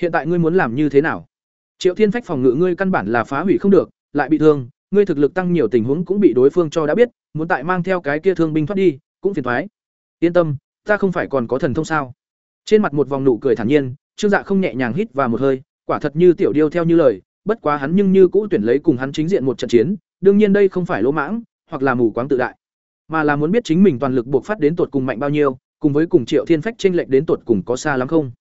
hiện tại ngươi muốn làm như thế nào? Triệu thiên phách phòng ngự ngươi căn bản là phá hủy không được, lại bị thương, ngươi thực lực tăng nhiều tình huống cũng bị đối phương cho đã biết, muốn tại mang theo cái kia thương binh thoát đi, cũng phiền thoái yên tâm, ta không phải còn có thần thông sao? Trên mặt một vòng nụ cười thản nhiên, trương dạ không nhẹ nhàng hít vào một hơi, quả thật như tiểu điêu theo như lời, bất quá hắn nhưng như cũ tuyển lấy cùng hắn chính diện một trận chiến, đương nhiên đây không phải lỗ mãng, hoặc là mù quáng tự đại, mà là muốn biết chính mình toàn lực buộc phát đến tột cùng mạnh bao nhiêu, cùng với cùng triệu thiên phách tranh lệch đến tột cùng có xa lắm không?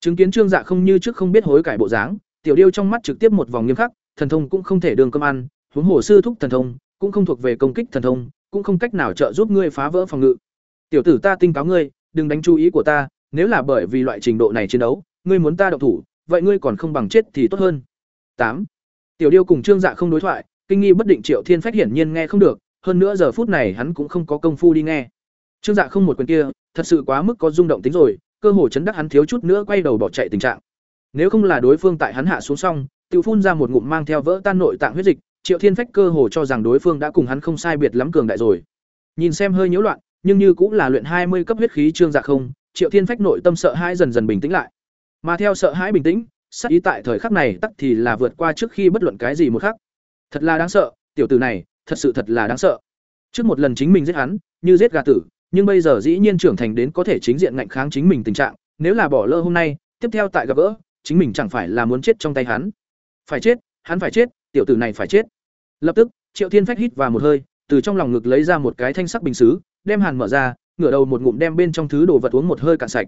Chứng kiến trương dạ không như trước không biết hối cải bộ dáng, tiểu điêu trong mắt trực tiếp một vòng nghiêm khắc, thần thông cũng không thể đường cơm ăn, huống hồ sư thúc thần thông, cũng không thuộc về công kích thần thông, cũng không cách nào trợ giúp ngươi phá vỡ phòng ngự. Tiểu tử ta tinh cáo ngươi, đừng đánh chú ý của ta, nếu là bởi vì loại trình độ này chiến đấu, ngươi muốn ta động thủ, vậy ngươi còn không bằng chết thì tốt hơn. Tám. Tiểu điêu cùng trương dạ không đối thoại, kinh nghi bất định triệu thiên phách hiển nhiên nghe không được, hơn nữa giờ phút này hắn cũng không có công phu đi nghe. Trương dạ không một quyền kia, thật sự quá mức có rung động tính rồi cơ hồ chấn đắc hắn thiếu chút nữa quay đầu bỏ chạy tình trạng. Nếu không là đối phương tại hắn hạ xuống xong tự phun ra một ngụm mang theo vỡ tan nội tạng huyết dịch, triệu thiên phách cơ hồ cho rằng đối phương đã cùng hắn không sai biệt lắm cường đại rồi. Nhìn xem hơi nhiễu loạn, nhưng như cũng là luyện hai mươi cấp huyết khí trương dạ không, triệu thiên phách nội tâm sợ hãi dần dần bình tĩnh lại. Mà theo sợ hãi bình tĩnh, sát ý tại thời khắc này tắc thì là vượt qua trước khi bất luận cái gì một khắc. Thật là đáng sợ, tiểu tử này, thật sự thật là đáng sợ. Trước một lần chính mình giết hắn, như giết gà tử nhưng bây giờ dĩ nhiên trưởng thành đến có thể chính diện ngạnh kháng chính mình tình trạng, nếu là bỏ lỡ hôm nay, tiếp theo tại gặp gỡ, chính mình chẳng phải là muốn chết trong tay hắn. Phải chết, hắn phải chết, tiểu tử này phải chết. Lập tức, triệu thiên phách hít vào một hơi, từ trong lòng ngực lấy ra một cái thanh sắc bình xứ, đem hàn mở ra, ngửa đầu một ngụm đem bên trong thứ đồ vật uống một hơi cạn sạch.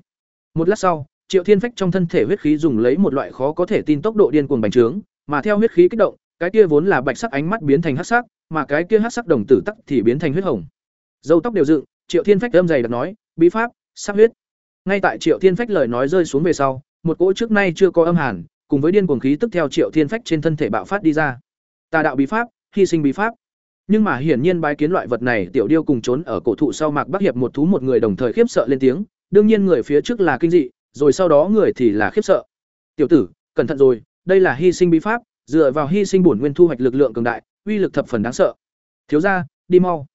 Một lát sau, triệu thiên phách trong thân thể huyết khí dùng lấy một loại khó có thể tin tốc độ điên cuồng bành trướng, mà theo huyết khí kích động, cái kia vốn là bạch sắc ánh mắt biến thành hắc sắc, mà cái kia hắc sắc đồng tử tắc thì biến thành huyết hồng. Dâu tóc đều dựng triệu thiên phách âm dày đặc nói bí pháp sắc huyết. Ngay tại triệu thiên phách lời nói rơi xuống về sau một cỗ trước nay chưa có âm hàn cùng với điên cuồng khí tức theo triệu thiên phách trên thân thể bạo phát đi ra. Tà đạo bí pháp hy sinh bí pháp. Nhưng mà hiển nhiên bái kiến loại vật này tiểu điêu cùng trốn ở cổ thụ sau mạc bắc hiệp một thú một người đồng thời khiếp sợ lên tiếng đương nhiên người phía trước là kinh dị rồi sau đó người thì là khiếp sợ. Tiểu tử cẩn thận rồi đây là hy sinh bí pháp dựa vào hy sinh bổn nguyên thu hoạch lực lượng cường đại uy lực thập phần đáng sợ. Thiếu gia, đi mau.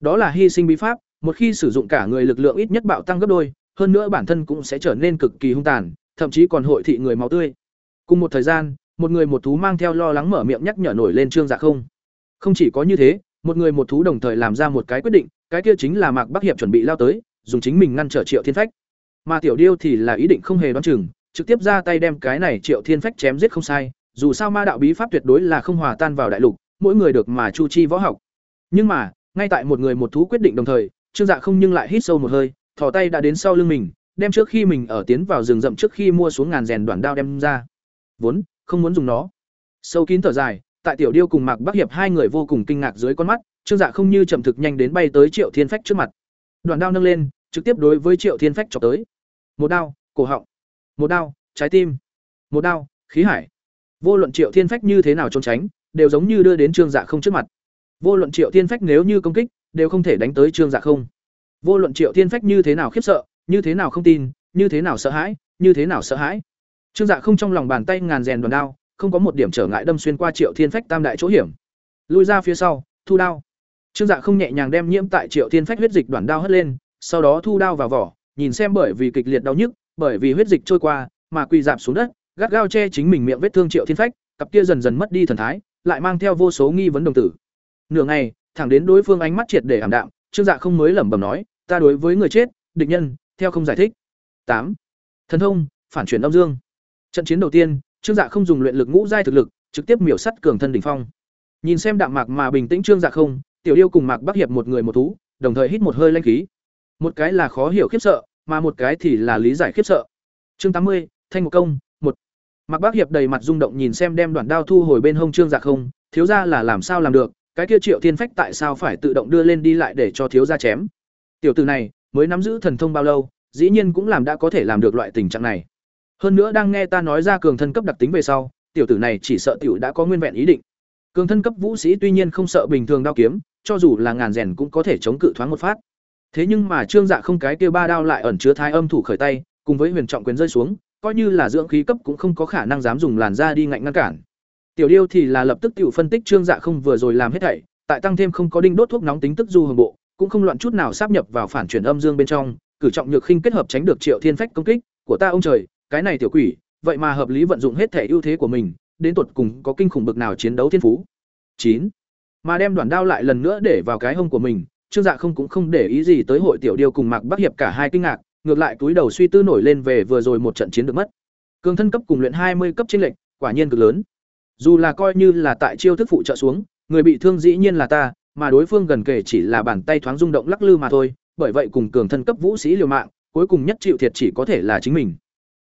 Đó là hy sinh bí pháp một khi sử dụng cả người lực lượng ít nhất bạo tăng gấp đôi, hơn nữa bản thân cũng sẽ trở nên cực kỳ hung tàn, thậm chí còn hội thị người máu tươi. Cùng một thời gian, một người một thú mang theo lo lắng mở miệng nhắc nhở nổi lên trương dạ không. Không chỉ có như thế, một người một thú đồng thời làm ra một cái quyết định, cái kia chính là mạc bắc hiệp chuẩn bị lao tới, dùng chính mình ngăn trở triệu thiên phách. Mà tiểu điêu thì là ý định không hề đoán chừng, trực tiếp ra tay đem cái này triệu thiên phách chém giết không sai, dù sao ma đạo bí pháp tuyệt đối là không hòa tan vào đại lục, mỗi người được mà chu chi võ học. Nhưng mà, ngay tại một người một thú quyết định đồng thời trương dạ không nhưng lại hít sâu một hơi, thò tay đã đến sau lưng mình, đem trước khi mình ở tiến vào rừng rậm trước khi mua xuống ngàn rèn đoạn đao đem ra. Vốn, không muốn dùng nó. Sâu kín thở dài, tại tiểu điêu cùng mạc bắc hiệp hai người vô cùng kinh ngạc dưới con mắt, trương dạ không như chậm thực nhanh đến bay tới triệu thiên phách trước mặt. Đoạn đao nâng lên, trực tiếp đối với triệu thiên phách chọc tới. Một đao, cổ họng. Một đao, trái tim. Một đao, khí hải. Vô luận triệu thiên phách như thế nào trốn tránh, đều giống như đưa đến trương dạ không trước mặt. Vô luận triệu thiên phách nếu như công kích đều không thể đánh tới trương dạ không. Vô luận triệu thiên phách như thế nào khiếp sợ, như thế nào không tin, như thế nào sợ hãi, như thế nào sợ hãi. Trương dạ không trong lòng bàn tay ngàn rèn đòn đao, không có một điểm trở ngại đâm xuyên qua triệu thiên phách tam đại chỗ hiểm. Lui ra phía sau, thu đao. Trương dạ không nhẹ nhàng đem nhiễm tại triệu thiên phách huyết dịch đoàn đao hất lên, sau đó thu đao vào vỏ, nhìn xem bởi vì kịch liệt đau nhức, bởi vì huyết dịch trôi qua, mà quỳ dạp xuống đất, gắt gao che chính mình miệng vết thương triệu thiên phách, cặp kia dần dần mất đi thần thái, lại mang theo vô số nghi vấn đồng tử. Nửa ngày thẳng đến đối phương ánh mắt triệt để ảm đạm, trương dạ không mới lẩm bẩm nói, ta đối với người chết, địch nhân, theo không giải thích. Tám. Thần thông, phản chuyển âm dương. Trận chiến đầu tiên, trương dạ không dùng luyện lực ngũ giai thực lực, trực tiếp miểu sắt cường thân đỉnh phong. Nhìn xem đạm mạc mà bình tĩnh trương dạ không, tiểu điêu cùng mạc bắc hiệp một người một thú, đồng thời hít một hơi lanh khí. Một cái là khó hiểu khiếp sợ, mà một cái thì là lý giải khiếp sợ. Chương tám mươi, thanh một công, một. Mạc bắc hiệp đầy mặt rung động nhìn xem đem đoạn đao thu hồi bên hông trương dạ không, thiếu ra là làm sao làm được cái kia triệu thiên phách tại sao phải tự động đưa lên đi lại để cho thiếu ra chém? Tiểu tử này, mới nắm giữ thần thông bao lâu, dĩ nhiên cũng làm đã có thể làm được loại tình trạng này. Hơn nữa đang nghe ta nói ra cường thân cấp đặc tính về sau, tiểu tử này chỉ sợ tiểu đã có nguyên vẹn ý định. Cường thân cấp vũ sĩ tuy nhiên không sợ bình thường đao kiếm, cho dù là ngàn rèn cũng có thể chống cự thoáng một phát. Thế nhưng mà trương dạ không cái kia ba đao lại ẩn chứa thái âm thủ khởi tay, cùng với huyền trọng quyền rơi xuống, coi như là dưỡng khí cấp cũng không có khả năng dám dùng làn da đi ngạnh ngăn cản tiểu điêu thì là lập tức tiểu phân tích trương dạ không vừa rồi làm hết thảy tại tăng thêm không có đinh đốt thuốc nóng tính tức du hồng bộ cũng không loạn chút nào sáp nhập vào phản chuyển âm dương bên trong cử trọng nhược khinh kết hợp tránh được triệu thiên phách công kích của ta ông trời cái này tiểu quỷ vậy mà hợp lý vận dụng hết thể ưu thế của mình, đến tuột cùng có kinh khủng bực nào chiến đấu thiên phú. chín Mà đem đoạn đao lại lần nữa để vào cái hông của mình, Trương Dạ không cũng không để ý gì tới hội tiểu điêu cùng Mạc Bắc Hiệp cả hai kinh ngạc, ngược lại túi đầu suy tư nổi lên về vừa rồi một trận chiến được mất. Cường thân cấp cùng luyện hai mươi cấp chiến lệnh, quả nhiên cực lớn. Dù là coi như là tại chiêu thức phụ trợ xuống, người bị thương dĩ nhiên là ta, mà đối phương gần kể chỉ là bàn tay thoáng rung động lắc lư mà thôi, bởi vậy cùng cường thân cấp vũ sĩ liều mạng, cuối cùng nhất chịu thiệt chỉ có thể là chính mình.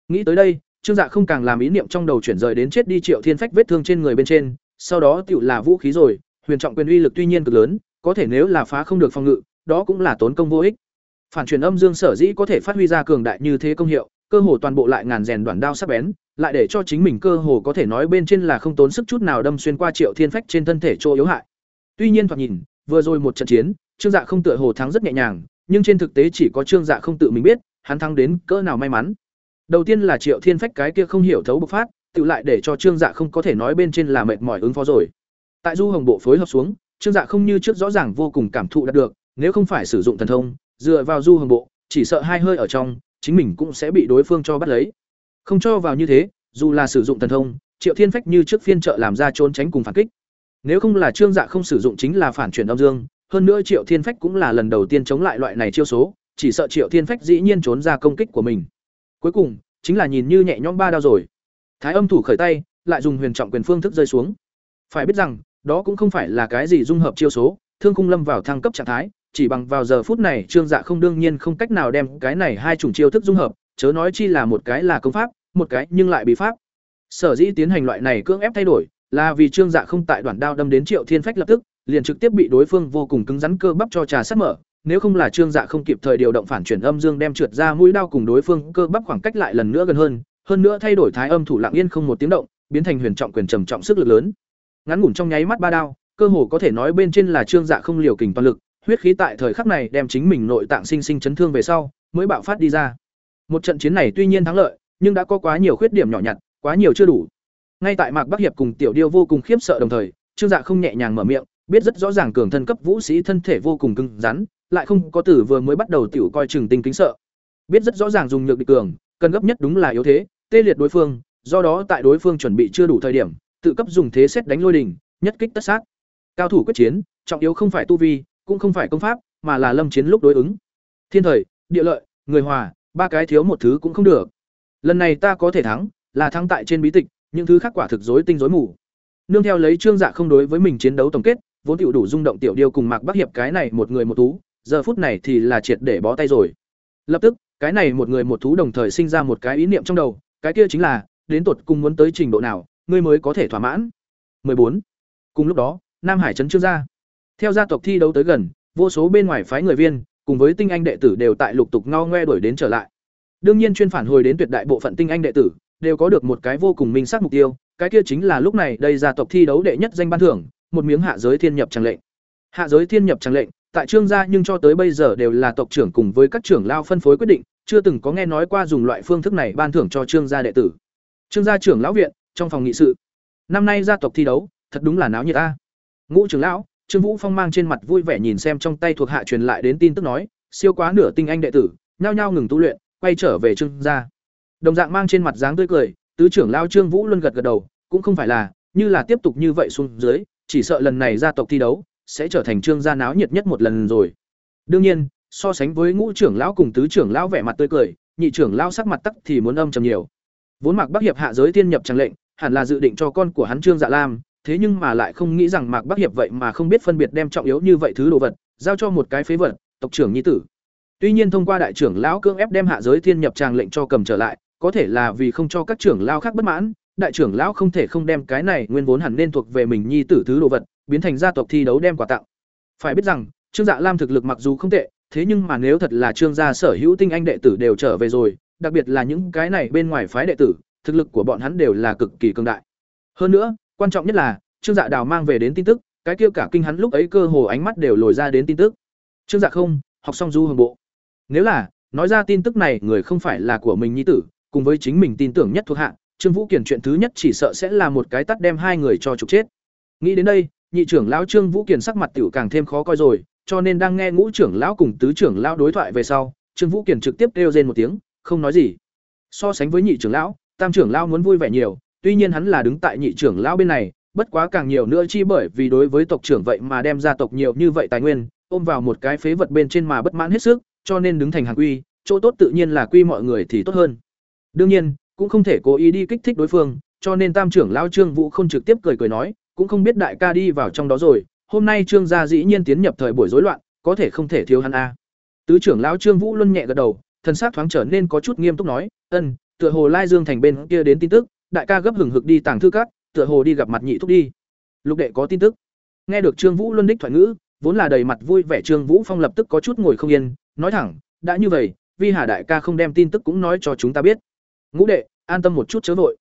Nghĩ tới đây, Trương Dạ không càng làm ý niệm trong đầu chuyển rời đến chết đi Triệu Thiên Phách vết thương trên người bên trên, sau đó tựu là vũ khí rồi, huyền trọng quyền uy lực tuy nhiên cực lớn, có thể nếu là phá không được phòng ngự, đó cũng là tốn công vô ích. Phản truyền âm dương sở dĩ có thể phát huy ra cường đại như thế công hiệu, cơ hồ toàn bộ lại ngàn rèn đoạn đao sắc bén, lại để cho chính mình cơ hồ có thể nói bên trên là không tốn sức chút nào đâm xuyên qua Triệu Thiên Phách trên thân thể chỗ yếu hại. Tuy nhiên thoạt nhìn, vừa rồi một trận chiến, Trương Dạ không tựa hồ thắng rất nhẹ nhàng, nhưng trên thực tế chỉ có Trương Dạ không tự mình biết, hắn thắng đến cỡ nào may mắn. Đầu tiên là Triệu Thiên Phách cái kia không hiểu thấu bộc phát, tự lại để cho Trương Dạ không có thể nói bên trên là mệt mỏi ứng phó rồi. Tại Du Hồng bộ phối hợp xuống, Trương Dạ không như trước rõ ràng vô cùng cảm thụ đạt được, nếu không phải sử dụng thần thông, dựa vào Du Hồng bộ, chỉ sợ hai hơi ở trong, chính mình cũng sẽ bị đối phương cho bắt lấy. Không cho vào như thế, dù là sử dụng thần thông, Triệu Thiên Phách như trước phiên trợ làm ra trốn tránh cùng phản kích. Nếu không là Trương Dạ không sử dụng chính là phản chuyển âm dương, hơn nữa Triệu Thiên Phách cũng là lần đầu tiên chống lại loại này chiêu số, chỉ sợ Triệu Thiên Phách dĩ nhiên trốn ra công kích của mình. Cuối cùng, chính là nhìn như nhẹ nhõm ba đao rồi. Thái Âm thủ khởi tay, lại dùng huyền trọng quyền phương thức rơi xuống. Phải biết rằng, đó cũng không phải là cái gì dung hợp chiêu số, thương khung lâm vào thăng cấp trạng thái, chỉ bằng vào giờ phút này Trương Dạ không đương nhiên không cách nào đem cái này hai chủng chiêu thức dung hợp, chớ nói chi là một cái là công pháp, một cái nhưng lại bí pháp. Sở dĩ tiến hành loại này cưỡng ép thay đổi, là vì Trương Dạ không tại đoạn đao đâm đến Triệu Thiên Phách lập tức, liền trực tiếp bị đối phương vô cùng cứng rắn cơ bắp cho trà sát mở, nếu không là Trương Dạ không kịp thời điều động phản chuyển âm dương đem trượt ra mũi đao cùng đối phương cơ bắp khoảng cách lại lần nữa gần hơn, hơn nữa thay đổi thái âm thủ lặng yên không một tiếng động, biến thành huyền trọng quyền trầm trọng sức lực lớn. Ngắn ngủn trong nháy mắt ba đao, cơ hồ có thể nói bên trên là Trương Dạ không liều kình toàn lực, huyết khí tại thời khắc này đem chính mình nội tạng sinh sinh chấn thương về sau, mới bạo phát đi ra. Một trận chiến này tuy nhiên thắng lợi, nhưng đã có quá nhiều khuyết điểm nhỏ nhặt, quá nhiều chưa đủ. Ngay tại Mạc Bắc Hiệp cùng Tiểu Điêu vô cùng khiếp sợ đồng thời, Trương Dạ không nhẹ nhàng mở miệng, biết rất rõ ràng cường thân cấp vũ sĩ thân thể vô cùng cứng rắn, lại không có tử vừa mới bắt đầu tiểu coi chừng tinh kính sợ. Biết rất rõ ràng dùng nhược địch cường, cần gấp nhất đúng là yếu thế, tê liệt đối phương, do đó tại đối phương chuẩn bị chưa đủ thời điểm, tự cấp dùng thế xét đánh lôi đỉnh, nhất kích tất sát. Cao thủ quyết chiến, trọng yếu không phải tu vi, cũng không phải công pháp, mà là lâm chiến lúc đối ứng. Thiên thời, địa lợi, người hòa, ba cái thiếu một thứ cũng không được. Lần này ta có thể thắng, là thắng tại trên bí tịch, những thứ khác quả thực rối tinh rối mù. Nương theo lấy Trương Dạ không đối với mình chiến đấu tổng kết, vốn tiểu đủ rung động tiểu điêu cùng Mạc Bắc Hiệp cái này một người một thú, giờ phút này thì là triệt để bó tay rồi. Lập tức, cái này một người một thú đồng thời sinh ra một cái ý niệm trong đầu, cái kia chính là, đến tột cùng muốn tới trình độ nào, ngươi mới có thể thỏa mãn. 14. Cùng lúc đó, Nam Hải trấn Trương gia. Theo gia tộc thi đấu tới gần, vô số bên ngoài phái người viên, cùng với tinh anh đệ tử đều tại lục tục ngao ngoe đuổi đến trở lại. Đương nhiên chuyên phản hồi đến tuyệt đại bộ phận tinh anh đệ tử, đều có được một cái vô cùng minh xác mục tiêu, cái kia chính là lúc này đây gia tộc thi đấu đệ nhất danh ban thưởng, một miếng hạ giới thiên nhập trang lệnh. Hạ giới thiên nhập trang lệnh, tại trương gia nhưng cho tới bây giờ đều là tộc trưởng cùng với các trưởng lao phân phối quyết định, chưa từng có nghe nói qua dùng loại phương thức này ban thưởng cho trương gia đệ tử. Trương gia trưởng lão viện, trong phòng nghị sự. Năm nay gia tộc thi đấu, thật đúng là náo nhiệt a. Ngũ trưởng lão, Trương Vũ Phong mang trên mặt vui vẻ nhìn xem trong tay thuộc hạ truyền lại đến tin tức nói, siêu quá nửa tinh anh đệ tử, nhao nhao ngừng tu luyện, quay trở về trương gia. Đồng dạng mang trên mặt dáng tươi cười, tứ trưởng lão Trương Vũ luôn gật gật đầu, cũng không phải là, như là tiếp tục như vậy xuống dưới, chỉ sợ lần này gia tộc thi đấu sẽ trở thành trương gia náo nhiệt nhất một lần rồi. Đương nhiên, so sánh với ngũ trưởng lão cùng tứ trưởng lão vẻ mặt tươi cười, nhị trưởng lão sắc mặt tắc thì muốn âm trầm nhiều. Vốn Mạc Bắc Hiệp hạ giới tiên nhập chẳng lệnh, hẳn là dự định cho con của hắn Trương Dạ Lam, thế nhưng mà lại không nghĩ rằng Mạc Bắc Hiệp vậy mà không biết phân biệt đem trọng yếu như vậy thứ đồ vật, giao cho một cái phế vật, tộc trưởng nhi tử. Tuy nhiên thông qua đại trưởng lão cưỡng ép đem hạ giới thiên nhập trang lệnh cho cầm trở lại, có thể là vì không cho các trưởng lão khác bất mãn, đại trưởng lão không thể không đem cái này nguyên vốn hẳn nên thuộc về mình nhi tử thứ đồ vật, biến thành gia tộc thi đấu đem quà tặng. Phải biết rằng, Trương Dạ Lam thực lực mặc dù không tệ, thế nhưng mà nếu thật là Trương gia sở hữu tinh anh đệ tử đều trở về rồi, đặc biệt là những cái này bên ngoài phái đệ tử, thực lực của bọn hắn đều là cực kỳ cường đại. Hơn nữa, quan trọng nhất là, Trương Dạ Đào mang về đến tin tức, cái kia cả kinh hắn lúc ấy cơ hồ ánh mắt đều lồi ra đến tin tức. Trương Dạ không, học xong du hồng bộ. Nếu là, nói ra tin tức này người không phải là của mình nhi tử, cùng với chính mình tin tưởng nhất thuộc hạ, Trương Vũ Kiền chuyện thứ nhất chỉ sợ sẽ là một cái tắt đem hai người cho trục chết. Nghĩ đến đây, nhị trưởng lão Trương Vũ Kiền sắc mặt tiểu càng thêm khó coi rồi, cho nên đang nghe ngũ trưởng lão cùng tứ trưởng lão đối thoại về sau, Trương Vũ Kiền trực tiếp kêu rên một tiếng, không nói gì. So sánh với nhị trưởng lão, tam trưởng lão muốn vui vẻ nhiều tuy nhiên hắn là đứng tại nhị trưởng lão bên này, bất quá càng nhiều nữa chi bởi vì đối với tộc trưởng vậy mà đem gia tộc nhiều như vậy tài nguyên, ôm vào một cái phế vật bên trên mà bất mãn hết sức, cho nên đứng thành hàng quy, chỗ tốt tự nhiên là quy mọi người thì tốt hơn. Đương nhiên, cũng không thể cố ý đi kích thích đối phương, cho nên tam trưởng lão trương vũ không trực tiếp cười cười nói, cũng không biết đại ca đi vào trong đó rồi, hôm nay trương gia dĩ nhiên tiến nhập thời buổi rối loạn, có thể không thể thiếu hắn a. Tứ trưởng lão trương vũ luôn nhẹ gật đầu, thần sắc thoáng trở nên có chút nghiêm túc nói, ân, tựa hồ lai dương thành bên kia đến tin tức đại ca gấp hừng hực đi tàng thư cát tựa hồ đi gặp mặt nhị thúc đi. Lục đệ có tin tức. Nghe được trương vũ luân đích thoại ngữ, vốn là đầy mặt vui vẻ trương vũ phong lập tức có chút ngồi không yên, nói thẳng, đã như vậy, vi hà đại ca không đem tin tức cũng nói cho chúng ta biết. Ngũ đệ, an tâm một chút chớ vội.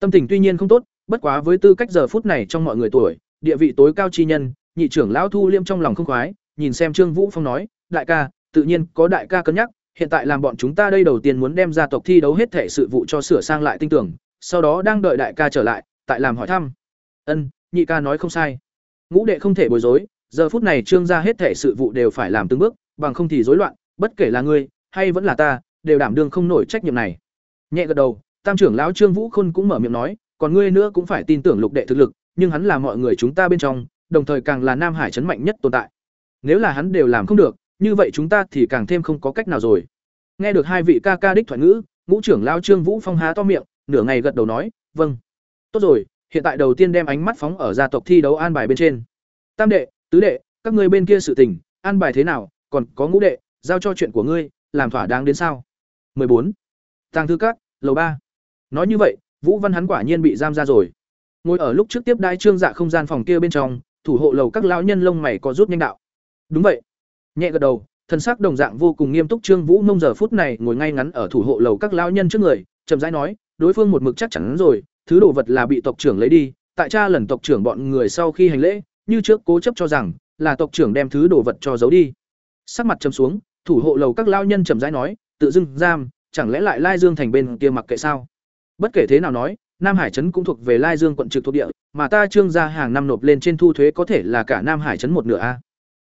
Tâm tình tuy nhiên không tốt, bất quá với tư cách giờ phút này trong mọi người tuổi, địa vị tối cao chi nhân, nhị trưởng lão thu liêm trong lòng không khoái, nhìn xem trương vũ phong nói, đại ca, tự nhiên có đại ca cân nhắc, hiện tại làm bọn chúng ta đây đầu tiên muốn đem gia tộc thi đấu hết thể sự vụ cho sửa sang lại tinh tưởng sau đó đang đợi đại ca trở lại, tại làm hỏi thăm. Ân, nhị ca nói không sai. Ngũ đệ không thể bối rối, giờ phút này trương gia hết thể sự vụ đều phải làm từng bước, bằng không thì rối loạn, bất kể là ngươi, hay vẫn là ta, đều đảm đương không nổi trách nhiệm này. Nhẹ gật đầu, tam trưởng lão trương vũ khôn cũng mở miệng nói, còn ngươi nữa cũng phải tin tưởng lục đệ thực lực, nhưng hắn là mọi người chúng ta bên trong, đồng thời càng là nam hải chấn mạnh nhất tồn tại. Nếu là hắn đều làm không được, như vậy chúng ta thì càng thêm không có cách nào rồi. Nghe được hai vị ca ca đích thoại ngữ, ngũ trưởng lao trương vũ phong há to miệng nửa ngày gật đầu nói vâng. Tốt rồi hiện tại đầu tiên đem ánh mắt phóng ở gia tộc thi đấu an bài bên trên. Tam đệ tứ đệ các ngươi bên kia sự tình an bài thế nào còn có ngũ đệ giao cho chuyện của ngươi làm thỏa đáng đến sao? 14. tàng thư các, lầu ba. Nói như vậy vũ văn hắn quả nhiên bị giam ra rồi. Ngồi ở lúc trước tiếp đai trương dạ không gian phòng kia bên trong thủ hộ lầu các lão nhân lông mày có rút nhanh đạo. Đúng vậy. Nhẹ gật đầu thân sắc đồng dạng vô cùng nghiêm túc trương vũ mông giờ phút này ngồi ngay ngắn ở thủ hộ lầu các lão nhân trước người chậm rãi nói đối phương một mực chắc chắn rồi, thứ đồ vật là bị tộc trưởng lấy đi, tại cha lần tộc trưởng bọn người sau khi hành lễ, như trước cố chấp cho rằng là tộc trưởng đem thứ đồ vật cho giấu đi. Sắc mặt trầm xuống, thủ hộ lầu các lao nhân trầm rãi nói, tự dưng, giam, chẳng lẽ lại lai dương thành bên kia mặc kệ sao? Bất kể thế nào nói, nam hải trấn cũng thuộc về lai dương quận trực thuộc địa, mà ta trương gia hàng năm nộp lên trên thu thuế có thể là cả nam hải trấn một nửa a.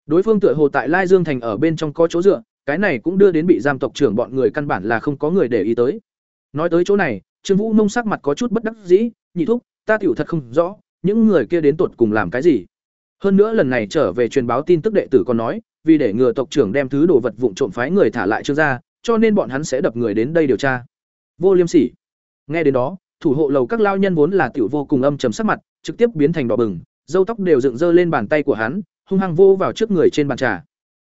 Đối phương tựa hồ tại lai dương thành ở bên trong có chỗ dựa, cái này cũng đưa đến bị giam tộc trưởng bọn người căn bản là không có người để ý tới. Nói tới chỗ này trương vũ nông sắc mặt có chút bất đắc dĩ, nhị thúc, ta tiểu thật không rõ, những người kia đến tụt cùng làm cái gì? Hơn nữa lần này trở về truyền báo tin tức đệ tử còn nói, vì để ngừa tộc trưởng đem thứ đồ vật vụn trộm phái người thả lại trương gia, cho nên bọn hắn sẽ đập người đến đây điều tra. Vô liêm sỉ. Nghe đến đó, thủ hộ lầu các lao nhân vốn là tiểu vô cùng âm trầm sắc mặt, trực tiếp biến thành đỏ bừng râu tóc đều dựng dơ lên bàn tay của hắn, hung hăng vô vào trước người trên bàn trà.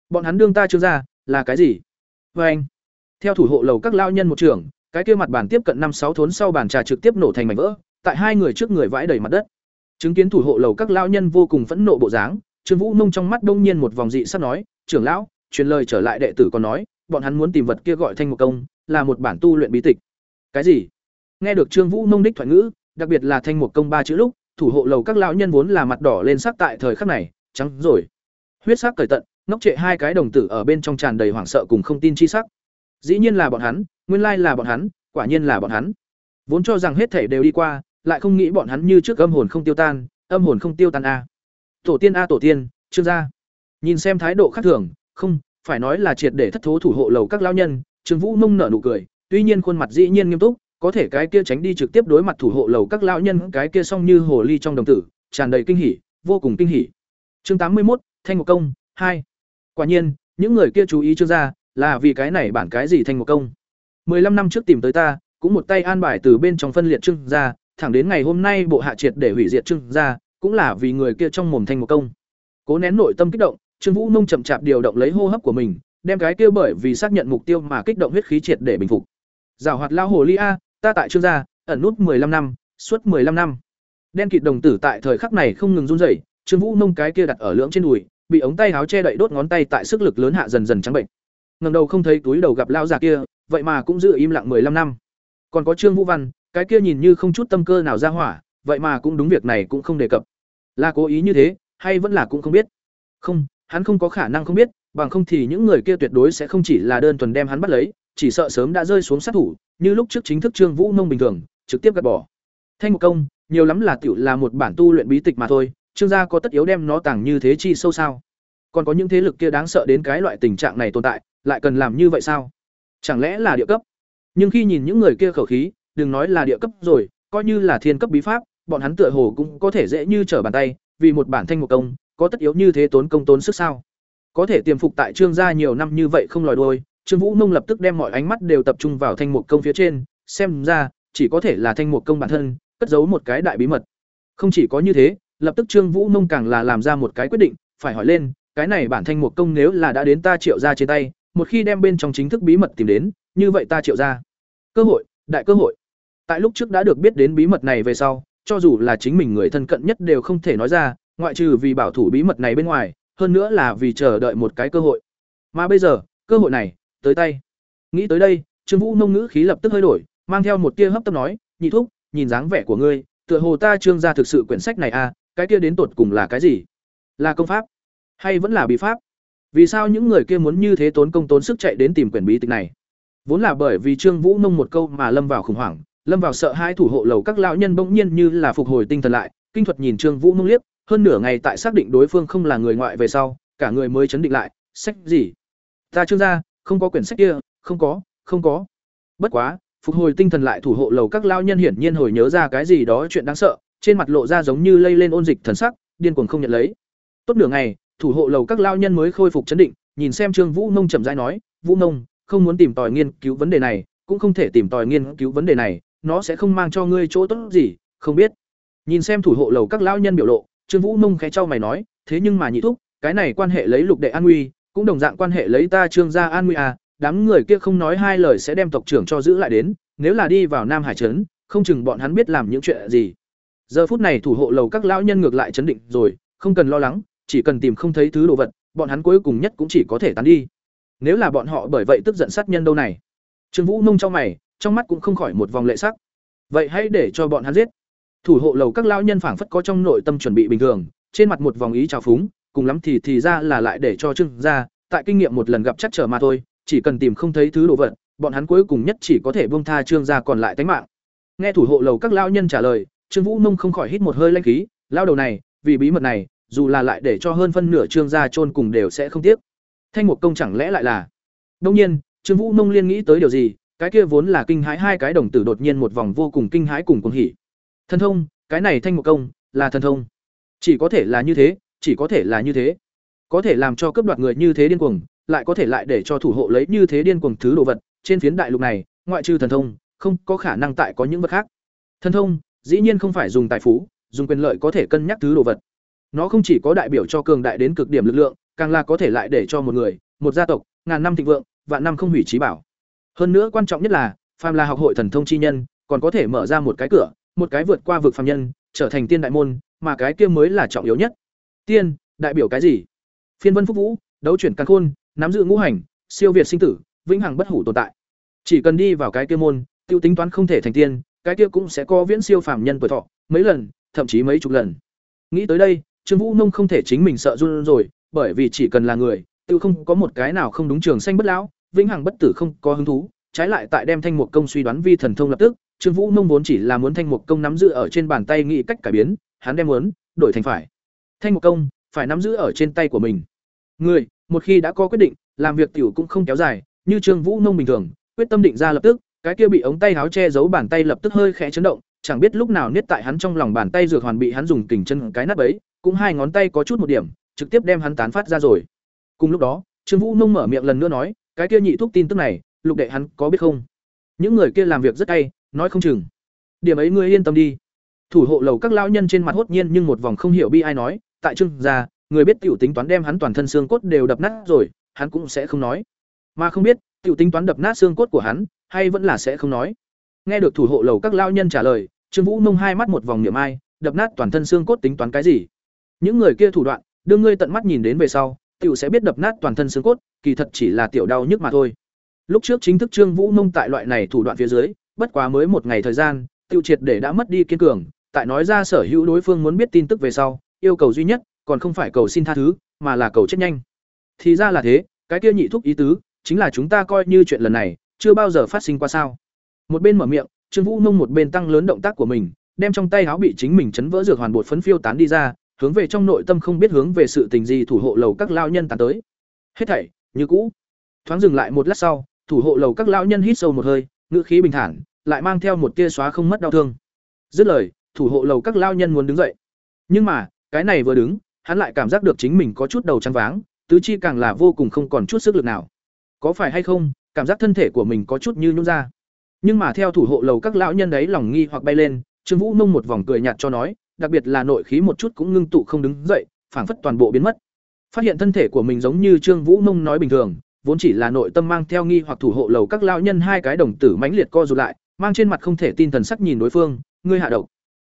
Bọn hắn đương ta trương gia, là cái gì? Và anh theo thủ hộ lầu các lao nhân một trưởng cái kia mặt bàn tiếp cận năm sáu thốn sau bàn trà trực tiếp nổ thành mảnh vỡ, tại hai người trước người vãi đầy mặt đất. Chứng kiến thủ hộ lầu các lão nhân vô cùng phẫn nộ bộ dáng, trương vũ nông trong mắt đông nhiên một vòng dị sắp nói, trưởng lão, truyền lời trở lại đệ tử còn nói, bọn hắn muốn tìm vật kia gọi thanh một công, là một bản tu luyện bí tịch. Cái gì? Nghe được trương vũ nông đích thoại ngữ, đặc biệt là thanh một công ba chữ lúc, thủ hộ lầu các lão nhân vốn là mặt đỏ lên sắc tại thời khắc này, trắng rồi. Huyết sắc cởi tận, ngốc trệ hai cái đồng tử ở bên trong tràn đầy hoảng sợ cùng không tin chi sắc dĩ nhiên là bọn hắn, nguyên lai là bọn hắn, quả nhiên là bọn hắn. Vốn cho rằng hết thể đều đi qua, lại không nghĩ bọn hắn như trước âm hồn không tiêu tan, âm hồn không tiêu tan a tổ tiên a tổ tiên, trương gia. Nhìn xem thái độ khác thường, không, phải nói là triệt để thất thố thủ hộ lầu các lao nhân, trương vũ nông nở nụ cười, tuy nhiên khuôn mặt dĩ nhiên nghiêm túc, có thể cái kia tránh đi trực tiếp đối mặt thủ hộ lầu các lao nhân, cái kia song như hồ ly trong đồng tử, tràn đầy kinh hỉ, vô cùng kinh hỉ. Chương tám mươi một thanh ngọc công, hai. Quả nhiên, những người kia chú ý trương gia là vì cái này bản cái gì thành một công? Mười lăm năm trước tìm tới ta cũng một tay an bài từ bên trong phân liệt trương gia thẳng đến ngày hôm nay bộ hạ triệt để hủy diệt trương gia cũng là vì người kia trong mồm thành một công. Cố nén nội tâm kích động trương vũ nông chậm chạp điều động lấy hô hấp của mình đem cái kia bởi vì xác nhận mục tiêu mà kích động huyết khí triệt để bình phục. Giảo hoạt lao hồ ly a ta tại trương gia ẩn nút mười lăm năm suốt mười lăm năm. Đen kịt đồng tử tại thời khắc này không ngừng run rẩy Trương Vũ nông cái kia đặt ở lưỡng trên đùi, bị ống tay áo che đậy đốt ngón tay tại sức lực lớn hạ dần dần trắng bệnh. Ngẩng đầu không thấy túi đầu gặp lão già kia, vậy mà cũng giữ im lặng 15 năm. Còn có Trương Vũ Văn, cái kia nhìn như không chút tâm cơ nào ra hỏa, vậy mà cũng đúng việc này cũng không đề cập. Là cố ý như thế, hay vẫn là cũng không biết. Không, hắn không có khả năng không biết, bằng không thì những người kia tuyệt đối sẽ không chỉ là đơn thuần đem hắn bắt lấy, chỉ sợ sớm đã rơi xuống sát thủ, như lúc trước chính thức Trương Vũ nông bình thường, trực tiếp gạt bỏ. Thanh một công, nhiều lắm là tiểu là một bản tu luyện bí tịch mà thôi, trương gia có tất yếu đem nó tàng như thế chi sâu sao còn có những thế lực kia đáng sợ đến cái loại tình trạng này tồn tại lại cần làm như vậy sao chẳng lẽ là địa cấp nhưng khi nhìn những người kia khẩu khí đừng nói là địa cấp rồi, coi như là thiên cấp bí pháp, bọn hắn tựa hồ cũng có thể dễ như trở bàn tay, vì một bản thanh một công, có tất yếu như thế tốn công tốn sức sao? Có thể tiềm phục tại Trương gia nhiều năm như vậy không lòi đuôi, Trương Vũ Nông lập tức đem mọi ánh mắt đều tập trung vào thanh một công phía trên, xem ra chỉ có thể là thanh một công bản thân, cất giấu một cái đại bí mật. Không chỉ có như thế, lập tức Trương Vũ Nông càng là làm ra một cái quyết định, phải hỏi lên, cái này bản thanh một công nếu là đã đến ta triệu ra trên tay, một khi đem bên trong chính thức bí mật tìm đến, như vậy ta triệu ra. Cơ hội, đại cơ hội. Tại lúc trước đã được biết đến bí mật này về sau, cho dù là chính mình người thân cận nhất đều không thể nói ra, ngoại trừ vì bảo thủ bí mật này bên ngoài, hơn nữa là vì chờ đợi một cái cơ hội. Mà bây giờ, cơ hội này tới tay. Nghĩ tới đây, Trương Vũ nông ngữ khí lập tức hơi đổi, mang theo một tia hấp tấp nói, "Nhị thúc, nhìn dáng vẻ của ngươi, tựa hồ ta Trương gia thực sự quyển sách này a, à, cái kia đến tột cùng là cái gì? Là công pháp hay vẫn là bí pháp? Vì sao những người kia muốn như thế tốn công tốn sức chạy đến tìm quyển bí tịch này?" Vốn là bởi vì Trương Vũ nông một câu mà lâm vào khủng hoảng, lâm vào sợ hãi thủ hộ lầu các lão nhân bỗng nhiên như là phục hồi tinh thần lại, kinh thuật nhìn Trương Vũ nông liếc, hơn nửa ngày tại xác định đối phương không là người ngoại về sau, cả người mới chấn định lại, sách gì? Ta Trương gia, không có quyển sách kia, không có, không có. Bất quá, phục hồi tinh thần lại thủ hộ lầu các lão nhân hiển nhiên hồi nhớ ra cái gì đó chuyện đáng sợ, trên mặt lộ ra giống như lây lên ôn dịch thần sắc, điên cuồng không nhận lấy. Tốt nửa ngày, thủ hộ lầu các lão nhân mới khôi phục chấn định, nhìn xem Trương Vũ Nông chậm rãi nói, "Vũ Nông, không muốn tìm tòi nghiên cứu vấn đề này, cũng không thể tìm tòi nghiên cứu vấn đề này, nó sẽ không mang cho ngươi chỗ tốt gì, không biết. Nhìn xem thủ hộ lầu các lão nhân biểu lộ, Trương Vũ Nông khẽ trao mày nói, thế nhưng mà nhị thúc, cái này quan hệ lấy lục đệ an nguy, cũng đồng dạng quan hệ lấy ta Trương gia an nguy à, đám người kia không nói hai lời sẽ đem tộc trưởng cho giữ lại đến, nếu là đi vào Nam Hải trấn, không chừng bọn hắn biết làm những chuyện gì. Giờ phút này thủ hộ lầu các lão nhân ngược lại chấn định rồi, không cần lo lắng, chỉ cần tìm không thấy thứ đồ vật, bọn hắn cuối cùng nhất cũng chỉ có thể tán đi. Nếu là bọn họ bởi vậy tức giận sát nhân đâu này. Trương Vũ Nông trong mày, trong mắt cũng không khỏi một vòng lệ sắc. Vậy hãy để cho bọn hắn giết. Thủ hộ lầu các lão nhân phảng phất có trong nội tâm chuẩn bị bình thường, trên mặt một vòng ý trào phúng, cùng lắm thì thì ra là lại để cho Trương gia, tại kinh nghiệm một lần gặp chắc trở mà thôi, chỉ cần tìm không thấy thứ đồ vật, bọn hắn cuối cùng nhất chỉ có thể buông tha Trương gia còn lại tánh mạng. Nghe thủ hộ lầu các lão nhân trả lời, Trương Vũ Nông không khỏi hít một hơi lãnh khí, lao đầu này, vì bí mật này, dù là lại để cho hơn phân nửa Trương gia chôn cùng đều sẽ không tiếc. Thanh một công chẳng lẽ lại là? Đương nhiên, Trương Vũ Nông liên nghĩ tới điều gì, cái kia vốn là kinh hãi hai cái đồng tử đột nhiên một vòng vô cùng kinh hãi cùng cuồng hỉ. Thần thông, cái này thanh một công, là thần thông. Chỉ có thể là như thế, chỉ có thể là như thế. Có thể làm cho cướp đoạt người như thế điên cuồng, lại có thể lại để cho thủ hộ lấy như thế điên cuồng thứ đồ vật, trên phiến đại lục này, ngoại trừ thần thông, không có khả năng tại có những vật khác. Thần thông, dĩ nhiên không phải dùng tài phú, dùng quyền lợi có thể cân nhắc thứ đồ vật. Nó không chỉ có đại biểu cho cường đại đến cực điểm lực lượng, càng là có thể lại để cho một người, một gia tộc, ngàn năm thịnh vượng, vạn năm không hủy trí bảo. Hơn nữa quan trọng nhất là, phàm là học hội thần thông chi nhân, còn có thể mở ra một cái cửa, một cái vượt qua vực phàm nhân, trở thành tiên đại môn, mà cái kia mới là trọng yếu nhất. Tiên, đại biểu cái gì? Phiên vân phúc vũ, đấu chuyển căn khôn, nắm giữ ngũ hành, siêu việt sinh tử, vĩnh hằng bất hủ tồn tại. Chỉ cần đi vào cái kia môn, tiêu tính toán không thể thành tiên, cái kia cũng sẽ có viễn siêu phàm nhân tuổi thọ, mấy lần, thậm chí mấy chục lần. Nghĩ tới đây, Trương Vũ Nông không thể chính mình sợ run rồi, bởi vì chỉ cần là người, tiêu không có một cái nào không đúng trường xanh bất lão, vĩnh hằng bất tử không có hứng thú, trái lại tại đem thanh mục công suy đoán vi thần thông lập tức, Trương Vũ Nông vốn chỉ là muốn thanh mục công nắm giữ ở trên bàn tay nghĩ cách cải biến, hắn đem muốn đổi thành phải. Thanh mục công phải nắm giữ ở trên tay của mình. Người, một khi đã có quyết định, làm việc tiểu cũng không kéo dài, như Trương Vũ Nông bình thường, quyết tâm định ra lập tức, cái kia bị ống tay áo che giấu bàn tay lập tức hơi khẽ chấn động, chẳng biết lúc nào niết tại hắn trong lòng bàn tay dược hoàn bị hắn dùng kình chân cái nát bấy, cũng hai ngón tay có chút một điểm, trực tiếp đem hắn tán phát ra rồi. Cùng lúc đó, Trương Vũ Nông mở miệng lần nữa nói, cái kia nhị thúc tin tức này, lục đệ hắn có biết không? Những người kia làm việc rất hay, nói không chừng. Điểm ấy ngươi yên tâm đi. Thủ hộ lầu các lão nhân trên mặt hốt nhiên nhưng một vòng không hiểu bi ai nói, tại Trương gia, người biết tiểu tính toán đem hắn toàn thân xương cốt đều đập nát rồi, hắn cũng sẽ không nói. Mà không biết, tiểu tính toán đập nát xương cốt của hắn, hay vẫn là sẽ không nói. Nghe được thủ hộ lầu các lão nhân trả lời, Trương Vũ Nông hai mắt một vòng niệm ai, đập nát toàn thân xương cốt tính toán cái gì? Những người kia thủ đoạn, đưa ngươi tận mắt nhìn đến về sau, tiểu sẽ biết đập nát toàn thân xương cốt, kỳ thật chỉ là tiểu đau nhức mà thôi. Lúc trước chính thức Trương Vũ Nông tại loại này thủ đoạn phía dưới, bất quá mới một ngày thời gian, tiêu triệt để đã mất đi kiên cường, tại nói ra sở hữu đối phương muốn biết tin tức về sau, yêu cầu duy nhất, còn không phải cầu xin tha thứ, mà là cầu chết nhanh. Thì ra là thế, cái kia nhị thúc ý tứ, chính là chúng ta coi như chuyện lần này chưa bao giờ phát sinh qua sao? Một bên mở miệng, Trương Vũ Nông một bên tăng lớn động tác của mình, đem trong tay áo bị chính mình chấn vỡ dược hoàn bột phấn phiêu tán đi ra, hướng về trong nội tâm không biết hướng về sự tình gì thủ hộ lầu các lao nhân tàn tới. Hết thảy, như cũ. Thoáng dừng lại một lát sau, thủ hộ lầu các lão nhân hít sâu một hơi, ngữ khí bình thản, lại mang theo một tia xóa không mất đau thương. Dứt lời, thủ hộ lầu các lao nhân muốn đứng dậy. Nhưng mà, cái này vừa đứng, hắn lại cảm giác được chính mình có chút đầu trắng váng, tứ chi càng là vô cùng không còn chút sức lực nào. Có phải hay không, cảm giác thân thể của mình có chút như nhũn ra. Nhưng mà theo thủ hộ lầu các lão nhân đấy lòng nghi hoặc bay lên, Trương Vũ nông một vòng cười nhạt cho nói, đặc biệt là nội khí một chút cũng ngưng tụ không đứng dậy, phảng phất toàn bộ biến mất. Phát hiện thân thể của mình giống như Trương Vũ nông nói bình thường, vốn chỉ là nội tâm mang theo nghi hoặc thủ hộ lầu các lao nhân hai cái đồng tử mãnh liệt co rụt lại, mang trên mặt không thể tin thần sắc nhìn đối phương, ngươi hạ độc.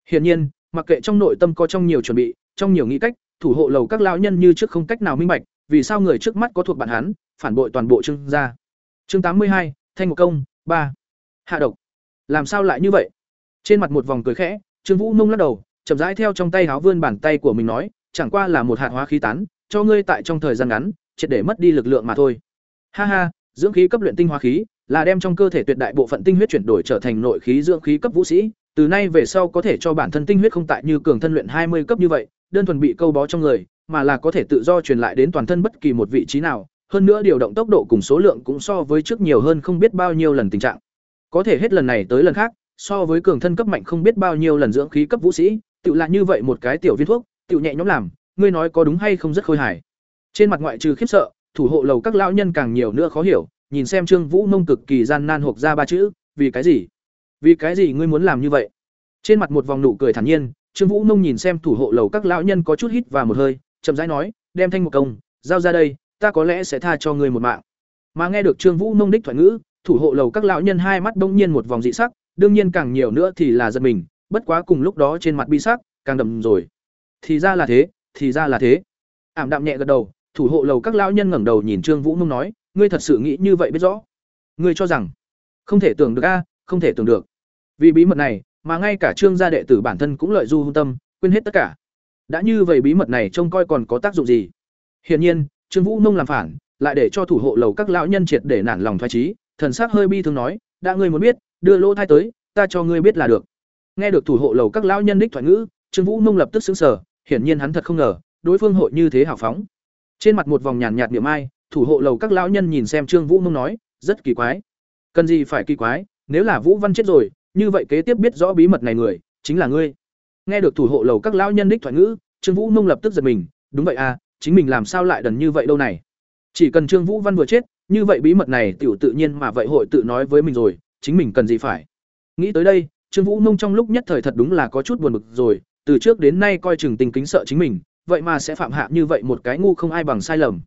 Hiển nhiên, mặc kệ trong nội tâm có trong nhiều chuẩn bị, trong nhiều nghĩ cách, thủ hộ lầu các lao nhân như trước không cách nào minh bạch, vì sao người trước mắt có thuộc bạn hắn, phản bội toàn bộ Trương gia. Chương tám mươi hai, Thanh một công, ba Hạ độc. Làm sao lại như vậy? Trên mặt một vòng cười khẽ, Trương Vũ nông lắc đầu, chậm rãi theo trong tay háo vươn bàn tay của mình nói, chẳng qua là một hạt hóa khí tán, cho ngươi tại trong thời gian ngắn, triệt để mất đi lực lượng mà thôi. Ha ha, dưỡng khí cấp luyện tinh hóa khí, là đem trong cơ thể tuyệt đại bộ phận tinh huyết chuyển đổi trở thành nội khí dưỡng khí cấp vũ sĩ, từ nay về sau có thể cho bản thân tinh huyết không tại như cường thân luyện hai mươi cấp như vậy, đơn thuần bị câu bó trong người, mà là có thể tự do truyền lại đến toàn thân bất kỳ một vị trí nào, hơn nữa điều động tốc độ cùng số lượng cũng so với trước nhiều hơn không biết bao nhiêu lần tình trạng. Có thể hết lần này tới lần khác, so với cường thân cấp mạnh không biết bao nhiêu lần dưỡng khí cấp vũ sĩ, tự là như vậy một cái tiểu viên thuốc, tự nhẹ nhõm làm, ngươi nói có đúng hay không rất khôi hài. Trên mặt ngoại trừ khiếp sợ, thủ hộ lầu các lão nhân càng nhiều nữa khó hiểu, nhìn xem Trương Vũ Nông cực kỳ gian nan hộc ra ba chữ, vì cái gì? Vì cái gì ngươi muốn làm như vậy? Trên mặt một vòng nụ cười thản nhiên, Trương Vũ Nông nhìn xem thủ hộ lầu các lão nhân có chút hít và một hơi, chậm rãi nói, đem thanh một công, giao ra đây, ta có lẽ sẽ tha cho ngươi một mạng. Mà nghe được Trương Vũ Nông đích thoại ngữ, thủ hộ lầu các lão nhân hai mắt bỗng nhiên một vòng dị sắc, đương nhiên càng nhiều nữa thì là giật mình, bất quá cùng lúc đó trên mặt bi sắc càng đậm rồi. Thì ra là thế, thì ra là thế. Ảm đạm nhẹ gật đầu, thủ hộ lầu các lão nhân ngẩng đầu nhìn Trương Vũ Nông nói, ngươi thật sự nghĩ như vậy biết rõ? Ngươi cho rằng không thể tưởng được a, không thể tưởng được. Vì bí mật này, mà ngay cả Trương gia đệ tử bản thân cũng lợi du hung tâm, quên hết tất cả. Đã như vậy bí mật này trông coi còn có tác dụng gì? Hiển nhiên, Trương Vũ Nông làm phản, lại để cho thủ hộ lầu các lão nhân triệt để nản lòng thoái trí, thần sắc hơi bi thương nói, "Đã ngươi muốn biết, đưa lỗ thai tới, ta cho ngươi biết là được." Nghe được thủ hộ lầu các lão nhân đích thoại ngữ, Trương Vũ Nông lập tức sững sờ, hiển nhiên hắn thật không ngờ, đối phương hội như thế hào phóng. Trên mặt một vòng nhàn nhạt niệm ai, thủ hộ lầu các lão nhân nhìn xem Trương Vũ Nông nói, "Rất kỳ quái." "Cần gì phải kỳ quái, nếu là Vũ Văn chết rồi, như vậy kế tiếp biết rõ bí mật này người, chính là ngươi." Nghe được thủ hộ lầu các lão nhân đích thoại ngữ, Trương Vũ Nông lập tức giật mình, "Đúng vậy à, chính mình làm sao lại đần như vậy đâu này?" Chỉ cần Trương Vũ Văn vừa chết, như vậy bí mật này tiểu tự nhiên mà vậy hội tự nói với mình rồi, chính mình cần gì phải. Nghĩ tới đây, Trương Vũ Nông trong lúc nhất thời thật đúng là có chút buồn bực rồi, từ trước đến nay coi chừng tình kính sợ chính mình, vậy mà sẽ phạm hạ như vậy một cái ngu không ai bằng sai lầm.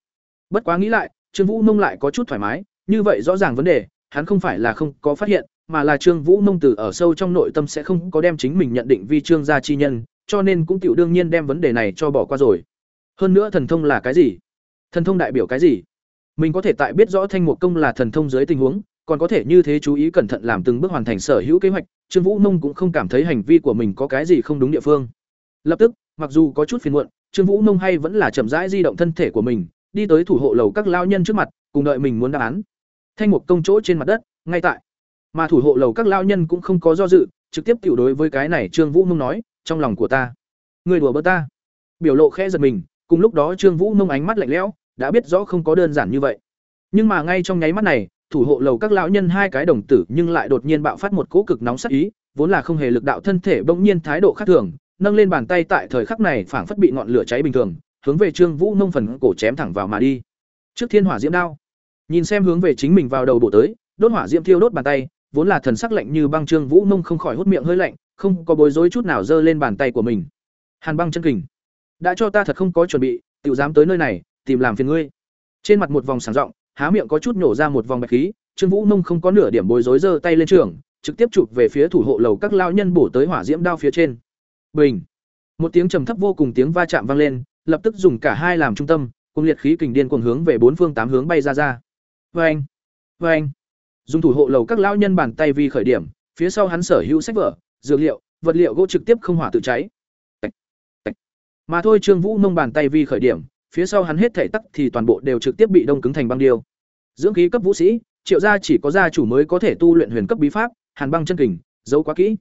Bất quá nghĩ lại, Trương Vũ Nông lại có chút thoải mái, như vậy rõ ràng vấn đề, hắn không phải là không có phát hiện, mà là Trương Vũ Nông từ ở sâu trong nội tâm sẽ không có đem chính mình nhận định vi Trương gia chi nhân, cho nên cũng tiểu đương nhiên đem vấn đề này cho bỏ qua rồi. Hơn nữa thần thông là cái gì? Thần thông đại biểu cái gì? Mình có thể tại biết rõ thanh mục công là thần thông dưới tình huống, còn có thể như thế chú ý cẩn thận làm từng bước hoàn thành sở hữu kế hoạch, Trương Vũ Nông cũng không cảm thấy hành vi của mình có cái gì không đúng địa phương. Lập tức, mặc dù có chút phiền muộn, Trương Vũ Nông hay vẫn là chậm rãi di động thân thể của mình, đi tới thủ hộ lầu các lao nhân trước mặt, cùng đợi mình muốn đáp án. Thanh mục công chỗ trên mặt đất, ngay tại. Mà thủ hộ lầu các lao nhân cũng không có do dự, trực tiếp tiểu đối với cái này Trương Vũ Nông nói, trong lòng của ta, người đùa bỡn ta. Biểu lộ khẽ giật mình, cùng lúc đó Trương Vũ Nông ánh mắt lạnh lẽo, đã biết rõ không có đơn giản như vậy. Nhưng mà ngay trong nháy mắt này, thủ hộ lầu các lão nhân hai cái đồng tử nhưng lại đột nhiên bạo phát một cỗ cực nóng sắc ý, vốn là không hề lực đạo thân thể bỗng nhiên thái độ khác thường, nâng lên bàn tay tại thời khắc này phảng phất bị ngọn lửa cháy bình thường, hướng về Trương Vũ Nông phần cổ chém thẳng vào mà đi. Trước thiên hỏa diễm đao, nhìn xem hướng về chính mình vào đầu bổ tới, đốt hỏa diễm thiêu đốt bàn tay, vốn là thần sắc lạnh như băng Trương Vũ Nông không khỏi hút miệng hơi lạnh, không có bối rối chút nào giơ lên bàn tay của mình. Hàn băng chân kình, đã cho ta thật không có chuẩn bị, tiểu dám tới nơi này, tìm làm phiền ngươi. Trên mặt một vòng sáng rộng, há miệng có chút nổ ra một vòng bạch khí, Trương Vũ Nông không có nửa điểm bối rối giơ tay lên trường, trực tiếp chụp về phía thủ hộ lầu các lao nhân bổ tới hỏa diễm đao phía trên. Bình. Một tiếng trầm thấp vô cùng tiếng va chạm vang lên, lập tức dùng cả hai làm trung tâm, cùng liệt khí kình điên cuồng hướng về bốn phương tám hướng bay ra ra. vê anh vê anh Dùng thủ hộ lầu các lao nhân bàn tay vi khởi điểm, phía sau hắn sở hữu sách vở, dược liệu, vật liệu gỗ trực tiếp không hỏa tự cháy. Tạch, tạch. Mà thôi Trương Vũ Nông bàn tay vi khởi điểm, phía sau hắn hết thể tắc thì toàn bộ đều trực tiếp bị đông cứng thành băng điêu. Dưỡng khí cấp vũ sĩ, triệu gia chỉ có gia chủ mới có thể tu luyện huyền cấp bí pháp, Hàn băng chân kình, giấu quá kỹ.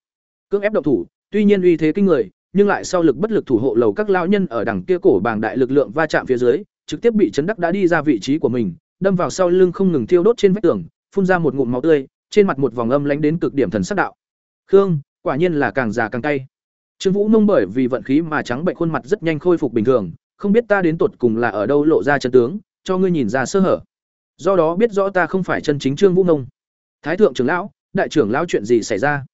Cưỡng ép động thủ, tuy nhiên uy thế kinh người, nhưng lại sau lực bất lực thủ hộ lầu các lao nhân ở đằng kia cổ bàng đại lực lượng va chạm phía dưới, trực tiếp bị chấn đắc đã đi ra vị trí của mình, đâm vào sau lưng không ngừng thiêu đốt trên vách tường, phun ra một ngụm máu tươi, trên mặt một vòng âm lánh đến cực điểm thần sắc đạo. Khương quả nhiên là càng già càng cay. Trương vũ nông bởi vì vận khí mà trắng bệnh khuôn mặt rất nhanh khôi phục bình thường không biết ta đến tột cùng là ở đâu lộ ra chân tướng cho ngươi nhìn ra sơ hở do đó biết rõ ta không phải chân chính trương vũ nông thái thượng trưởng lão, đại trưởng lão chuyện gì xảy ra?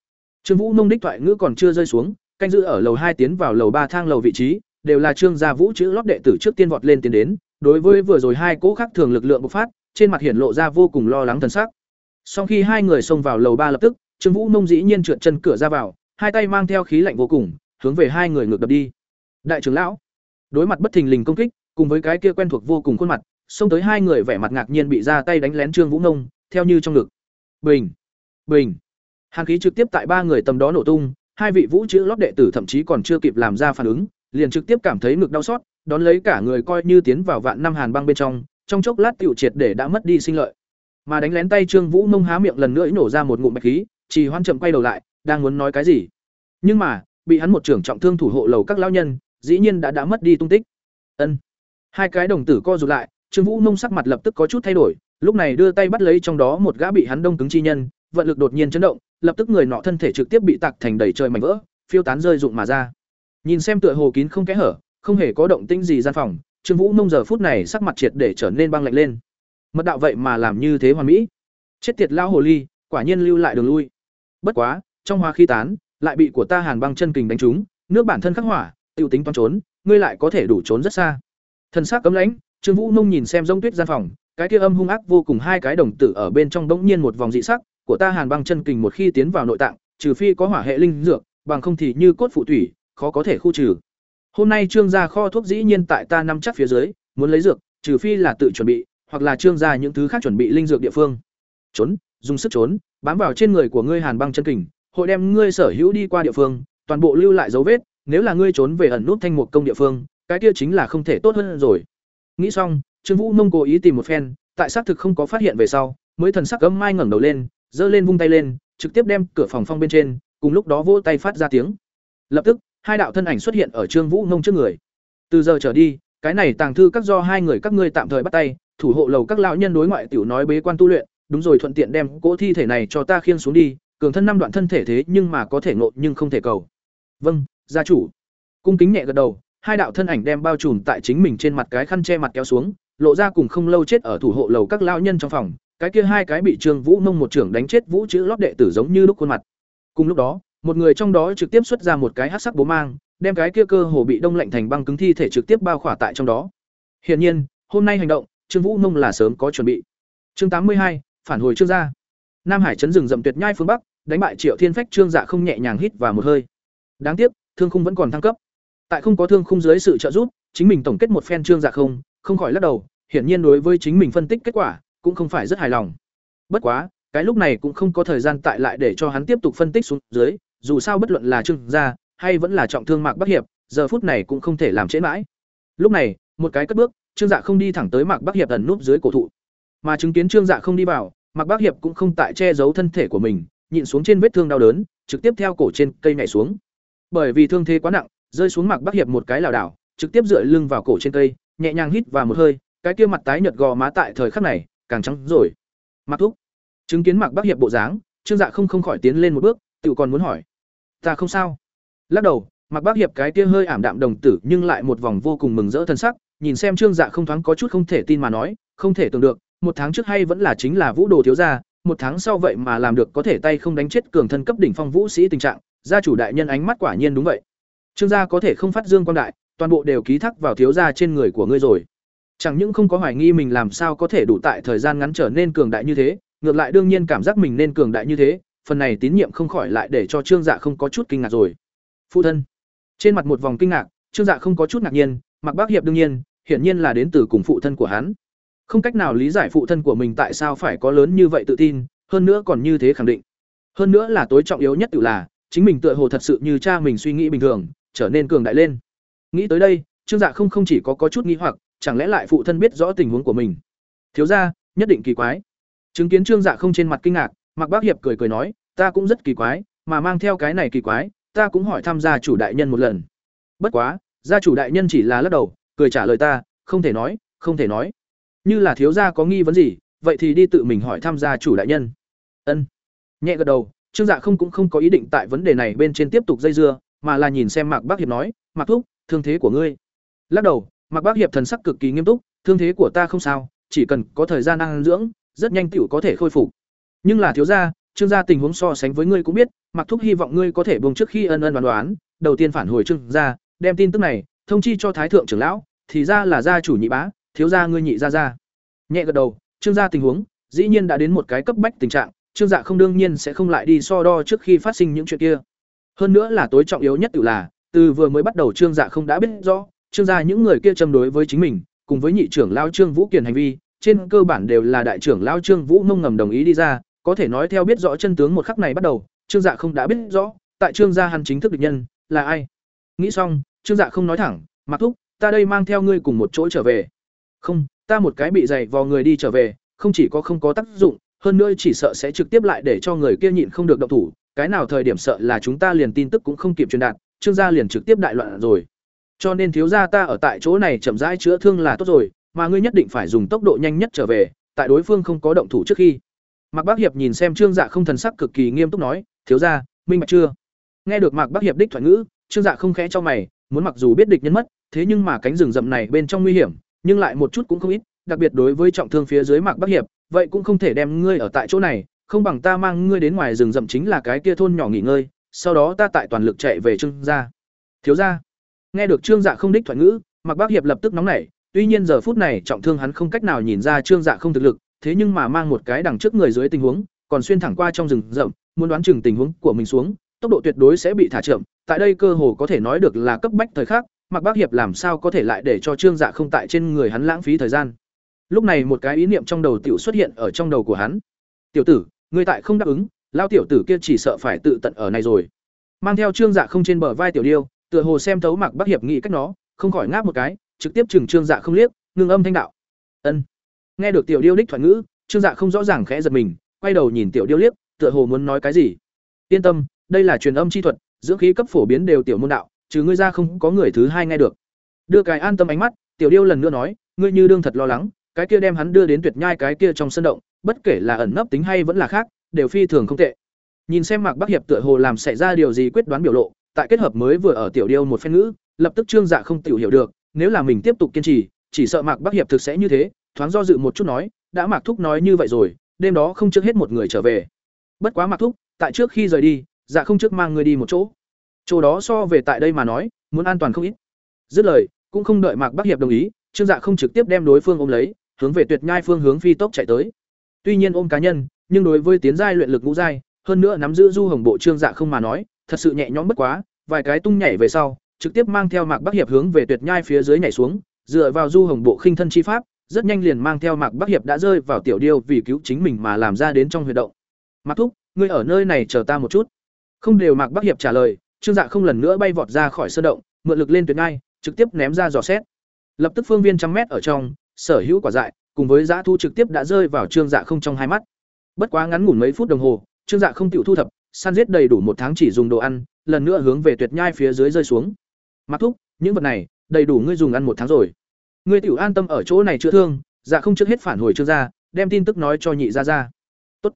Trương vũ nông đích thoại ngữ còn chưa rơi xuống, canh giữ ở lầu hai tiến vào lầu ba thang lầu vị trí, đều là trương gia vũ chữ lót đệ tử trước tiên vọt lên tiến đến, đối với vừa rồi hai cỗ khác thường lực lượng bộc phát, trên mặt hiển lộ ra vô cùng lo lắng thần sắc. Sau khi hai người xông vào lầu ba lập tức, trương vũ nông dĩ nhiên trượt chân cửa ra vào, hai tay mang theo khí lạnh vô cùng, hướng về hai người ngược đập đi. Đại trưởng lão, đối mặt bất thình lình công kích, cùng với cái kia quen thuộc vô cùng khuôn mặt xông tới hai người vẻ mặt ngạc nhiên bị ra tay đánh lén trương vũ nông theo như trong ngực. Bình bình. Hàn khí trực tiếp tại ba người tầm đó nổ tung, hai vị vũ chữ lót đệ tử thậm chí còn chưa kịp làm ra phản ứng, liền trực tiếp cảm thấy ngực đau xót, đón lấy cả người coi như tiến vào vạn năm hàn băng bên trong trong chốc lát tiểu triệt để đã mất đi sinh lợi. Mà đánh lén tay trương vũ nông há miệng lần nữa nổ ra một ngụm bạch khí chỉ hoan chậm quay đầu lại, đang muốn nói cái gì? Nhưng mà, bị hắn một trưởng trọng thương thủ hộ lầu các lão nhân, dĩ nhiên đã đã mất đi tung tích. Ân. Hai cái đồng tử co rụt lại trương vũ nông sắc mặt lập tức có chút thay đổi, lúc này đưa tay bắt lấy trong đó một gã bị hắn đông cứng chi nhân, vận lực đột nhiên chấn động, lập tức người nọ thân thể trực tiếp bị tạc thành đầy trời mảnh vỡ, phiêu tán rơi rụng mà ra. Nhìn xem tựa hồ kín không kẽ hở, không hề có động tĩnh gì gian phòng, trương vũ nông giờ phút này sắc mặt triệt để trở nên băng lạnh lên. Mật đạo vậy mà làm như thế hoàn mỹ. Chết tiệt lao hồ ly, quả nhiên lưu lại đường lui. Bất quá, trong hoa khí tán, lại bị của ta hàn băng chân kình đánh trúng, nước bản thân khắc hỏa tiêu tính toán trốn, ngươi lại có thể đủ trốn rất xa. Thân xác cấm lãnh trương vũ nông nhìn xem rông tuyết gian phòng, cái kia âm hung ác vô cùng hai cái đồng tử ở bên trong bỗng nhiên một vòng dị sắc, của ta hàn băng chân kình một khi tiến vào nội tạng, trừ phi có hỏa hệ linh dược, bằng không thì như cốt phụ thủy, khó có thể khu trừ. Hôm nay trương gia kho thuốc dĩ nhiên tại ta nắm chắc phía dưới, muốn lấy dược, trừ phi là tự chuẩn bị, hoặc là trương gia những thứ khác chuẩn bị linh dược địa phương. Trốn, dùng sức trốn, bám vào trên người của ngươi hàn băng chân kình, hội đem ngươi sở hữu đi qua địa phương, toàn bộ lưu lại dấu vết, nếu là ngươi trốn về ẩn nút thanh một công địa phương, cái kia chính là không thể tốt hơn rồi nghĩ xong, trương vũ mông cố ý tìm một phen, tại xác thực không có phát hiện về sau, mới thần sắc cấm mai ngẩng đầu lên, giơ lên vung tay lên, trực tiếp đem cửa phòng phong bên trên, cùng lúc đó vỗ tay phát ra tiếng. Lập tức, hai đạo thân ảnh xuất hiện ở trương vũ mông trước người. Từ giờ trở đi, cái này tàng thư các do hai người các ngươi tạm thời bắt tay, thủ hộ lầu các lão nhân đối ngoại tiểu nói bế quan tu luyện, đúng rồi thuận tiện đem cỗ thi thể này cho ta khiêng xuống đi, cường thân năm đoạn thân thể thế nhưng mà có thể ngộ nhưng không thể cầu. Vâng gia chủ. Cung kính nhẹ gật đầu hai đạo thân ảnh đem bao trùm tại chính mình trên mặt cái khăn che mặt kéo xuống, lộ ra cùng không lâu chết ở thủ hộ lầu các lao nhân trong phòng. Cái kia hai cái bị trương vũ nông một trưởng đánh chết vũ chữ lót đệ tử giống như lúc khuôn mặt. Cùng lúc đó, một người trong đó trực tiếp xuất ra một cái hát sắc bố mang, đem cái kia cơ hồ bị đông lạnh thành băng cứng thi thể trực tiếp bao khỏa tại trong đó. Hiển nhiên, hôm nay hành động, trương vũ nông là sớm có chuẩn bị. Chương tám mươi hai, phản hồi trương gia. Nam hải chấn rừng rậm tuyệt nhai phương bắc, đánh bại triệu thiên phách trương dạ không nhẹ nhàng hít vào một hơi. Đáng tiếc, thương khung vẫn còn thăng cấp tại không có thương khung dưới sự trợ giúp, chính mình tổng kết một phen trương dạ không không khỏi lắc đầu, hiển nhiên đối với chính mình phân tích kết quả, cũng không phải rất hài lòng. Bất quá, cái lúc này cũng không có thời gian tại lại để cho hắn tiếp tục phân tích xuống dưới, dù sao bất luận là trương gia, hay vẫn là trọng thương mạc bắc hiệp, giờ phút này cũng không thể làm trễ mãi. Lúc này, một cái cất bước, trương dạ không đi thẳng tới mạc bắc hiệp ẩn núp dưới cổ thụ. Mà chứng kiến trương dạ không đi vào, mạc bắc hiệp cũng không tại che giấu thân thể của mình, nhịn xuống trên vết thương đau đớn, trực tiếp theo cổ trên cây nhảy xuống. Bởi vì thương thế quá nặng rơi xuống mạc bắc hiệp một cái lảo đảo, trực tiếp dựa lưng vào cổ trên cây, nhẹ nhàng hít vào một hơi, cái kia mặt tái nhợt gò má tại thời khắc này càng trắng rồi. Mặc thúc, chứng kiến mạc bắc hiệp bộ dáng, trương dạ không không khỏi tiến lên một bước, tự còn muốn hỏi, ta không sao. Lắc đầu, mạc bắc hiệp cái kia hơi ảm đạm đồng tử nhưng lại một vòng vô cùng mừng rỡ thân sắc, nhìn xem trương dạ không thoáng có chút không thể tin mà nói, không thể tưởng được, một tháng trước hay vẫn là chính là vũ đồ thiếu gia, một tháng sau vậy mà làm được có thể tay không đánh chết cường thân cấp đỉnh phong vũ sĩ tình trạng, gia chủ đại nhân ánh mắt quả nhiên đúng vậy trương gia có thể không phát dương quan đại, toàn bộ đều ký thác vào thiếu gia trên người của ngươi rồi. Chẳng những không có hoài nghi mình làm sao có thể đủ tại thời gian ngắn trở nên cường đại như thế, ngược lại đương nhiên cảm giác mình nên cường đại như thế, phần này tín nhiệm không khỏi lại để cho trương dạ không có chút kinh ngạc rồi. Phụ thân. Trên mặt một vòng kinh ngạc, trương dạ không có chút ngạc nhiên, mặc bác hiệp đương nhiên, hiển nhiên là đến từ cùng phụ thân của hắn. Không cách nào lý giải phụ thân của mình tại sao phải có lớn như vậy tự tin, hơn nữa còn như thế khẳng định. Hơn nữa là tối trọng yếu nhất tự là, chính mình tựa hồ thật sự như cha mình suy nghĩ bình thường trở nên cường đại lên. Nghĩ tới đây, trương dạ không không chỉ có có chút nghi hoặc, chẳng lẽ lại phụ thân biết rõ tình huống của mình? Thiếu ra nhất định kỳ quái. Chứng kiến trương dạ không trên mặt kinh ngạc mặc bác hiệp cười cười nói, ta cũng rất kỳ quái, mà mang theo cái này kỳ quái, ta cũng hỏi tham gia chủ đại nhân một lần. Bất quá, gia chủ đại nhân chỉ là lắc đầu, cười trả lời ta, không thể nói, không thể nói. Như là thiếu gia có nghi vấn gì, vậy thì đi tự mình hỏi tham gia chủ đại nhân. Ân. Nhẹ gật đầu, trương dạ không cũng không có ý định tại vấn đề này bên trên tiếp tục dây dưa mà là nhìn xem mạc bác hiệp nói, mạc thúc, thương thế của ngươi. Lắc đầu, mạc bác hiệp thần sắc cực kỳ nghiêm túc, thương thế của ta không sao, chỉ cần có thời gian ăn dưỡng, rất nhanh tiểu có thể khôi phục. Nhưng là thiếu gia, trương gia tình huống so sánh với ngươi cũng biết, mạc thúc hy vọng ngươi có thể buông trước khi ân ân đoán đoán, đầu tiên phản hồi trương gia, đem tin tức này thông chi cho thái thượng trưởng lão, thì ra là gia chủ nhị bá, thiếu gia ngươi nhị gia gia. Nhẹ gật đầu, trương gia tình huống, dĩ nhiên đã đến một cái cấp bách tình trạng, trương dạ không đương nhiên sẽ không lại đi so đo trước khi phát sinh những chuyện kia hơn nữa là tối trọng yếu nhất tự là, từ vừa mới bắt đầu trương dạ không đã biết rõ, trương gia những người kia châm đối với chính mình, cùng với nhị trưởng lao trương vũ kiền hành vi, trên cơ bản đều là đại trưởng lao trương vũ mông ngầm đồng ý đi ra, có thể nói theo biết rõ chân tướng một khắc này bắt đầu, trương dạ không đã biết rõ, tại trương gia hắn chính thức địch nhân, là ai. Nghĩ xong, trương dạ không nói thẳng mặc thúc, ta đây mang theo ngươi cùng một chỗ trở về. Không, ta một cái bị dày vò người đi trở về, không chỉ có không có tác dụng, hơn nữa chỉ sợ sẽ trực tiếp lại để cho người kia nhịn không được động thủ cái nào thời điểm sợ là chúng ta liền tin tức cũng không kịp truyền đạt, trương gia liền trực tiếp đại loạn rồi. Cho nên thiếu gia ta ở tại chỗ này chậm rãi chữa thương là tốt rồi, mà ngươi nhất định phải dùng tốc độ nhanh nhất trở về, tại đối phương không có động thủ trước khi. Mạc bác hiệp nhìn xem trương dạ không thần sắc cực kỳ nghiêm túc nói, thiếu gia, minh bạch chưa? Nghe được mạc bác hiệp đích thoại ngữ, trương dạ không khẽ cho mày, muốn mặc dù biết địch nhân mất, thế nhưng mà cánh rừng rậm này bên trong nguy hiểm, nhưng lại một chút cũng không ít, đặc biệt đối với trọng thương phía dưới mạc bác hiệp, vậy cũng không thể đem ngươi ở tại chỗ này không bằng ta mang ngươi đến ngoài rừng rậm chính là cái kia thôn nhỏ nghỉ ngơi, sau đó ta tại toàn lực chạy về trương gia. Thiếu gia. Nghe được trương dạ không đích thuận ngữ, mạc bác hiệp lập tức nóng nảy, tuy nhiên giờ phút này trọng thương hắn không cách nào nhìn ra trương dạ không thực lực, thế nhưng mà mang một cái đằng trước người dưới tình huống, còn xuyên thẳng qua trong rừng rậm, muốn đoán chừng tình huống của mình xuống, tốc độ tuyệt đối sẽ bị thả chậm, tại đây cơ hồ có thể nói được là cấp bách thời khắc, mạc bác hiệp làm sao có thể lại để cho trương dạ không tại trên người hắn lãng phí thời gian. Lúc này một cái ý niệm trong đầu tiểu xuất hiện ở trong đầu của hắn. Tiểu tử ngươi tại không đáp ứng, lao tiểu tử kia chỉ sợ phải tự tận ở này rồi. Mang theo trương dạ không trên bờ vai tiểu điêu, tựa hồ xem thấu mặc bắc hiệp nghĩ cách nó, không khỏi ngáp một cái, trực tiếp chừng trương dạ không liếc, ngưng âm thanh đạo. Ân. Nghe được tiểu điêu đích thoại ngữ, trương dạ không rõ ràng khẽ giật mình, quay đầu nhìn tiểu điêu liếc, tựa hồ muốn nói cái gì. Yên tâm, đây là truyền âm chi thuật, dưỡng khí cấp phổ biến đều tiểu môn đạo, trừ ngươi ra không có người thứ hai nghe được. Đưa cái an tâm ánh mắt, tiểu điêu lần nữa nói, ngươi như đương thật lo lắng cái kia đem hắn đưa đến tuyệt nhai cái kia trong sân động, bất kể là ẩn nấp tính hay vẫn là khác, đều phi thường không tệ. Nhìn xem mạc bắc hiệp tựa hồ làm xảy ra điều gì quyết đoán biểu lộ, tại kết hợp mới vừa ở tiểu điêu một phen ngữ, lập tức trương dạ không tiểu hiểu được, nếu là mình tiếp tục kiên trì, chỉ sợ mạc bắc hiệp thực sẽ như thế, thoáng do dự một chút nói, đã mạc thúc nói như vậy rồi, đêm đó không trước hết một người trở về. Bất quá mạc thúc, tại trước khi rời đi dạ không trước mang người đi một chỗ. Chỗ đó so về tại đây mà nói, muốn an toàn không ít. Dứt lời, cũng không đợi mạc bắc hiệp đồng ý, trương dạ không trực tiếp đem đối phương ôm lấy hướng về tuyệt nhai phương hướng phi tốc chạy tới. Tuy nhiên ôm cá nhân, nhưng đối với tiến giai luyện lực ngũ giai, hơn nữa nắm giữ du hồng bộ trương dạ không mà nói, thật sự nhẹ nhõm bất quá, vài cái tung nhảy về sau, trực tiếp mang theo mạc bắc hiệp hướng về tuyệt nhai phía dưới nhảy xuống, dựa vào du hồng bộ khinh thân chi pháp, rất nhanh liền mang theo mạc bắc hiệp đã rơi vào tiểu điêu vì cứu chính mình mà làm ra đến trong huyệt động. Mạc thúc, ngươi ở nơi này chờ ta một chút. Không đều mạc bắc hiệp trả lời, trương dạ không lần nữa bay vọt ra khỏi sơn động, mượn lực lên tuyệt nhai, trực tiếp ném ra dò xét. Lập tức phương viên trăm mét ở trong sở hữu quả dại, cùng với giã thu trực tiếp đã rơi vào trương dạ không trong hai mắt. Bất quá ngắn ngủn mấy phút đồng hồ, trương dạ không tự thu thập, săn giết đầy đủ một tháng chỉ dùng đồ ăn, lần nữa hướng về tuyệt nhai phía dưới rơi xuống. Mặc thúc, những vật này, đầy đủ ngươi dùng ăn một tháng rồi. Ngươi tiểu an tâm ở chỗ này chữa thương dạ không trước hết phản hồi trương gia, đem tin tức nói cho nhị gia gia. Tốt.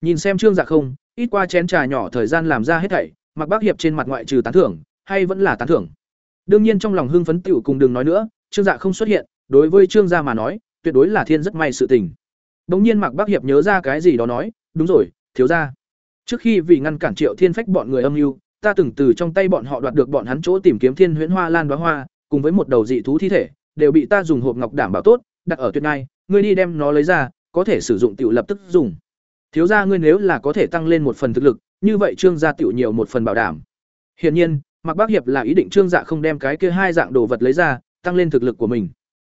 Nhìn xem trương dạ không, ít qua chén trà nhỏ thời gian làm ra hết thảy, mặc bác hiệp trên mặt ngoại trừ tán thưởng, hay vẫn là tán thưởng. Đương nhiên trong lòng hưng phấn tiểu cùng đừng nói nữa, trương dạ không xuất hiện đối với trương gia mà nói tuyệt đối là thiên rất may sự tình Đống nhiên Mạc Bác Hiệp nhớ ra cái gì đó nói, đúng rồi, thiếu gia. Trước khi vì ngăn cản Triệu Thiên Phách bọn người âm mưu, ta từng từ trong tay bọn họ đoạt được bọn hắn chỗ tìm kiếm Thiên Huyễn Hoa Lan đoá hoa, cùng với một đầu dị thú thi thể, đều bị ta dùng hộp ngọc đảm bảo tốt, đặt ở tuyệt ngai, ngươi đi đem nó lấy ra, có thể sử dụng tiểu lập tức dùng. Thiếu gia ngươi nếu là có thể tăng lên một phần thực lực, như vậy Trương gia tiểu nhiều một phần bảo đảm. Hiển nhiên, Mạc Bác Hiệp là ý định Trương Dạ không đem cái kia hai dạng đồ vật lấy ra, tăng lên thực lực của mình.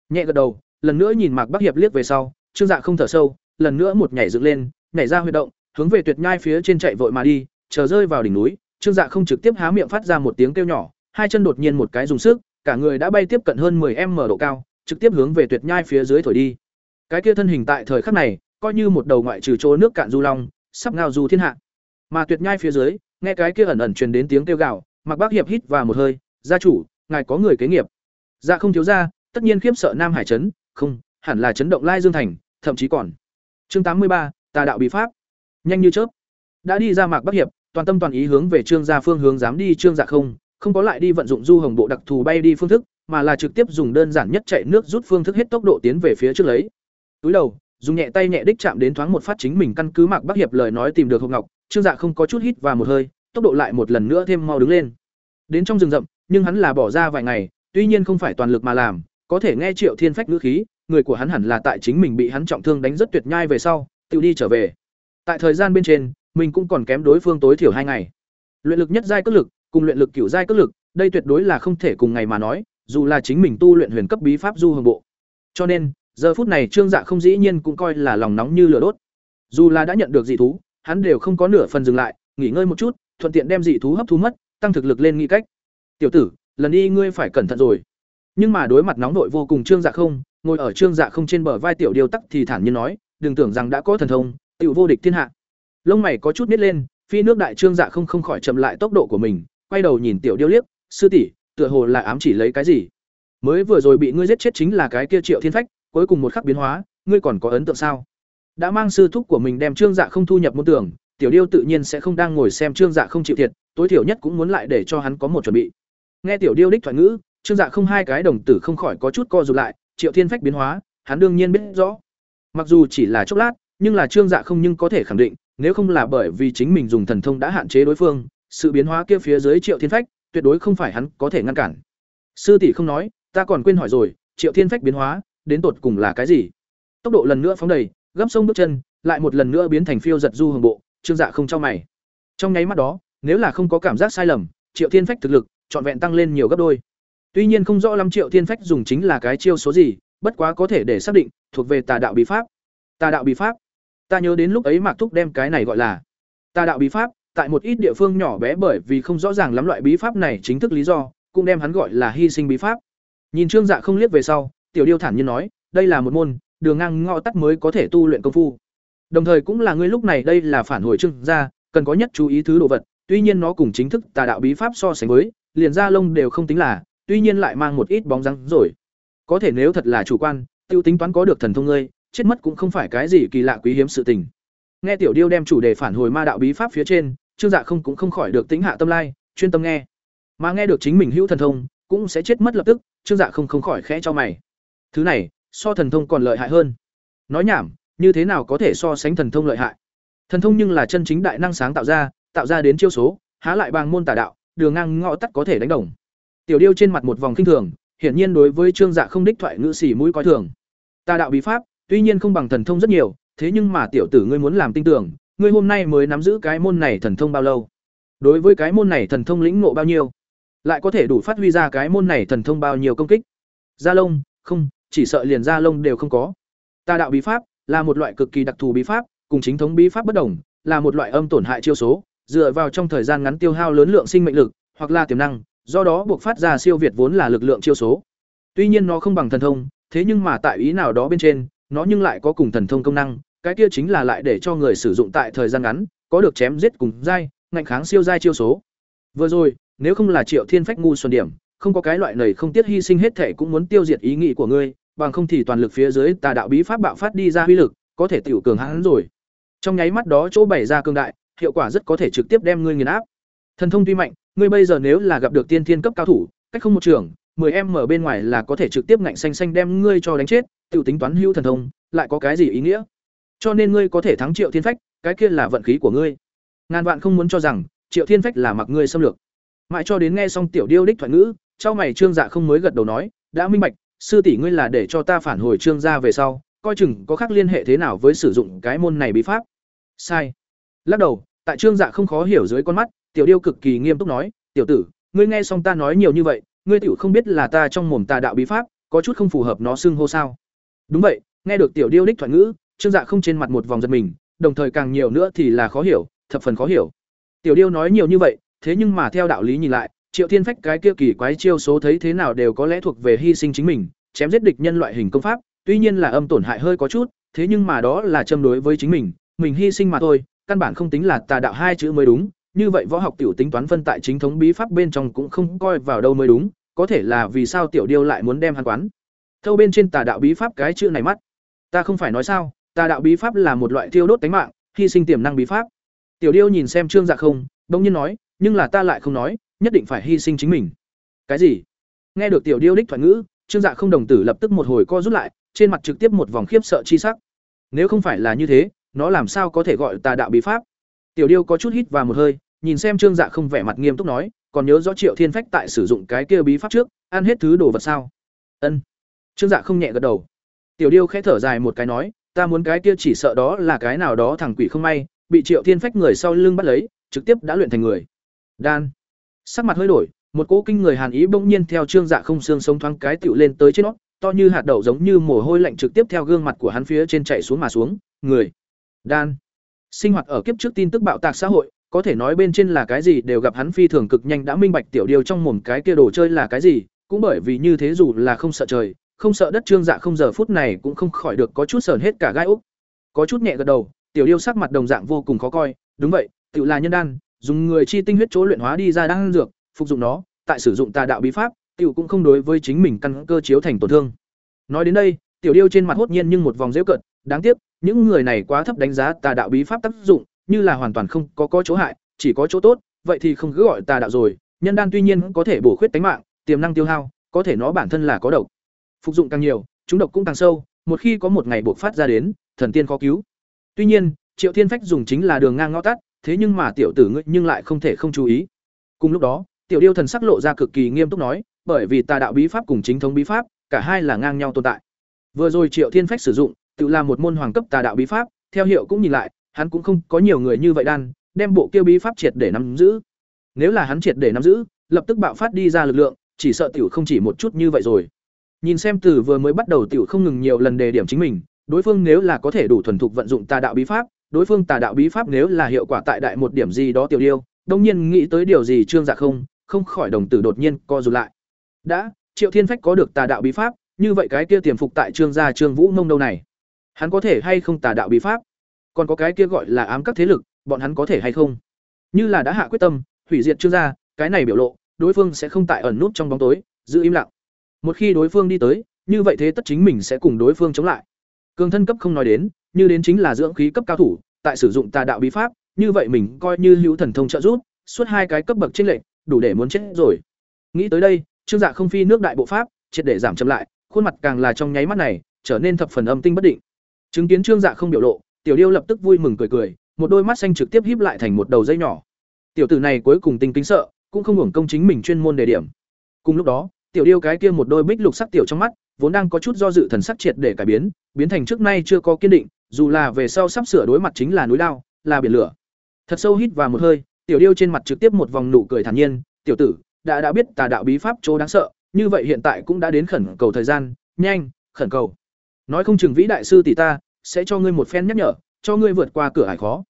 Nhẹ gật đầu, lần nữa nhìn Mạc bắc Hiệp liếc về sau, Trương Dạ không thở sâu, lần nữa một nhảy dựng lên, nhảy ra huy động, hướng về tuyệt nhai phía trên chạy vội mà đi, chờ rơi vào đỉnh núi, Trương Dạ không trực tiếp há miệng phát ra một tiếng kêu nhỏ, hai chân đột nhiên một cái dùng sức, cả người đã bay tiếp cận hơn 10m độ cao, trực tiếp hướng về tuyệt nhai phía dưới thổi đi. Cái kia thân hình tại thời khắc này, coi như một đầu ngoại trừ chỗ nước cạn du long, sắp ngao du thiên hạ. Mà tuyệt nhai phía dưới, nghe cái kia ẩn ẩn truyền đến tiếng kêu gào, Mặc Bác Hiệp hít vào một hơi, "Gia chủ, ngài có người kế nghiệp." Dạ không thiếu gia, tất nhiên khiếp sợ Nam Hải trấn, không, hẳn là chấn động Lai Dương thành, thậm chí còn. Chương tám mươi ba, Tà đạo bí pháp. Nhanh như chớp. đã đi ra mạc bắc hiệp toàn tâm toàn ý hướng về trương gia phương hướng dám đi trương dạ không không có lại đi vận dụng du hồng bộ đặc thù bay đi phương thức mà là trực tiếp dùng đơn giản nhất chạy nước rút phương thức hết tốc độ tiến về phía trước lấy túi đầu dùng nhẹ tay nhẹ đích chạm đến thoáng một phát chính mình căn cứ mạc bắc hiệp lời nói tìm được hộp ngọc trương dạ không có chút hít và một hơi tốc độ lại một lần nữa thêm mau đứng lên đến trong rừng rậm nhưng hắn là bỏ ra vài ngày tuy nhiên không phải toàn lực mà làm có thể nghe triệu thiên phách ngữ khí, người của hắn hẳn là tại chính mình bị hắn trọng thương đánh rất tuyệt nhai về sau, tự đi trở về. Tại thời gian bên trên, mình cũng còn kém đối phương tối thiểu hai ngày. Luyện lực nhất giai cước lực, cùng luyện lực cửu giai cước lực, đây tuyệt đối là không thể cùng ngày mà nói, dù là chính mình tu luyện huyền cấp bí pháp du hồng bộ. Cho nên, giờ phút này trương dạ không dĩ nhiên cũng coi là lòng nóng như lửa đốt. Dù là đã nhận được dị thú, hắn đều không có nửa phần dừng lại, nghỉ ngơi một chút, thuận tiện đem dị thú hấp thu mất, tăng thực lực lên nghĩ cách. Tiểu tử, lần đi ngươi phải cẩn thận rồi nhưng mà đối mặt nóng nội vô cùng trương dạ không, ngồi ở trương dạ không trên bờ vai tiểu điêu tắc thì thản nhiên nói, đừng tưởng rằng đã có thần thông, tiểu vô địch thiên hạ. Lông mày có chút nít lên, phi nước đại trương dạ không không khỏi chậm lại tốc độ của mình, quay đầu nhìn tiểu điêu liếc, sư tỷ, tựa hồ là ám chỉ lấy cái gì? Mới vừa rồi bị ngươi giết chết chính là cái kia triệu thiên phách, cuối cùng một khắc biến hóa, ngươi còn có ấn tượng sao? Đã mang sư thúc của mình đem trương dạ không thu nhập môn tưởng tiểu điêu tự nhiên sẽ không đang ngồi xem trương dạ không chịu thiệt, tối thiểu nhất cũng muốn lại để cho hắn có một chuẩn bị. Nghe tiểu điêu đích thoại ngữ trương dạ không hai cái đồng tử không khỏi có chút co rụt lại, triệu thiên phách biến hóa, hắn đương nhiên biết rõ. Mặc dù chỉ là chốc lát, nhưng là trương dạ không nhưng có thể khẳng định, nếu không là bởi vì chính mình dùng thần thông đã hạn chế đối phương, sự biến hóa kia phía dưới triệu thiên phách tuyệt đối không phải hắn có thể ngăn cản. Sư tỷ không nói, ta còn quên hỏi rồi, triệu thiên phách biến hóa, đến tột cùng là cái gì? Tốc độ lần nữa phóng đầy, gấp sông bước chân, lại một lần nữa biến thành phiêu giật du hồng bộ, trương dạ không cho mày. Trong nháy mắt đó, nếu là không có cảm giác sai lầm, triệu thiên phách thực lực trọn vẹn tăng lên nhiều gấp đôi tuy nhiên không rõ lắm triệu thiên phách dùng chính là cái chiêu số gì, bất quá có thể để xác định, thuộc về tà đạo bí pháp. Tà đạo bí pháp? Ta nhớ đến lúc ấy mạc thúc đem cái này gọi là tà đạo bí pháp, tại một ít địa phương nhỏ bé bởi vì không rõ ràng lắm loại bí pháp này chính thức lý do, cũng đem hắn gọi là hy sinh bí pháp. Nhìn trương dạ không liếc về sau, tiểu điêu thản nhiên nói, đây là một môn, đường ngang ngõ tắt mới có thể tu luyện công phu. Đồng thời cũng là ngươi lúc này đây là phản hồi trương gia cần có nhất chú ý thứ đồ vật, tuy nhiên nó cùng chính thức tà đạo bí pháp so sánh với, liền ra lông đều không tính là tuy nhiên lại mang một ít bóng răng rồi. Có thể nếu thật là chủ quan, tiêu tính toán có được thần thông ngươi, chết mất cũng không phải cái gì kỳ lạ quý hiếm sự tình. Nghe tiểu điêu đem chủ đề phản hồi ma đạo bí pháp phía trên, trương dạ không cũng không khỏi được tính hạ tâm lai, chuyên tâm nghe. Mà nghe được chính mình hữu thần thông, cũng sẽ chết mất lập tức, trương dạ không không khỏi khẽ cho mày. Thứ này, so thần thông còn lợi hại hơn. Nói nhảm, như thế nào có thể so sánh thần thông lợi hại? Thần thông nhưng là chân chính đại năng sáng tạo ra tạo ra đến chiêu số, há lại bằng môn tà đạo, đường ngang ngõ tắt có thể đánh đồng tiểu điêu trên mặt một vòng kinh thường, hiển nhiên đối với trương dạ không đích thoại ngữ xỉ mũi coi thường. Ta đạo bí pháp, tuy nhiên không bằng thần thông rất nhiều, thế nhưng mà tiểu tử ngươi muốn làm tin tưởng, ngươi hôm nay mới nắm giữ cái môn này thần thông bao lâu? Đối với cái môn này thần thông lĩnh ngộ bao nhiêu? Lại có thể đủ phát huy ra cái môn này thần thông bao nhiêu công kích? Gia lông không, chỉ sợ liền gia lông đều không có. Ta đạo bí pháp là một loại cực kỳ đặc thù bí pháp, cùng chính thống bí pháp bất đồng, là một loại âm tổn hại chiêu số, dựa vào trong thời gian ngắn tiêu hao lớn lượng sinh mệnh lực, hoặc là tiềm năng do đó buộc phát ra siêu việt vốn là lực lượng chiêu số. Tuy nhiên nó không bằng thần thông, thế nhưng mà tại ý nào đó bên trên, nó nhưng lại có cùng thần thông công năng, cái kia chính là lại để cho người sử dụng tại thời gian ngắn, có được chém giết cùng dai ngạnh kháng siêu dai chiêu số. Vừa rồi, nếu không là triệu thiên phách ngu xuân điểm, không có cái loại này không tiếc hy sinh hết thể cũng muốn tiêu diệt ý nghĩ của ngươi, bằng không thì toàn lực phía dưới tà đạo bí pháp bạo phát đi ra huy lực, có thể tiểu cường hãn rồi. Trong nháy mắt đó chỗ bày ra cương đại, hiệu quả rất có thể trực tiếp đem ngươi nghiền áp. Thần thông tuy mạnh ngươi bây giờ nếu là gặp được tiên thiên cấp cao thủ, cách không một trường 10 em ở bên ngoài là có thể trực tiếp ngạnh xanh xanh đem ngươi cho đánh chết, tiểu tính toán hưu thần thông, lại có cái gì ý nghĩa? Cho nên ngươi có thể thắng triệu thiên phách, cái kia là vận khí của ngươi. Ngàn vạn không muốn cho rằng, triệu thiên phách là mặc ngươi xâm lược. Mãi cho đến nghe xong tiểu điêu đích thoại ngữ trao mày trương dạ không mới gật đầu nói, đã minh bạch, sư tỷ ngươi là để cho ta phản hồi trương gia về sau, coi chừng có khác liên hệ thế nào với sử dụng cái môn này bí pháp. Sai. Lắc đầu, tại trương dạ không khó hiểu dưới con mắt tiểu điêu cực kỳ nghiêm túc nói, tiểu tử, ngươi nghe xong ta nói nhiều như vậy, ngươi tiểu không biết là ta trong mồm tà đạo bí pháp, có chút không phù hợp nó xưng hô sao? Đúng vậy, nghe được tiểu điêu đích thoại ngữ, trương dạ không trên mặt một vòng giật mình, đồng thời càng nhiều nữa thì là khó hiểu, thập phần khó hiểu. Tiểu điêu nói nhiều như vậy, thế nhưng mà theo đạo lý nhìn lại, triệu thiên phách cái kia kỳ quái chiêu số thấy thế nào đều có lẽ thuộc về hy sinh chính mình, chém giết địch nhân loại hình công pháp, tuy nhiên là âm tổn hại hơi có chút, thế nhưng mà đó là châm đối với chính mình mình hy sinh mà thôi, căn bản không tính là tà đạo hai chữ mới đúng như vậy võ học tiểu tính toán phân tại chính thống bí pháp bên trong cũng không coi vào đâu mới đúng có thể là vì sao tiểu điêu lại muốn đem hắn quán thâu bên trên tà đạo bí pháp cái chữ này mắt ta không phải nói sao tà đạo bí pháp là một loại thiêu đốt tánh mạng hy sinh tiềm năng bí pháp Tiểu Điêu nhìn xem Trương Dạ không, bỗng nhiên nói, nhưng là ta lại không nói, nhất định phải hy sinh chính mình. Cái gì? Nghe được Tiểu Điêu đích thoại ngữ, Trương Dạ không đồng tử lập tức một hồi co rút lại, trên mặt trực tiếp một vòng khiếp sợ chi sắc. Nếu không phải là như thế, nó làm sao có thể gọi tà đạo bí pháp? Tiểu Điêu có chút hít vào một hơi, nhìn xem Trương Dạ không vẻ mặt nghiêm túc nói, còn nhớ rõ Triệu Thiên Phách tại sử dụng cái kia bí pháp trước, ăn hết thứ đồ vật sao? Ân. Trương Dạ không nhẹ gật đầu. Tiểu Điêu khẽ thở dài một cái nói, ta muốn cái kia chỉ sợ đó là cái nào đó thằng quỷ không may, bị Triệu Thiên Phách người sau lưng bắt lấy, trực tiếp đã luyện thành người. Đan. Sắc mặt hơi đổi, một cỗ kinh người hàn ý bỗng nhiên theo Trương Dạ không xương sống thoáng cái tựu lên tới trên nó, to như hạt đậu giống như mồ hôi lạnh trực tiếp theo gương mặt của hắn phía trên chạy xuống mà xuống, người. Đan. Sinh hoạt ở kiếp trước tin tức bạo tạc xã hội, có thể nói bên trên là cái gì đều gặp hắn phi thường cực nhanh đã minh bạch tiểu điều trong mồm cái kia đồ chơi là cái gì, cũng bởi vì như thế dù là không sợ trời, không sợ đất trương dạ không giờ phút này cũng không khỏi được có chút sờn hết cả gai úc. Có chút nhẹ gật đầu, tiểu điêu sắc mặt đồng dạng vô cùng khó coi, đúng vậy, tự là nhân đan, dùng người chi tinh huyết chỗ luyện hóa đi ra đan dược, phục dụng nó, tại sử dụng tà đạo bí pháp, tiểu cũng không đối với chính mình căn cơ chiếu thành tổn thương. Nói đến đây, tiểu điêu trên mặt hốt nhiên nhưng một vòng giễu cận, đáng tiếc, những người này quá thấp đánh giá tà đạo bí pháp tác dụng, như là hoàn toàn không có có chỗ hại, chỉ có chỗ tốt, vậy thì không cứ gọi tà đạo rồi, nhân đan tuy nhiên có thể bổ khuyết tánh mạng, tiềm năng tiêu hao, có thể nó bản thân là có độc. Phục dụng càng nhiều, chúng độc cũng càng sâu, một khi có một ngày bộc phát ra đến, thần tiên khó cứu. Tuy nhiên, Triệu Thiên Phách dùng chính là đường ngang ngõ tắt, thế nhưng mà tiểu tử ngươi nhưng lại không thể không chú ý. Cùng lúc đó, tiểu điêu thần sắc lộ ra cực kỳ nghiêm túc nói, bởi vì tà đạo bí pháp cùng chính thống bí pháp, cả hai là ngang nhau tồn tại. Vừa rồi Triệu Thiên Phách sử dụng, tự là một môn hoàng cấp tà đạo bí pháp, theo hiệu cũng nhìn lại, hắn cũng không có nhiều người như vậy đan, đem bộ kia bí pháp triệt để nắm giữ. Nếu là hắn triệt để nắm giữ, lập tức bạo phát đi ra lực lượng, chỉ sợ tiểu không chỉ một chút như vậy rồi. Nhìn xem từ vừa mới bắt đầu tiểu không ngừng nhiều lần đề điểm chính mình, đối phương nếu là có thể đủ thuần thục vận dụng tà đạo bí pháp, đối phương tà đạo bí pháp nếu là hiệu quả tại đại một điểm gì đó tiểu điêu, đông nhiên nghĩ tới điều gì trương dạ không, không khỏi đồng tử đột nhiên co rụt lại. Đã, Triệu Thiên Phách có được tà đạo bí pháp, như vậy cái kia tiềm phục tại trương gia trương vũ mông đâu này? Hắn có thể hay không tà đạo bí pháp? Còn có cái kia gọi là ám các thế lực, bọn hắn có thể hay không? Như là đã hạ quyết tâm, hủy diệt trương gia, cái này biểu lộ, đối phương sẽ không tại ẩn nút trong bóng tối, giữ im lặng. Một khi đối phương đi tới, như vậy thế tất chính mình sẽ cùng đối phương chống lại. Cường thân cấp không nói đến, như đến chính là dưỡng khí cấp cao thủ, tại sử dụng tà đạo bí pháp, như vậy mình coi như hữu thần thông trợ giúp, suốt hai cái cấp bậc trên lệch, đủ để muốn chết rồi. Nghĩ tới đây, Trương Dạ không phi nước đại bộ pháp, triệt để giảm chậm lại, khuôn mặt càng là trong nháy mắt này, trở nên thập phần âm tinh bất định. Chứng kiến Trương Dạ không biểu lộ, Tiểu Điêu lập tức vui mừng cười cười, một đôi mắt xanh trực tiếp híp lại thành một đầu dây nhỏ. Tiểu tử này cuối cùng tinh kính sợ, cũng không hưởng công chính mình chuyên môn đề điểm. Cùng lúc đó, tiểu điêu cái kia một đôi bích lục sắc tiểu trong mắt, vốn đang có chút do dự thần sắc triệt để cải biến, biến thành trước nay chưa có kiên định, dù là về sau sắp sửa đối mặt chính là núi lao, là biển lửa. Thật sâu hít vào một hơi, tiểu điêu trên mặt trực tiếp một vòng nụ cười thản nhiên, "Tiểu tử, đã đã biết tà đạo bí pháp chỗ đáng sợ, như vậy hiện tại cũng đã đến khẩn cầu thời gian, nhanh, khẩn cầu." Nói không chừng vĩ đại sư tỷ ta sẽ cho ngươi một phen nhắc nhở, cho ngươi vượt qua cửa ải khó.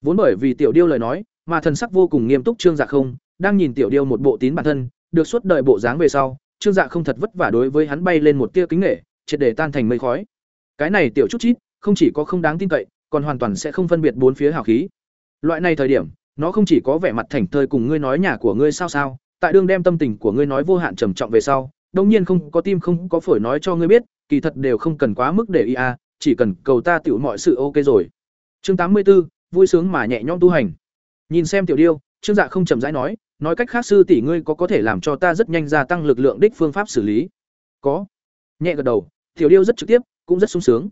Vốn bởi vì tiểu điêu lời nói, mà thần sắc vô cùng nghiêm túc Trương Dạ không, đang nhìn tiểu điêu một bộ tín bản thân, được suốt đời bộ dáng về sau, Trương Dạ không thật vất vả đối với hắn bay lên một tia kính nể, triệt để tan thành mây khói. Cái này tiểu chút chít, không chỉ có không đáng tin cậy, còn hoàn toàn sẽ không phân biệt bốn phía hào khí. Loại này thời điểm, nó không chỉ có vẻ mặt thảnh thơi cùng ngươi nói nhà của ngươi sao sao, tại đương đem tâm tình của ngươi nói vô hạn trầm trọng về sau, đương nhiên không có tim không có phổi nói cho ngươi biết, kỳ thật đều không cần quá mức để ý a, chỉ cần cầu ta tiểu mọi sự ok rồi. Chương tám mươi 84, vui sướng mà nhẹ nhõm tu hành. Nhìn xem tiểu điêu, Trương Dạ không chậm rãi nói, nói cách khác sư tỷ ngươi có có thể làm cho ta rất nhanh gia tăng lực lượng đích phương pháp xử lý. Có. Nhẹ gật đầu tiểu điêu rất trực tiếp cũng rất sung sướng.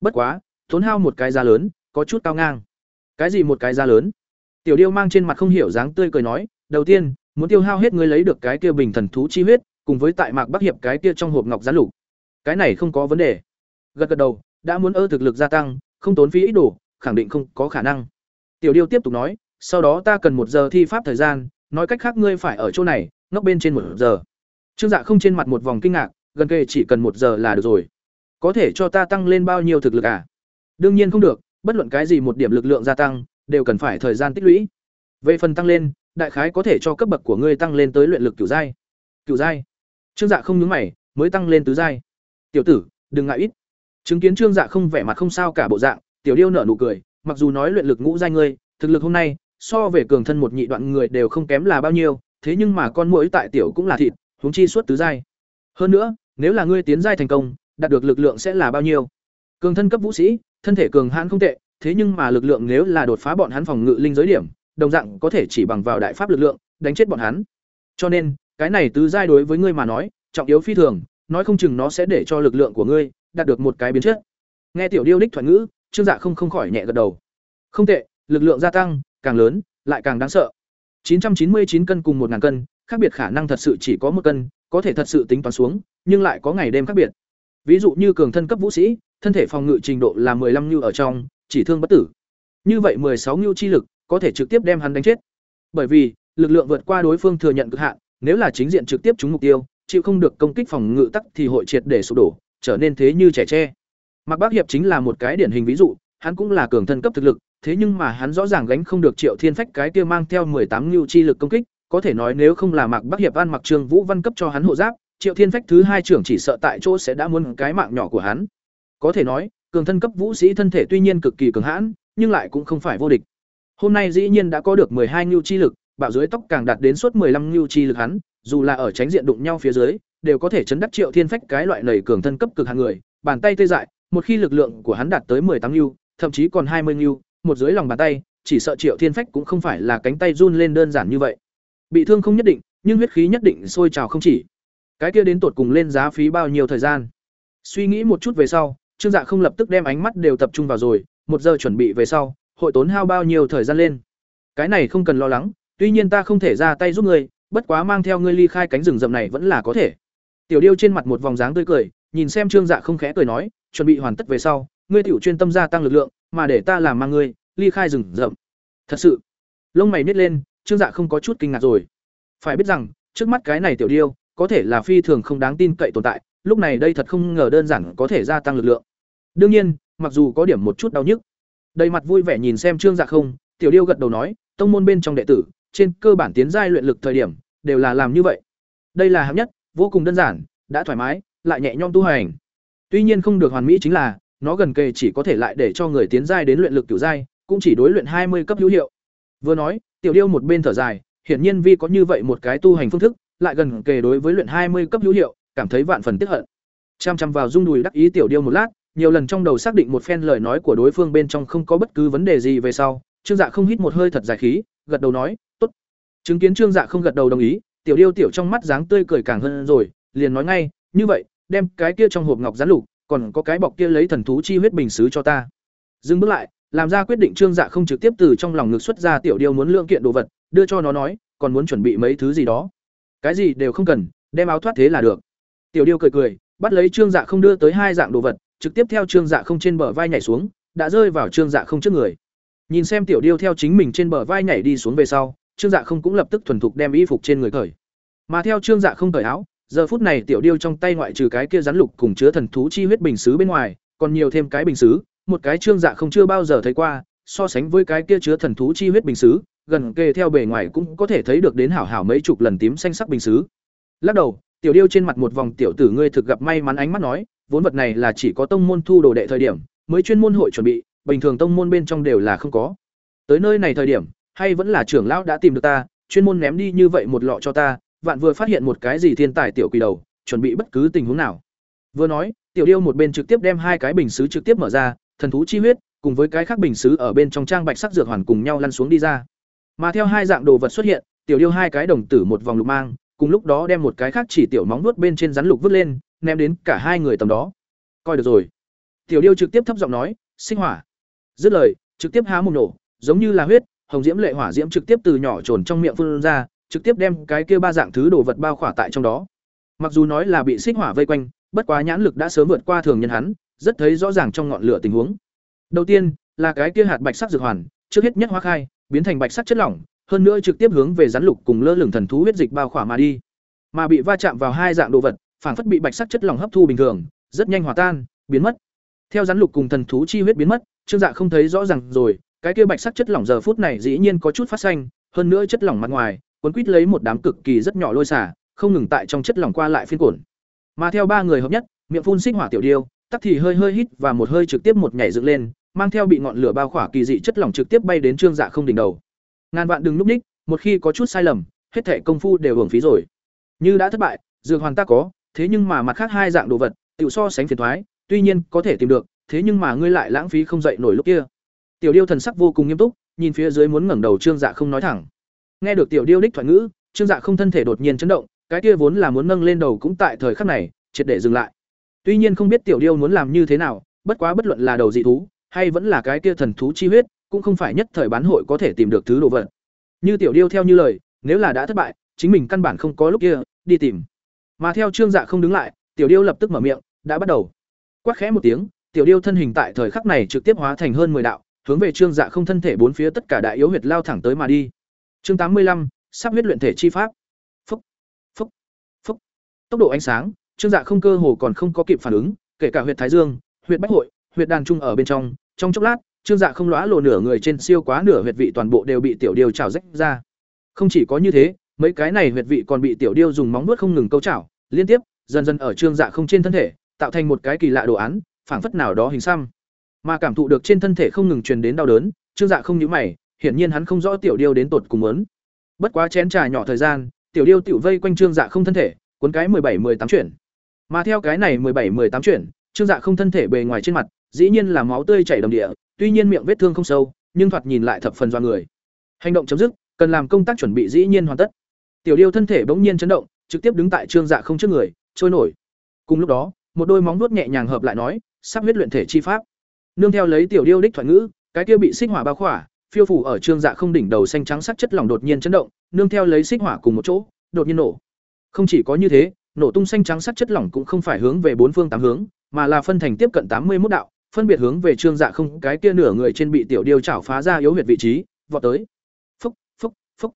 Bất quá tốn hao một cái giá lớn có chút cao ngang. Cái gì một cái giá lớn? Tiểu điêu mang trên mặt không hiểu dáng tươi cười nói đầu tiên muốn tiêu hao hết ngươi lấy được cái kia bình thần thú chi huyết cùng với tại mạc bắc hiệp cái kia trong hộp ngọc giá lục. Cái này không có vấn đề. Gật gật đầu đã muốn ơ thực lực gia tăng, không tốn phí ít đồ, khẳng định không có khả năng. Tiểu điêu tiếp tục nói, sau đó ta cần một giờ thi pháp thời gian, nói cách khác ngươi phải ở chỗ này ngóc bên trên một giờ. Trương dạ không trên mặt một vòng kinh ngạc, gần kề chỉ cần một giờ là được rồi. Có thể cho ta tăng lên bao nhiêu thực lực à? Đương nhiên không được, bất luận cái gì một điểm lực lượng gia tăng, đều cần phải thời gian tích lũy. Về phần tăng lên, đại khái có thể cho cấp bậc của ngươi tăng lên tới luyện lực kiểu giai. Kiểu giai? Trương dạ không nhướng mày, mới tăng lên tứ giai. Tiểu tử, đừng ngại ít chứng kiến trương dạ không vẻ mặt không sao cả bộ dạng tiểu điêu nở nụ cười mặc dù nói luyện lực ngũ giai ngươi thực lực hôm nay so về cường thân một nhị đoạn người đều không kém là bao nhiêu, thế nhưng mà con mũi tại tiểu cũng là thịt, huống chi suốt tứ giai. Hơn nữa, nếu là ngươi tiến giai thành công, đạt được lực lượng sẽ là bao nhiêu? Cường thân cấp vũ sĩ, thân thể cường hãn không tệ, thế nhưng mà lực lượng nếu là đột phá bọn hắn phòng ngự linh giới điểm, đồng dạng có thể chỉ bằng vào đại pháp lực lượng, đánh chết bọn hắn. Cho nên, cái này tứ giai đối với ngươi mà nói, trọng yếu phi thường, nói không chừng nó sẽ để cho lực lượng của ngươi đạt được một cái biến chất. Nghe tiểu điêu đích thoại ngữ, Trương Dạ không không khỏi nhẹ gật đầu. Không tệ, lực lượng gia tăng, càng lớn, lại càng đáng sợ. 999 cân cùng 1000 cân, khác biệt khả năng thật sự chỉ có một cân, có thể thật sự tính toán xuống, nhưng lại có ngày đêm khác biệt. Ví dụ như cường thân cấp vũ sĩ, thân thể phòng ngự trình độ là 15 như ở trong, chỉ thương bất tử. Như vậy 16 nhu chi lực có thể trực tiếp đem hắn đánh chết. Bởi vì, lực lượng vượt qua đối phương thừa nhận cực hạn, nếu là chính diện trực tiếp trúng mục tiêu, chịu không được công kích phòng ngự tắc thì hội triệt để sụp đổ, trở nên thế như trẻ tre. Mạc Bác Hiệp chính là một cái điển hình ví dụ, hắn cũng là cường thân cấp thực lực, thế nhưng mà hắn rõ ràng gánh không được Triệu Thiên Phách cái kia mang theo 18 lưu chi lực công kích, có thể nói nếu không là Mạc Bắc Hiệp An mặc Trương Vũ Văn cấp cho hắn hộ giáp, Triệu Thiên Phách thứ hai trưởng chỉ sợ tại chỗ sẽ đã muốn cái mạng nhỏ của hắn. Có thể nói, cường thân cấp vũ sĩ thân thể tuy nhiên cực kỳ cường hãn, nhưng lại cũng không phải vô địch. Hôm nay dĩ nhiên đã có được hai lưu chi lực, bạo dưới tóc càng đạt đến suốt 15 lưu chi lực hắn, dù là ở tránh diện đụng nhau phía dưới, đều có thể chấn đắc Triệu Thiên Phách cái loại nầy cường thân cấp cực hàng người, bàn tay tê dại, một khi lực lượng của hắn đạt tới mười tám lưu, thậm chí còn hai mươi lưu, một dưới lòng bàn tay, chỉ sợ Triệu Thiên Phách cũng không phải là cánh tay run lên đơn giản như vậy. Bị thương không nhất định, nhưng huyết khí nhất định sôi trào không chỉ. Cái kia đến tột cùng lên giá phí bao nhiêu thời gian? Suy nghĩ một chút về sau, Trương Dạ không lập tức đem ánh mắt đều tập trung vào rồi, một giờ chuẩn bị về sau, hội tốn hao bao nhiêu thời gian lên. Cái này không cần lo lắng, tuy nhiên ta không thể ra tay giúp ngươi, bất quá mang theo ngươi ly khai cánh rừng rậm này vẫn là có thể. Tiểu Điêu trên mặt một vòng dáng tươi cười, nhìn xem Trương Dạ không khẽ cười nói, chuẩn bị hoàn tất về sau, ngươi tiểu chuyên tâm gia tăng lực lượng, mà để ta làm mang ngươi ly khai rừng rậm. Thật sự. Lông mày nhếch lên, Trương Dạ không có chút kinh ngạc rồi. Phải biết rằng, trước mắt cái này tiểu điêu, có thể là phi thường không đáng tin cậy tồn tại, lúc này đây thật không ngờ đơn giản có thể gia tăng lực lượng. Đương nhiên, mặc dù có điểm một chút đau nhức. Đầy mặt vui vẻ nhìn xem Trương Dạ không, tiểu điêu gật đầu nói, tông môn bên trong đệ tử, trên cơ bản tiến giai luyện lực thời điểm, đều là làm như vậy. Đây là hạng nhất, vô cùng đơn giản, đã thoải mái, lại nhẹ nhõm tu hành. Tuy nhiên không được hoàn mỹ chính là, nó gần kề chỉ có thể lại để cho người tiến giai đến luyện lực tiểu giai, cũng chỉ đối luyện hai mươi cấp hữu hiệu. Vừa nói, tiểu điêu một bên thở dài, hiển nhiên vi có như vậy một cái tu hành phương thức, lại gần kề đối với luyện hai mươi cấp hữu hiệu, cảm thấy vạn phần tiếc hận. Chăm chăm vào rung đùi đắc ý tiểu điêu một lát, nhiều lần trong đầu xác định một phen lời nói của đối phương bên trong không có bất cứ vấn đề gì về sau, Trương Dạ không hít một hơi thật dài khí, gật đầu nói, "Tốt." Chứng kiến Trương Dạ không gật đầu đồng ý, tiểu điêu tiểu trong mắt dáng tươi cười càng hơn rồi, liền nói ngay, "Như vậy, đem cái kia trong hộp ngọc rắn lục, còn có cái bọc kia lấy thần thú chi huyết bình sứ cho ta." Dừng bước lại, làm ra quyết định Trương Dạ không trực tiếp từ trong lòng ngực xuất ra tiểu điêu muốn lượng kiện đồ vật, đưa cho nó nói, còn muốn chuẩn bị mấy thứ gì đó? Cái gì đều không cần đem áo thoát thế là được. Tiểu điêu cười cười bắt lấy trương dạ không đưa tới hai dạng đồ vật trực tiếp theo trương dạ không trên bờ vai nhảy xuống đã rơi vào trương dạ không trước người. Nhìn xem tiểu điêu theo chính mình trên bờ vai nhảy đi xuống về sau trương dạ không cũng lập tức thuần thục đem y phục trên người cởi mà theo trương dạ không cởi áo giờ phút này tiểu điêu trong tay ngoại trừ cái kia rắn lục cùng chứa thần thú chi huyết bình xứ bên ngoài còn nhiều thêm cái bình xứ một cái trương dạ không chưa bao giờ thấy qua so sánh với cái kia chứa thần thú chi huyết bình xứ gần kề theo bề ngoài cũng có thể thấy được đến hảo hảo mấy chục lần tím xanh sắc bình xứ. Lắc đầu, tiểu điêu trên mặt một vòng tiểu tử ngươi thực gặp may mắn ánh mắt nói, vốn vật này là chỉ có tông môn thu đồ đệ thời điểm, mới chuyên môn hội chuẩn bị, bình thường tông môn bên trong đều là không có. Tới nơi này thời điểm, hay vẫn là trưởng lão đã tìm được ta, chuyên môn ném đi như vậy một lọ cho ta, vạn vừa phát hiện một cái gì thiên tài tiểu quỷ đầu, chuẩn bị bất cứ tình huống nào. Vừa nói, tiểu điêu một bên trực tiếp đem hai cái bình sứ trực tiếp mở ra, thần thú chi huyết, cùng với cái khác bình sứ ở bên trong trang bạch sắc dược hoàn cùng nhau lăn xuống đi ra. Mà theo hai dạng đồ vật xuất hiện, tiểu điêu hai cái đồng tử một vòng lục mang, cùng lúc đó đem một cái khác chỉ tiểu móng nuốt bên trên rắn lục vứt lên, ném đến cả hai người tầm đó. Coi được rồi. Tiểu điêu trực tiếp thấp giọng nói, "Sinh hỏa." Dứt lời, trực tiếp há mồm nổ, giống như là huyết, hồng diễm lệ hỏa diễm trực tiếp từ nhỏ trồn trong miệng phun ra, trực tiếp đem cái kia ba dạng thứ đồ vật bao khỏa tại trong đó. Mặc dù nói là bị xích hỏa vây quanh, bất quá nhãn lực đã sớm vượt qua thường nhân hắn, rất thấy rõ ràng trong ngọn lửa tình huống. Đầu tiên, là cái kia hạt bạch sắc dược hoàn, trước hết nhất hóa khai, biến thành bạch sắc chất lỏng, hơn nữa trực tiếp hướng về rắn lục cùng lơ lửng thần thú huyết dịch bao khỏa mà đi. Mà bị va chạm vào hai dạng đồ vật, phản phất bị bạch sắc chất lỏng hấp thu bình thường, rất nhanh hòa tan, biến mất. Theo rắn lục cùng thần thú chi huyết biến mất, Trương Dạ không thấy rõ ràng rồi, cái kia bạch sắc chất lỏng giờ phút này dĩ nhiên có chút phát xanh, hơn nữa chất lỏng mặt ngoài, cuốn quýt lấy một đám cực kỳ rất nhỏ lôi xả, không ngừng tại trong chất lỏng qua lại phiên cuộn. Mà theo ba người hợp nhất, miệng phun xích hỏa tiểu điêu, tắc thì hơi hơi hít và một hơi trực tiếp một nhảy dựng lên, mang theo bị ngọn lửa bao khỏa kỳ dị chất lỏng trực tiếp bay đến trương dạ không đỉnh đầu. Ngàn vạn đừng núp ních một khi có chút sai lầm hết thẻ công phu đều hưởng phí rồi. Như đã thất bại dược hoàn ta có thế nhưng mà mặt khác hai dạng đồ vật tự so sánh phiền thoái tuy nhiên có thể tìm được thế nhưng mà ngươi lại lãng phí không dậy nổi lúc kia. Tiểu Điêu thần sắc vô cùng nghiêm túc, nhìn phía dưới muốn ngẩng đầu Trương Dạ không nói thẳng. Nghe được Tiểu Điêu đích thoại ngữ, Trương Dạ không thân thể đột nhiên chấn động, cái kia vốn là muốn nâng lên đầu cũng tại thời khắc này, triệt để dừng lại. Tuy nhiên không biết Tiểu Điêu muốn làm như thế nào, bất quá bất luận là đầu dị thú, hay vẫn là cái kia thần thú chi huyết, cũng không phải nhất thời bán hội có thể tìm được thứ đồ vật. Như Tiểu Điêu theo như lời, nếu là đã thất bại, chính mình căn bản không có lúc kia đi tìm. Mà theo Trương Dạ không đứng lại, Tiểu Điêu lập tức mở miệng, đã bắt đầu. Quát khẽ một tiếng, Tiểu Điêu thân hình tại thời khắc này trực tiếp hóa thành hơn 10 đạo, hướng về Trương Dạ không thân thể bốn phía tất cả đại yếu huyệt lao thẳng tới mà đi. Chương tám mươi lăm, sắp huyết luyện thể chi pháp. Phúc, phúc, phúc. Tốc độ ánh sáng, Trương Dạ không cơ hồ còn không có kịp phản ứng, kể cả huyệt thái dương, huyệt bách hội, huyệt đàn trung ở bên trong, trong chốc lát, Trương Dạ không lóa lộ nửa người trên siêu quá nửa huyệt vị toàn bộ đều bị tiểu điêu chảo rách ra. Không chỉ có như thế, mấy cái này huyệt vị còn bị tiểu điêu dùng móng vuốt không ngừng câu chảo, liên tiếp, dần dần ở Trương Dạ không trên thân thể, tạo thành một cái kỳ lạ đồ án, phảng phất nào đó hình xăm. Mà cảm thụ được trên thân thể không ngừng truyền đến đau đớn, Trương Dạ không nhíu mày, hiển nhiên hắn không rõ tiểu điêu đến tột cùng muốn. Bất quá chén trà nhỏ thời gian, tiểu điêu tiểu vây quanh Trương Dạ không thân thể, cuốn cái bảy 17 tám chuyển. Mà theo cái này bảy 17 tám chuyển, Trương Dạ không thân thể bề ngoài trên mặt, dĩ nhiên là máu tươi chảy đầm địa, tuy nhiên miệng vết thương không sâu, nhưng thoạt nhìn lại thập phần do người. Hành động chấm dứt, cần làm công tác chuẩn bị dĩ nhiên hoàn tất. Tiểu điêu thân thể bỗng nhiên chấn động, trực tiếp đứng tại Trương Dạ không trước người, trôi nổi. Cùng lúc đó, một đôi móng vuốt nhẹ nhàng hợp lại nói, sắp huyết luyện thể chi pháp. Nương theo lấy tiểu điêu đích thoại ngữ, cái kia bị xích hỏa bao khỏa, phiêu phủ ở trương dạ không đỉnh đầu xanh trắng sắc chất lỏng đột nhiên chấn động, nương theo lấy xích hỏa cùng một chỗ, đột nhiên nổ. Không chỉ có như thế, nổ tung xanh trắng sắc chất lỏng cũng không phải hướng về bốn phương tám hướng, mà là phân thành tiếp cận tám mươi 81 đạo, phân biệt hướng về trương dạ không cái kia nửa người trên bị tiểu điêu chảo phá ra yếu huyệt vị trí, vọt tới. Phúc, phúc, phúc.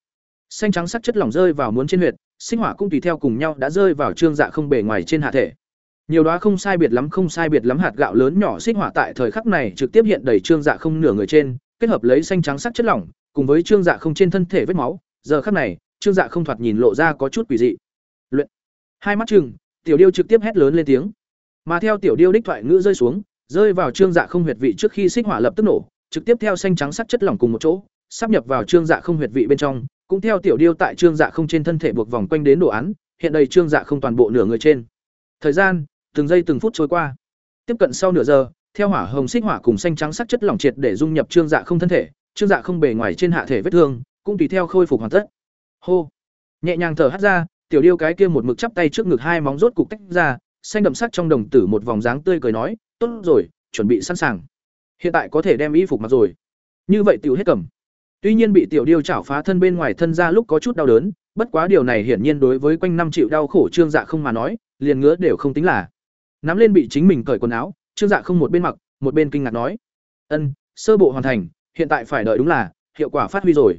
Xanh trắng sắc chất lỏng rơi vào muốn trên huyệt, sinh hỏa cũng tùy theo cùng nhau đã rơi vào trương dạ không bề ngoài trên hạ thể. Nhiều đó không sai biệt lắm không sai biệt lắm hạt gạo lớn nhỏ xích hỏa tại thời khắc này trực tiếp hiện đầy trương dạ không nửa người trên, kết hợp lấy xanh trắng sắc chất lỏng, cùng với trương dạ không trên thân thể vết máu, giờ khắc này, trương dạ không thoạt nhìn lộ ra có chút quỷ dị. Luyện. Hai mắt chừng tiểu điêu trực tiếp hét lớn lên tiếng. Mà theo tiểu điêu đích thoại ngữ rơi xuống, rơi vào trương dạ không huyệt vị trước khi xích hỏa lập tức nổ, trực tiếp theo xanh trắng sắc chất lỏng cùng một chỗ, sắp nhập vào trương dạ không huyệt vị bên trong, cũng theo tiểu điêu tại trương dạ không trên thân thể buộc vòng quanh đến đồ án, hiện đầy trương dạ không toàn bộ nửa người trên. Thời gian, từng giây từng phút trôi qua. Tiếp cận sau nửa giờ, theo hỏa hồng xích hỏa cùng xanh trắng sắc chất lỏng triệt để dung nhập trương dạ không thân thể, trương dạ không bề ngoài trên hạ thể vết thương, cũng tùy theo khôi phục hoàn tất. Hô. Nhẹ nhàng thở hắt ra, tiểu điêu cái kia một mực chắp tay trước ngực hai móng rốt cục tách ra, xanh đậm sắc trong đồng tử một vòng dáng tươi cười nói, "Tốt rồi, chuẩn bị sẵn sàng. Hiện tại có thể đem y phục mặc rồi." Như vậy tiểu hết cầm. Tuy nhiên bị tiểu điêu chảo phá thân bên ngoài thân ra lúc có chút đau đớn, bất quá điều này hiển nhiên đối với quanh năm chịu đau khổ trương dạ không mà nói, liền ngứa đều không tính là nắm lên bị chính mình cởi quần áo, trương dạ không một bên mặc, một bên kinh ngạc nói, ân, sơ bộ hoàn thành, hiện tại phải đợi đúng là, hiệu quả phát huy rồi.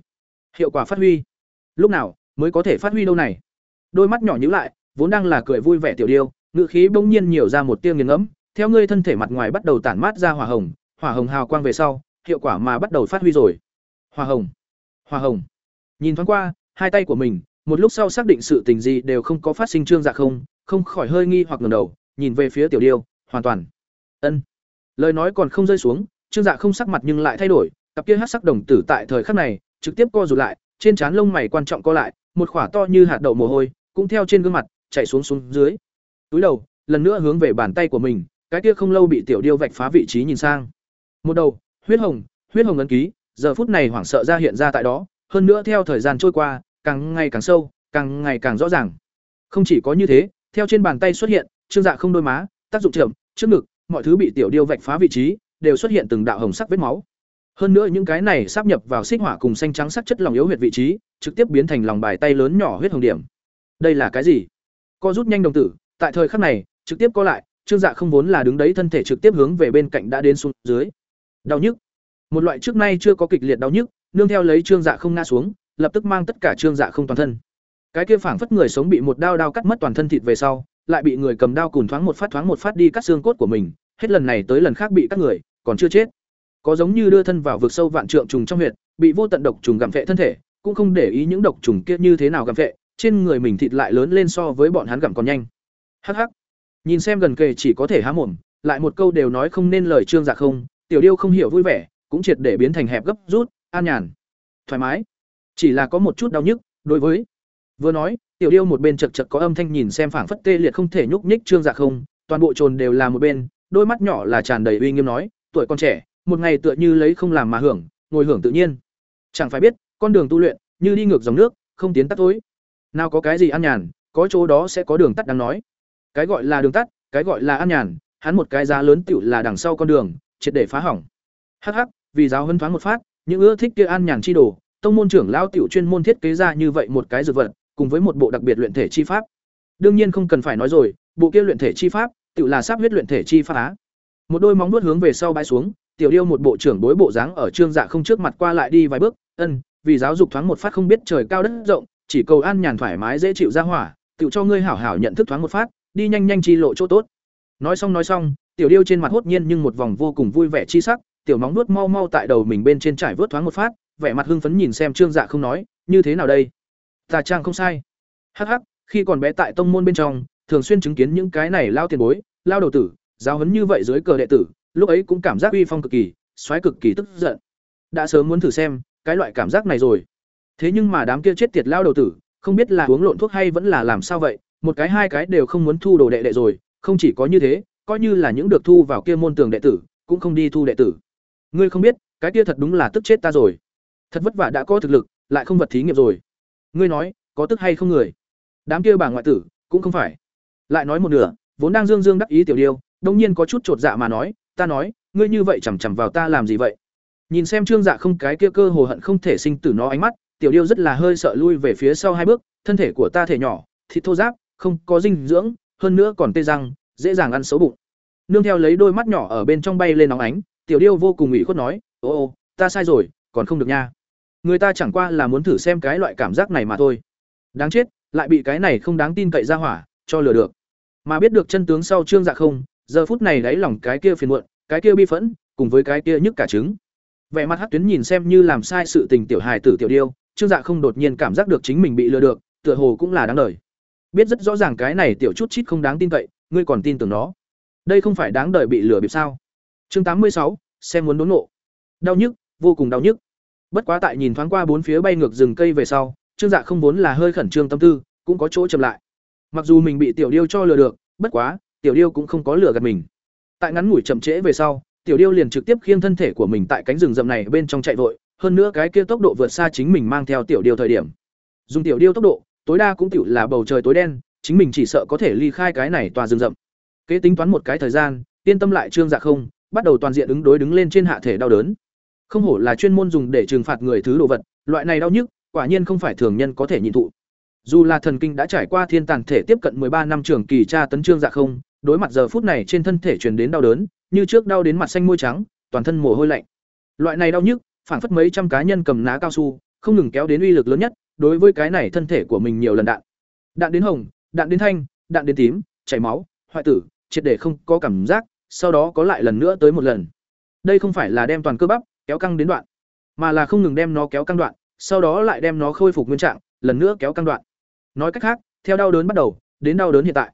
Hiệu quả phát huy? Lúc nào mới có thể phát huy đâu này? Đôi mắt nhỏ nhữ lại, vốn đang là cười vui vẻ tiểu điêu ngự khí bỗng nhiên nhiều ra một tiêu nghiền ngẫm, theo ngươi thân thể mặt ngoài bắt đầu tản mát ra hỏa hồng hỏa hồng hào quang về sau, hiệu quả mà bắt đầu phát huy rồi. Hỏa hồng hỏa hồng. Nhìn thoáng qua, hai tay của mình, một lúc sau xác định sự tình gì đều không có phát sinh trương dạ không không khỏi hơi nghi hoặc ngẩng đầu nhìn về phía tiểu điêu, hoàn toàn. Ân. Lời nói còn không rơi xuống, trương dạ không sắc mặt nhưng lại thay đổi, cặp kia hát sắc đồng tử tại thời khắc này, trực tiếp co rụt lại, trên trán lông mày quan trọng co lại, một khỏa to như hạt đậu mồ hôi, cũng theo trên gương mặt, chạy xuống xuống dưới. Túi đầu, lần nữa hướng về bàn tay của mình, cái kia không lâu bị tiểu điêu vạch phá vị trí nhìn sang. Một đầu, huyết hồng huyết hồng ấn ký, giờ phút này hoảng sợ ra hiện ra tại đó, hơn nữa theo thời gian trôi qua, càng ngày càng sâu, càng ngày càng rõ ràng. Không chỉ có như thế, theo trên bàn tay xuất hiện trương dạ không đôi má, tác dụng chậm, trước ngực, mọi thứ bị tiểu điêu vạch phá vị trí, đều xuất hiện từng đạo hồng sắc vết máu. Hơn nữa những cái này sắp nhập vào xích hỏa cùng xanh trắng sắc chất lòng yếu huyệt vị trí, trực tiếp biến thành lòng bài tay lớn nhỏ huyết hồng điểm. Đây là cái gì? Co rút nhanh đồng tử, tại thời khắc này, trực tiếp co lại, trương dạ không vốn là đứng đấy thân thể trực tiếp hướng về bên cạnh đã đến xuống dưới. Đau nhức. Một loại trước nay chưa có kịch liệt đau nhức, nương theo lấy trương dạ không ngã xuống, lập tức mang tất cả trương dạ không toàn thân. Cái kia phảng phất người sống bị một đao đao cắt mất toàn thân thịt về sau lại bị người cầm đao cùn thoáng một phát thoáng một phát đi cắt xương cốt của mình, hết lần này tới lần khác bị các người, còn chưa chết. Có giống như đưa thân vào vực sâu vạn trượng trùng trong huyệt, bị vô tận độc trùng gặm phệ thân thể, cũng không để ý những độc trùng kia như thế nào gặm phệ, trên người mình thịt lại lớn lên so với bọn hắn gặm còn nhanh. Hắc hắc. Nhìn xem gần kề chỉ có thể há mồm, lại một câu đều nói không nên lời trương dạ không, tiểu điêu không hiểu vui vẻ, cũng triệt để biến thành hẹp gấp rút, an nhàn, thoải mái. Chỉ là có một chút đau nhức, đối với Vừa nói, tiểu điêu một bên chật chật có âm thanh nhìn xem phảng phất tê liệt không thể nhúc nhích trương dạ không, toàn bộ trồn đều là một bên, đôi mắt nhỏ là tràn đầy uy nghiêm nói, tuổi con trẻ, một ngày tựa như lấy không làm mà hưởng, ngồi hưởng tự nhiên. Chẳng phải biết, con đường tu luyện, như đi ngược dòng nước, không tiến tắt tối. Nào có cái gì an nhàn, có chỗ đó sẽ có đường tắt đáng nói. Cái gọi là đường tắt, cái gọi là an nhàn, hắn một cái giá lớn tựu là đằng sau con đường, triệt để phá hỏng. Hắc hắc, vì giáo hân thoáng một phát, những ưa thích kia an nhàn chi đồ, tông môn trưởng lao tiểu chuyên môn thiết kế ra như vậy một cái dược vật, cùng với một bộ đặc biệt luyện thể chi pháp. Đương nhiên không cần phải nói rồi, bộ kia luyện thể chi pháp, tiểu là sắp huyết luyện thể chi pháp á. Một đôi móng vuốt hướng về sau bãi xuống, tiểu điêu một bộ trưởng đối bộ dáng ở trương dạ không trước mặt qua lại đi vài bước, ân, vì giáo dục thoáng một phát không biết trời cao đất rộng, chỉ cầu an nhàn thoải mái dễ chịu ra hỏa, tiểu cho ngươi hảo hảo nhận thức thoáng một phát, đi nhanh nhanh chi lộ chỗ tốt. Nói xong nói xong, tiểu điêu trên mặt hốt nhiên nhưng một vòng vô cùng vui vẻ chi sắc, tiểu móng vuốt mau mau tại đầu mình bên trên trải vớt thoáng một phát, vẻ mặt hưng phấn nhìn xem Trương Dạ không nói, như thế nào đây? Tà trang không sai. Hắc hắc, khi còn bé tại tông môn bên trong, thường xuyên chứng kiến những cái này lao tiền bối, lao đầu tử, giáo huấn như vậy dưới cờ đệ tử, lúc ấy cũng cảm giác uy phong cực kỳ, xoáy cực kỳ tức giận. Đã sớm muốn thử xem cái loại cảm giác này rồi. Thế nhưng mà đám kia chết tiệt lao đầu tử, không biết là uống lộn thuốc hay vẫn là làm sao vậy, một cái hai cái đều không muốn thu đồ đệ đệ rồi, không chỉ có như thế, coi như là những được thu vào kia môn tường đệ tử, cũng không đi thu đệ tử. Ngươi không biết, cái kia thật đúng là tức chết ta rồi. Thật vất vả đã có thực lực, lại không vật thí nghiệm rồi. Ngươi nói, có tức hay không người? Đám kia bà ngoại tử, cũng không phải. Lại nói một nửa, vốn đang dương dương đắc ý tiểu điêu, đông nhiên có chút trột dạ mà nói, ta nói, ngươi như vậy chằm chằm vào ta làm gì vậy? Nhìn xem Trương Dạ không cái kia cơ hồ hận không thể sinh tử nó ánh mắt, tiểu điêu rất là hơi sợ lui về phía sau hai bước, thân thể của ta thể nhỏ, thịt thô ráp, không có dinh dưỡng, hơn nữa còn tê răng, dễ dàng ăn xấu bụng. Nương theo lấy đôi mắt nhỏ ở bên trong bay lên nóng ánh, tiểu điêu vô cùng ủy khuất nói, "Ô ô, ta sai rồi, còn không được nha. Người ta chẳng qua là muốn thử xem cái loại cảm giác này mà thôi." Đáng chết, lại bị cái này không đáng tin cậy ra hỏa cho lừa được. Mà biết được chân tướng sau Trương Dạ không, giờ phút này đáy lòng cái kia phiền muộn, cái kia bi phẫn, cùng với cái kia nhức cả trứng. Vẻ mặt hát Tuyến nhìn xem như làm sai sự tình tiểu hài tử tiểu điêu, Trương Dạ không đột nhiên cảm giác được chính mình bị lừa được, tựa hồ cũng là đáng đời. Biết rất rõ ràng cái này tiểu chút chít không đáng tin cậy, ngươi còn tin tưởng nó. Đây không phải đáng đời bị lừa bịp sao? Chương tám mươi sáu, xem muốn đốn nộ. Đau nhức, vô cùng đau nhức. Bất quá tại nhìn thoáng qua bốn phía bay ngược rừng cây về sau, Trương Dạ không vốn là hơi khẩn trương tâm tư, cũng có chỗ chậm lại. Mặc dù mình bị tiểu điêu cho lừa được, bất quá, tiểu điêu cũng không có lừa gạt mình. Tại ngắn ngủi chậm trễ về sau, tiểu điêu liền trực tiếp khiêng thân thể của mình tại cánh rừng rậm này bên trong chạy vội, hơn nữa cái kia tốc độ vượt xa chính mình mang theo tiểu điêu thời điểm. Dùng tiểu điêu tốc độ, tối đa cũng tiểu là bầu trời tối đen, chính mình chỉ sợ có thể ly khai cái này tòa rừng rậm. Kế tính toán một cái thời gian, yên tâm lại Trương Dạ không, bắt đầu toàn diện ứng đối đứng lên trên hạ thể đau đớn. Không hổ là chuyên môn dùng để trừng phạt người thứ đồ vật, loại này đau nhức, quả nhiên không phải thường nhân có thể nhịn thụ. Dù là thần kinh đã trải qua thiên tàn thể tiếp cận ba năm trường kỳ tra tấn trương dạ không, đối mặt giờ phút này trên thân thể truyền đến đau đớn, như trước đau đến mặt xanh môi trắng, toàn thân mồ hôi lạnh. Loại này đau nhức, phản phất mấy trăm cá nhân cầm ná cao su, không ngừng kéo đến uy lực lớn nhất, đối với cái này thân thể của mình nhiều lần đạn. Đạn đến hồng, đạn đến thanh, đạn đến tím, chảy máu, hoại tử, triệt để không có cảm giác, sau đó có lại lần nữa tới một lần. Đây không phải là đem toàn cơ bắp kéo căng đến đoạn, mà là không ngừng đem nó kéo căng đoạn, sau đó lại đem nó khôi phục nguyên trạng, lần nữa kéo căng đoạn. Nói cách khác, theo đau đớn bắt đầu, đến đau đớn hiện tại.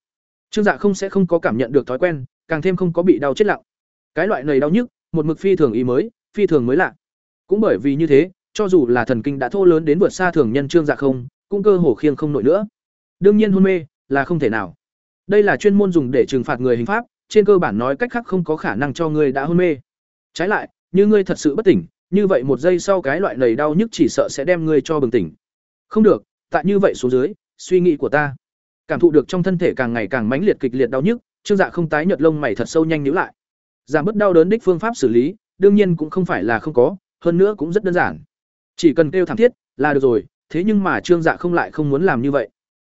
Trương Dạ không sẽ không có cảm nhận được thói quen, càng thêm không có bị đau chết lặng. Cái loại này đau nhức, một mực phi thường ý mới, phi thường mới lạ. Cũng bởi vì như thế, cho dù là thần kinh đã thô lớn đến vượt xa thường nhân Trương Dạ không, cũng cơ hồ khiêng không nổi nữa. Đương nhiên hôn mê là không thể nào. Đây là chuyên môn dùng để trừng phạt người hình pháp, trên cơ bản nói cách khác không có khả năng cho người đã hôn mê. Trái lại, như ngươi thật sự bất tỉnh, như vậy một giây sau cái loại lầy đau nhức chỉ sợ sẽ đem ngươi cho bừng tỉnh. Không được, tại như vậy xuống dưới, suy nghĩ của ta, cảm thụ được trong thân thể càng ngày càng mãnh liệt kịch liệt đau nhức, Trương Dạ không tái nhợt lông mày thật sâu nhanh nhíu lại. Giảm bớt đau đớn đích phương pháp xử lý, đương nhiên cũng không phải là không có, hơn nữa cũng rất đơn giản. Chỉ cần kêu thảm thiết là được rồi, thế nhưng mà Trương Dạ không lại không muốn làm như vậy.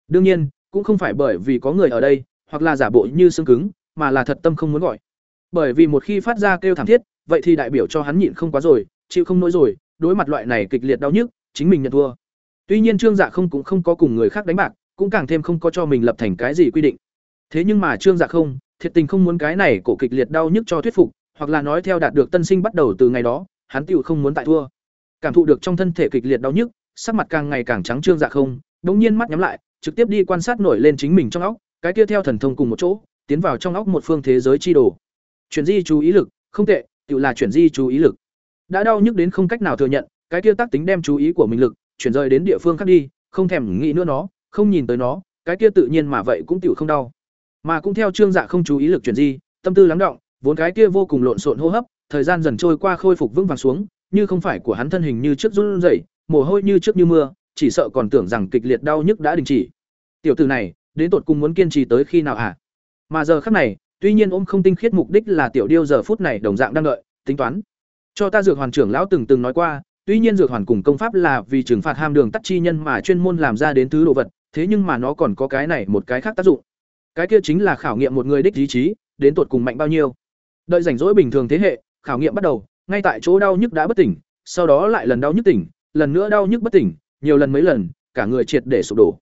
Đương nhiên, cũng không phải bởi vì có người ở đây, hoặc là giả bộ như xương cứng, mà là thật tâm không muốn gọi. Bởi vì một khi phát ra kêu thảm thiết, vậy thì đại biểu cho hắn nhịn không quá rồi, chịu không nổi rồi, đối mặt loại này kịch liệt đau nhức, chính mình nhận thua. Tuy nhiên Trương Dạ không cũng không có cùng người khác đánh bạc, cũng càng thêm không có cho mình lập thành cái gì quy định. Thế nhưng mà Trương Dạ không, thiệt tình không muốn cái này cổ kịch liệt đau nhức cho thuyết phục, hoặc là nói theo đạt được tân sinh bắt đầu từ ngày đó, hắn tiểu không muốn tại thua. Cảm thụ được trong thân thể kịch liệt đau nhức, sắc mặt càng ngày càng trắng Trương Dạ không, bỗng nhiên mắt nhắm lại, trực tiếp đi quan sát nổi lên chính mình trong óc, cái kia theo thần thông cùng một chỗ, tiến vào trong óc một phương thế giới chi đồ. Chuyển di chú ý lực, không tệ, tự là chuyển di chú ý lực. Đã đau nhức đến không cách nào thừa nhận, cái kia tác tính đem chú ý của mình lực chuyển rời đến địa phương khác đi, không thèm nghĩ nữa nó, không nhìn tới nó, cái kia tự nhiên mà vậy cũng tiểu không đau. Mà cũng theo Trương Dạ không chú ý lực chuyển di, tâm tư lắng động, vốn cái kia vô cùng lộn xộn hô hấp, thời gian dần trôi qua khôi phục vững vàng xuống, như không phải của hắn thân hình như trước run rẩy, mồ hôi như trước như mưa, chỉ sợ còn tưởng rằng kịch liệt đau nhức đã đình chỉ. Tiểu tử này, đến tột cùng muốn kiên trì tới khi nào hả? À? Mà giờ khắc này, tuy nhiên ôm không tinh khiết mục đích là tiểu điêu giờ phút này đồng dạng đang đợi, tính toán. Cho ta dược hoàn trưởng lão từng từng nói qua, tuy nhiên dược hoàn cùng công pháp là vì trừng phạt ham đường tắt chi nhân mà chuyên môn làm ra đến thứ đồ vật, thế nhưng mà nó còn có cái này một cái khác tác dụng. Cái kia chính là khảo nghiệm một người đích ý chí, đến tột cùng mạnh bao nhiêu. Đợi rảnh rỗi bình thường thế hệ, khảo nghiệm bắt đầu, ngay tại chỗ đau nhức đã bất tỉnh, sau đó lại lần đau nhức tỉnh, lần nữa đau nhức bất tỉnh, nhiều lần mấy lần, cả người triệt để sụp đổ.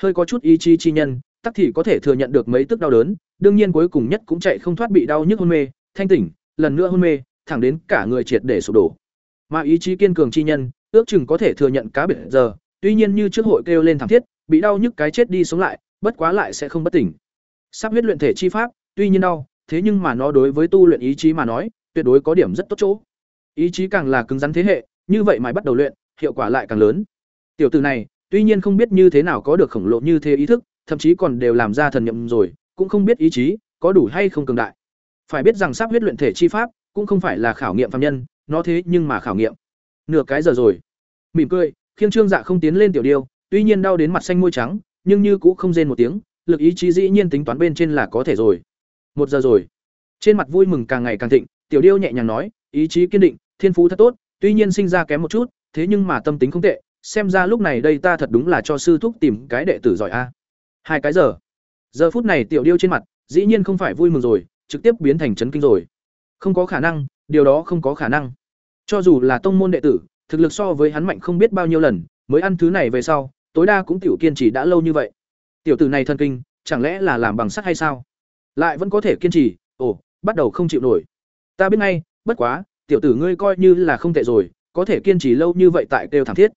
Hơi có chút ý chí chi nhân, tắc thì có thể thừa nhận được mấy tức đau đớn, đương nhiên cuối cùng nhất cũng chạy không thoát bị đau nhức hôn mê, thanh tỉnh, lần nữa hôn mê, thẳng đến cả người triệt để sụp đổ. Mà ý chí kiên cường chi nhân, ước chừng có thể thừa nhận cá biệt giờ, tuy nhiên như trước hội kêu lên thảm thiết, bị đau nhức cái chết đi sống lại, bất quá lại sẽ không bất tỉnh. Sắp huyết luyện thể chi pháp, tuy nhiên đau, thế nhưng mà nó đối với tu luyện ý chí mà nói, tuyệt đối có điểm rất tốt chỗ. Ý chí càng là cứng rắn thế hệ, như vậy mà bắt đầu luyện, hiệu quả lại càng lớn. Tiểu tử này, tuy nhiên không biết như thế nào có được khổng lồ như thế ý thức, thậm chí còn đều làm ra thần niệm rồi, cũng không biết ý chí có đủ hay không cường đại. Phải biết rằng sắp huyết luyện thể chi pháp cũng không phải là khảo nghiệm phàm nhân, nó thế nhưng mà khảo nghiệm. Nửa cái giờ rồi. Mỉm cười, Khiêng Trương Dạ không tiến lên tiểu điêu, tuy nhiên đau đến mặt xanh môi trắng, nhưng như cũng không rên một tiếng, lực ý chí dĩ nhiên tính toán bên trên là có thể rồi. Một giờ rồi. Trên mặt vui mừng càng ngày càng thịnh, tiểu điêu nhẹ nhàng nói, ý chí kiên định, thiên phú thật tốt, tuy nhiên sinh ra kém một chút, thế nhưng mà tâm tính không tệ, xem ra lúc này đây ta thật đúng là cho sư thúc tìm cái đệ tử giỏi a. Hai cái giờ. Giờ phút này tiểu điêu trên mặt, dĩ nhiên không phải vui mừng rồi, trực tiếp biến thành chấn kinh rồi. Không có khả năng, điều đó không có khả năng. Cho dù là tông môn đệ tử, thực lực so với hắn mạnh không biết bao nhiêu lần, mới ăn thứ này về sau, tối đa cũng tiểu kiên trì đã lâu như vậy. Tiểu tử này thân kinh, chẳng lẽ là làm bằng sắt hay sao? Lại vẫn có thể kiên trì, ồ, bắt đầu không chịu nổi. Ta biết ngay, bất quá, tiểu tử ngươi coi như là không tệ rồi, có thể kiên trì lâu như vậy tại kêu thảm thiết.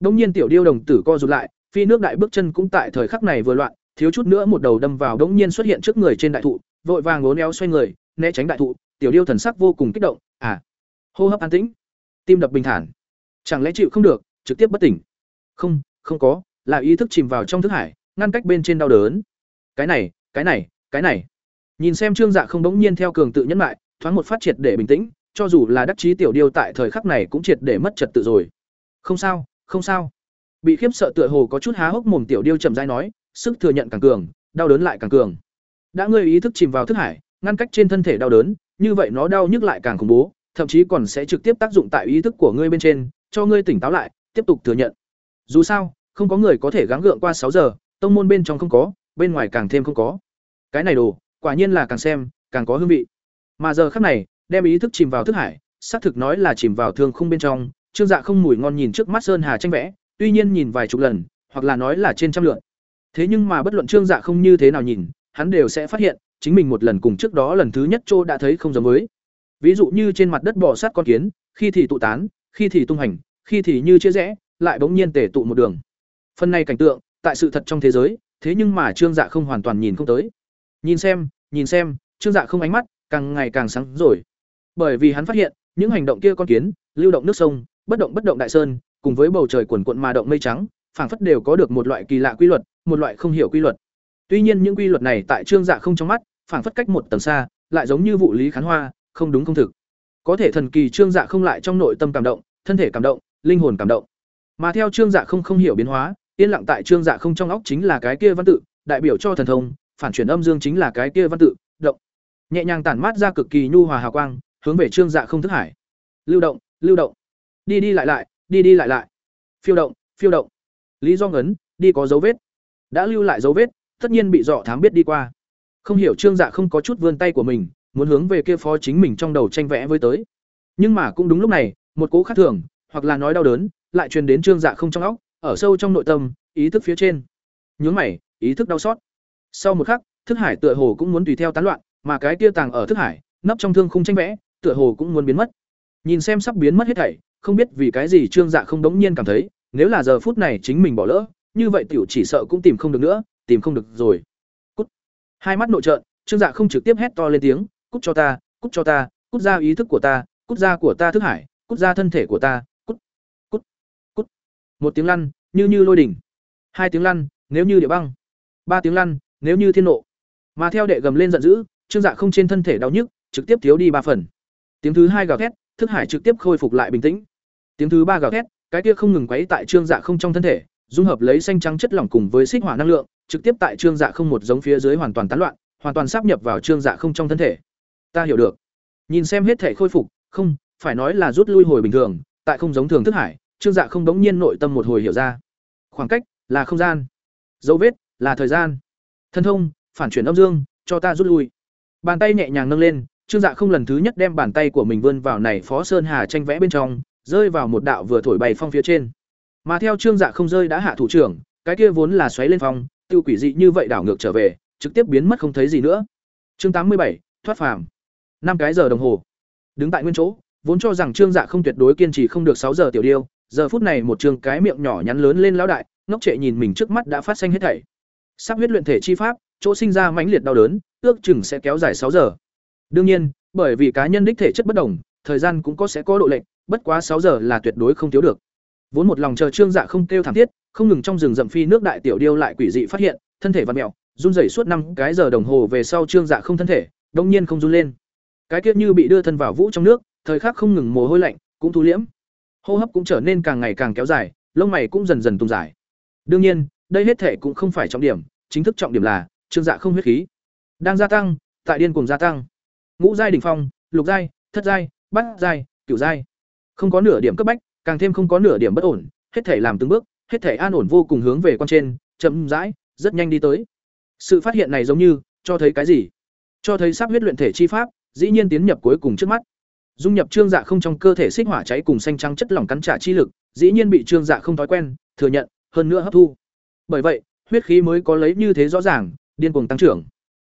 Đông nhiên tiểu điêu đồng tử co rụt lại, phi nước đại bước chân cũng tại thời khắc này vừa loạn, thiếu chút nữa một đầu đâm vào đống nhiên xuất hiện trước người trên đại thụ, vội vàng uốn éo xoay người, né tránh đại thụ, tiểu điêu thần sắc vô cùng kích động, à, hô hấp an tĩnh, tim đập bình thản. Chẳng lẽ chịu không được, trực tiếp bất tỉnh? Không, không có, là ý thức chìm vào trong thức hải, ngăn cách bên trên đau đớn. Cái này, cái này, cái này. Nhìn xem Trương Dạ không đống nhiên theo cường tự nhẫn lại, thoáng một phát triệt để bình tĩnh, cho dù là đắc chí tiểu điêu tại thời khắc này cũng triệt để mất trật tự rồi. Không sao, không sao. Bị khiếp sợ tựa hồ có chút há hốc mồm tiểu điêu chậm rãi nói, sức thừa nhận càng cường, đau đớn lại càng cường. Đã ngươi ý thức chìm vào thức hải, ngăn cách trên thân thể đau đớn, như vậy nó đau nhức lại càng khủng bố, thậm chí còn sẽ trực tiếp tác dụng tại ý thức của ngươi bên trên, cho ngươi tỉnh táo lại, tiếp tục thừa nhận. Dù sao, không có người có thể gắng gượng qua sáu giờ, tông môn bên trong không có, bên ngoài càng thêm không có. Cái này đồ, quả nhiên là càng xem, càng có hương vị. Mà giờ khắc này, đem ý thức chìm vào thức hải, xác thực nói là chìm vào thương khung bên trong, Trương Dạ không mùi ngon nhìn trước mắt sơn hà tranh vẽ, tuy nhiên nhìn vài chục lần, hoặc là nói là trên trăm lượt. Thế nhưng mà bất luận Trương Dạ không như thế nào nhìn, hắn đều sẽ phát hiện, chính mình một lần cùng trước đó lần thứ nhất Trô đã thấy không giống với. Ví dụ như trên mặt đất bò sát con kiến, khi thì tụ tán, khi thì tung hành, khi thì như chia rẽ, lại bỗng nhiên tề tụ một đường. Phần này cảnh tượng, tại sự thật trong thế giới, thế nhưng mà Trương Dạ không hoàn toàn nhìn không tới. Nhìn xem, nhìn xem, Trương Dạ không ánh mắt càng ngày càng sáng rồi. Bởi vì hắn phát hiện, những hành động kia con kiến, lưu động nước sông, bất động bất động đại sơn, cùng với bầu trời quần quận mà động mây trắng, phảng phất đều có được một loại kỳ lạ quy luật, một loại không hiểu quy luật. Tuy nhiên những quy luật này tại Trương Dạ không trong mắt, phảng phất cách một tầng xa, lại giống như vụ lý khán hoa, không đúng không thực. Có thể thần kỳ Trương Dạ không lại trong nội tâm cảm động, thân thể cảm động, linh hồn cảm động. Mà theo Trương Dạ không không hiểu biến hóa, yên lặng tại Trương Dạ không trong óc chính là cái kia văn tự, đại biểu cho thần thông, phản chuyển âm dương chính là cái kia văn tự, động. Nhẹ nhàng tản mát ra cực kỳ nhu hòa hào quang, hướng về Trương Dạ không thức hải. Lưu động, lưu động. Đi đi lại lại, đi đi lại lại. Phiêu động, phiêu động. Lý do ngấn, đi có dấu vết. Đã lưu lại dấu vết, tất nhiên bị dọ thám biết đi qua. Không hiểu Trương Dạ không có chút vươn tay của mình, muốn hướng về kia phó chính mình trong đầu tranh vẽ với tới. Nhưng mà cũng đúng lúc này, một cố khác thường, hoặc là nói đau đớn, lại truyền đến Trương Dạ không trong óc, ở sâu trong nội tâm, ý thức phía trên. Nhướng mày, ý thức đau xót. Sau một khắc, thức hải tựa hồ cũng muốn tùy theo tán loạn, mà cái kia tàng ở thức hải, nấp trong thương khung tranh vẽ, tựa hồ cũng muốn biến mất. Nhìn xem sắp biến mất hết thảy, không biết vì cái gì Trương Dạ không đống nhiên cảm thấy, nếu là giờ phút này chính mình bỏ lỡ, như vậy tiểu chỉ sợ cũng tìm không được nữa, tìm không được rồi. Cút. Hai mắt nội trợn, Trương Dạ không trực tiếp hét to lên tiếng, "Cút cho ta, cút cho ta, cút ra ý thức của ta, cút ra của ta thức hải, cút ra thân thể của ta, cút." Cút. Cút. Một tiếng lăn, như như lôi đỉnh. Hai tiếng lăn, nếu như địa băng. Ba tiếng lăn, nếu như thiên nộ. Mà theo đệ gầm lên giận dữ, Trương Dạ không trên thân thể đau nhức, trực tiếp thiếu đi ba phần. tiếng thứ hai gào thét thức hải trực tiếp khôi phục lại bình tĩnh tiếng thứ ba gào thét, cái kia không ngừng quấy tại trương dạ không trong thân thể, dung hợp lấy xanh trắng chất lỏng cùng với xích hỏa năng lượng, trực tiếp tại trương dạ không một giống phía dưới hoàn toàn tán loạn, hoàn toàn sắp nhập vào trương dạ không trong thân thể. Ta hiểu được. Nhìn xem hết thể khôi phục, không, phải nói là rút lui hồi bình thường, tại không giống thường thức hải, trương dạ không đống nhiên nội tâm một hồi hiểu ra. Khoảng cách là không gian. Dấu vết là thời gian. Thân thông, phản chuyển âm dương, cho ta rút lui. Bàn tay nhẹ nhàng nâng lên, trương dạ không lần thứ nhất đem bàn tay của mình vươn vào này phó sơn hà tranh vẽ bên trong rơi vào một đạo vừa thổi bay phong phía trên. Mà theo trương dạ không rơi đã hạ thủ trưởng, cái kia vốn là xoáy lên phong, tiêu quỷ dị như vậy đảo ngược trở về, trực tiếp biến mất không thấy gì nữa. Chương tám mươi bảy, thoát phàm. Năm cái giờ đồng hồ. Đứng tại nguyên chỗ, vốn cho rằng trương dạ không tuyệt đối kiên trì không được sáu giờ tiểu điêu, giờ phút này một trường cái miệng nhỏ nhắn lớn lên lão đại, ngốc trệ nhìn mình trước mắt đã phát xanh hết thảy. Sắp huyết luyện thể chi pháp, chỗ sinh ra mãnh liệt đau đớn, ước chừng sẽ kéo dài sáu giờ. Đương nhiên, bởi vì cá nhân đích thể chất bất đồng, thời gian cũng có sẽ có độ lệch bất quá sáu giờ là tuyệt đối không thiếu được. Vốn một lòng chờ trương dạ không kêu thảm thiết, không ngừng trong rừng rậm phi nước đại tiểu điêu lại quỷ dị phát hiện, thân thể vặn mẹo run rẩy suốt năm cái giờ đồng hồ về sau trương dạ không thân thể, đông nhiên không run lên. Cái kiếp như bị đưa thân vào vũ trong nước, thời khắc không ngừng mồ hôi lạnh, cũng thu liễm. Hô hấp cũng trở nên càng ngày càng kéo dài, lông mày cũng dần dần tung dài. Đương nhiên, đây hết thể cũng không phải trọng điểm, chính thức trọng điểm là, trương dạ không huyết khí. Đang gia tăng, tại điên cùng gia tăng. Ngũ giai đỉnh phong, lục giai, thất giai, bát giai, cửu giai không có nửa điểm cấp bách, càng thêm không có nửa điểm bất ổn, hết thể làm từng bước, hết thể an ổn vô cùng hướng về con trên, chậm rãi, rất nhanh đi tới. Sự phát hiện này giống như, cho thấy cái gì? Cho thấy sắp huyết luyện thể chi pháp, dĩ nhiên tiến nhập cuối cùng trước mắt. Dung nhập trương dạ không trong cơ thể xích hỏa cháy cùng xanh trắng chất lỏng cắn trả chi lực, dĩ nhiên bị trương dạ không thói quen, thừa nhận, hơn nữa hấp thu. Bởi vậy, huyết khí mới có lấy như thế rõ ràng, điên cuồng tăng trưởng.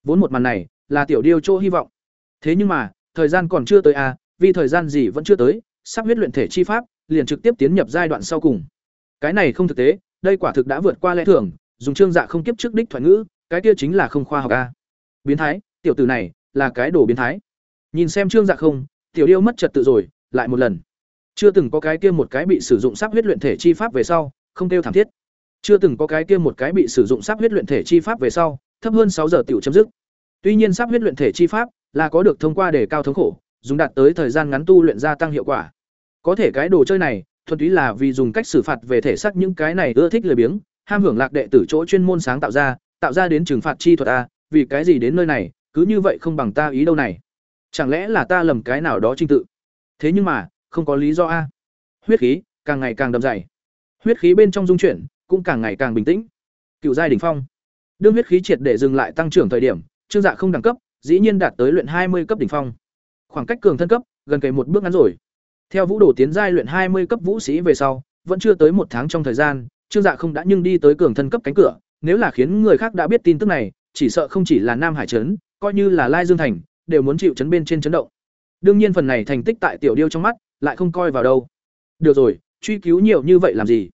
Vốn một màn này, là tiểu điêu chỗ hy vọng. Thế nhưng mà, thời gian còn chưa tới à vì thời gian gì vẫn chưa tới sắp huyết luyện thể chi pháp, liền trực tiếp tiến nhập giai đoạn sau cùng. Cái này không thực tế, đây quả thực đã vượt qua lẽ thường, dùng trương dạ không kiếp trước đích thoại ngữ, cái kia chính là không khoa học a. Biến thái, tiểu tử này, là cái đồ biến thái. Nhìn xem trương dạ không, tiểu điêu mất trật tự rồi, lại một lần. Chưa từng có cái kia một cái bị sử dụng sắp huyết luyện thể chi pháp về sau, không tiêu thảm thiết. Chưa từng có cái kia một cái bị sử dụng sắp huyết luyện thể chi pháp về sau, thấp hơn sáu giờ tiểu chấm dứt. Tuy nhiên sắp huyết luyện thể chi pháp là có được thông qua để cao thống khổ dùng đạt tới thời gian ngắn tu luyện gia tăng hiệu quả. Có thể cái đồ chơi này, thuần túy là vì dùng cách xử phạt về thể xác những cái này ưa thích lười biếng, ham hưởng lạc đệ tử chỗ chuyên môn sáng tạo ra tạo ra đến trừng phạt chi thuật a, vì cái gì đến nơi này, cứ như vậy không bằng ta ý đâu này. Chẳng lẽ là ta lầm cái nào đó trinh tự? Thế nhưng mà, không có lý do a. Huyết khí, càng ngày càng đậm dày. Huyết khí bên trong dung chuyển, cũng càng ngày càng bình tĩnh. Cựu giai đỉnh phong. Đương huyết khí triệt để dừng lại tăng trưởng thời điểm, trương dạ không đẳng cấp, dĩ nhiên đạt tới luyện hai mươi cấp đỉnh phong khoảng cách cường thân cấp gần kề một bước ngắn rồi. Theo vũ đồ tiến giai luyện hai mươi cấp vũ sĩ về sau vẫn chưa tới một tháng trong thời gian trương dạ không đã nhưng đi tới cường thân cấp cánh cửa nếu là khiến người khác đã biết tin tức này chỉ sợ không chỉ là nam hải trấn coi như là lai dương thành đều muốn chịu chấn bên trên chấn động. Đương nhiên phần này thành tích tại tiểu điêu trong mắt lại không coi vào đâu. Được rồi truy cứu nhiều như vậy làm gì?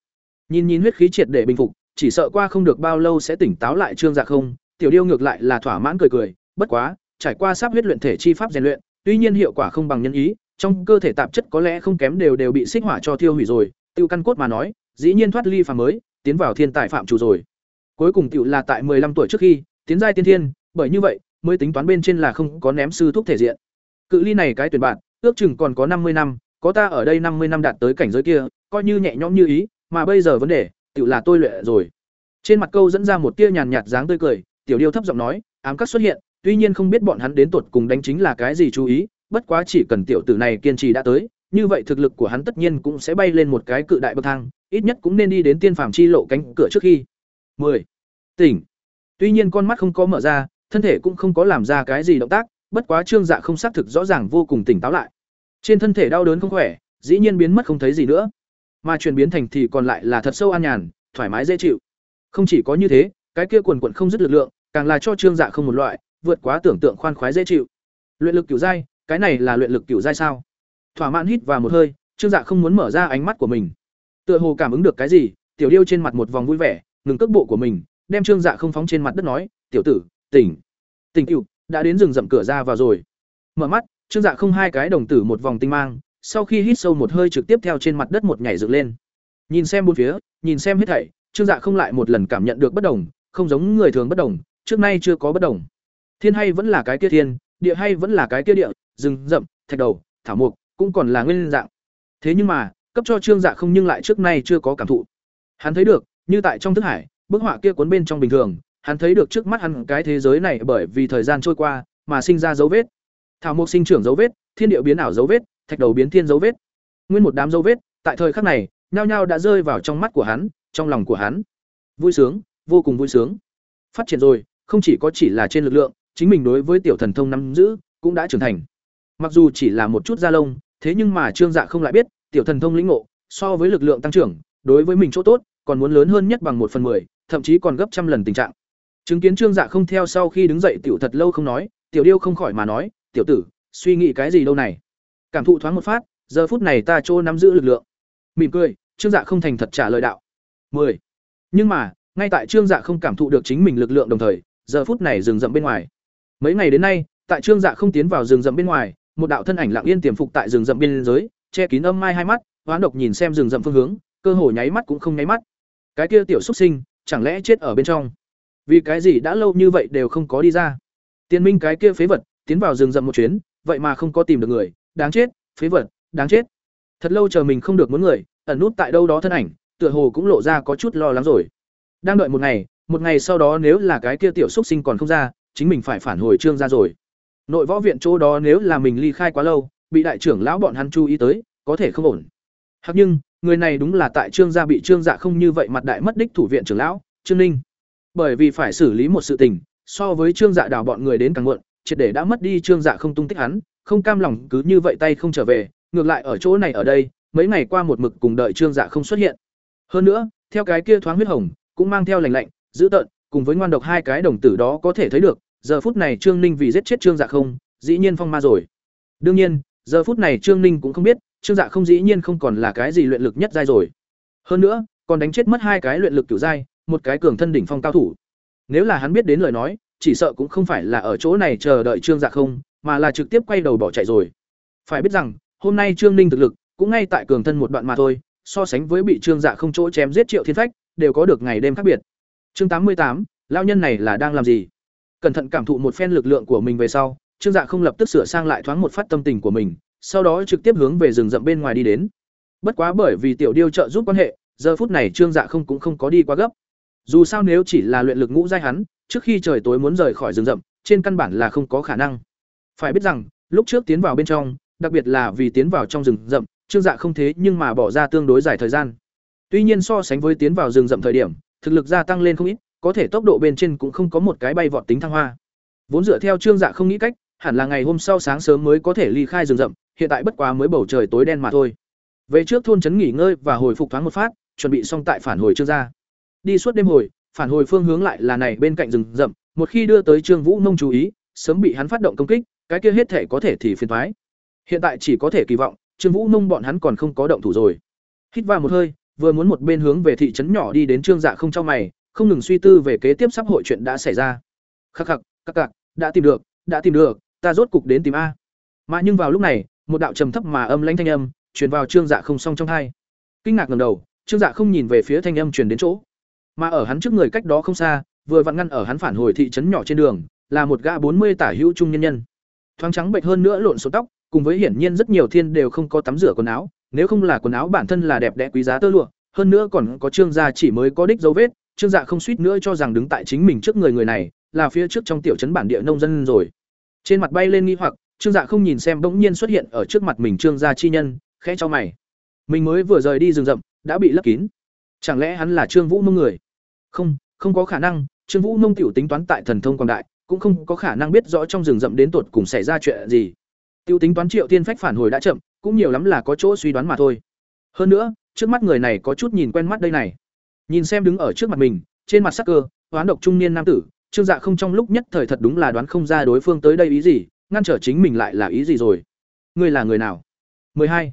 Nhìn nhìn huyết khí triệt để bình phục, chỉ sợ qua không được bao lâu sẽ tỉnh táo lại Trương Dạ không, Tiểu Điêu ngược lại là thỏa mãn cười cười, bất quá, trải qua sắp huyết luyện thể chi pháp rèn luyện, tuy nhiên hiệu quả không bằng nhân ý, trong cơ thể tạp chất có lẽ không kém đều đều bị xích hỏa cho thiêu hủy rồi, tiêu căn cốt mà nói, dĩ nhiên thoát ly phàm mới, tiến vào thiên tài phạm chủ rồi. Cuối cùng tiểu là tại 15 tuổi trước khi, tiến giai tiên thiên, bởi như vậy, mới tính toán bên trên là không có ném sư thuốc thể diện. Cự ly này cái tuyển bạn, ước chừng còn có 50 năm, có ta ở đây 50 năm đạt tới cảnh giới kia, coi như nhẹ nhõm như ý, mà bây giờ vấn đề tự là tôi luyện rồi trên mặt câu dẫn ra một tia nhàn nhạt dáng tươi cười tiểu điêu thấp giọng nói ám các xuất hiện tuy nhiên không biết bọn hắn đến tuột cùng đánh chính là cái gì chú ý, bất quá chỉ cần tiểu tử này kiên trì đã tới, như vậy thực lực của hắn tất nhiên cũng sẽ bay lên một cái cự đại bậc thang, ít nhất cũng nên đi đến tiên phàm chi lộ cánh cửa trước khi. 10. tỉnh. Tuy nhiên con mắt không có mở ra, thân thể cũng không có làm ra cái gì động tác, bất quá trương dạ không xác thực rõ ràng vô cùng tỉnh táo lại. Trên thân thể đau đớn không khỏe, dĩ nhiên biến mất không thấy gì nữa. Mà chuyển biến thành thì còn lại là thật sâu an nhàn, thoải mái dễ chịu. Không chỉ có như thế, cái kia quần quần không dứt lực lượng, càng là cho trương dạ không một loại vượt quá tưởng tượng khoan khoái dễ chịu. Luyện lực cửu giai cái này là luyện lực cửu giai sao? Thỏa mãn hít vào một hơi, trương dạ không muốn mở ra ánh mắt của mình. Tựa hồ cảm ứng được cái gì, tiểu điêu trên mặt một vòng vui vẻ, ngừng cước bộ của mình, đem trương dạ không phóng trên mặt đất nói, tiểu tử, tỉnh. Tỉnh cựu đã đến rừng rậm cửa ra vào rồi. Mở mắt, trương dạ không hai cái đồng tử một vòng tinh mang, sau khi hít sâu một hơi trực tiếp theo trên mặt đất một nhảy dựng lên. Nhìn xem bốn phía, nhìn xem hết thảy, trương dạ không lại một lần cảm nhận được bất đồng, không giống người thường bất đồng, trước nay chưa có bất đồng thiên hay vẫn là cái kia thiên, địa hay vẫn là cái kia địa, rừng rậm, thạch đầu, thảo mục cũng còn là nguyên dạng. Thế nhưng mà, cấp cho trương dạ không nhưng lại trước nay chưa có cảm thụ. Hắn thấy được, như tại trong thức hải, bức họa kia cuốn bên trong bình thường, hắn thấy được trước mắt hắn cái thế giới này bởi vì thời gian trôi qua mà sinh ra dấu vết. Thảo mục sinh trưởng dấu vết, thiên điệu biến ảo dấu vết, thạch đầu biến thiên dấu vết. Nguyên một đám dấu vết, tại thời khắc này, nhao nhao đã rơi vào trong mắt của hắn, trong lòng của hắn. Vui sướng, vô cùng vui sướng. Phát triển rồi, không chỉ có chỉ là trên lực lượng chính mình đối với tiểu thần thông nắm giữ, cũng đã trưởng thành. Mặc dù chỉ là một chút da lông, thế nhưng mà trương dạ không lại biết, tiểu thần thông lĩnh ngộ, so với lực lượng tăng trưởng, đối với mình chỗ tốt, còn muốn lớn hơn nhất bằng một phần mười, thậm chí còn gấp trăm lần tình trạng. Chứng kiến trương dạ không theo sau khi đứng dậy tiểu thật lâu không nói, tiểu điêu không khỏi mà nói, tiểu tử, suy nghĩ cái gì đâu này? Cảm thụ thoáng một phát, giờ phút này ta chỗ nắm giữ lực lượng. Mỉm cười, trương dạ không thành thật trả lời đạo. 10. nhưng mà, ngay tại trương dạ không cảm thụ được chính mình lực lượng đồng thời, giờ phút này rừng rậm bên ngoài mấy ngày đến nay, tại trương dạ không tiến vào rừng rậm bên ngoài, một đạo thân ảnh lặng yên tiềm phục tại rừng rậm biên giới che kín âm mai hai mắt, hoán độc nhìn xem rừng rậm phương hướng, cơ hồ nháy mắt cũng không nháy mắt. Cái kia tiểu xuất sinh, chẳng lẽ chết ở bên trong? Vì cái gì đã lâu như vậy đều không có đi ra? Tiên minh cái kia phế vật, tiến vào rừng rậm một chuyến, vậy mà không có tìm được người, đáng chết, phế vật, đáng chết. Thật lâu chờ mình không được muốn người, ẩn nút tại đâu đó thân ảnh, tựa hồ cũng lộ ra có chút lo lắng rồi. Đang đợi một ngày một ngày sau đó nếu là cái kia tiểu xúc sinh còn không ra chính mình phải phản hồi trương ra rồi. Nội võ viện chỗ đó nếu là mình ly khai quá lâu, bị đại trưởng lão bọn hắn chú ý tới, có thể không ổn. Hắc nhưng, người này đúng là tại trương gia bị trương dạ không như vậy mặt đại mất đích thủ viện trưởng lão, trương ninh. Bởi vì phải xử lý một sự tình, so với trương dạ đào bọn người đến càng muộn, triệt để đã mất đi trương dạ không tung tích hắn, không cam lòng cứ như vậy tay không trở về, ngược lại ở chỗ này ở đây, mấy ngày qua một mực cùng đợi trương dạ không xuất hiện. Hơn nữa, theo cái kia thoáng huyết hồng, cũng mang theo lành lạnh, dữ tợn cùng với ngoan độc hai cái đồng tử đó có thể thấy được, giờ phút này trương ninh vì giết chết trương dạ không, dĩ nhiên phong ma rồi. Đương nhiên, giờ phút này trương ninh cũng không biết, trương dạ không dĩ nhiên không còn là cái gì luyện lực nhất giai rồi. Hơn nữa, còn đánh chết mất hai cái luyện lực cửu giai, một cái cường thân đỉnh phong cao thủ. Nếu là hắn biết đến lời nói, chỉ sợ cũng không phải là ở chỗ này chờ đợi trương dạ không, mà là trực tiếp quay đầu bỏ chạy rồi. Phải biết rằng, hôm nay trương ninh thực lực, cũng ngay tại cường thân một đoạn mà thôi, so sánh với bị trương dạ không chỗ chém giết triệu thiên phách, đều có được ngày đêm khác biệt chương tám mươi tám lao nhân này là đang làm gì? Cẩn thận cảm thụ một phen lực lượng của mình về sau, trương dạ không lập tức sửa sang lại thoáng một phát tâm tình của mình, sau đó trực tiếp hướng về rừng rậm bên ngoài đi đến. Bất quá bởi vì tiểu điêu trợ giúp quan hệ, giờ phút này trương dạ không cũng không có đi quá gấp. Dù sao nếu chỉ là luyện lực ngũ giai hắn, trước khi trời tối muốn rời khỏi rừng rậm, trên căn bản là không có khả năng. Phải biết rằng, lúc trước tiến vào bên trong, đặc biệt là vì tiến vào trong rừng rậm, trương dạ không thế nhưng mà bỏ ra tương đối dài thời gian. Tuy nhiên so sánh với tiến vào rừng rậm thời điểm thực lực gia tăng lên không ít, có thể tốc độ bên trên cũng không có một cái bay vọt tính thăng hoa. Vốn dựa theo trương dạ không nghĩ cách, hẳn là ngày hôm sau sáng sớm mới có thể ly khai rừng rậm, hiện tại bất quá mới bầu trời tối đen mà thôi. Về trước thôn trấn nghỉ ngơi và hồi phục thoáng một phát, chuẩn bị xong tại phản hồi trương gia. Đi suốt đêm hồi, phản hồi phương hướng lại là này bên cạnh rừng rậm, một khi đưa tới trương vũ nông chú ý, sớm bị hắn phát động công kích, cái kia hết thể có thể thì phiền toái. hiện tại chỉ có thể kỳ vọng, trương vũ nông bọn hắn còn không có động thủ rồi. Hít vào một hơi vừa muốn một bên hướng về thị trấn nhỏ đi đến trương dạ không cho mày, không ngừng suy tư về kế tiếp sắp hội chuyện đã xảy ra. Khắc khắc các khắc, đã tìm được, đã tìm được, ta rốt cục đến tìm a. Mà nhưng vào lúc này, một đạo trầm thấp mà âm lãnh thanh âm truyền vào trương dạ không song trong hai. Kinh ngạc ngầm đầu, trương dạ không nhìn về phía thanh âm truyền đến chỗ. Mà ở hắn trước người cách đó không xa, vừa vặn ngăn ở hắn phản hồi thị trấn nhỏ trên đường, là một gã bốn mươi tả hữu trung nhân nhân. Thoáng trắng bệnh hơn nữa lộn số tóc, cùng với hiển nhiên rất nhiều thiên đều không có tắm rửa quần áo nếu không là quần áo bản thân là đẹp đẽ quý giá tơ lụa, hơn nữa còn có trương gia chỉ mới có đích dấu vết, trương dạ không suýt nữa cho rằng đứng tại chính mình trước người người này là phía trước trong tiểu trấn bản địa nông dân rồi. Trên mặt bay lên nghi hoặc, trương dạ không nhìn xem bỗng nhiên xuất hiện ở trước mặt mình trương gia chi nhân, khẽ cho mày. Mình mới vừa rời đi rừng rậm, đã bị lấp kín. Chẳng lẽ hắn là trương vũ mông người? Không không có khả năng. Trương vũ mông tiểu tính toán tại thần thông quảng đại, cũng không có khả năng biết rõ trong rừng rậm đến tột cùng xảy ra chuyện gì. Tiêu tính toán triệu tiên phách phản hồi đã chậm cũng nhiều lắm là có chỗ suy đoán mà thôi. Hơn nữa, trước mắt người này có chút nhìn quen mắt đây này. Nhìn xem đứng ở trước mặt mình, trên mặt sắc cơ hoán độc trung niên nam tử, trương dạ không trong lúc nhất thời thật đúng là đoán không ra đối phương tới đây ý gì, ngăn trở chính mình lại là ý gì rồi. Ngươi là người nào? Hai.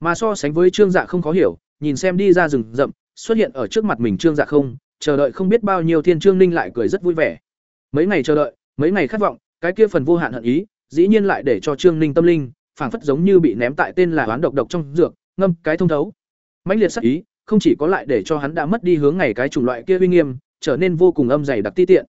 Mà so sánh với trương dạ không khó hiểu, nhìn xem đi ra rừng rậm, xuất hiện ở trước mặt mình trương dạ không, chờ đợi không biết bao nhiêu thiên trương ninh lại cười rất vui vẻ. Mấy ngày chờ đợi, mấy ngày khát vọng, cái kia phần vô hạn hận ý, dĩ nhiên lại để cho trương ninh tâm linh phảng phất giống như bị ném tại tên là oán độc độc trong dược, ngâm cái thông thấu. Mãnh liệt sắc ý, không chỉ có lại để cho hắn đã mất đi hướng ngày cái chủng loại kia uy nghiêm, trở nên vô cùng âm dày đặc ti tiện.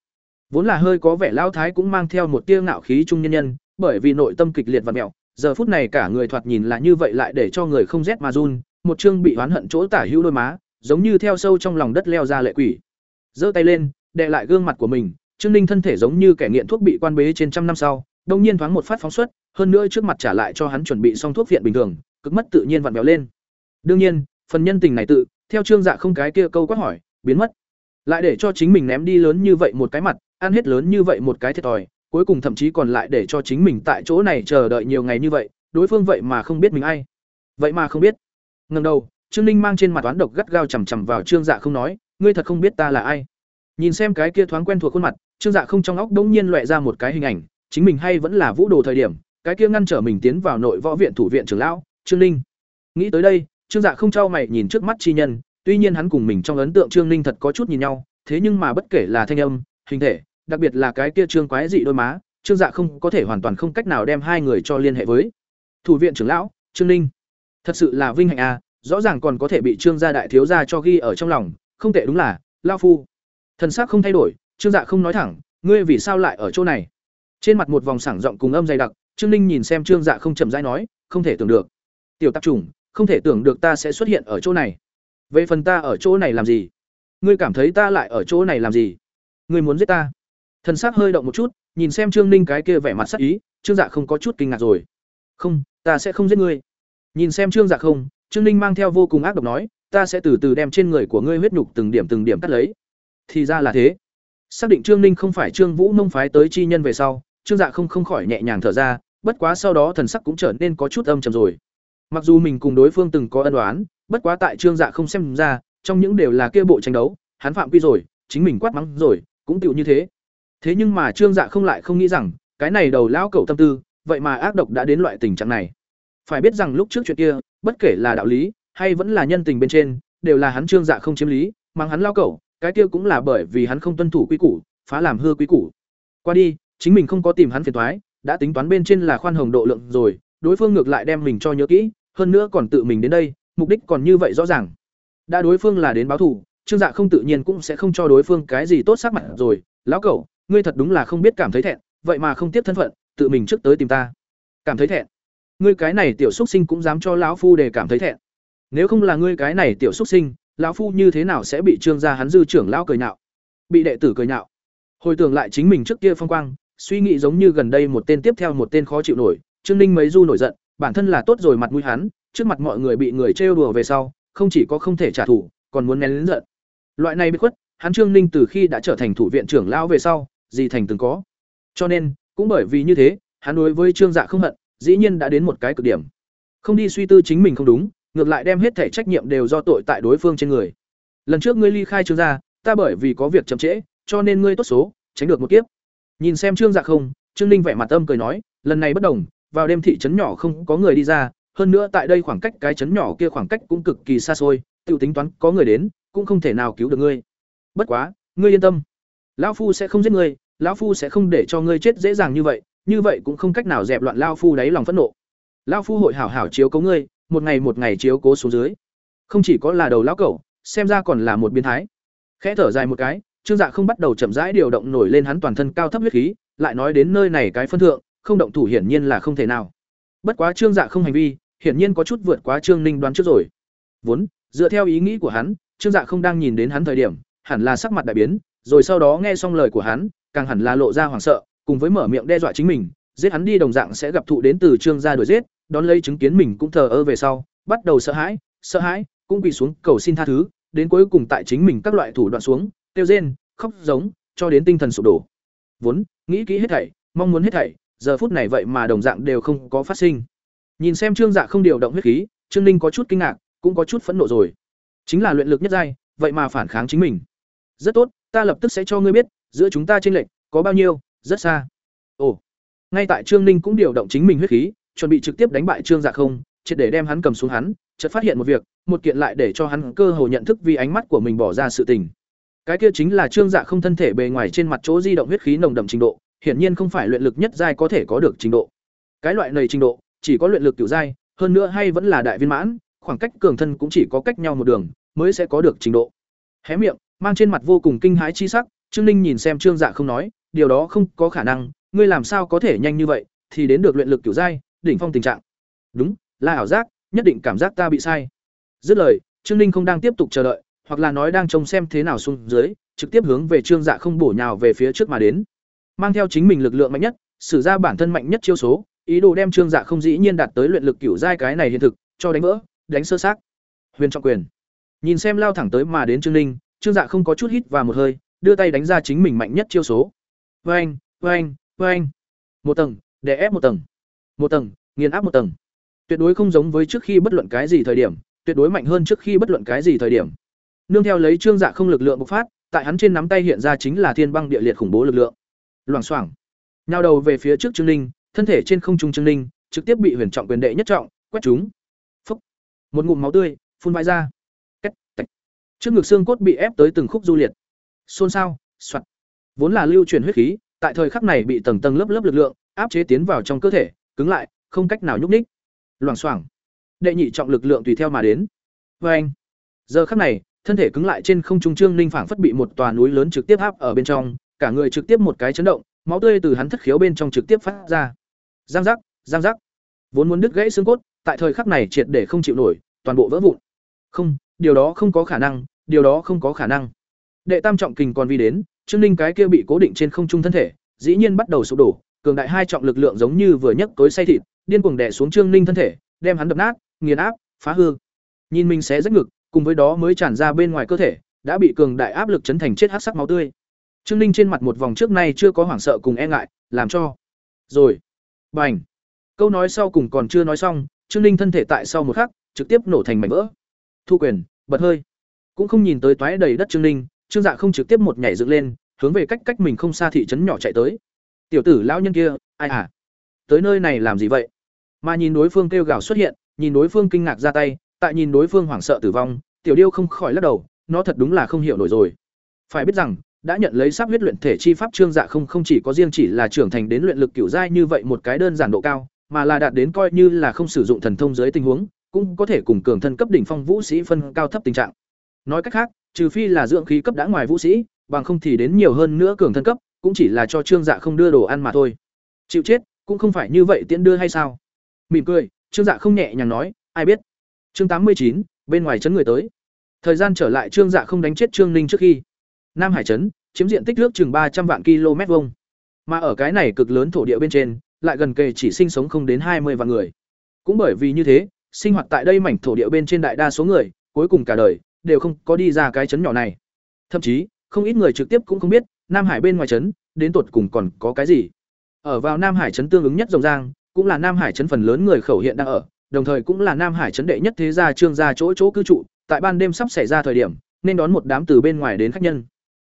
Vốn là hơi có vẻ lao thái cũng mang theo một tia ngạo khí trung nhân nhân, bởi vì nội tâm kịch liệt và mẹo, giờ phút này cả người thoạt nhìn là như vậy lại để cho người không rét mà run, một chương bị oán hận chỗ tả hữu đôi má, giống như theo sâu trong lòng đất leo ra lệ quỷ. Giơ tay lên, đệ lại gương mặt của mình, trương ninh thân thể giống như kẻ nghiện thuốc bị quan bế trên trăm năm sau, đông nhiên thoáng một phát phóng xuất hơn nữa trước mặt trả lại cho hắn chuẩn bị xong thuốc viện bình thường, cực mất tự nhiên vặn béo lên. Đương nhiên, phần nhân tình này tự, theo trương dạ không cái kia câu quát hỏi, biến mất. Lại để cho chính mình ném đi lớn như vậy một cái mặt, ăn hết lớn như vậy một cái thiệt thòi, cuối cùng thậm chí còn lại để cho chính mình tại chỗ này chờ đợi nhiều ngày như vậy, đối phương vậy mà không biết mình ai. Vậy mà không biết. Ngần đầu, trương ninh mang trên mặt toán độc gắt gao chằm chằm vào trương dạ không nói, ngươi thật không biết ta là ai? Nhìn xem cái kia thoáng quen thuộc khuôn mặt, trương dạ không trong óc đ ỗ n g nhiên loẹ ra một cái hình ảnh, chính mình hay vẫn là vũ đồ thời điểm cái kia ngăn trở mình tiến vào nội võ viện thủ viện trưởng lão trương ninh nghĩ tới đây trương dạ không trao mày nhìn trước mắt chi nhân tuy nhiên hắn cùng mình trong ấn tượng trương ninh thật có chút nhìn nhau thế nhưng mà bất kể là thanh âm hình thể đặc biệt là cái kia trương quái dị đôi má, Trương Dạ không có thể hoàn toàn không cách nào đem hai người cho liên hệ với. Thủ viện trưởng lão, Trương Ninh. Thật sự là vinh hạnh a, à, rõ ràng còn có thể bị Trương gia đại thiếu gia cho ghi ở trong lòng, không tệ đúng là, lão phu. Thần sắc không thay đổi, Trương Dạ không nói thẳng, ngươi vì sao lại ở chỗ này? Trên mặt một vòng sảng rộng cùng âm dày đặc, Trương Ninh nhìn xem Trương Dạ không chậm rãi nói, không thể tưởng được. Tiểu tạp chủng không thể tưởng được ta sẽ xuất hiện ở chỗ này. Vậy phần ta ở chỗ này làm gì? Ngươi cảm thấy ta lại ở chỗ này làm gì? Ngươi muốn giết ta? Thần sắc hơi động một chút, nhìn xem Trương Ninh cái kia vẻ mặt sắc ý, Trương Dạ không có chút kinh ngạc rồi. "Không, ta sẽ không giết ngươi." Nhìn xem Trương Dạ không, Trương Ninh mang theo vô cùng ác độc nói, "Ta sẽ từ từ đem trên người của ngươi huyết nhục từng điểm từng điểm cắt lấy." Thì ra là thế. Xác định Trương Ninh không phải Trương Vũ Nông phái tới chi nhân về sau, Trương Dạ không không khỏi nhẹ nhàng thở ra, bất quá sau đó thần sắc cũng trở nên có chút âm trầm rồi. Mặc dù mình cùng đối phương từng có ân oán, bất quá tại Trương Dạ không xem ra, trong những đều là kia bộ tranh đấu, hắn phạm quy rồi, chính mình quát mắng rồi, cũng tựu như thế. Thế nhưng mà Trương Dạ không lại không nghĩ rằng, cái này đầu lão cẩu tâm tư, vậy mà ác độc đã đến loại tình trạng này. Phải biết rằng lúc trước chuyện kia, bất kể là đạo lý hay vẫn là nhân tình bên trên, đều là hắn Trương Dạ không chiếm lý, mang hắn lao cẩu, cái kia cũng là bởi vì hắn không tuân thủ quy củ, phá làm hư quy củ. Qua đi, chính mình không có tìm hắn phiền toái, đã tính toán bên trên là khoan hồng độ lượng rồi, đối phương ngược lại đem mình cho nhớ kỹ, hơn nữa còn tự mình đến đây, mục đích còn như vậy rõ ràng. Đã đối phương là đến báo thù, Trương Dạ không tự nhiên cũng sẽ không cho đối phương cái gì tốt sắc mặt rồi, lão cẩu, ngươi thật đúng là không biết cảm thấy thẹn vậy mà không tiếp thân phận tự mình trước tới tìm ta. Cảm thấy thẹn? Ngươi cái này tiểu xúc sinh cũng dám cho lão phu để cảm thấy thẹn? Nếu không là ngươi cái này tiểu xúc sinh lão phu như thế nào sẽ bị trương gia hắn dư trưởng lão cười nhạo bị đệ tử cười nhạo? Hồi tưởng lại chính mình trước kia phong quang suy nghĩ giống như gần đây một tên tiếp theo một tên khó chịu nổi trương ninh mấy du nổi giận bản thân là tốt rồi mặt mũi hắn trước mặt mọi người bị người trêu đùa về sau không chỉ có không thể trả thù còn muốn nén lớn giận loại này bị khuất hắn trương ninh từ khi đã trở thành thủ viện trưởng lão về sau gì thành từng có. Cho nên, cũng bởi vì như thế, hắn đối với Trương Dạ không hận, dĩ nhiên đã đến một cái cực điểm. Không đi suy tư chính mình không đúng, ngược lại đem hết thể trách nhiệm đều do tội tại đối phương trên người. Lần trước ngươi ly khai Trương gia, ta bởi vì có việc chậm trễ, cho nên ngươi tốt số, tránh được một kiếp. Nhìn xem Trương Dạ không, Trương Ninh vẻ mặt âm cười nói, lần này bất đồng, vào đêm thị trấn nhỏ không có người đi ra, hơn nữa tại đây khoảng cách cái trấn nhỏ kia khoảng cách cũng cực kỳ xa xôi, tiểu tính toán có người đến, cũng không thể nào cứu được ngươi. Bất quá, ngươi yên tâm, lão phu sẽ không giết ngươi, lão phu sẽ không để cho ngươi chết dễ dàng như vậy như vậy cũng không cách nào dẹp loạn lão phu đáy lòng phẫn nộ. Lão phu hội hảo hảo chiếu cố ngươi một ngày một ngày chiếu cố xuống dưới. Không chỉ có là đầu lão cẩu xem ra còn là một biến thái. Khẽ thở dài một cái trương dạ không bắt đầu chậm rãi điều động nổi lên hắn toàn thân cao thấp huyết khí lại nói đến nơi này cái phân thượng không động thủ hiển nhiên là không thể nào. Bất quá trương dạ không hành vi hiển nhiên có chút vượt quá trương ninh đoán trước rồi. Vốn dựa theo ý nghĩ của hắn trương dạ không đang nhìn đến hắn thời điểm hẳn là sắc mặt đại biến rồi sau đó nghe xong lời của hắn càng hẳn là lộ ra hoảng sợ, cùng với mở miệng đe dọa chính mình, giết hắn đi đồng dạng sẽ gặp thụ đến từ Trương gia đuổi giết, đón lấy chứng kiến mình cũng thờ ơ về sau, bắt đầu sợ hãi, sợ hãi, cũng quỳ xuống cầu xin tha thứ, đến cuối cùng tại chính mình các loại thủ đoạn xuống, kêu rên, khóc giống, cho đến tinh thần sụp đổ. Vốn, nghĩ kỹ hết thảy, mong muốn hết thảy, giờ phút này vậy mà đồng dạng đều không có phát sinh. Nhìn xem Trương Dạ không điều động huyết khí, Trương Ninh có chút kinh ngạc, cũng có chút phẫn nộ rồi. Chính là luyện lực nhất giai, vậy mà phản kháng chính mình. Rất tốt, ta lập tức sẽ cho ngươi biết, giữa chúng ta chênh lệch có bao nhiêu, rất xa. Ồ. Ngay tại Trương Ninh cũng điều động chính mình huyết khí, chuẩn bị trực tiếp đánh bại Trương Dạ không, triệt để đem hắn cầm xuống hắn, chợt phát hiện một việc, một kiện lại để cho hắn cơ hồ nhận thức vì ánh mắt của mình bỏ ra sự tình. Cái kia chính là Trương Dạ không thân thể bề ngoài trên mặt chỗ di động huyết khí nồng đậm trình độ, hiển nhiên không phải luyện lực nhất giai có thể có được trình độ. Cái loại này trình độ, chỉ có luyện lực cửu giai, hơn nữa hay vẫn là đại viên mãn, khoảng cách cường thân cũng chỉ có cách nhau một đường, mới sẽ có được trình độ. Hé miệng, mang trên mặt vô cùng kinh hãi chi sắc, Trương Ninh nhìn xem Trương Dạ không nói, điều đó không có khả năng, ngươi làm sao có thể nhanh như vậy, thì đến được luyện lực kiểu giai, đỉnh phong tình trạng đúng là ảo giác nhất định cảm giác ta bị sai dứt lời trương ninh không đang tiếp tục chờ đợi hoặc là nói đang trông xem thế nào xuống dưới trực tiếp hướng về trương dạ không bổ nhào về phía trước mà đến. Mang theo chính mình lực lượng mạnh nhất sử ra bản thân mạnh nhất chiêu số ý đồ đem trương dạ không dĩ nhiên đạt tới luyện lực cửu giai cái này hiện thực cho đánh vỡ đánh sơ xác. huyền trọng quyền. Nhìn xem lao thẳng tới mà đến trương ninh trương dạ không có chút hít và một hơi đưa tay đánh ra chính mình mạnh nhất chiêu số. Oeng, oeng, oeng. một tầng đè ép một tầng. Một tầng nghiền áp một tầng. Tuyệt đối không giống với trước khi bất luận cái gì thời điểm tuyệt đối mạnh hơn trước khi bất luận cái gì thời điểm nương theo lấy trương dạ không lực lượng bộc phát, tại hắn trên nắm tay hiện ra chính là thiên băng địa liệt khủng bố lực lượng. Loảng xoảng, nhào đầu về phía trước trương ninh, thân thể trên không trung trương ninh, trực tiếp bị huyền trọng quyền đệ nhất trọng, quét trúng. Phúc, một ngụm máu tươi, phun vãi ra. Cách tạch. Trước ngực xương cốt bị ép tới từng khúc du liệt. Xôn xao, soạt. Vốn là lưu chuyển huyết khí, tại thời khắc này bị tầng tầng lớp lớp lực lượng áp chế tiến vào trong cơ thể, cứng lại, không cách nào nhúc ních loảng xoảng, đệ nhị trọng lực lượng tùy theo mà đến. Vê anh giờ khắc này thân thể cứng lại trên không trung trương ninh phảng phất bị một tòa núi lớn trực tiếp áp ở bên trong, cả người trực tiếp một cái chấn động, máu tươi từ hắn thất khiếu bên trong trực tiếp phát ra. Giang giác giang giác. Vốn muốn đứt gãy xương cốt, tại thời khắc này triệt để không chịu nổi, toàn bộ vỡ vụn. Không, điều đó không có khả năng, điều đó không có khả năng. Đệ tam trọng kình còn vi đến, trương ninh cái kia bị cố định trên không trung thân thể, dĩ nhiên bắt đầu sụp đổ, cường đại hai trọng lực lượng giống như vừa nhấc tối say thịt, điên cuồng đè xuống trương ninh thân thể, đem hắn đập nát, nghiền áp, phá hư. Nhìn mình xé rách ngực cùng với đó mới tràn ra bên ngoài cơ thể, đã bị cường đại áp lực chấn thành chết hắc sắc máu tươi. Trương ninh trên mặt một vòng trước nay chưa có hoảng sợ cùng e ngại, làm cho. Rồi. Bành. Câu nói sau cùng còn chưa nói xong, trương ninh thân thể tại sau một khắc, trực tiếp nổ thành mảnh vỡ. Thu quyền, bật hơi. Cũng không nhìn tới toái đầy đất trương ninh, trương dạ không trực tiếp một nhảy dựng lên, hướng về cách cách mình không xa thị trấn nhỏ chạy tới. Tiểu tử lão nhân kia, ai à tới nơi này làm gì vậy? Mà nhìn đối phương kêu gào xuất hiện, nhìn đối phương kinh ngạc ra tay, tại nhìn đối phương hoảng sợ tử vong tiểu điêu không khỏi lắc đầu, nó thật đúng là không hiểu nổi rồi. Phải biết rằng, đã nhận lấy sắp huyết luyện thể chi pháp trương dạ không không chỉ có riêng chỉ là trưởng thành đến luyện lực kiểu giai như vậy một cái đơn giản độ cao, mà là đạt đến coi như là không sử dụng thần thông dưới tình huống, cũng có thể cùng cường thân cấp đỉnh phong vũ sĩ phân cao thấp tình trạng. Nói cách khác, trừ phi là dưỡng khí cấp đã ngoài vũ sĩ, bằng không thì đến nhiều hơn nữa cường thân cấp, cũng chỉ là cho trương dạ không đưa đồ ăn mà thôi. Chịu chết, cũng không phải như vậy tiễn đưa hay sao? Mỉm cười, trương dạ không nhẹ nhàng nói, ai biết? Chương tám mươi chín, bên ngoài chấn người tới. Thời gian trở lại trương dạ không đánh chết trương ninh trước khi. Nam hải trấn chiếm diện tích nước chừng ba trăm vạn km vuông. Mà ở cái này cực lớn thổ địa bên trên, lại gần kề chỉ sinh sống không đến hai mươi vạn người. Cũng bởi vì như thế, sinh hoạt tại đây mảnh thổ địa bên trên đại đa số người, cuối cùng cả đời, đều không có đi ra cái chấn nhỏ này. Thậm chí, không ít người trực tiếp cũng không biết, nam hải bên ngoài trấn đến tột cùng còn có cái gì. Ở vào nam hải trấn tương ứng nhất rồng giang, cũng là nam hải trấn phần lớn người khẩu hiện đang ở đồng thời cũng là nam hải chấn đệ nhất thế gia trương gia chỗ chỗ cư trụ, tại ban đêm sắp xảy ra thời điểm, nên đón một đám từ bên ngoài đến khách nhân.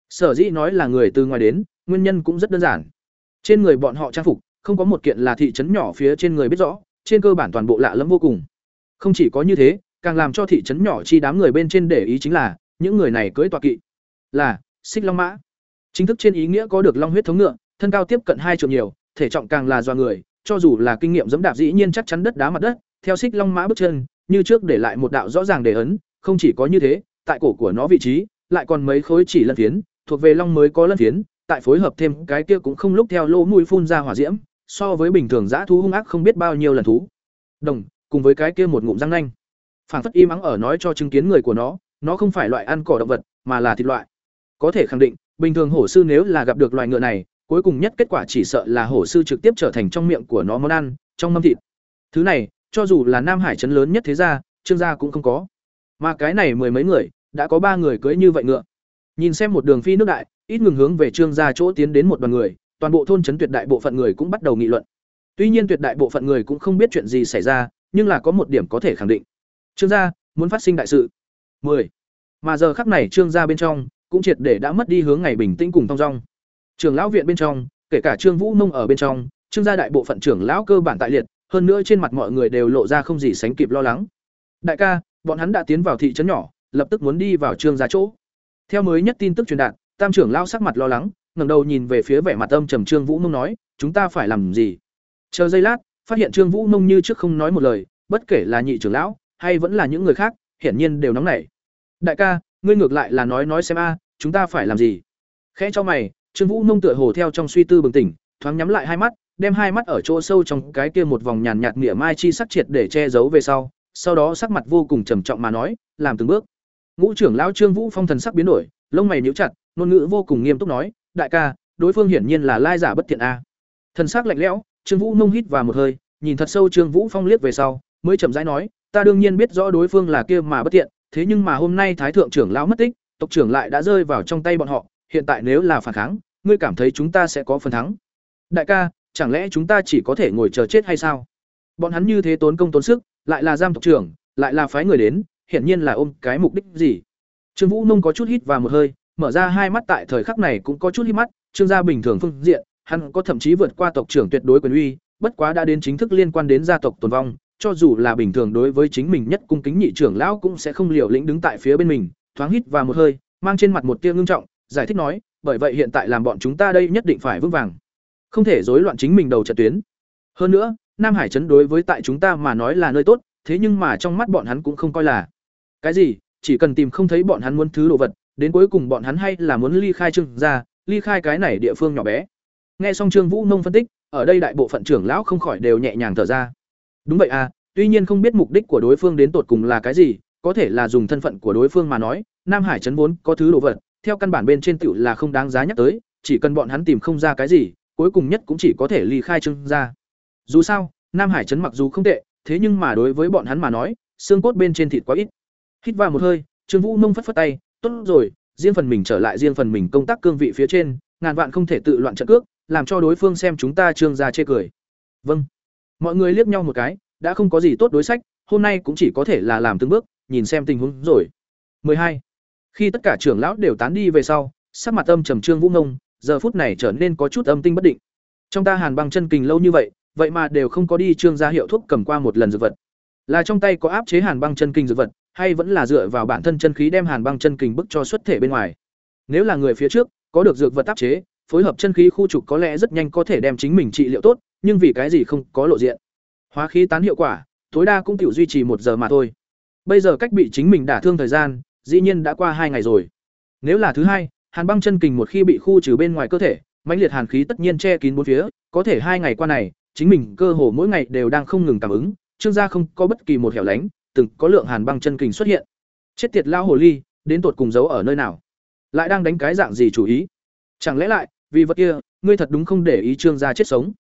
Sở dĩ nói là người từ ngoài đến, nguyên nhân cũng rất đơn giản. Trên người bọn họ trang phục, không có một kiện là thị trấn nhỏ phía trên người biết rõ, trên cơ bản toàn bộ lạ lẫm vô cùng. Không chỉ có như thế, càng làm cho thị trấn nhỏ chi đám người bên trên để ý chính là, những người này cưới tọa kỵ là xích long mã. Chính thức trên ý nghĩa có được long huyết thống ngựa, thân cao tiếp cận hai trượng nhiều, thể trọng càng là do người, cho dù là kinh nghiệm dẫm đạp dĩ nhiên chắc chắn đất đá mặt đất theo xích long mã bước chân, như trước để lại một đạo rõ ràng để ấn, không chỉ có như thế, tại cổ của nó vị trí, lại còn mấy khối chỉ lân phiến, thuộc về long mới có lân phiến, tại phối hợp thêm cái kia cũng không lúc theo lỗ mũi phun ra hỏa diễm, so với bình thường dã thú hung ác không biết bao nhiêu lần thú. Đồng, cùng với cái kia một ngụm răng nanh. Phảng phất im ắng ở nói cho chứng kiến người của nó nó không phải loại ăn cỏ động vật, mà là thịt loại. Có thể khẳng định, bình thường hổ sư nếu là gặp được loài ngựa này, cuối cùng nhất kết quả chỉ sợ là hổ sư trực tiếp trở thành trong miệng của nó món ăn, trong mâm thịt. Thứ này cho dù là nam hải trấn lớn nhất thế gia, trương gia cũng không có. Mà cái này mười mấy người, đã có ba người cưới như vậy ngựa. Nhìn xem một đường phi nước đại, ít ngừng hướng về trương gia chỗ tiến đến một đoàn người, toàn bộ thôn trấn tuyệt đại bộ phận người cũng bắt đầu nghị luận. Tuy nhiên tuyệt đại bộ phận người cũng không biết chuyện gì xảy ra, nhưng là có một điểm có thể khẳng định. Trương gia, muốn phát sinh đại sự. 10. mà giờ khắc này trương gia bên trong, cũng triệt để đã mất đi hướng ngày bình tĩnh cùng thong dong. Trường lão viện bên trong, kể cả trương vũ nông ở bên trong, trương gia đại bộ phận trưởng lão cơ bản tại liệt hơn nữa trên mặt mọi người đều lộ ra không gì sánh kịp lo lắng. Đại ca, bọn hắn đã tiến vào thị trấn nhỏ, lập tức muốn đi vào trương gia chỗ. Theo mới nhất tin tức truyền đạt, tam trưởng lão sắc mặt lo lắng, ngẩng đầu nhìn về phía vẻ mặt âm trầm trương vũ nung nói, chúng ta phải làm gì? Chờ giây lát, phát hiện trương vũ nung như trước không nói một lời, bất kể là nhị trưởng lão, hay vẫn là những người khác, hiển nhiên đều nóng nảy. Đại ca, ngươi ngược lại là nói nói xem a, chúng ta phải làm gì? Khẽ cho mày, trương vũ nung tựa hồ theo trong suy tư bừng tỉnh, thoáng nhắm lại hai mắt đem hai mắt ở chỗ sâu trong cái kia một vòng nhàn nhạt nghĩa mai chi sắc triệt để che giấu về sau, sau đó sắc mặt vô cùng trầm trọng mà nói, làm từng bước. Ngũ trưởng lão Trương Vũ Phong thần sắc biến đổi, lông mày nhíu chặt, ngôn ngữ vô cùng nghiêm túc nói, "Đại ca, đối phương hiển nhiên là lai giả bất thiện a." Thần sắc lạnh lẽo, Trương Vũ nông hít vào một hơi, nhìn thật sâu Trương Vũ Phong liếc về sau, mới chậm rãi nói, "Ta đương nhiên biết rõ đối phương là kia mà bất tiện, thế nhưng mà hôm nay thái thượng trưởng lão mất tích, tộc trưởng lại đã rơi vào trong tay bọn họ, hiện tại nếu là phản kháng, ngươi cảm thấy chúng ta sẽ có phần thắng?" Đại ca, chẳng lẽ chúng ta chỉ có thể ngồi chờ chết hay sao? Bọn hắn như thế tốn công tốn sức, lại là giam tộc trưởng, lại là phái người đến, hiển nhiên là ôm cái mục đích gì? Trương Vũ Nông có chút hít vào một hơi, mở ra hai mắt tại thời khắc này cũng có chút hít mắt, trương gia bình thường phương diện, hắn có thậm chí vượt qua tộc trưởng tuyệt đối quyền uy, bất quá đã đến chính thức liên quan đến gia tộc tồn vong, cho dù là bình thường đối với chính mình nhất cung kính nhị trưởng lão cũng sẽ không liều lĩnh đứng tại phía bên mình, thoáng hít vào một hơi, mang trên mặt một tia ngưng trọng, giải thích nói, bởi vậy hiện tại làm bọn chúng ta đây nhất định phải vững vàng, không thể rối loạn chính mình đầu trận tuyến. Hơn nữa, Nam Hải trấn đối với tại chúng ta mà nói là nơi tốt, thế nhưng mà trong mắt bọn hắn cũng không coi là cái gì, chỉ cần tìm không thấy bọn hắn muốn thứ đồ vật, đến cuối cùng bọn hắn hay là muốn ly khai trương ra, ly khai cái này địa phương nhỏ bé. Nghe xong Trương Vũ Nông phân tích, ở đây đại bộ phận trưởng lão không khỏi đều nhẹ nhàng thở ra. Đúng vậy à, tuy nhiên không biết mục đích của đối phương đến tột cùng là cái gì, có thể là dùng thân phận của đối phương mà nói, Nam Hải trấn vốn có thứ đồ vật, theo căn bản bên trên tiểu là không đáng giá nhắc tới, chỉ cần bọn hắn tìm không ra cái gì, cuối cùng nhất cũng chỉ có thể ly khai trương ra. Dù sao, Nam Hải trấn mặc dù không tệ, thế nhưng mà đối với bọn hắn mà nói, xương cốt bên trên thịt quá ít. Hít vào một hơi, Trương Vũ Nông phất phất tay, "Tốt rồi, riêng phần mình trở lại riêng phần mình công tác cương vị phía trên, ngàn vạn không thể tự loạn trận cước, làm cho đối phương xem chúng ta Trương gia chê cười." Vâng. Mọi người liếc nhau một cái, đã không có gì tốt đối sách, hôm nay cũng chỉ có thể là làm từng bước, nhìn xem tình huống rồi. 12. Khi tất cả trưởng lão đều tán đi về sau, sắc mặt âm trầm Trương Vũ Ngông, giờ phút này trở nên có chút âm tinh bất định. Trong ta Hàn Băng chân kình lâu như vậy, vậy mà đều không có đi Trương gia hiệu thuốc cầm qua một lần dược vật. Là trong tay có áp chế Hàn Băng chân kình dược vật, hay vẫn là dựa vào bản thân chân khí đem Hàn Băng chân kình bức cho xuất thể bên ngoài. Nếu là người phía trước, có được dược vật áp chế, phối hợp chân khí khu trục có lẽ rất nhanh có thể đem chính mình trị liệu tốt, nhưng vì cái gì không có lộ diện. Hóa khí tán hiệu quả, tối đa cũng tiểu duy trì một giờ mà thôi. Bây giờ cách bị chính mình đả thương thời gian, dĩ nhiên đã qua hai ngày rồi. Nếu là thứ hai, Hàn Băng chân kình một khi bị khu trừ bên ngoài cơ thể, mãnh liệt hàn khí tất nhiên che kín bốn phía, có thể hai ngày qua này, chính mình cơ hồ mỗi ngày đều đang không ngừng cảm ứng, Trương gia không có bất kỳ một hẻo lánh, từng có lượng hàn băng chân kình xuất hiện. Chết tiệt lao hồ ly, đến tột cùng giấu ở nơi nào? Lại đang đánh cái dạng gì chủ ý? Chẳng lẽ lại, vì vật kia, ngươi thật đúng không để ý Trương gia chết sống?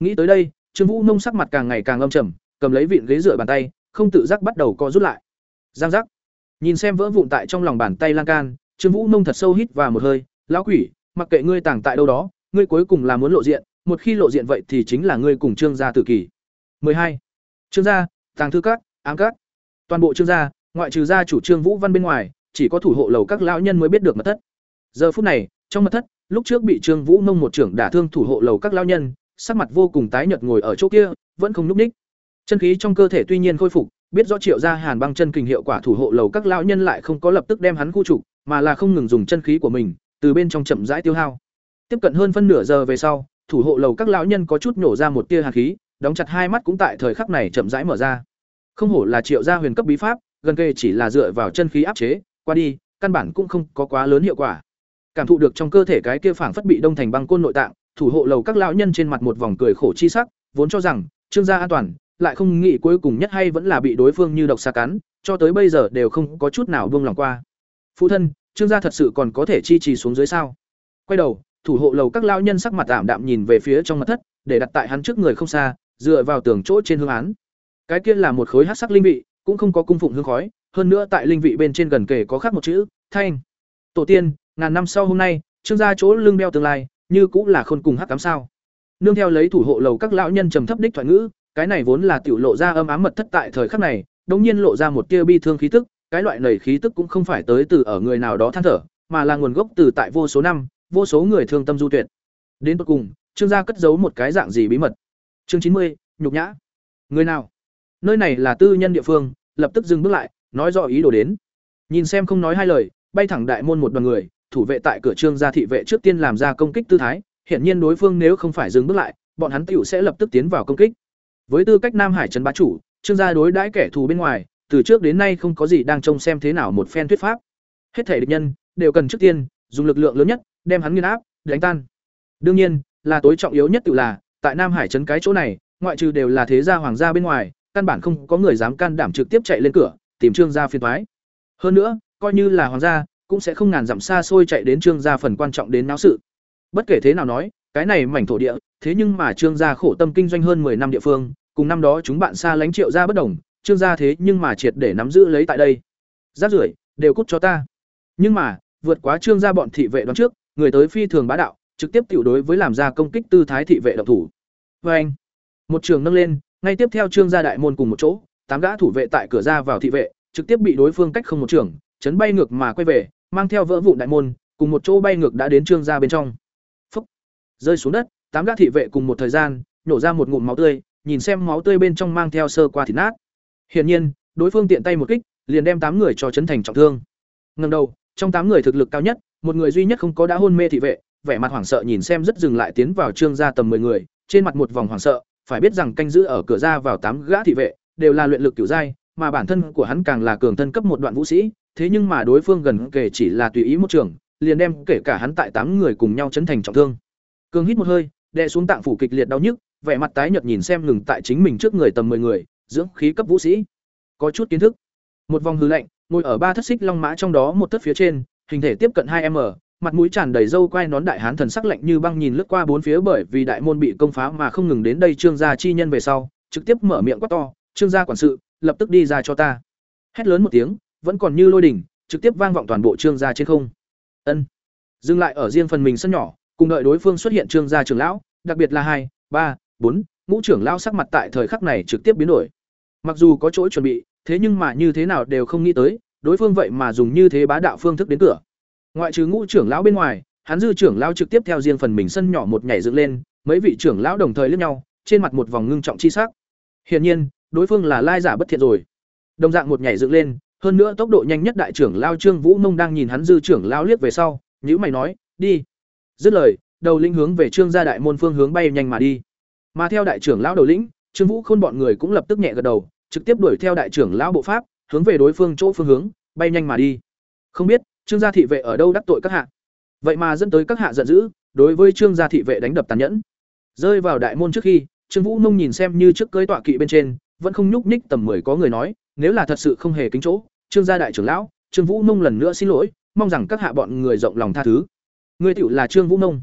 Nghĩ tới đây, Trương Vũ Nông sắc mặt càng ngày càng âm trầm, cầm lấy vịn ghế dựa bàn tay, không tự giác bắt đầu co rút lại. Giang giác. Nhìn xem vỡ vụn tại trong lòng bàn tay lan can, Trương Vũ Nông thật sâu hít và một hơi, lão quỷ, mặc kệ ngươi tàng tại đâu đó, ngươi cuối cùng là muốn lộ diện, một khi lộ diện vậy thì chính là ngươi cùng Trương gia tử kỳ. 12. Trương gia, tàng thư các, ám các. Toàn bộ Trương gia, ngoại trừ gia chủ Trương Vũ Văn bên ngoài, chỉ có thủ hộ lầu các lão nhân mới biết được mật thất. Giờ phút này, trong mật thất, lúc trước bị Trương Vũ Nông một trưởng đả thương thủ hộ lầu các lão nhân, sắc mặt vô cùng tái nhợt ngồi ở chỗ kia, vẫn không nhúc nhích. Chân khí trong cơ thể tuy nhiên khôi phục, biết rõ Triệu gia Hàn băng chân kình hiệu quả thủ hộ lầu các lão nhân lại không có lập tức đem hắn khu trục, mà là không ngừng dùng chân khí của mình, từ bên trong chậm rãi tiêu hao. Tiếp cận hơn phân nửa giờ về sau, thủ hộ lầu các lão nhân có chút nổ ra một tia hàn khí, đóng chặt hai mắt cũng tại thời khắc này chậm rãi mở ra. Không hổ là Triệu gia huyền cấp bí pháp, gần kề chỉ là dựa vào chân khí áp chế, qua đi, căn bản cũng không có quá lớn hiệu quả. Cảm thụ được trong cơ thể cái kia phảng phất bị đông thành băng côn nội tạng, thủ hộ lầu các lão nhân trên mặt một vòng cười khổ chi sắc, vốn cho rằng Trương gia an toàn, lại không nghĩ cuối cùng nhất hay vẫn là bị đối phương như độc xa cắn, cho tới bây giờ đều không có chút nào buông lòng qua. Phụ thân, Trương gia thật sự còn có thể chi trì xuống dưới sao? Quay đầu, thủ hộ lầu các lão nhân sắc mặt ảm đạm nhìn về phía trong mật thất, để đặt tại hắn trước người không xa, dựa vào tường chỗ trên hương án. Cái kia là một khối hắc sắc linh vị, cũng không có cung phụng hương khói, hơn nữa tại linh vị bên trên gần kề có khắc một chữ, Thanh. Tổ tiên, ngàn năm sau hôm nay, Trương gia chỗ lưng đeo tương lai, như cũng là khôn cùng hắc cám sao? Nương theo lấy thủ hộ lầu các lão nhân trầm thấp đích thoại ngữ, cái này vốn là tiểu lộ ra âm ám mật thất tại thời khắc này, đột nhiên lộ ra một tia bi thương khí tức, cái loại nảy khí tức cũng không phải tới từ ở người nào đó than thở, mà là nguồn gốc từ tại vô số năm, vô số người thương tâm du tuyệt. Đến cuối cùng, Trương gia cất giấu một cái dạng gì bí mật. Chương chín mươi, nhục nhã. Người nào? Nơi này là tư nhân địa phương, lập tức dừng bước lại, nói rõ ý đồ đến. Nhìn xem không nói hai lời, bay thẳng đại môn một đoàn người, thủ vệ tại cửa Trương gia thị vệ trước tiên làm ra công kích tư thái, hiển nhiên đối phương nếu không phải dừng bước lại, bọn hắn tiểu sẽ lập tức tiến vào công kích. Với tư cách Nam Hải trấn bá chủ, Trương gia đối đãi kẻ thù bên ngoài, từ trước đến nay không có gì đang trông xem thế nào một phen thuyết pháp. Hết thể địch nhân đều cần trước tiên dùng lực lượng lớn nhất đem hắn nghiền áp, đánh tan. Đương nhiên, là tối trọng yếu nhất tự là tại Nam Hải trấn cái chỗ này, ngoại trừ đều là thế gia hoàng gia bên ngoài, căn bản không có người dám can đảm trực tiếp chạy lên cửa, tìm Trương gia phiền toái. Hơn nữa, coi như là hoàng gia, cũng sẽ không ngàn dặm xa xôi chạy đến Trương gia phần quan trọng đến náo sự. Bất kể thế nào nói, cái này mảnh thổ địa, thế nhưng mà Trương gia khổ tâm kinh doanh hơn 10 năm địa phương, cùng năm đó chúng bạn xa lánh Triệu gia bất đồng, Trương gia thế nhưng mà triệt để nắm giữ lấy tại đây. Rác rưởi, đều cút cho ta. Nhưng mà, vượt quá Trương gia bọn thị vệ đoán trước, người tới phi thường bá đạo, trực tiếp tiểu đối với làm ra công kích tư thái thị vệ động thủ. vê anh, một trường nâng lên, ngay tiếp theo Trương gia đại môn cùng một chỗ, tám gã thủ vệ tại cửa ra vào thị vệ, trực tiếp bị đối phương cách không một trường, chấn bay ngược mà quay về, mang theo vỡ vụn đại môn, cùng một chỗ bay ngược đã đến Trương gia bên trong. Phúc, rơi xuống đất, tám gã thị vệ cùng một thời gian, nổ ra một ngụm máu tươi, nhìn xem máu tươi bên trong mang theo sơ qua thịt nát. Hiển nhiên, đối phương tiện tay một kích, liền đem tám người cho chấn thành trọng thương. Ngẩng đầu, trong tám người thực lực cao nhất, một người duy nhất không có đã hôn mê thị vệ, vẻ mặt hoảng sợ nhìn xem rất dừng lại tiến vào trương gia tầm 10 người, trên mặt một vòng hoảng sợ, phải biết rằng canh giữ ở cửa ra vào tám gã thị vệ, đều là luyện lực cửu giai, mà bản thân của hắn càng là cường thân cấp một đoạn vũ sĩ, thế nhưng mà đối phương gần kể chỉ là tùy ý một trường, liền đem kể cả hắn tại tám người cùng nhau chấn thành trọng thương. Cường hít một hơi, đè xuống tạng phủ kịch liệt đau nhức, vẻ mặt tái nhợt nhìn xem ngừng tại chính mình trước người tầm 10 người, dưỡng khí cấp vũ sĩ. Có chút kiến thức. Một vòng hư lạnh, ngồi ở ba thất xích long mã trong đó một thất phía trên, hình thể tiếp cận hai m mặt mũi tràn đầy râu quai nón đại hán thần sắc lạnh như băng nhìn lướt qua bốn phía bởi vì đại môn bị công phá mà không ngừng đến đây trương gia chi nhân về sau, trực tiếp mở miệng quát to, "Trương gia quản sự, lập tức đi ra cho ta." Hét lớn một tiếng, vẫn còn như lôi đỉnh, trực tiếp vang vọng toàn bộ trương gia trên không. Ân. Dừng lại ở riêng phần mình sân nhỏ, cùng đợi đối phương xuất hiện trương gia trưởng lão, đặc biệt là hai, ba, bốn, ngũ trưởng lão sắc mặt tại thời khắc này trực tiếp biến đổi. Mặc dù có chỗ chuẩn bị, thế nhưng mà như thế nào đều không nghĩ tới, đối phương vậy mà dùng như thế bá đạo phương thức đến cửa. Ngoại trừ ngũ trưởng lão bên ngoài, hắn dư trưởng lão trực tiếp theo riêng phần mình sân nhỏ một nhảy dựng lên, mấy vị trưởng lão đồng thời liếc nhau, trên mặt một vòng ngưng trọng chi sắc. Hiển nhiên, đối phương là lai giả bất thiện rồi. Đồng dạng một nhảy dựng lên, hơn nữa tốc độ nhanh nhất đại trưởng lão Trương Vũ Mông đang nhìn hắn dư trưởng lão liếc về sau, nhíu mày nói, "Đi." Dứt lời, đầu lĩnh hướng về Trương gia đại môn phương hướng bay nhanh mà đi. Mà theo đại trưởng lão đầu lĩnh, Trương Vũ Khôn bọn người cũng lập tức nhẹ gật đầu, trực tiếp đuổi theo đại trưởng lão bộ pháp, hướng về đối phương chỗ phương hướng, bay nhanh mà đi. Không biết, Trương gia thị vệ ở đâu đắc tội các hạ? Vậy mà dẫn tới các hạ giận dữ, đối với Trương gia thị vệ đánh đập tàn nhẫn. Rơi vào đại môn trước khi, Trương Vũ Nông nhìn xem như trước cưới tọa kỵ bên trên, vẫn không nhúc nhích tầm mười có người nói, nếu là thật sự không hề kính chỗ, Trương gia đại trưởng lão, Trương Vũ Nông lần nữa xin lỗi, mong rằng các hạ bọn người rộng lòng tha thứ. Người tiểu là Trương Vũ Nông.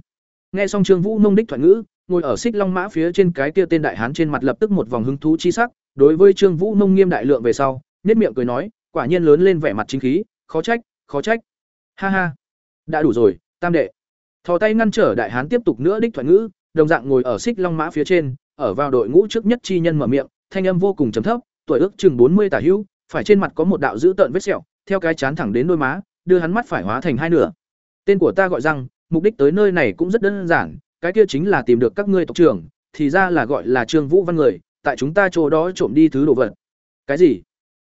Nghe xong Trương Vũ Nông đích thoại ngữ, ngồi ở xích long mã phía trên cái kia tên đại hán trên mặt lập tức một vòng hứng thú chi sắc, đối với Trương Vũ Nông nghiêm đại lượng về sau, nết miệng cười nói, quả nhiên lớn lên vẻ mặt chính khí, khó trách, khó trách. Ha ha, đã đủ rồi, tam đệ. Thò tay ngăn trở đại hán tiếp tục nữa đích thoại ngữ, đồng dạng ngồi ở xích long mã phía trên, ở vào đội ngũ trước nhất chi nhân mở miệng, thanh âm vô cùng trầm thấp, tuổi ước chừng bốn mươi tả hữu, phải trên mặt có một đạo dữ tợn vết sẹo, theo cái chán thẳng đến đôi má, đưa hắn mắt phải hóa thành hai nửa. Tên của ta gọi rằng, mục đích tới nơi này cũng rất đơn giản, cái kia chính là tìm được các ngươi tộc trưởng, thì ra là gọi là Trương Vũ Văn người, tại chúng ta chỗ đó trộm đi thứ đồ vật. Cái gì?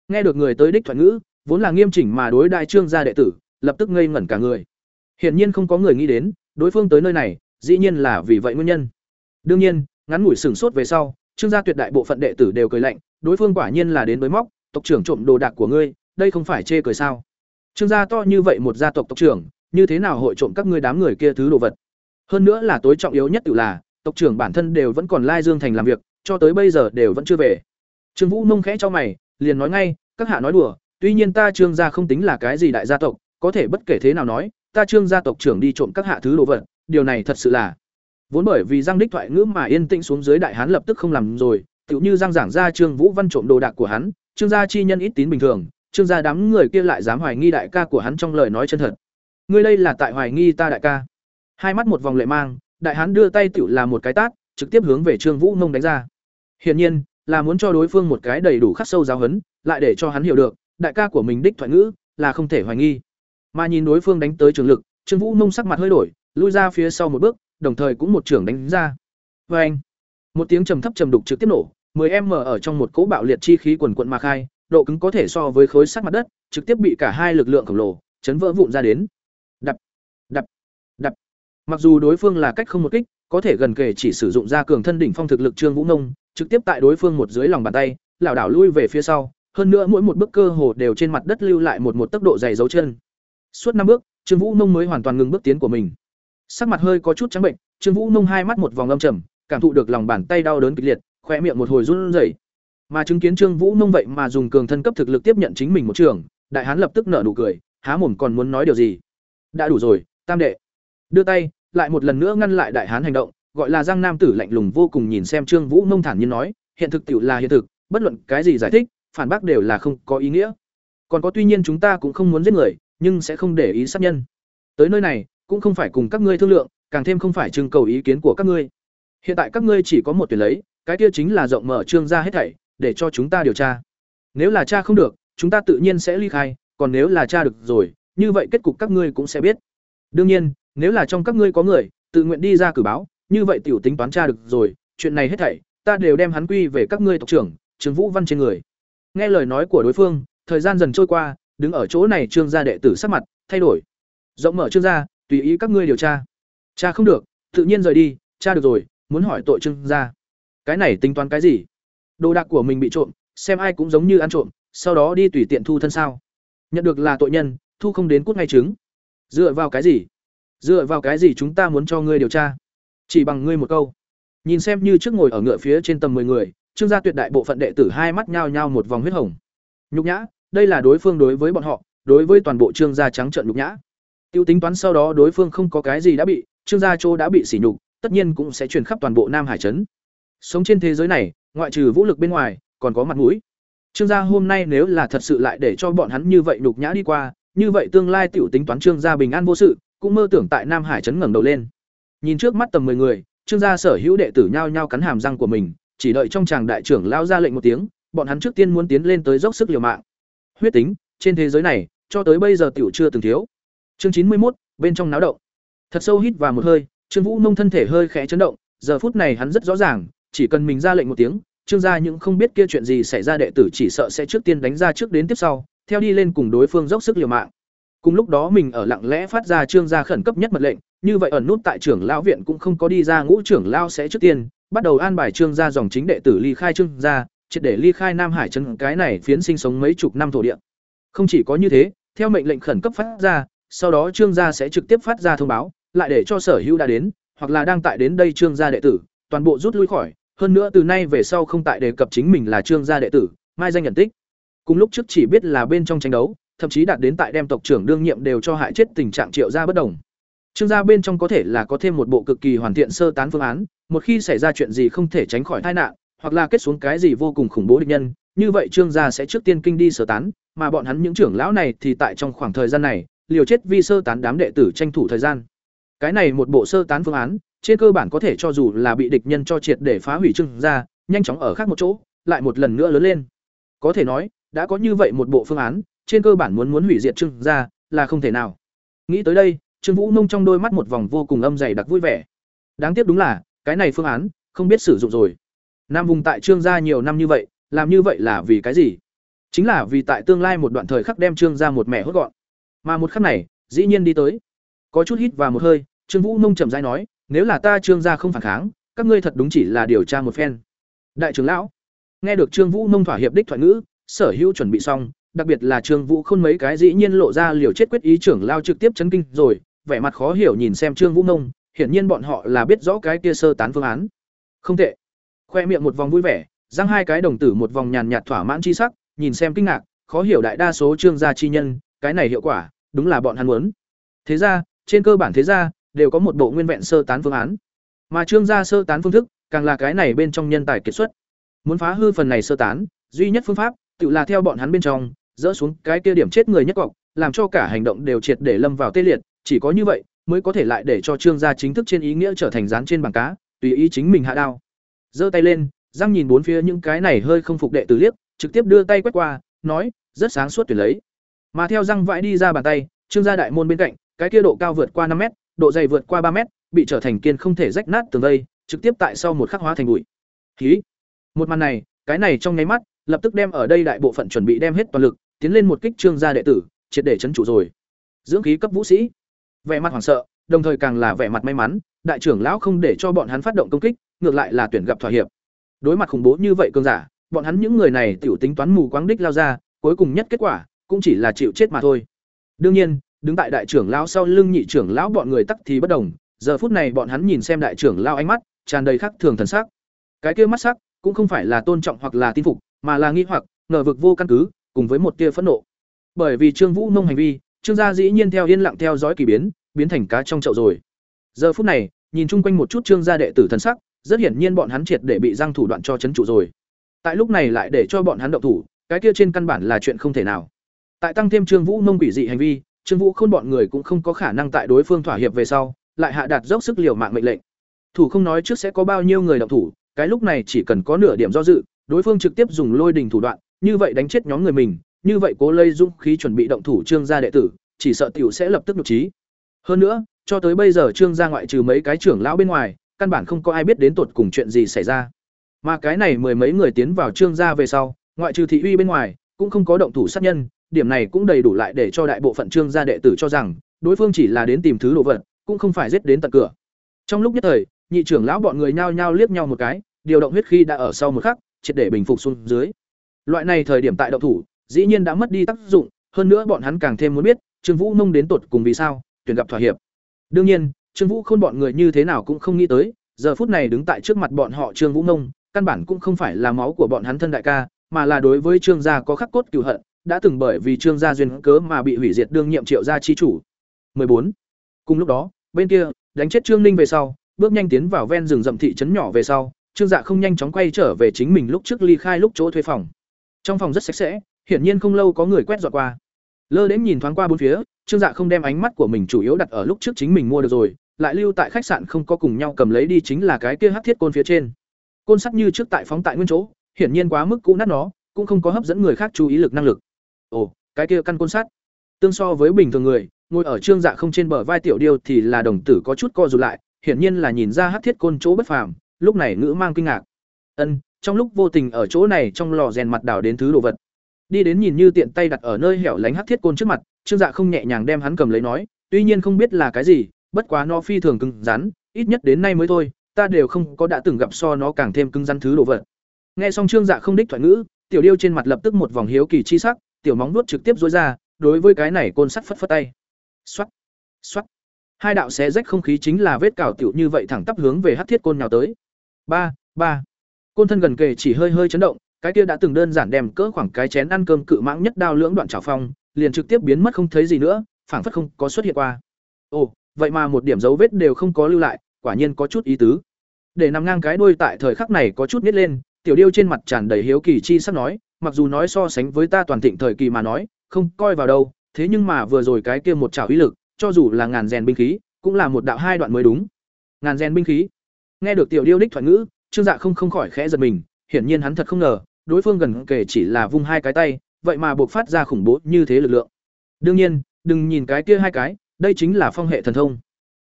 Nghe được người tới đích thoại ngữ, vốn là nghiêm chỉnh mà đối đại trương gia đệ tử, lập tức ngây ngẩn cả người. Hiển nhiên không có người nghĩ đến, đối phương tới nơi này, dĩ nhiên là vì vậy nguyên nhân. Đương nhiên, ngắn ngủi sừng sốt về sau, trương gia tuyệt đại bộ phận đệ tử đều cười lạnh, đối phương quả nhiên là đến với móc, tộc trưởng trộm đồ đạc của ngươi, đây không phải chê cười sao? Trương gia to như vậy một gia tộc tộc trưởng, như thế nào hội trộm các ngươi đám người kia thứ đồ vật? Hơn nữa là tối trọng yếu nhất tự là, tộc trưởng bản thân đều vẫn còn lai Dương thành làm việc, cho tới bây giờ đều vẫn chưa về. Trương Vũ mông khẽ cho mày, liền nói ngay, các hạ nói đùa, tuy nhiên ta Trương gia không tính là cái gì đại gia tộc, có thể bất kể thế nào nói, ta Trương gia tộc trưởng đi trộm các hạ thứ đồ vật, điều này thật sự là vốn bởi vì Giang Đích thoại ngữ mà yên tĩnh xuống dưới đại hán lập tức không làm rồi, tựu như Giang giảng ra Trương Vũ Văn trộm đồ đạc của hắn, Trương gia chi nhân ít tín bình thường, Trương gia đám người kia lại dám hoài nghi đại ca của hắn trong lời nói chân thật. Ngươi đây là tại hoài nghi ta đại ca. Hai mắt một vòng lệ mang, đại hán đưa tay tựu là một cái tát, trực tiếp hướng về Trương Vũ Mông đánh ra. Hiển nhiên, là muốn cho đối phương một cái đầy đủ khắc sâu giáo huấn, lại để cho hắn hiểu được, đại ca của mình đích thoại ngữ là không thể hoài nghi. Mà nhìn đối phương đánh tới trường lực, Trương Vũ nông sắc mặt hơi đổi, lui ra phía sau một bước, đồng thời cũng một trường đánh ra. Và anh, một tiếng trầm thấp trầm đục trực tiếp nổ, 10m ở trong một cỗ bạo liệt chi khí quần quần mà khai, độ cứng có thể so với khối sắt mặt đất, trực tiếp bị cả hai lực lượng khổng lồ chấn vỡ vụn ra đến. Đập, đập, đập. Mặc dù đối phương là cách không một kích, có thể gần kề chỉ sử dụng ra cường thân đỉnh phong thực lực Trương Vũ Nông, trực tiếp tại đối phương một dưới lòng bàn tay, lảo đảo lui về phía sau, hơn nữa mỗi một bước cơ hồ đều trên mặt đất lưu lại một một tốc độ dày dấu chân. Suốt năm bước, Trương Vũ Nông mới hoàn toàn ngừng bước tiến của mình. Sắc mặt hơi có chút trắng bệnh, Trương Vũ Nông hai mắt một vòng âm trầm, cảm thụ được lòng bàn tay đau đớn kịch liệt khoe miệng một hồi run rẩy mà chứng kiến trương vũ nông vậy mà dùng cường thân cấp thực lực tiếp nhận chính mình một trường đại hán lập tức nở nụ cười há mồm còn muốn nói điều gì đã đủ rồi tam đệ đưa tay lại một lần nữa ngăn lại đại hán hành động gọi là giang nam tử lạnh lùng vô cùng nhìn xem trương vũ mông thản nhiên nói, hiện thực tiểu là hiện thực, bất luận cái gì giải thích, phản bác đều là không có ý nghĩa. Còn có tuy nhiên chúng ta cũng không muốn giết người, nhưng sẽ không để ý sát nhân. Tới nơi này, cũng không phải cùng các ngươi thương lượng, càng thêm không phải trưng cầu ý kiến của các ngươi. Hiện tại các ngươi chỉ có một tuyển lấy, cái kia chính là rộng mở trương ra hết thảy, để cho chúng ta điều tra. Nếu là cha không được, chúng ta tự nhiên sẽ ly khai, còn nếu là cha được rồi, như vậy kết cục các ngươi cũng sẽ biết. Đương nhiên, nếu là trong các ngươi có người, tự nguyện đi ra cử báo như vậy tiểu tính toán tra được rồi, chuyện này hết thảy, ta đều đem hắn quy về các ngươi tộc trưởng trương vũ văn trên người. Nghe lời nói của đối phương, thời gian dần trôi qua, đứng ở chỗ này trương gia đệ tử sắc mặt thay đổi. Rộng mở trương gia, tùy ý các ngươi điều tra. Cha không được, tự nhiên rời đi cha được rồi, muốn hỏi tội trương gia. Cái này tính toán cái gì? Đồ đạc của mình bị trộm, xem ai cũng giống như ăn trộm, sau đó đi tùy tiện thu thân sao. Nhận được là tội nhân, thu không đến cút ngay chứng dựa vào cái gì? Dựa vào cái gì chúng ta muốn cho ngươi điều tra? Chỉ bằng ngươi một câu. Nhìn xem như trước ngồi ở ngựa phía trên tầm 10 người, trương gia tuyệt đại bộ phận đệ tử hai mắt nhao nhao một vòng huyết hồng. Nhục nhã, đây là đối phương đối với bọn họ, đối với toàn bộ trương gia trắng trợn nhục nhã. Tiêu tính toán sau đó đối phương không có cái gì đã bị, trương gia chỗ đã bị sỉ nhục, tất nhiên cũng sẽ truyền khắp toàn bộ nam hải trấn. Sống trên thế giới này, ngoại trừ vũ lực bên ngoài, còn có mặt mũi. Trương gia hôm nay nếu là thật sự lại để cho bọn hắn như vậy nhục nhã đi qua, như vậy tương lai tiểu tính toán trương gia bình an vô sự, cũng mơ tưởng tại nam hải trấn ngẩng đầu lên nhìn trước mắt tầm 10 người, trương gia sở hữu đệ tử nhao nhao cắn hàm răng của mình, chỉ đợi trong chàng đại trưởng lao ra lệnh một tiếng, bọn hắn trước tiên muốn tiến lên tới dốc sức liều mạng. Huyết tính, trên thế giới này, cho tới bây giờ tiểu chưa từng thiếu. Chương chín mươi một bên trong náo động. Thật sâu hít vào một hơi, trương vũ nông thân thể hơi khẽ chấn động, giờ phút này hắn rất rõ ràng, chỉ cần mình ra lệnh một tiếng, trương gia những không biết kia chuyện gì xảy ra đệ tử chỉ sợ sẽ trước tiên đánh ra trước đến tiếp sau, theo đi lên cùng đối phương dốc sức liều mạng. Cùng lúc đó mình ở lặng lẽ phát ra trương gia khẩn cấp nhất mật lệnh như vậy ẩn nút tại trưởng lão viện cũng không có đi ra, ngũ trưởng lão sẽ trước tiên bắt đầu an bài trương gia dòng chính đệ tử ly khai trương gia, triệt để ly khai nam hải chân cái này phiến sinh sống mấy chục năm thổ địa. Không chỉ có như thế, theo mệnh lệnh khẩn cấp phát ra, sau đó trương gia sẽ trực tiếp phát ra thông báo, lại để cho sở hữu đã đến, hoặc là đang tại đến đây trương gia đệ tử, toàn bộ rút lui khỏi. Hơn nữa từ nay về sau không tại đề cập chính mình là trương gia đệ tử, mai danh nhận tích. Cùng lúc trước chỉ biết là bên trong tranh đấu, thậm chí đạt đến tại đem tộc trưởng đương nhiệm đều cho hại chết tình trạng triệu gia bất đồng trương gia bên trong có thể là có thêm một bộ cực kỳ hoàn thiện sơ tán phương án, một khi xảy ra chuyện gì không thể tránh khỏi tai nạn, hoặc là kết xuống cái gì vô cùng khủng bố địch nhân, như vậy trương gia sẽ trước tiên kinh đi sơ tán, mà bọn hắn những trưởng lão này thì tại trong khoảng thời gian này, liều chết vì sơ tán đám đệ tử tranh thủ thời gian. Cái này một bộ sơ tán phương án, trên cơ bản có thể cho dù là bị địch nhân cho triệt để phá hủy trương gia, nhanh chóng ở khác một chỗ, lại một lần nữa lớn lên. Có thể nói, đã có như vậy một bộ phương án, trên cơ bản muốn muốn hủy diệt trương gia là không thể nào. Nghĩ tới đây trương vũ nông trong đôi mắt một vòng vô cùng âm dày đặc vui vẻ. Đáng tiếc đúng là, cái này phương án, không biết sử dụng rồi. Nam vùng tại trương gia nhiều năm như vậy, làm như vậy là vì cái gì? Chính là vì tại tương lai một đoạn thời khắc đem trương gia một mẻ hốt gọn. Mà một khắc này, dĩ nhiên đi tới. Có chút hít và một hơi, trương vũ nông chậm rãi nói, nếu là ta trương gia không phản kháng, các ngươi thật đúng chỉ là điều tra một phen. Đại trưởng lão, nghe được trương vũ nông thỏa hiệp đích thoại ngữ, sở hữu chuẩn bị xong, đặc biệt là trương vũ khôn mấy cái dĩ nhiên lộ ra liều chết quyết ý trưởng lao trực tiếp chấn kinh rồi vẻ mặt khó hiểu nhìn xem trương vũ nông hiển nhiên bọn họ là biết rõ cái kia sơ tán phương án. Không tệ. Khoe miệng một vòng vui vẻ răng hai cái đồng tử một vòng nhàn nhạt thỏa mãn chi sắc, nhìn xem kinh ngạc, khó hiểu đại đa số trương gia chi nhân, cái này hiệu quả, đúng là bọn hắn muốn. Thế ra, trên cơ bản thế ra, đều có một bộ nguyên vẹn sơ tán phương án. Mà trương gia sơ tán phương thức, càng là cái này bên trong nhân tài kiệt xuất. Muốn phá hư phần này sơ tán, duy nhất phương pháp, tự là theo bọn hắn bên trong, dỡ xuống cái kia điểm chết người nhất cọc, làm cho cả hành động đều triệt để lâm vào tê liệt chỉ có như vậy mới có thể lại để cho trương gia chính thức trên ý nghĩa trở thành rán trên bảng cá, tùy ý chính mình hạ đao. Giơ tay lên, giang nhìn bốn phía những cái này hơi không phục đệ tử liếc, trực tiếp đưa tay quét qua, nói, rất sáng suốt tuyển lấy. Mà theo răng vãi đi ra bàn tay, trương gia đại môn bên cạnh, cái kia độ cao vượt qua năm mét, độ dày vượt qua ba mét, bị trở thành kiên không thể rách nát tường vây, trực tiếp tại sau một khắc hóa thành bụi. Khí một màn này, cái này trong nháy mắt, lập tức đem ở đây đại bộ phận chuẩn bị đem hết toàn lực, tiến lên một kích trương gia đệ tử, triệt để chấn trụ rồi. Dưỡng khí cấp vũ sĩ vẻ mặt hoảng sợ đồng thời càng là vẻ mặt may mắn đại trưởng lão không để cho bọn hắn phát động công kích ngược lại là tuyển gặp thỏa hiệp đối mặt khủng bố như vậy cơn giả bọn hắn những người này tiểu tính toán mù quáng đích lao ra cuối cùng nhất kết quả cũng chỉ là chịu chết mà thôi đương nhiên đứng tại đại trưởng lão sau lưng nhị trưởng lão bọn người tắc thì bất đồng giờ phút này bọn hắn nhìn xem đại trưởng lão ánh mắt tràn đầy khắc thường thần sắc. Cái kia mắt sắc cũng không phải là tôn trọng hoặc là tin phục, mà là nghi hoặc, ngờ vực vô căn cứ, cùng với một tia phẫn nộ. Bởi vì Trương Vũ Nông hành vi, Trương gia dĩ nhiên theo yên lặng theo dõi kỳ biến, biến thành cá trong chậu rồi. Giờ phút này, nhìn chung quanh một chút Trương gia đệ tử thần sắc, rất hiển nhiên bọn hắn triệt để bị giang thủ đoạn cho chấn trụ rồi. Tại lúc này lại để cho bọn hắn động thủ, cái kia trên căn bản là chuyện không thể nào. Tại tăng thêm Trương Vũ Nông bị dị hành vi, Trương Vũ Khôn bọn người cũng không có khả năng tại đối phương thỏa hiệp về sau, lại hạ đạt dốc sức liều mạng mệnh lệnh. Thủ không nói trước sẽ có bao nhiêu người động thủ, cái lúc này chỉ cần có nửa điểm do dự, đối phương trực tiếp dùng lôi đình thủ đoạn, như vậy đánh chết nhóm người mình, như vậy Cố Lây Dung khí chuẩn bị động thủ Trương gia đệ tử, chỉ sợ tiểu sẽ lập tức nhục trí. Hơn nữa, cho tới bây giờ Trương gia ngoại trừ mấy cái trưởng lão bên ngoài, căn bản không có ai biết đến tột cùng chuyện gì xảy ra. Mà cái này mười mấy người tiến vào Trương gia về sau, ngoại trừ thị uy bên ngoài, cũng không có động thủ sát nhân, điểm này cũng đầy đủ lại để cho đại bộ phận Trương gia đệ tử cho rằng, đối phương chỉ là đến tìm thứ đồ vật, cũng không phải giết đến tận cửa. Trong lúc nhất thời, nhị trưởng lão bọn người nhao nhao liếc nhau một cái, điều động huyết khi đã ở sau một khắc, triệt để bình phục xuống dưới. Loại này thời điểm tại động thủ, dĩ nhiên đã mất đi tác dụng, hơn nữa bọn hắn càng thêm muốn biết, Trương Vũ Nông đến tột cùng vì sao, tuyển gặp thỏa hiệp. Đương nhiên, Trương Vũ Khôn bọn người như thế nào cũng không nghĩ tới, giờ phút này đứng tại trước mặt bọn họ Trương Vũ Nông, căn bản cũng không phải là máu của bọn hắn thân đại ca, mà là đối với Trương gia có khắc cốt cừu hận, đã từng bởi vì Trương gia duyên cớ mà bị hủy diệt đương nhiệm Triệu gia chi chủ. 14. Cùng lúc đó, bên kia, đánh chết Trương Ninh về sau, bước nhanh tiến vào ven rừng rậm thị trấn nhỏ về sau, Trương Dạ không nhanh chóng quay trở về chính mình lúc trước ly khai lúc chỗ thuê phòng. Trong phòng rất sạch sẽ, hiển nhiên không lâu có người quét dọn qua. Lơ đến nhìn thoáng qua bốn phía, Trương Dạ không đem ánh mắt của mình chủ yếu đặt ở lúc trước chính mình mua được rồi, lại lưu tại khách sạn không có cùng nhau cầm lấy đi chính là cái kia hắc thiết côn phía trên. Côn sắt như trước tại phóng tại nguyên chỗ, hiển nhiên quá mức cũ nát nó, cũng không có hấp dẫn người khác chú ý lực năng lực. Ồ, cái kia căn côn sắt. Tương so với bình thường người, ngồi ở Trương Dạ không trên bờ vai tiểu điêu thì là đồng tử có chút co rụt lại, hiển nhiên là nhìn ra hắc thiết côn chỗ bất phàm, lúc này ngữ mang kinh ngạc. Ân, trong lúc vô tình ở chỗ này trong lò rèn mặt đảo đến thứ đồ vật. Đi đến nhìn như tiện tay đặt ở nơi hẻo lánh hắc thiết côn trước mặt, Trương Dạ không nhẹ nhàng đem hắn cầm lấy nói, tuy nhiên không biết là cái gì, bất quá nó phi thường cứng rắn, ít nhất đến nay mới thôi, ta đều không có đã từng gặp so nó càng thêm cứng rắn thứ đồ vật. Nghe xong Trương Dạ không đích thoại ngữ, tiểu điêu trên mặt lập tức một vòng hiếu kỳ chi sắc, tiểu móng nuốt trực tiếp rối ra, đối với cái này côn sắt phất phất tay. xoắt xoắt Hai đạo xé rách không khí chính là vết cào tiểu như vậy thẳng tắp hướng về hắc thiết côn nhào tới. Ba, ba. Côn thân gần kề chỉ hơi hơi chấn động, cái kia đã từng đơn giản đem cỡ khoảng cái chén ăn cơm cự mãng nhất đao lưỡng đoạn trào phong, liền trực tiếp biến mất không thấy gì nữa, phảng phất không có xuất hiện qua. Ồ, vậy mà một điểm dấu vết đều không có lưu lại, quả nhiên có chút ý tứ. Để nằm ngang cái đuôi tại thời khắc này có chút nít lên, tiểu điêu trên mặt tràn đầy hiếu kỳ chi sắp nói, mặc dù nói so sánh với ta toàn thịnh thời kỳ mà nói, không coi vào đâu, thế nhưng mà vừa rồi cái kia một trào uy lực, cho dù là ngàn rèn binh khí, cũng là một đạo hai đoạn mới đúng. Ngàn rèn binh khí. Nghe được tiểu điêu đích thoại ngữ, Trương Dạ không không khỏi khẽ giật mình, hiển nhiên hắn thật không ngờ, đối phương gần kể chỉ là vung hai cái tay, vậy mà buộc phát ra khủng bố như thế lực lượng. Đương nhiên, đừng nhìn cái kia hai cái, đây chính là phong hệ thần thông.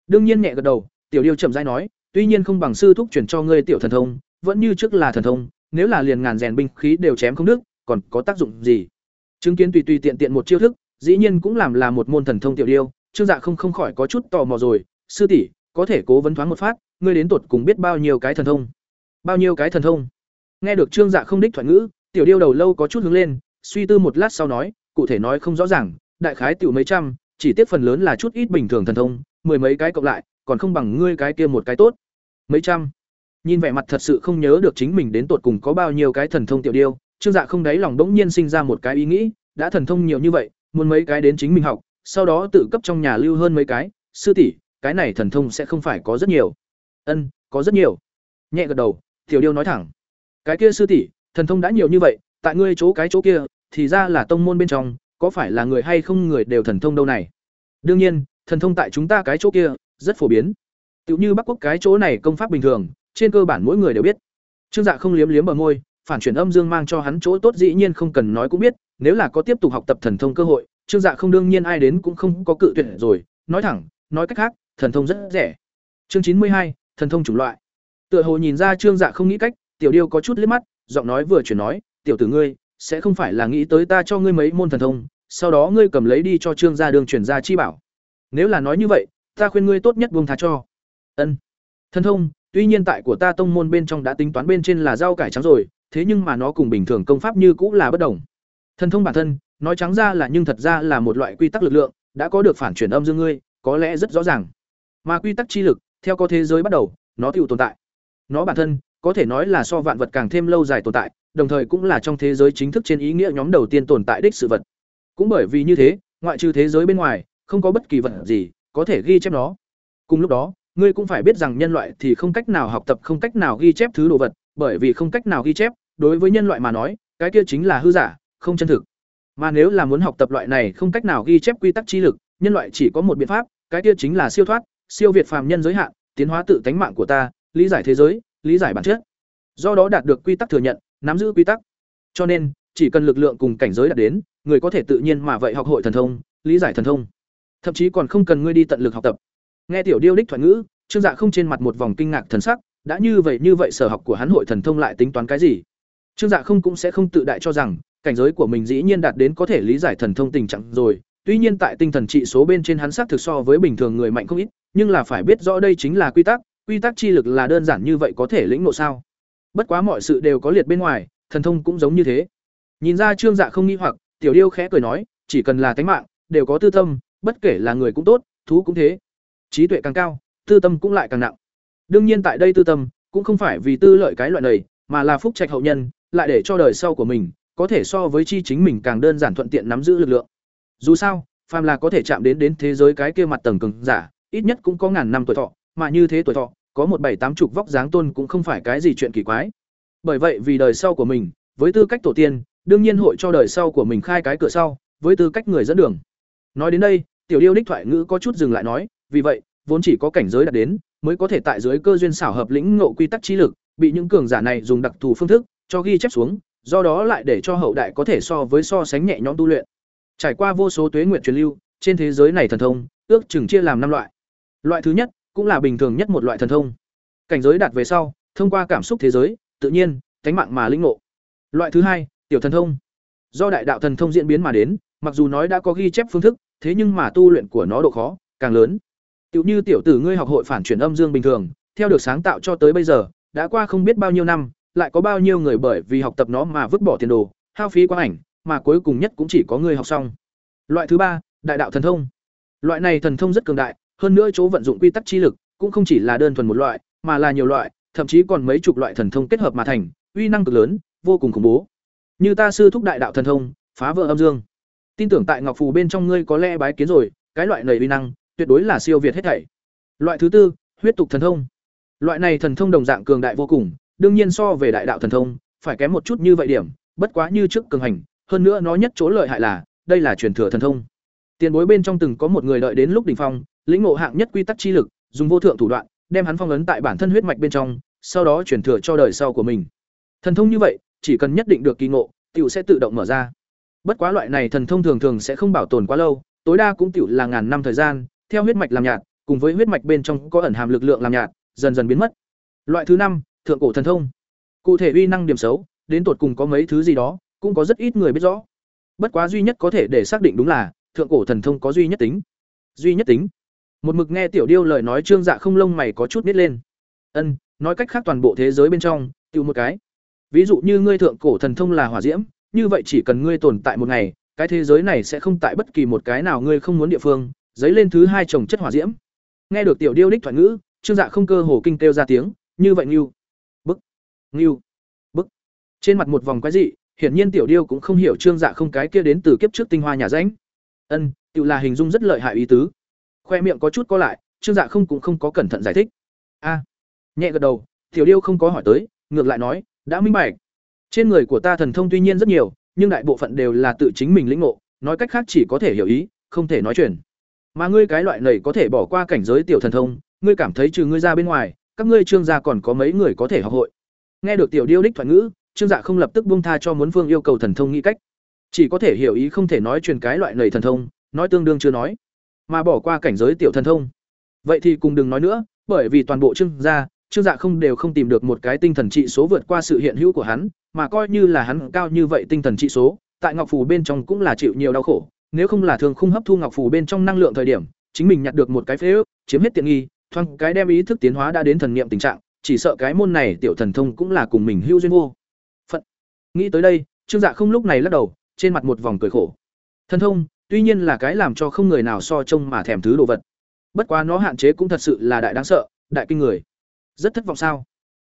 Đương nhiên nhẹ gật đầu, tiểu điêu chậm rãi nói, tuy nhiên không bằng sư thúc chuyển cho ngươi tiểu thần thông, vẫn như trước là thần thông, nếu là liền ngàn rèn binh khí đều chém không đứt, còn có tác dụng gì? Chứng kiến tùy tùy tiện tiện một chiêu thức, dĩ nhiên cũng làm là một môn thần thông tiểu điêu, Trương Dạ không không khỏi có chút tò mò rồi, sư tỷ, có thể cố vấn thoáng một phát, ngươi đến tột cùng biết bao nhiêu cái thần thông? Bao nhiêu cái thần thông? Nghe được Trương Dạ không đích thoại ngữ, tiểu điêu đầu lâu có chút hướng lên, suy tư một lát sau nói, cụ thể nói không rõ ràng, đại khái tiểu mấy trăm, chỉ tiếc phần lớn là chút ít bình thường thần thông, mười mấy cái cộng lại, còn không bằng ngươi cái kia một cái tốt. Mấy trăm. Nhìn vẻ mặt thật sự không nhớ được chính mình đến tột cùng có bao nhiêu cái thần thông tiểu điêu, Trương Dạ không đáy lòng bỗng nhiên sinh ra một cái ý nghĩ, đã thần thông nhiều như vậy, muốn mấy cái đến chính mình học, sau đó tự cấp trong nhà lưu hơn mấy cái, sư tỷ, cái này thần thông sẽ không phải có rất nhiều. Ân, có rất nhiều. Nhẹ gật đầu, tiểu điêu nói thẳng. Cái kia sư tỷ, thần thông đã nhiều như vậy, tại ngươi chỗ cái chỗ kia, thì ra là tông môn bên trong, có phải là người hay không người đều thần thông đâu này? Đương nhiên, thần thông tại chúng ta cái chỗ kia rất phổ biến. Tựu như Bắc Quốc cái chỗ này công pháp bình thường, trên cơ bản mỗi người đều biết. Trương Dạ không liếm liếm bờ môi, phản chuyển âm dương mang cho hắn chỗ tốt dĩ nhiên không cần nói cũng biết, nếu là có tiếp tục học tập thần thông cơ hội, Trương Dạ không đương nhiên ai đến cũng không có cự tuyệt rồi, nói thẳng, nói cách khác, thần thông rất rẻ. Chương chín mươi hai, thần thông chủng loại. Tựa hồ nhìn ra Trương Dạ không nghĩ cách, Tiểu Điêu có chút liếc mắt, giọng nói vừa chuyển nói, "Tiểu tử ngươi, sẽ không phải là nghĩ tới ta cho ngươi mấy môn thần thông, sau đó ngươi cầm lấy đi cho Trương gia đường chuyển ra chi bảo. Nếu là nói như vậy, ta khuyên ngươi tốt nhất buông tha cho." Ân. Thần thông, tuy nhiên tại của ta tông môn bên trong đã tính toán bên trên là rau cải trắng rồi, thế nhưng mà nó cùng bình thường công pháp như cũng là bất đồng. Thần thông bản thân, nói trắng ra là nhưng thật ra là một loại quy tắc lực lượng, đã có được phản chuyển âm dương ngươi, có lẽ rất rõ ràng. Mà quy tắc chi lực, theo có thế giới bắt đầu, nó tự tồn tại. nó bản thân có thể nói là so vạn vật càng thêm lâu dài tồn tại, đồng thời cũng là trong thế giới chính thức trên ý nghĩa nhóm đầu tiên tồn tại đích sự vật. Cũng bởi vì như thế, ngoại trừ thế giới bên ngoài, không có bất kỳ vật gì có thể ghi chép nó. Cùng lúc đó, ngươi cũng phải biết rằng nhân loại thì không cách nào học tập không cách nào ghi chép thứ đồ vật, bởi vì không cách nào ghi chép, đối với nhân loại mà nói, cái kia chính là hư giả, không chân thực. Mà nếu là muốn học tập loại này không cách nào ghi chép quy tắc chi lực, nhân loại chỉ có một biện pháp, cái kia chính là siêu thoát, siêu việt phàm nhân giới hạn, tiến hóa tự tánh mạng của ta, lý giải thế giới, lý giải bản chất. Do đó đạt được quy tắc thừa nhận, nắm giữ quy tắc. Cho nên, chỉ cần lực lượng cùng cảnh giới đạt đến, người có thể tự nhiên mà vậy học hội thần thông, lý giải thần thông. Thậm chí còn không cần ngươi đi tận lực học tập. Nghe tiểu điêu đích thoại ngữ, Trương Dạ không trên mặt một vòng kinh ngạc thần sắc, đã như vậy như vậy sở học của hắn hội thần thông lại tính toán cái gì? Trương Dạ không cũng sẽ không tự đại cho rằng cảnh giới của mình dĩ nhiên đạt đến có thể lý giải thần thông tình trạng rồi, tuy nhiên tại tinh thần trị số bên trên hắn sắc thực so với bình thường người mạnh không ít, nhưng là phải biết rõ đây chính là quy tắc, quy tắc chi lực là đơn giản như vậy có thể lĩnh ngộ sao? Bất quá mọi sự đều có liệt bên ngoài, thần thông cũng giống như thế. Nhìn ra Trương Dạ không nghi hoặc, Tiểu Điêu khẽ cười nói, chỉ cần là tánh mạng, đều có tư tâm, bất kể là người cũng tốt, thú cũng thế. Trí tuệ càng cao, tư tâm cũng lại càng nặng. Đương nhiên tại đây tư tâm, cũng không phải vì tư lợi cái loại này, mà là phúc trạch hậu nhân, lại để cho đời sau của mình có thể so với chi chính mình càng đơn giản thuận tiện nắm giữ lực lượng. Dù sao, phàm là có thể chạm đến đến thế giới cái kia mặt tầng cường giả, ít nhất cũng có ngàn năm tuổi thọ, mà như thế tuổi thọ, có một bảy tám chục vóc dáng tôn cũng không phải cái gì chuyện kỳ quái. Bởi vậy vì đời sau của mình, với tư cách tổ tiên, đương nhiên hội cho đời sau của mình khai cái cửa sau, với tư cách người dẫn đường. Nói đến đây, tiểu điêu đích thoại ngữ có chút dừng lại nói, vì vậy, vốn chỉ có cảnh giới đạt đến, mới có thể tại dưới cơ duyên xảo hợp lĩnh ngộ quy tắc trí lực, bị những cường giả này dùng đặc thù phương thức cho ghi chép xuống, do đó lại để cho hậu đại có thể so với so sánh nhẹ nhõm tu luyện. Trải qua vô số tuế nguyện truyền lưu, trên thế giới này thần thông, ước chừng chia làm năm loại. Loại thứ nhất, cũng là bình thường nhất một loại thần thông. Cảnh giới đạt về sau, thông qua cảm xúc thế giới, tự nhiên, cánh mạng mà linh ngộ. Loại thứ hai, tiểu thần thông. Do đại đạo thần thông diễn biến mà đến, mặc dù nói đã có ghi chép phương thức, thế nhưng mà tu luyện của nó độ khó càng lớn. Tiểu như tiểu tử ngươi học hội phản chuyển âm dương bình thường, theo được sáng tạo cho tới bây giờ, đã qua không biết bao nhiêu năm, lại có bao nhiêu người bởi vì học tập nó mà vứt bỏ tiền đồ, hao phí quá ảnh, mà cuối cùng nhất cũng chỉ có người học xong. Loại thứ ba, đại đạo thần thông. Loại này thần thông rất cường đại, hơn nữa chỗ vận dụng quy tắc chi lực cũng không chỉ là đơn thuần một loại, mà là nhiều loại, thậm chí còn mấy chục loại thần thông kết hợp mà thành, uy năng cực lớn, vô cùng khủng bố. Như ta sư thúc đại đạo thần thông, phá vỡ âm dương. Tin tưởng tại Ngọc Phù bên trong ngươi có lẽ bái kiến rồi, cái loại nầy uy năng, tuyệt đối là siêu việt hết thảy. Loại thứ tư, huyết tục thần thông. Loại này thần thông đồng dạng cường đại vô cùng, đương nhiên so về đại đạo thần thông, phải kém một chút như vậy điểm, bất quá như trước cường hành, hơn nữa nó nhất chỗ lợi hại là, đây là truyền thừa thần thông. Tiền bối bên trong từng có một người đợi đến lúc đỉnh phong, lĩnh ngộ hạng nhất quy tắc chi lực, dùng vô thượng thủ đoạn, đem hắn phong ấn tại bản thân huyết mạch bên trong, sau đó truyền thừa cho đời sau của mình. Thần thông như vậy, chỉ cần nhất định được kỳ ngộ, tiểu sẽ tự động mở ra. Bất quá loại này thần thông thường thường sẽ không bảo tồn quá lâu, tối đa cũng tiểu là ngàn năm thời gian, theo huyết mạch làm nhạt, cùng với huyết mạch bên trong có ẩn hàm lực lượng làm nhạt, dần dần biến mất. Loại thứ năm, thượng cổ thần thông. Cụ thể uy năng điểm xấu, đến tột cùng có mấy thứ gì đó, cũng có rất ít người biết rõ. Bất quá duy nhất có thể để xác định đúng là, thượng cổ thần thông có duy nhất tính. Duy nhất tính. Một mực nghe Tiểu Điêu lời nói Trương Dạ không lông mày có chút nít lên. Ân, nói cách khác toàn bộ thế giới bên trong, tiêu một cái. Ví dụ như ngươi thượng cổ thần thông là hỏa diễm, như vậy chỉ cần ngươi tồn tại một ngày, cái thế giới này sẽ không tại bất kỳ một cái nào ngươi không muốn địa phương, giấy lên thứ hai trồng chất hỏa diễm. Nghe được Tiểu Điêu đích thoại ngữ, Trương Dạ không cơ hồ kinh kêu ra tiếng, như vậy Nưu, bức, Nưu, bức. Trên mặt một vòng quái dị, hiển nhiên Tiểu Điêu cũng không hiểu Trương Dạ không cái kia đến từ kiếp trước tinh hoa nhà ránh. Ân, tự là hình dung rất lợi hại ý tứ. Khoe miệng có chút co lại, Trương Dạ không cũng không có cẩn thận giải thích. A. nhẹ gật đầu, Tiểu Điêu không có hỏi tới, ngược lại nói, đã minh bạch. Trên người của ta thần thông tuy nhiên rất nhiều, nhưng đại bộ phận đều là tự chính mình lĩnh ngộ, nói cách khác chỉ có thể hiểu ý, không thể nói chuyện. Mà ngươi cái loại này có thể bỏ qua cảnh giới tiểu thần thông, ngươi cảm thấy trừ ngươi ra bên ngoài, các ngươi trương gia còn có mấy người có thể học hội. Nghe được tiểu điêu đích thoại ngữ, trương dạ không lập tức buông tha cho muốn phương yêu cầu thần thông nghĩ cách. Chỉ có thể hiểu ý không thể nói truyền cái loại này thần thông, nói tương đương chưa nói, mà bỏ qua cảnh giới tiểu thần thông. Vậy thì cùng đừng nói nữa, bởi vì toàn bộ trương gia, trương dạ không đều không tìm được một cái tinh thần trị số vượt qua sự hiện hữu của hắn, mà coi như là hắn cao như vậy tinh thần trị số, tại ngọc phù bên trong cũng là chịu nhiều đau khổ, nếu không là thường không hấp thu ngọc phù bên trong năng lượng thời điểm, chính mình nhặt được một cái phế ước, chiếm hết tiện nghi, thoáng cái đem ý thức tiến hóa đã đến thần niệm tình trạng, chỉ sợ cái môn này tiểu thần thông cũng là cùng mình hữu duyên vô. Phận. Nghĩ tới đây, Trương Dạ không lúc này lắc đầu, trên mặt một vòng cười khổ. Thần thông, tuy nhiên là cái làm cho không người nào so trông mà thèm thứ đồ vật. Bất quá nó hạn chế cũng thật sự là đại đáng sợ, đại kinh người. Rất thất vọng sao?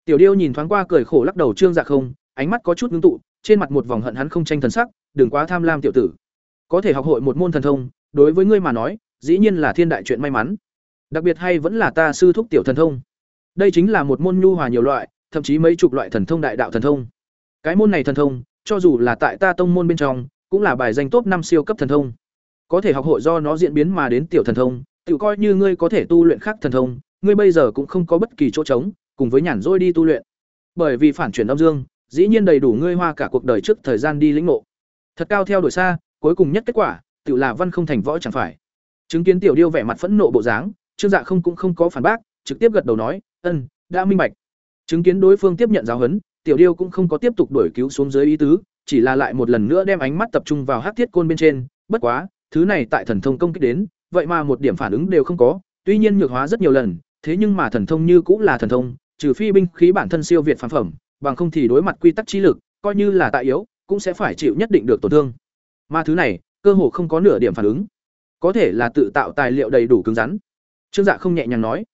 Tiểu Điêu nhìn thoáng qua cười khổ lắc đầu Trương Dạ không, ánh mắt có chút ngưng tụ, trên mặt một vòng hận hắn không tranh thần sắc, đừng quá tham lam tiểu tử. Có thể học hội một môn thần thông, đối với ngươi mà nói, dĩ nhiên là thiên đại chuyện may mắn. Đặc biệt hay vẫn là ta sư thúc tiểu thần thông. Đây chính là một môn nhu hòa nhiều loại, thậm chí mấy chục loại thần thông đại đạo thần thông. Cái môn này thần thông, cho dù là tại ta tông môn bên trong, cũng là bài danh top năm siêu cấp thần thông. Có thể học hội do nó diễn biến mà đến tiểu thần thông, tự coi như ngươi có thể tu luyện khác thần thông, ngươi bây giờ cũng không có bất kỳ chỗ trống, cùng với nhàn rỗi đi tu luyện. Bởi vì phản chuyển âm dương, dĩ nhiên đầy đủ ngươi hoa cả cuộc đời trước thời gian đi lĩnh ngộ. Thật cao theo đuổi xa, cuối cùng nhất kết quả, tự là văn không thành võ chẳng phải. Chứng kiến tiểu điêu vẻ mặt phẫn nộ bộ dáng, Trương Dạ không cũng không có phản bác, trực tiếp gật đầu nói, "Ân, đã minh bạch." Chứng kiến đối phương tiếp nhận giáo huấn, tiểu điêu cũng không có tiếp tục đuổi cứu xuống dưới ý tứ, chỉ là lại một lần nữa đem ánh mắt tập trung vào hắc thiết côn bên trên, bất quá, thứ này tại thần thông công kích đến, vậy mà một điểm phản ứng đều không có, tuy nhiên nhược hóa rất nhiều lần, thế nhưng mà thần thông như cũng là thần thông, trừ phi binh khí bản thân siêu việt phản phẩm, bằng không thì đối mặt quy tắc trí lực, coi như là tại yếu, cũng sẽ phải chịu nhất định được tổn thương. Mà thứ này, cơ hồ không có nửa điểm phản ứng. Có thể là tự tạo tài liệu đầy đủ cứng rắn. Trương Dạ không nhẹ nhàng nói,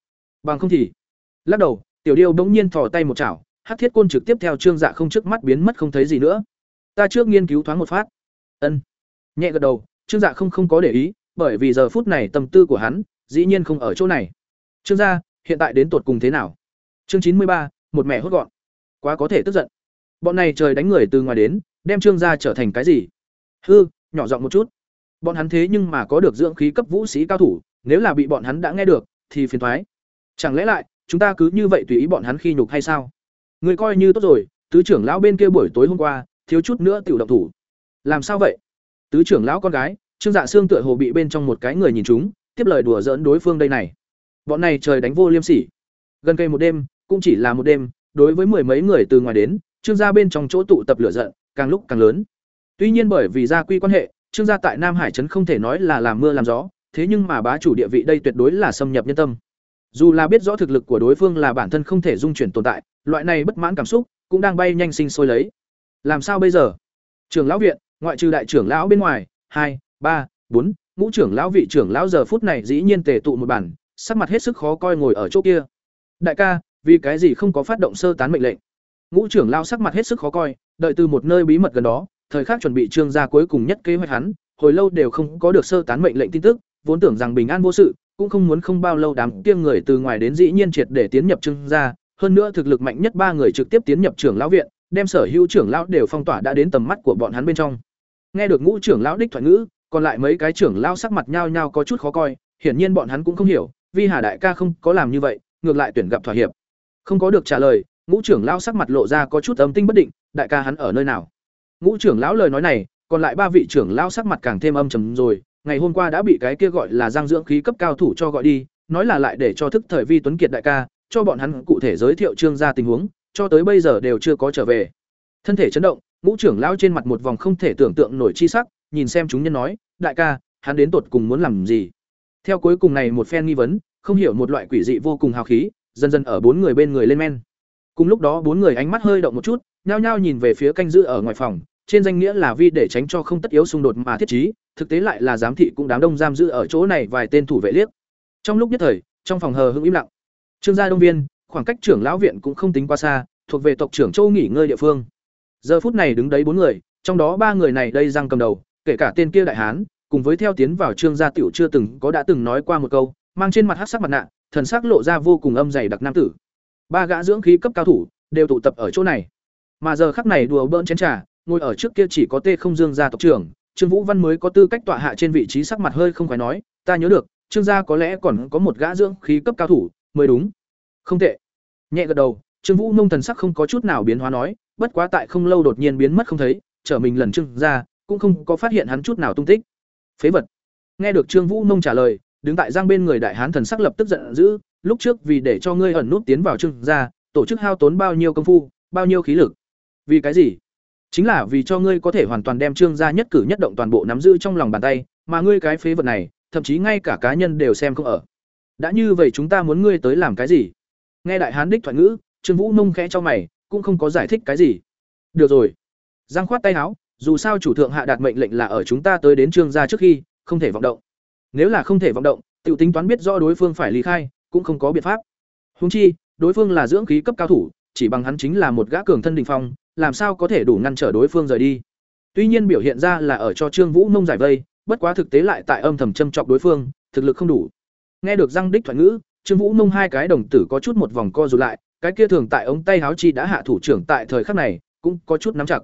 bằng không thì. Lắc đầu, Tiểu Điêu bỗng nhiên thò tay một chảo, Hắc Thiết Côn trực tiếp theo Trương Dạ không trước mắt biến mất không thấy gì nữa. Ta trước nghiên cứu thoáng một phát. Ân. Nhẹ gật đầu, Trương Dạ không không có để ý, bởi vì giờ phút này tâm tư của hắn dĩ nhiên không ở chỗ này. Trương gia, hiện tại đến tột cùng thế nào? Chương chín mươi ba, một mẹ hốt gọn. Quá có thể tức giận. Bọn này trời đánh người từ ngoài đến, đem Trương gia trở thành cái gì? Hư, nhỏ giọng một chút. Bọn hắn thế nhưng mà có được dưỡng khí cấp vũ sĩ cao thủ, nếu là bị bọn hắn đã nghe được, thì phiền toái. Chẳng lẽ lại, chúng ta cứ như vậy tùy ý bọn hắn khi nhục hay sao? Người coi như tốt rồi, tứ trưởng lão bên kia buổi tối hôm qua, thiếu chút nữa tiểu động thủ. Làm sao vậy? Tứ trưởng lão con gái, Trương Dạ Xương tựa hồ bị bên trong một cái người nhìn chúng, tiếp lời đùa dỡn đối phương đây này. Bọn này trời đánh vô liêm sỉ. Gần cây một đêm, cũng chỉ là một đêm, đối với mười mấy người từ ngoài đến, Trương gia bên trong chỗ tụ tập lửa giận, càng lúc càng lớn. Tuy nhiên bởi vì gia quy quan hệ, Trương gia tại Nam Hải trấn không thể nói là làm mưa làm gió, thế nhưng mà bá chủ địa vị đây tuyệt đối là xâm nhập nhân tâm. Dù là biết rõ thực lực của đối phương là bản thân không thể dung chuyển tồn tại, loại này bất mãn cảm xúc cũng đang bay nhanh sinh sôi lấy. Làm sao bây giờ? Trưởng lão viện, ngoại trừ đại trưởng lão bên ngoài, hai, ba, bốn, ngũ trưởng lão vị trưởng lão giờ phút này dĩ nhiên tề tụ một bản, sắc mặt hết sức khó coi ngồi ở chỗ kia. Đại ca, vì cái gì không có phát động sơ tán mệnh lệnh? Ngũ trưởng lão sắc mặt hết sức khó coi, đợi từ một nơi bí mật gần đó, thời khắc chuẩn bị trương gia cuối cùng nhất kế hoạch hắn, hồi lâu đều không có được sơ tán mệnh lệnh tin tức, vốn tưởng rằng bình an vô sự, cũng không muốn không bao lâu đám kia người từ ngoài đến dĩ nhiên triệt để tiến nhập trương gia, hơn nữa thực lực mạnh nhất ba người trực tiếp tiến nhập trưởng lão viện, đem sở hữu trưởng lão đều phong tỏa đã đến tầm mắt của bọn hắn bên trong. Nghe được ngũ trưởng lão đích thoại ngữ, còn lại mấy cái trưởng lão sắc mặt nhao nhao có chút khó coi, hiển nhiên bọn hắn cũng không hiểu, Vi Hà đại ca không có làm như vậy, ngược lại tuyển gặp thỏa hiệp. Không có được trả lời, ngũ trưởng lão sắc mặt lộ ra có chút âm tinh bất định, đại ca hắn ở nơi nào? Ngũ trưởng lão lời nói này, còn lại ba vị trưởng lão sắc mặt càng thêm âm trầm rồi, ngày hôm qua đã bị cái kia gọi là giang dưỡng khí cấp cao thủ cho gọi đi, nói là lại để cho thức thời Vi Tuấn Kiệt đại ca, cho bọn hắn cụ thể giới thiệu trương gia tình huống, cho tới bây giờ đều chưa có trở về. Thân thể chấn động, ngũ trưởng lão trên mặt một vòng không thể tưởng tượng nổi chi sắc, nhìn xem chúng nhân nói, đại ca, hắn đến tột cùng muốn làm gì? Theo cuối cùng này một phen nghi vấn, không hiểu một loại quỷ dị vô cùng hào khí, dần dần ở bốn người bên người lên men. Cùng lúc đó bốn người ánh mắt hơi động một chút, nhao nhao nhìn về phía canh giữ ở ngoài phòng, trên danh nghĩa là vi để tránh cho không tất yếu xung đột mà thiết trí, thực tế lại là giám thị cũng đám đông giam giữ ở chỗ này vài tên thủ vệ liếc. Trong lúc nhất thời, trong phòng hờ hững im lặng. Trương gia đông viên, khoảng cách trưởng lão viện cũng không tính quá xa, thuộc về tộc trưởng Châu nghỉ ngơi địa phương. Giờ phút này đứng đấy bốn người, trong đó ba người này đây răng cầm đầu, kể cả tên kia đại hán, cùng với theo tiến vào trương gia tiểu chưa từng có đã từng nói qua một câu, mang trên mặt hắc sắc mặt nạ, thần sắc lộ ra vô cùng âm dày đặc nam tử. Ba gã dưỡng khí cấp cao thủ đều tụ tập ở chỗ này. Mà giờ khắc này đùa bỡn chén trà, ngồi ở trước kia chỉ có Tê Không Dương gia tộc trưởng, Trương Vũ Văn mới có tư cách tọa hạ trên vị trí sắc mặt hơi không phải nói, ta nhớ được, Trương gia có lẽ còn có một gã dưỡng khí cấp cao thủ, mới đúng. Không tệ. Nhẹ gật đầu, Trương Vũ Nông thần sắc không có chút nào biến hóa nói, bất quá tại không lâu đột nhiên biến mất không thấy, trở mình lần Trương gia, cũng không có phát hiện hắn chút nào tung tích. Phế vật. Nghe được Trương Vũ Nông trả lời, đứng tại giang bên người đại hán thần sắc lập tức giận dữ, lúc trước vì để cho ngươi ẩn nút tiến vào Trương gia, tổ chức hao tốn bao nhiêu công phu, bao nhiêu khí lực. Vì cái gì? Chính là vì cho ngươi có thể hoàn toàn đem Trương gia nhất cử nhất động toàn bộ nắm giữ trong lòng bàn tay, mà ngươi cái phế vật này, thậm chí ngay cả cá nhân đều xem không ở. Đã như vậy chúng ta muốn ngươi tới làm cái gì? Nghe đại hán đích thoại ngữ, Trương Vũ Nông khẽ cho mày, cũng không có giải thích cái gì. Được rồi. Giang khoát tay áo, dù sao chủ thượng hạ đạt mệnh lệnh là ở chúng ta tới đến trương gia trước khi, không thể vọng động. Nếu là không thể vọng động, tiểu tính toán biết rõ đối phương phải ly khai, cũng không có biện pháp. Huống chi, đối phương là dưỡng khí cấp cao thủ, chỉ bằng hắn chính là một gã cường thân đình phong, làm sao có thể đủ ngăn trở đối phương rời đi. Tuy nhiên biểu hiện ra là ở cho Trương Vũ Mông giải vây, bất quá thực tế lại tại âm thầm châm chọc đối phương, thực lực không đủ. Nghe được răng đích thoại ngữ, Trương Vũ Mông hai cái đồng tử có chút một vòng co rụt lại, cái kia thường tại ống tay háo chi đã hạ thủ trưởng tại thời khắc này, cũng có chút nắm chặt.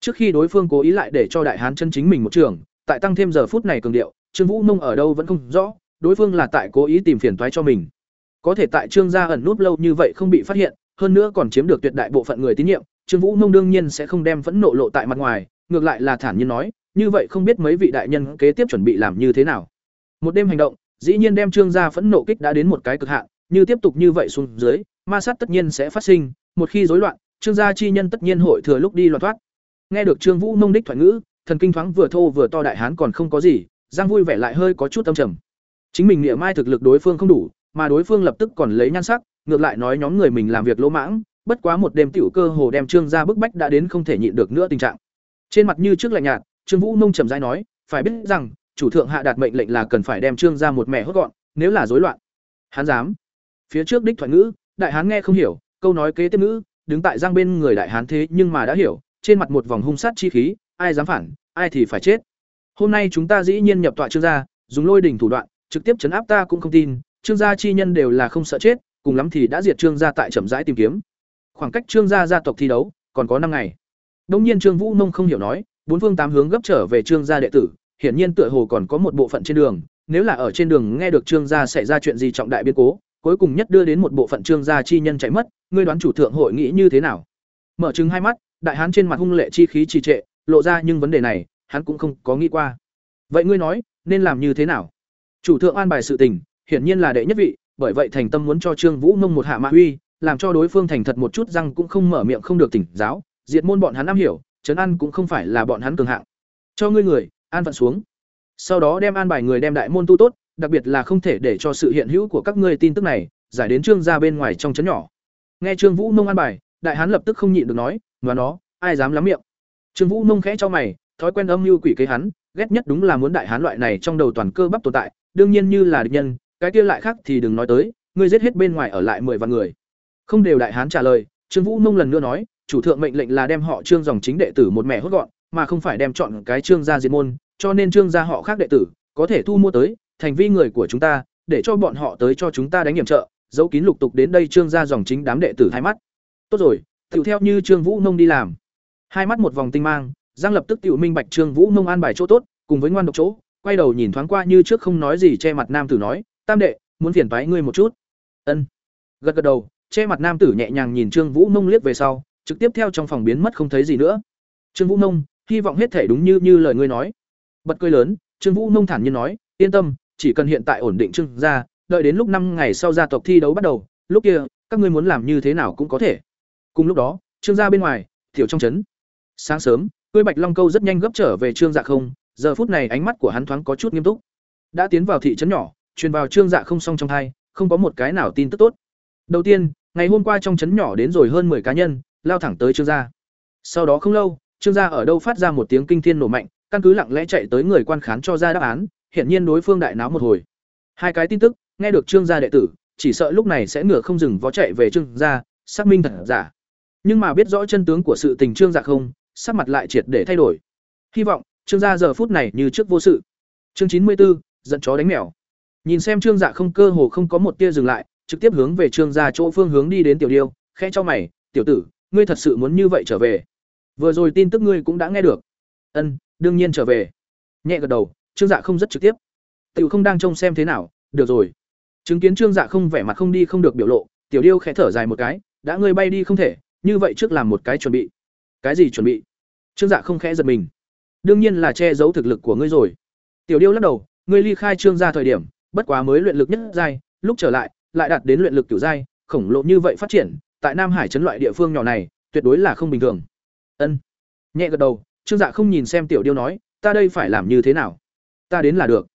Trước khi đối phương cố ý lại để cho đại hán chân chính mình một trường, tại tăng thêm giờ phút này cường điệu, Trương Vũ Mông ở đâu vẫn không rõ, đối phương là tại cố ý tìm phiền toái cho mình. Có thể tại Trương gia ẩn núp lâu như vậy không bị phát hiện, hơn nữa còn chiếm được tuyệt đại bộ phận người tín nhiệm, Trương Vũ Mông đương nhiên sẽ không đem phẫn nộ lộ tại mặt ngoài, ngược lại là thản nhiên nói, như vậy không biết mấy vị đại nhân kế tiếp chuẩn bị làm như thế nào. Một đêm hành động, dĩ nhiên đem Trương gia phẫn nộ kích đã đến một cái cực hạn, như tiếp tục như vậy xuống dưới, ma sát tất nhiên sẽ phát sinh, một khi rối loạn, Trương gia chi nhân tất nhiên hội thừa lúc đi loạn thoát. Nghe được Trương Vũ nông đích thoại ngữ, thần kinh thoáng vừa thô vừa to đại hán còn không có gì, giang vui vẻ lại hơi có chút âm trầm. Chính mình niệm mai thực lực đối phương không đủ, mà đối phương lập tức còn lấy nhan sắc, ngược lại nói nhóm người mình làm việc lỗ mãng, bất quá một đêm tiểu cơ hồ đem Trương gia bức bách đã đến không thể nhịn được nữa tình trạng. Trên mặt như trước lạnh nhạt, Trương Vũ Nông trầm rãi nói, phải biết rằng, chủ thượng hạ đạt mệnh lệnh là cần phải đem Trương gia một mẹ hốt gọn, nếu là rối loạn. Hắn dám. Phía trước đích thoại ngữ, đại hán nghe không hiểu, câu nói kế tiếp ngữ, đứng tại giang bên người đại hán thế nhưng mà đã hiểu, trên mặt một vòng hung sát chi khí, ai dám phản, ai thì phải chết. Hôm nay chúng ta dĩ nhiên nhập tọa Trương gia, dùng lôi đỉnh thủ đoạn, trực tiếp chấn áp ta cũng không tin, Trương gia chi nhân đều là không sợ chết, cùng lắm thì đã diệt Trương gia tại chậm rãi tìm kiếm. Khoảng cách Trương gia gia tộc thi đấu còn có năm ngày. Đông nhiên Trương Vũ Nông không hiểu nói, bốn phương tám hướng gấp trở về Trương gia đệ tử, hiển nhiên tựa hồ còn có một bộ phận trên đường, nếu là ở trên đường nghe được Trương gia xảy ra chuyện gì trọng đại biến cố, cuối cùng nhất đưa đến một bộ phận Trương gia chi nhân chạy mất, ngươi đoán chủ thượng hội nghĩ như thế nào? Mở trừng hai mắt, đại hán trên mặt hung lệ chi khí trì trệ, lộ ra nhưng vấn đề này, hắn cũng không có nghĩ qua. Vậy ngươi nói, nên làm như thế nào? Chủ thượng an bài sự tình, hiển nhiên là đệ nhất vị, bởi vậy thành tâm muốn cho Trương Vũ Nông một hạ mạ huy, làm cho đối phương thành thật một chút răng cũng không mở miệng không được tỉnh giáo, diệt môn bọn hắn am hiểu, trấn an cũng không phải là bọn hắn cường hạng. Cho ngươi người, an phận xuống. Sau đó đem an bài người đem đại môn tu tốt, đặc biệt là không thể để cho sự hiện hữu của các ngươi tin tức này giải đến trương gia bên ngoài trong trấn nhỏ. Nghe Trương Vũ Nông an bài, đại hán lập tức không nhịn được nói, ngoài nó, ai dám lắm miệng." Trương Vũ Nông khẽ cho mày, thói quen âm mưu quỷ kế hắn, ghét nhất đúng là muốn đại hán loại này trong đầu toàn cơ bắp tồn tại, đương nhiên như là địch nhân, cái kia lại khác thì đừng nói tới, ngươi giết hết bên ngoài ở lại mười vạn người. Không đều đại hán trả lời, Trương Vũ Nông lần nữa nói, chủ thượng mệnh lệnh là đem họ Trương dòng chính đệ tử một mẹ hốt gọn, mà không phải đem chọn cái Trương gia diệt môn, cho nên Trương gia họ khác đệ tử có thể thu mua tới, thành vi người của chúng ta, để cho bọn họ tới cho chúng ta đánh nghiệm trợ, dấu kín lục tục đến đây Trương gia dòng chính đám đệ tử hai mắt. Tốt rồi, tiểu theo như Trương Vũ Nông đi làm. Hai mắt một vòng tinh mang, Giang lập tức tiểu minh bạch Trương Vũ Nông an bài chỗ tốt, cùng với ngoan độc chỗ, quay đầu nhìn thoáng qua như trước không nói gì che mặt nam tử nói, "Tam đệ, muốn phiền toái ngươi một chút." Ân. Gật gật đầu, che mặt nam tử nhẹ nhàng nhìn Trương Vũ Nông liếc về sau, trực tiếp theo trong phòng biến mất không thấy gì nữa. Trương Vũ Nông, hy vọng hết thể đúng như như lời ngươi nói. Bật cười lớn, Trương Vũ Nông thản nhiên nói, yên tâm, chỉ cần hiện tại ổn định Trương gia, đợi đến lúc năm ngày sau gia tộc thi đấu bắt đầu, lúc kia, các ngươi muốn làm như thế nào cũng có thể. Cùng lúc đó, Trương gia bên ngoài, tiểu trong trấn. Sáng sớm, Cưới Bạch Long câu rất nhanh gấp trở về Trương Dạ không, giờ phút này ánh mắt của hắn thoáng có chút nghiêm túc. Đã tiến vào thị trấn nhỏ, truyền vào Trương Dạ không xong trong thai, không có một cái nào tin tức tốt. Đầu tiên, ngày hôm qua trong trấn nhỏ đến rồi hơn 10 cá nhân, lao thẳng tới Trương gia. Sau đó không lâu, Trương gia ở đâu phát ra một tiếng kinh thiên nổ mạnh, căn cứ lặng lẽ chạy tới người quan khán cho ra đáp án, hiển nhiên đối phương đại náo một hồi. Hai cái tin tức, nghe được Trương gia đệ tử, chỉ sợ lúc này sẽ ngựa không dừng vó chạy về Trương gia, xác minh thật giả. Nhưng mà biết rõ chân tướng của sự tình Trương gia không, sắc mặt lại triệt để thay đổi. Hy vọng, Trương gia giờ phút này như trước vô sự. Chương chín mươi 94, giận chó đánh mèo. Nhìn xem Trương Dạ không cơ hồ không có một tia dừng lại, trực tiếp hướng về Trương gia chỗ phương hướng đi đến tiểu điêu, khẽ cho mày, "Tiểu tử, ngươi thật sự muốn như vậy trở về?" Vừa rồi tin tức ngươi cũng đã nghe được. Ân, đương nhiên trở về. Nhẹ gật đầu, Trương Dạ không rất trực tiếp. Tiểu không đang trông xem thế nào, được rồi. Chứng kiến Trương Dạ không vẻ mặt không đi không được biểu lộ, Tiểu Điêu khẽ thở dài một cái, đã ngươi bay đi không thể, như vậy trước làm một cái chuẩn bị. Cái gì chuẩn bị? Trương Dạ không khẽ giật mình. Đương nhiên là che giấu thực lực của ngươi rồi. Tiểu Điêu lắc đầu, ngươi ly khai Trương gia thời điểm, bất quá mới luyện lực nhất giai, lúc trở lại, lại đạt đến luyện lực tiểu giai, khổng lồ như vậy phát triển, tại Nam Hải trấn loại địa phương nhỏ này, tuyệt đối là không bình thường. Ân. Nhẹ gật đầu, Trương Dạ không nhìn xem Tiểu Điêu nói, ta đây phải làm như thế nào? Ta đến là được.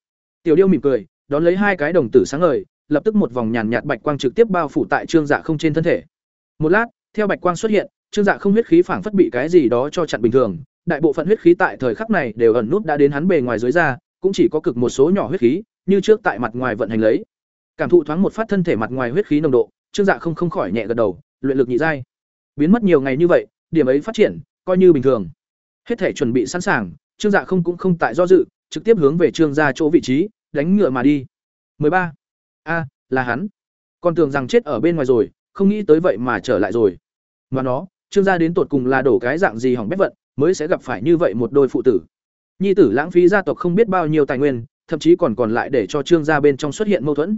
Tiểu Điêu mỉm cười, đón lấy hai cái đồng tử sáng ngời, lập tức một vòng nhàn nhạt bạch quang trực tiếp bao phủ tại Trương Dạ không trên thân thể. Một lát, theo bạch quang xuất hiện, Trương Dạ không huyết khí phảng phất bị cái gì đó cho chặn bình thường, đại bộ phận huyết khí tại thời khắc này đều ẩn nút đã đến hắn bề ngoài dưới da, cũng chỉ có cực một số nhỏ huyết khí, như trước tại mặt ngoài vận hành lấy. Cảm thụ thoáng một phát thân thể mặt ngoài huyết khí nồng độ, Trương Dạ không không khỏi nhẹ gật đầu, luyện lực nhị giai. biến mất nhiều ngày như vậy điểm ấy phát triển coi như bình thường hết thể chuẩn bị sẵn sàng trương dạ không cũng không tại do dự trực tiếp hướng về trương gia chỗ vị trí, đánh ngựa mà đi. 13. a, là hắn. Còn tưởng rằng chết ở bên ngoài rồi, không nghĩ tới vậy mà trở lại rồi. Mà nó, trương gia đến tột cùng là đổ cái dạng gì hỏng bét vận, mới sẽ gặp phải như vậy một đôi phụ tử. Nhi tử lãng phí gia tộc không biết bao nhiêu tài nguyên, thậm chí còn còn lại để cho trương gia bên trong xuất hiện mâu thuẫn.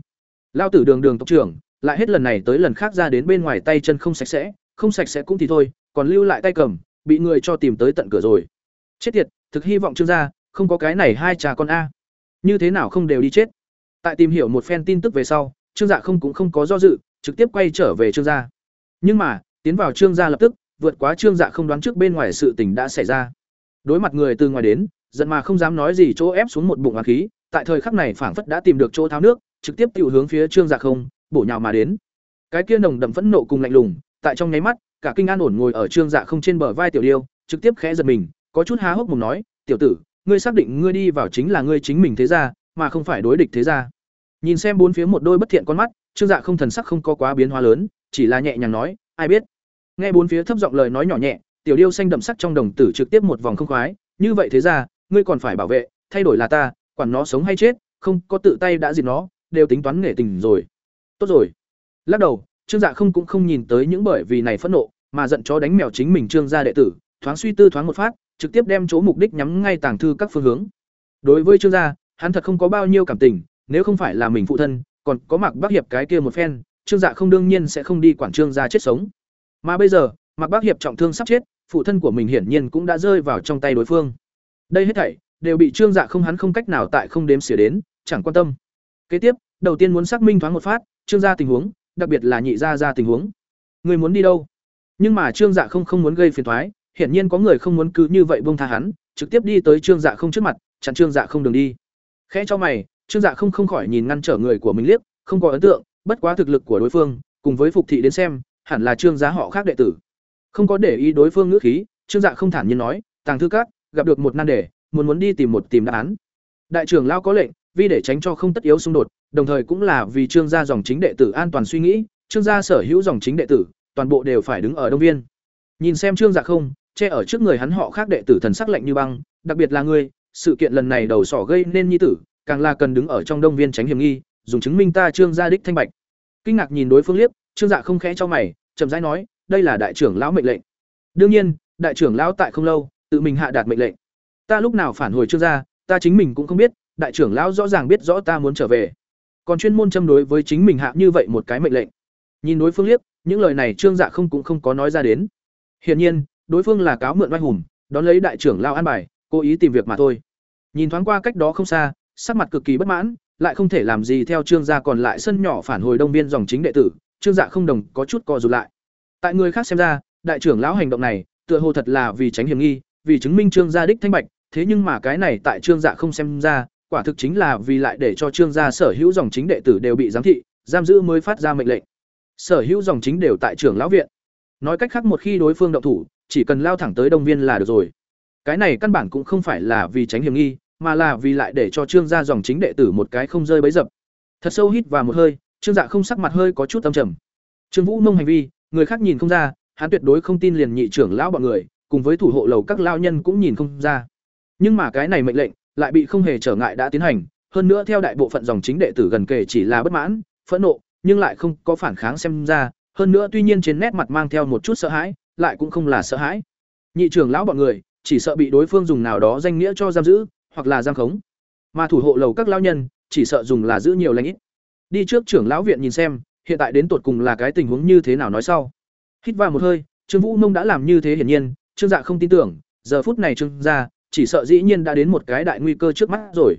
Lao tử đường đường tộc trưởng, lại hết lần này tới lần khác ra đến bên ngoài tay chân không sạch sẽ, không sạch sẽ cũng thì thôi, còn lưu lại tay cầm, bị người cho tìm tới tận cửa rồi. Chết tiệt, thực hy vọng trương gia không có cái này hai cha con a. Như thế nào không đều đi chết? Tại tìm hiểu một phen tin tức về sau, trương dạ không cũng không có do dự, trực tiếp quay trở về trương gia. Nhưng mà, tiến vào trương gia lập tức, vượt quá trương dạ không đoán trước bên ngoài sự tình đã xảy ra. Đối mặt người từ ngoài đến, giận mà không dám nói gì chỗ ép xuống một bụng hoàng khí, tại thời khắc này phảng phất đã tìm được chỗ tháo nước, trực tiếp tự hướng phía trương dạ không, bổ nhào mà đến. Cái kia nồng đậm phẫn nộ cùng lạnh lùng, tại trong nháy mắt, cả kinh an ổn ngồi ở trương dạ không trên bờ vai tiểu điêu, trực tiếp khẽ giật mình, có chút há hốc mồm nói, tiểu tử ngươi xác định ngươi đi vào chính là ngươi chính mình thế gia, mà không phải đối địch thế gia. Nhìn xem bốn phía một đôi bất thiện con mắt, trương dạ không thần sắc không có quá biến hóa lớn, chỉ là nhẹ nhàng nói, ai biết? Nghe bốn phía thấp giọng lời nói nhỏ nhẹ, tiểu điêu xanh đậm sắc trong đồng tử trực tiếp một vòng không khoái, như vậy thế ra ngươi còn phải bảo vệ, thay đổi là ta, quản nó sống hay chết, không có tự tay đã diệt nó, đều tính toán nghệ tình rồi. Tốt rồi. Lắc đầu, trương dạ không cũng không nhìn tới những bởi vì này phẫn nộ, mà giận chó đánh mèo chính mình trương gia đệ tử, thoáng suy tư thoáng một phát trực tiếp đem chỗ mục đích nhắm ngay tàng thư các phương hướng. Đối với trương gia, hắn thật không có bao nhiêu cảm tình, nếu không phải là mình phụ thân, còn có mạc bác hiệp cái kia một phen, trương dạ không đương nhiên sẽ không đi quản trương gia chết sống. Mà bây giờ, mạc bác hiệp trọng thương sắp chết, phụ thân của mình hiển nhiên cũng đã rơi vào trong tay đối phương. Đây hết thảy đều bị trương dạ không hắn không cách nào tại không đếm xỉa đến, chẳng quan tâm. Kế tiếp, đầu tiên muốn xác minh thoáng một phát, trương gia tình huống, đặc biệt là nhị gia gia tình huống. Người muốn đi đâu? Nhưng mà trương dạ không không muốn gây phiền toái hiển nhiên có người không muốn cứ như vậy buông tha hắn, trực tiếp đi tới trương dạ không trước mặt, chặn trương dạ không đường đi. Khẽ cho mày, trương dạ không không khỏi nhìn ngăn trở người của mình liếc, không có ấn tượng, bất quá thực lực của đối phương, cùng với phục thị đến xem, hẳn là trương gia họ khác đệ tử. Không có để ý đối phương ngữ khí, trương dạ không thản nhiên nói, tàng thư các, gặp được một nan đề, muốn muốn đi tìm một tìm đáp án. Đại trưởng lao có lệnh, vì để tránh cho không tất yếu xung đột, đồng thời cũng là vì trương gia dòng chính đệ tử an toàn suy nghĩ, trương gia sở hữu dòng chính đệ tử, toàn bộ đều phải đứng ở đông viên. Nhìn xem trương dạ không che ở trước người hắn họ khác đệ tử thần sắc lạnh như băng, đặc biệt là ngươi, sự kiện lần này đầu sỏ gây nên nhi tử, càng là cần đứng ở trong đông viên tránh hiểm nghi, dùng chứng minh ta trương gia đích thanh bạch. Kinh ngạc nhìn đối phương liếc, trương dạ không khẽ cho mày, chậm rãi nói, đây là đại trưởng lão mệnh lệnh. Đương nhiên, đại trưởng lão tại không lâu, tự mình hạ đạt mệnh lệnh. Ta lúc nào phản hồi trương gia, ta chính mình cũng không biết, đại trưởng lão rõ ràng biết rõ ta muốn trở về. Còn chuyên môn châm đối với chính mình hạ như vậy một cái mệnh lệnh. Nhìn đối phương liếc, những lời này trương dạ không cũng không có nói ra đến. Hiển nhiên đối phương là cáo mượn oai hùng, đón lấy đại trưởng lao an bài, cố ý tìm việc mà thôi. Nhìn thoáng qua cách đó không xa, sắc mặt cực kỳ bất mãn, lại không thể làm gì theo trương gia còn lại sân nhỏ phản hồi đông biên dòng chính đệ tử, trương dạ không đồng có chút co rụt lại. Tại người khác xem ra, đại trưởng lão hành động này, tựa hồ thật là vì tránh hiểm nghi, vì chứng minh trương gia đích thanh bạch, thế nhưng mà cái này tại trương dạ không xem ra, quả thực chính là vì lại để cho trương gia sở hữu dòng chính đệ tử đều bị giám thị, giam giữ mới phát ra mệnh lệnh. Sở hữu dòng chính đều tại trưởng lão viện. Nói cách khác một khi đối phương động thủ chỉ cần lao thẳng tới đông viên là được rồi. Cái này căn bản cũng không phải là vì tránh hiểm nghi, mà là vì lại để cho trương gia dòng chính đệ tử một cái không rơi bấy dập. Thật sâu hít vào một hơi, trương dạ không sắc mặt hơi có chút âm trầm. Trương vũ nông hành vi, người khác nhìn không ra, hắn tuyệt đối không tin liền nhị trưởng lão bọn người, cùng với thủ hộ lầu các lao nhân cũng nhìn không ra. Nhưng mà cái này mệnh lệnh lại bị không hề trở ngại đã tiến hành, hơn nữa theo đại bộ phận dòng chính đệ tử gần kể chỉ là bất mãn, phẫn nộ, nhưng lại không có phản kháng xem ra. Hơn nữa tuy nhiên trên nét mặt mang theo một chút sợ hãi lại cũng không là sợ hãi. Nhị trưởng lão bọn người, chỉ sợ bị đối phương dùng nào đó danh nghĩa cho giam giữ, hoặc là giam khống. Mà thủ hộ lầu các lao nhân, chỉ sợ dùng là giữ nhiều lãnh ít. Đi trước trưởng lão viện nhìn xem, hiện tại đến tột cùng là cái tình huống như thế nào nói sau. Hít vào một hơi, trương vũ mông đã làm như thế hiển nhiên, trương dạ không tin tưởng, giờ phút này trương gia chỉ sợ dĩ nhiên đã đến một cái đại nguy cơ trước mắt rồi.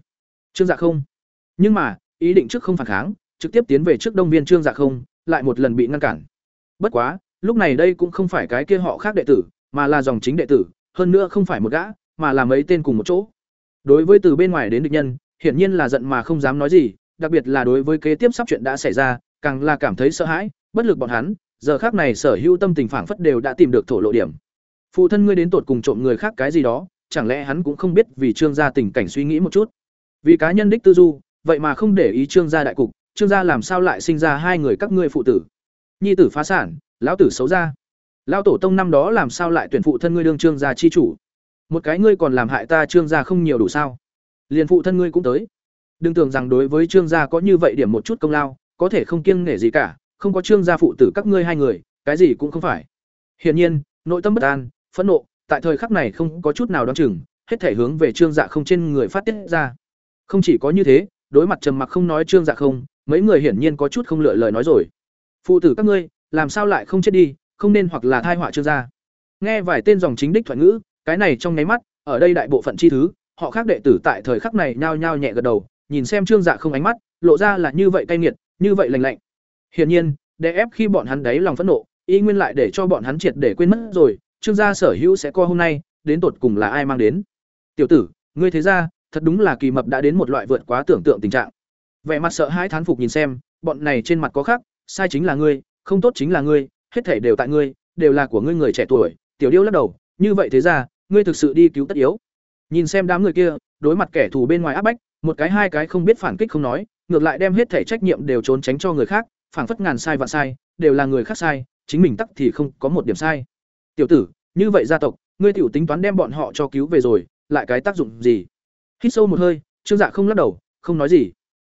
Trương dạ không. Nhưng mà, ý định trước không phản kháng, trực tiếp tiến về trước đông viên trương dạ không, lại một lần bị ngăn cản. Bất quá lúc này đây cũng không phải cái kia họ khác đệ tử, mà là dòng chính đệ tử, hơn nữa không phải một gã, mà là mấy tên cùng một chỗ. Đối với từ bên ngoài đến địch nhân, hiển nhiên là giận mà không dám nói gì, đặc biệt là đối với kế tiếp sắp chuyện đã xảy ra, càng là cảm thấy sợ hãi, bất lực bọn hắn, giờ khác này sở hữu tâm tình phảng phất đều đã tìm được thổ lộ điểm. Phụ thân ngươi đến tột cùng trộm người khác cái gì đó, chẳng lẽ hắn cũng không biết vì trương gia tình cảnh suy nghĩ một chút? Vì cá nhân đích tư du, vậy mà không để ý trương gia đại cục, trương gia làm sao lại sinh ra hai người các ngươi phụ tử? Nhi tử phá sản lão tử xấu ra Lão tổ tông năm đó làm sao lại tuyển phụ thân ngươi đương trương gia chi chủ? Một cái ngươi còn làm hại ta trương gia không nhiều đủ sao? Liền phụ thân ngươi cũng tới. Đừng tưởng rằng đối với trương gia có như vậy điểm một chút công lao, có thể không kiêng nể gì cả, không có trương gia phụ tử các ngươi hai người, cái gì cũng không phải. Hiển nhiên, nội tâm bất an, phẫn nộ, tại thời khắc này không có chút nào đoán chừng, hết thể hướng về trương dạ không trên người phát tiết ra. Không chỉ có như thế, đối mặt trầm mặc không nói trương dạ không, mấy người hiển nhiên có chút không lựa lời nói rồi. Phụ tử các ngươi, làm sao lại không chết đi, không nên hoặc là thai họa trương gia. Nghe vài tên dòng chính đích thoại ngữ, cái này trong nháy mắt, ở đây đại bộ phận chi thứ, họ khác đệ tử tại thời khắc này nhao nhao nhẹ gật đầu, nhìn xem trương dạ không ánh mắt, lộ ra là như vậy cay nghiệt, như vậy lạnh lạnh. Hiển nhiên, đè ép khi bọn hắn đấy lòng phẫn nộ, y nguyên lại để cho bọn hắn triệt để quên mất rồi, trương gia sở hữu sẽ co hôm nay, đến tột cùng là ai mang đến. Tiểu tử, ngươi thế ra, thật đúng là kỳ mập đã đến một loại vượt quá tưởng tượng tình trạng. Vẻ mặt sợ hãi thán phục nhìn xem, bọn này trên mặt có khác, sai chính là ngươi, không tốt chính là ngươi, hết thể đều tại ngươi, đều là của ngươi người trẻ tuổi. Tiểu Điêu lắc đầu, như vậy thế ra, ngươi thực sự đi cứu tất yếu. Nhìn xem đám người kia, đối mặt kẻ thù bên ngoài áp bách, một cái hai cái không biết phản kích không nói, ngược lại đem hết thể trách nhiệm đều trốn tránh cho người khác, phảng phất ngàn sai vạn sai, đều là người khác sai, chính mình tắc thì không có một điểm sai. Tiểu tử, như vậy gia tộc, ngươi tiểu tính toán đem bọn họ cho cứu về rồi, lại cái tác dụng gì? Hít sâu một hơi, Trương Dạ không lắc đầu, không nói gì.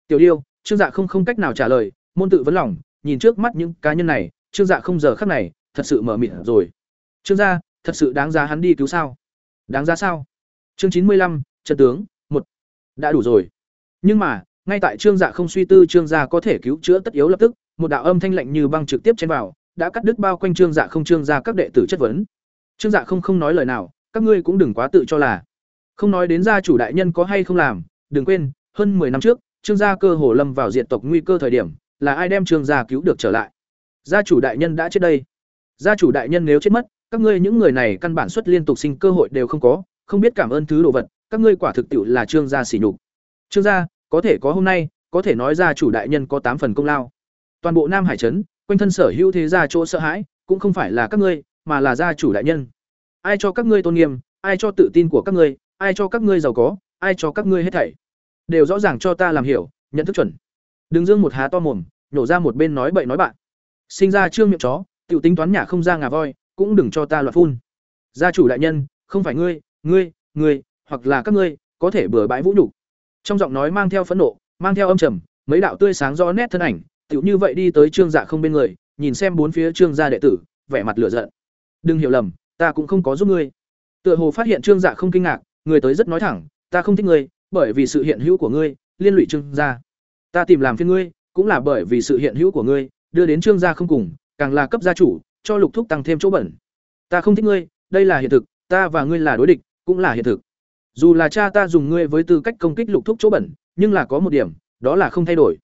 Tiểu Điêu, Trương Dạ không không cách nào trả lời, môn tự vấn lòng, nhìn trước mắt những cá nhân này, Trương Dạ không giờ khắc này, thật sự mở miệng rồi. Trương gia, thật sự đáng giá hắn đi cứu sao? Đáng giá sao? Chương chín mươi lăm, trận tướng, một Đã đủ rồi. Nhưng mà, ngay tại Trương Dạ không suy tư Trương gia có thể cứu chữa tất yếu lập tức, một đạo âm thanh lạnh như băng trực tiếp chen vào, đã cắt đứt bao quanh Trương Dạ không Trương gia các đệ tử chất vấn. Trương Dạ không không nói lời nào, các ngươi cũng đừng quá tự cho là. Không nói đến gia chủ đại nhân có hay không làm, đừng quên, hơn 10 năm trước, Trương gia cơ hồ lâm vào diện tộc nguy cơ thời điểm, là ai đem Trương gia cứu được trở lại? Gia chủ đại nhân đã chết đây. Gia chủ đại nhân nếu chết mất, các ngươi những người này căn bản xuất liên tục sinh cơ hội đều không có, không biết cảm ơn thứ đồ vật, các ngươi quả thực tiệu là Trương gia sỉ nhục. Trương gia, có thể có hôm nay, có thể nói gia chủ đại nhân có tám phần công lao. Toàn bộ Nam Hải trấn, quanh thân sở hữu thế gia chỗ sợ hãi, cũng không phải là các ngươi, mà là gia chủ đại nhân. Ai cho các ngươi tôn nghiêm, ai cho tự tin của các ngươi, ai cho các ngươi giàu có, ai cho các ngươi hết thảy. Đều rõ ràng cho ta làm hiểu, nhận thức chuẩn. Đừng dương một há to mồm, nhổ ra một bên nói bậy nói bạn. Sinh ra trương miệng chó, tiểu tính toán nhà không ra ngà voi, cũng đừng cho ta loạn phun. Gia chủ đại nhân, không phải ngươi, ngươi, ngươi, hoặc là các ngươi, có thể bừa bãi vũ nhục. Trong giọng nói mang theo phẫn nộ, mang theo âm trầm, mấy đạo tươi sáng do nét thân ảnh, tiểu như vậy đi tới Trương Dạ không bên người, nhìn xem bốn phía Trương gia đệ tử, vẻ mặt lửa giận. Đừng hiểu lầm, ta cũng không có giúp ngươi. Tựa hồ phát hiện Trương Dạ không kinh ngạc, người tới rất nói thẳng, ta không thích ngươi, bởi vì sự hiện hữu của ngươi, liên lụy Trương gia. Ta tìm làm phiên ngươi, cũng là bởi vì sự hiện hữu của ngươi, đưa đến Trương gia không cùng, càng là cấp gia chủ, cho Lục Thúc tăng thêm chỗ bẩn. Ta không thích ngươi, đây là hiện thực, ta và ngươi là đối địch, cũng là hiện thực. Dù là cha ta dùng ngươi với tư cách công kích Lục Thúc chỗ bẩn, nhưng là có một điểm, đó là không thay đổi.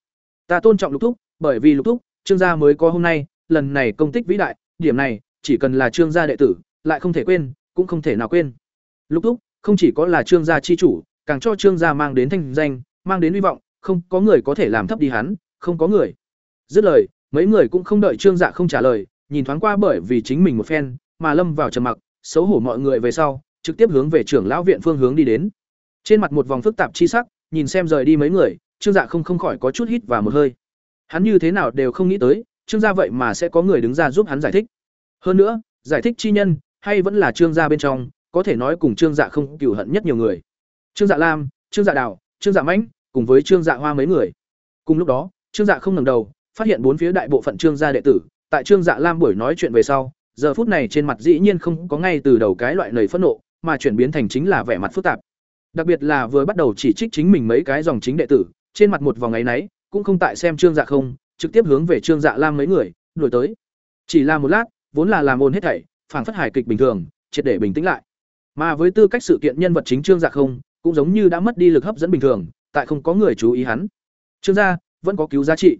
Ta tôn trọng Lục Thúc, bởi vì Lục Thúc, Trương gia mới có hôm nay, lần này công tích vĩ đại, điểm này, chỉ cần là Trương gia đệ tử, lại không thể quên, cũng không thể nào quên. Lục Thúc, không chỉ có là Trương gia chi chủ, càng cho Trương gia mang đến thanh danh, mang đến hy vọng, không có người có thể làm thấp đi hắn, không có người. Dứt lời, mấy người cũng không đợi Trương Dạ không trả lời, nhìn thoáng qua bởi vì chính mình một phen, mà lâm vào trầm mặc, xấu hổ mọi người về sau, trực tiếp hướng về trưởng lão viện phương hướng đi đến. Trên mặt một vòng phức tạp chi sắc, nhìn xem rời đi mấy người, Trương Dạ không không khỏi có chút hít và một hơi. Hắn như thế nào đều không nghĩ tới, Trương gia vậy mà sẽ có người đứng ra giúp hắn giải thích. Hơn nữa, giải thích chi nhân, hay vẫn là Trương gia bên trong, có thể nói cùng Trương Dạ không cừu hận nhất nhiều người. Trương Dạ Lam, Trương Dạ Đào, Trương Dạ Mãnh, cùng với Trương Dạ Hoa mấy người. Cùng lúc đó, Trương Dạ không ngẩng đầu, phát hiện bốn phía đại bộ phận Trương gia đệ tử, tại Trương Dạ Lam buổi nói chuyện về sau, giờ phút này trên mặt dĩ nhiên không có ngay từ đầu cái loại lời phẫn nộ, mà chuyển biến thành chính là vẻ mặt phức tạp. Đặc biệt là vừa bắt đầu chỉ trích chính mình mấy cái dòng chính đệ tử, trên mặt một vòng ngày nấy, cũng không tại xem Trương Dạ không, trực tiếp hướng về Trương Dạ Lam mấy người, đuổi tới. Chỉ là một lát, vốn là làm ồn hết thảy, phảng phất hài kịch bình thường, triệt để bình tĩnh lại. Mà với tư cách sự kiện nhân vật chính Trương Dạ không, cũng giống như đã mất đi lực hấp dẫn bình thường, tại không có người chú ý hắn. Trương gia vẫn có cứu giá trị.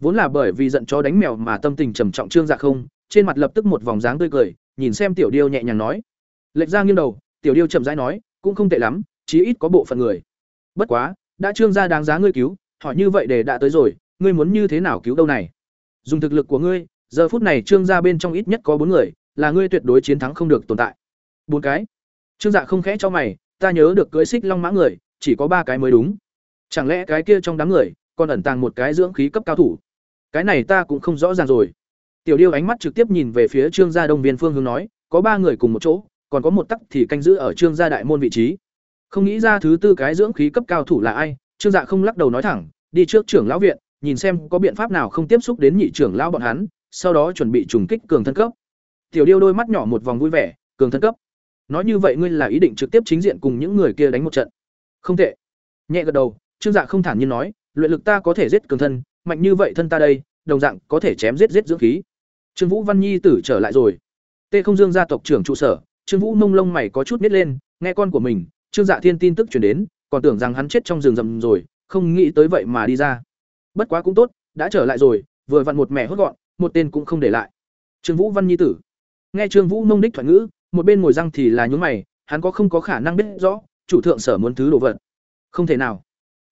Vốn là bởi vì giận chó đánh mèo mà tâm tình trầm trọng Trương Dạ không, trên mặt lập tức một vòng dáng tươi cười, nhìn xem Tiểu Điêu nhẹ nhàng nói. Lệch ra nghiêng đầu, Tiểu Điêu chậm rãi nói, cũng không tệ lắm, chí ít có bộ phận người. Bất quá, đã Trương gia đáng giá ngươi cứu, hỏi như vậy để đã tới rồi, ngươi muốn như thế nào cứu đâu này? Dùng thực lực của ngươi, giờ phút này Trương gia bên trong ít nhất có bốn người, là ngươi tuyệt đối chiến thắng không được tồn tại. Bốn cái. Trương Dạ không khẽ cho mày, ta nhớ được cưỡi xích long mã người, chỉ có ba cái mới đúng. Chẳng lẽ cái kia trong đám người còn ẩn tàng một cái dưỡng khí cấp cao thủ? Cái này ta cũng không rõ ràng rồi. Tiểu Điêu ánh mắt trực tiếp nhìn về phía Trương gia Đông Viên phương hướng nói, có ba người cùng một chỗ, còn có một tắc thì canh giữ ở Trương gia đại môn vị trí. Không nghĩ ra thứ tư cái dưỡng khí cấp cao thủ là ai, Trương Dạ không lắc đầu nói thẳng, đi trước trưởng lão viện, nhìn xem có biện pháp nào không tiếp xúc đến nhị trưởng lão bọn hắn, sau đó chuẩn bị trùng kích cường thân cấp. Tiểu Điêu đôi mắt nhỏ một vòng vui vẻ, cường thân cấp. Nói như vậy ngươi là ý định trực tiếp chính diện cùng những người kia đánh một trận? Không tệ. Nhẹ gật đầu, Trương Dạ không thản nhiên nói, luyện lực ta có thể giết cường thân, mạnh như vậy thân ta đây, đồng dạng có thể chém giết giết dưỡng khí. Trương Vũ Văn Nhi tử trở lại rồi. Tê Không Dương gia tộc trưởng trụ sở, Trương Vũ mông lông mày có chút nhếch lên, nghe con của mình, Trương Dạ Thiên tin tức truyền đến, còn tưởng rằng hắn chết trong rừng rậm rồi, không nghĩ tới vậy mà đi ra. Bất quá cũng tốt, đã trở lại rồi, vừa vặn một mẹ hốt gọn, một tên cũng không để lại. Trương Vũ Văn Nhi tử. Nghe Trương Vũ mông đích thoại ngữ, một bên ngồi răng thì là nhún mày, hắn có không có khả năng biết rõ, chủ thượng sở muốn thứ đồ vật. Không thể nào.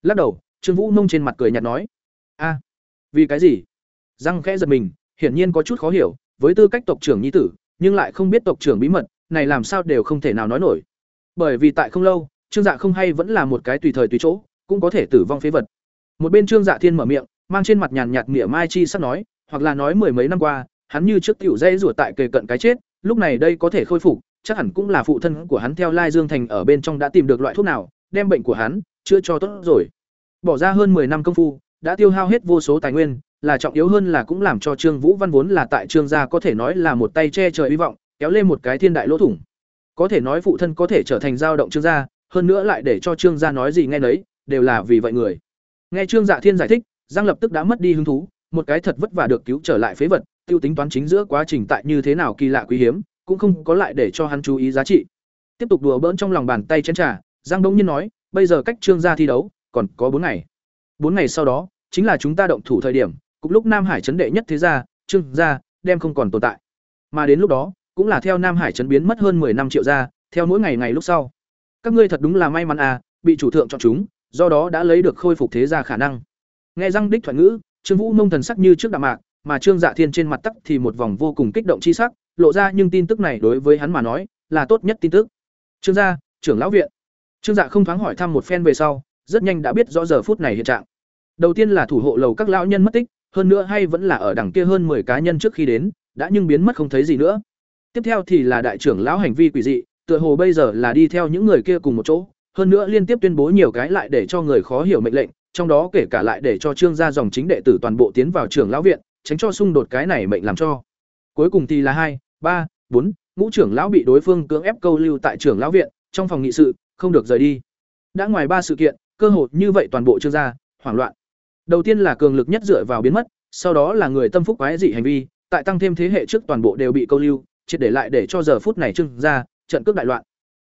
Lắc đầu, Trương Vũ mông trên mặt cười nhạt nói: "A, vì cái gì?" Răng khẽ giật mình, hiển nhiên có chút khó hiểu, với tư cách tộc trưởng nhi tử, nhưng lại không biết tộc trưởng bí mật, này làm sao đều không thể nào nói nổi. Bởi vì tại không lâu, Trương Dạ không hay vẫn là một cái tùy thời tùy chỗ, cũng có thể tử vong phế vật. Một bên Trương Dạ Thiên mở miệng, mang trên mặt nhàn nhạt mỉa mai chi sắp nói, hoặc là nói mười mấy năm qua, hắn như trước tiểu dây rủa tại kề cận cái chết, lúc này đây có thể khôi phục, chắc hẳn cũng là phụ thân của hắn theo Lai Dương Thành ở bên trong đã tìm được loại thuốc nào, đem bệnh của hắn chữa cho tốt rồi. Bỏ ra hơn 10 năm công phu, đã tiêu hao hết vô số tài nguyên, là trọng yếu hơn là cũng làm cho Trương Vũ Văn vốn là tại Trương gia có thể nói là một tay che trời hy vọng, kéo lên một cái thiên đại lỗ thủng. Có thể nói phụ thân có thể trở thành dao động Trương gia, hơn nữa lại để cho Trương gia nói gì nghe nấy, đều là vì vậy người. Nghe Trương Dạ Thiên giải thích, Giang lập tức đã mất đi hứng thú, một cái thật vất vả được cứu trở lại phế vật, tiêu tính toán chính giữa quá trình tại như thế nào kỳ lạ quý hiếm, cũng không có lại để cho hắn chú ý giá trị. Tiếp tục đùa bỡn trong lòng bàn tay chén trà, Giang Đông Nhiên nói, bây giờ cách Trương gia thi đấu, còn có bốn ngày. bốn ngày sau đó, chính là chúng ta động thủ thời điểm, cục lúc Nam Hải chấn đệ nhất thế gia, Trương gia, đem không còn tồn tại. Mà đến lúc đó, cũng là theo Nam Hải chấn biến mất hơn 10 năm triệu gia, theo mỗi ngày ngày lúc sau. Các ngươi thật đúng là may mắn à, bị chủ thượng chọn chúng, do đó đã lấy được khôi phục thế gia khả năng. Nghe răng đích thoại ngữ, Trương Vũ nông thần sắc như trước đạm mạc, mà Trương Dạ Thiên trên mặt tắc thì một vòng vô cùng kích động chi sắc, lộ ra nhưng tin tức này đối với hắn mà nói, là tốt nhất tin tức. Trương gia, trưởng lão viện. Trương Dạ không thoáng hỏi thăm một phen về sau, rất nhanh đã biết rõ giờ phút này hiện trạng. Đầu tiên là thủ hộ lầu các lão nhân mất tích, hơn nữa hay vẫn là ở đằng kia hơn 10 cá nhân trước khi đến, đã nhưng biến mất không thấy gì nữa. Tiếp theo thì là đại trưởng lão hành vi quỷ dị, tựa hồ bây giờ là đi theo những người kia cùng một chỗ, hơn nữa liên tiếp tuyên bố nhiều cái lại để cho người khó hiểu mệnh lệnh, trong đó kể cả lại để cho trương gia dòng chính đệ tử toàn bộ tiến vào trưởng lão viện, tránh cho xung đột cái này mệnh làm cho. Cuối cùng thì là hai, ba, bốn, ngũ trưởng lão bị đối phương cưỡng ép câu lưu tại trưởng lão viện, trong phòng nghị sự, không được rời đi. Đã ngoài ba sự kiện, cơ hội như vậy toàn bộ trương gia hoảng loạn. Đầu tiên là cường lực nhất dựa vào biến mất, sau đó là người tâm phúc quái dị hành vi, tại tăng thêm thế hệ trước toàn bộ đều bị câu lưu, triệt để lại để cho giờ phút này trương gia trận cướp đại loạn.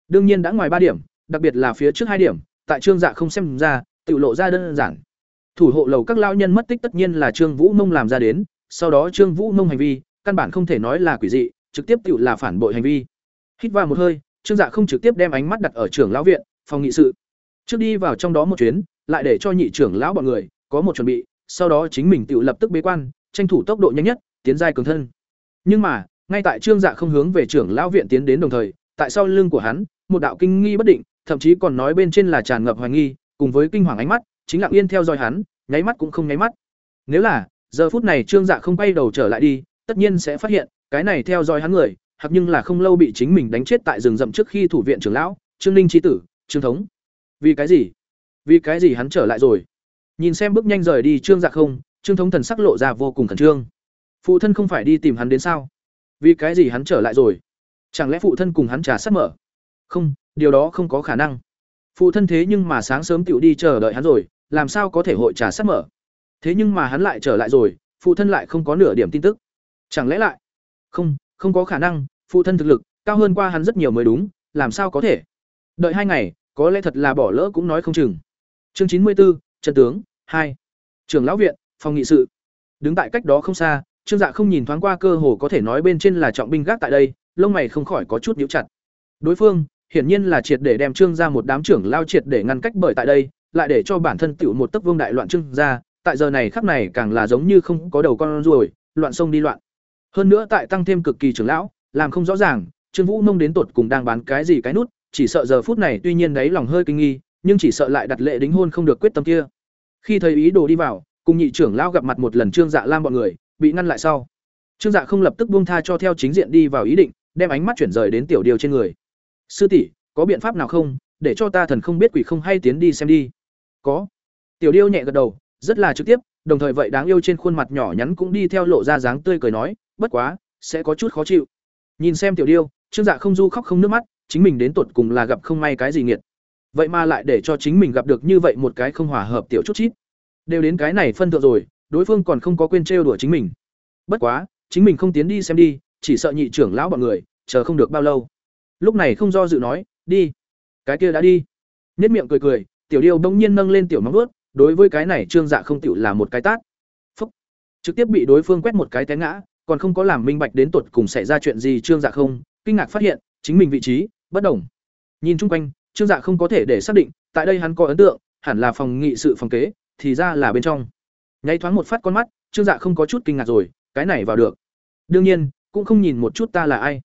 Đương nhiên đã ngoài ba điểm, đặc biệt là phía trước hai điểm, tại trương dạ không xem ra, tự lộ ra đơn giản. Thủ hộ lầu các lao nhân mất tích tất nhiên là Trương Vũ Mông làm ra đến, sau đó Trương Vũ Mông hành vi, căn bản không thể nói là quỷ dị, trực tiếp tự là phản bội hành vi. Hít vào một hơi, Trương Dạ không trực tiếp đem ánh mắt đặt ở trưởng lão viện, phòng nghị sự. Trước đi vào trong đó một chuyến, lại để cho nhị trưởng lão bọn người có một chuẩn bị, sau đó chính mình tự lập tức bế quan, tranh thủ tốc độ nhanh nhất, tiến giai cường thân. Nhưng mà, ngay tại Trương Dạ không hướng về trưởng lão viện tiến đến đồng thời, tại sau lưng của hắn, một đạo kinh nghi bất định, thậm chí còn nói bên trên là tràn ngập hoài nghi, cùng với kinh hoàng ánh mắt, chính lặng yên theo dõi hắn, nháy mắt cũng không nháy mắt. Nếu là, giờ phút này Trương Dạ không quay đầu trở lại đi, tất nhiên sẽ phát hiện, cái này theo dõi hắn người, hoặc nhưng là không lâu bị chính mình đánh chết tại rừng rậm trước khi thủ viện trưởng lão, Trương Ninh chi tử, Trương thống. Vì cái gì? Vì cái gì hắn trở lại rồi? Nhìn xem bước nhanh rời đi Trương Dạ không, Trương thống thần sắc lộ ra vô cùng khẩn trương. Phụ thân không phải đi tìm hắn đến sao? Vì cái gì hắn trở lại rồi? Chẳng lẽ phụ thân cùng hắn trà sát mở? Không, điều đó không có khả năng phụ thân thế nhưng mà sáng sớm tựu đi chờ đợi hắn rồi làm sao có thể hội trả sắp mở thế nhưng mà hắn lại trở lại rồi phụ thân lại không có nửa điểm tin tức chẳng lẽ lại không không có khả năng phụ thân thực lực cao hơn qua hắn rất nhiều mới đúng làm sao có thể đợi hai ngày có lẽ thật là bỏ lỡ cũng nói không chừng. Chương chín mươi bốn trần tướng, hai. Trường lão viện, phòng nghị sự. Đứng tại cách đó không xa, trương dạ không nhìn thoáng qua cơ hồ có thể nói bên trên là trọng binh gác tại đây, lông mày không khỏi có chút nhíu chặt. Đối phương, hiển nhiên là triệt để đem trương ra một đám trưởng lao triệt để ngăn cách bởi tại đây, lại để cho bản thân tiểu một tấc vương đại loạn trương ra tại giờ này khắc này càng là giống như không có đầu con ruồi, loạn sông đi loạn. Hơn nữa tại tăng thêm cực kỳ trưởng lão, làm không rõ ràng, trương vũ nông đến tột cùng đang bán cái gì cái nút chỉ sợ giờ phút này tuy nhiên đấy lòng hơi kinh nghi nhưng chỉ sợ lại đặt lệ đính hôn không được quyết tâm kia khi thấy ý đồ đi vào cùng nhị trưởng lao gặp mặt một lần trương dạ lam bọn người bị ngăn lại sau Trương Dạ không lập tức buông tha cho theo chính diện đi vào ý định, đem ánh mắt chuyển rời đến tiểu điều trên người. "Sư tỷ, có biện pháp nào không, để cho ta thần không biết quỷ không hay tiến đi xem đi?" "Có." Tiểu điêu nhẹ gật đầu, rất là trực tiếp, đồng thời vậy đáng yêu trên khuôn mặt nhỏ nhắn cũng đi theo lộ ra dáng tươi cười nói, "Bất quá, sẽ có chút khó chịu." Nhìn xem tiểu điêu, Trương Dạ không du khóc không nước mắt, chính mình đến tuột cùng là gặp không may cái gì nghiệt. Vậy mà lại để cho chính mình gặp được như vậy một cái không hòa hợp tiểu chút chít. Đều đến cái này phân thượng rồi, đối phương còn không có quên trêu đùa chính mình. Bất quá, chính mình không tiến đi xem đi, chỉ sợ nhị trưởng lão bọn người, chờ không được bao lâu. Lúc này không do dự nói, đi. Cái kia đã đi. Nhất miệng cười cười, tiểu điêu đông nhiên nâng lên tiểu móng ướt đối với cái này trương dạ không tiểu là một cái tát. Phúc. Trực tiếp bị đối phương quét một cái té ngã, còn không có làm minh bạch đến tuột cùng xảy ra chuyện gì trương dạ không, kinh ngạc phát hiện, chính mình vị trí bất đồng. Nhìn chung quanh, trương dạ không có thể để xác định, tại đây hắn có ấn tượng, hẳn là phòng nghị sự phòng kế, thì ra là bên trong. Nháy thoáng một phát con mắt, trương dạ không có chút kinh ngạc rồi, cái này vào được. Đương nhiên, cũng không nhìn một chút ta là ai.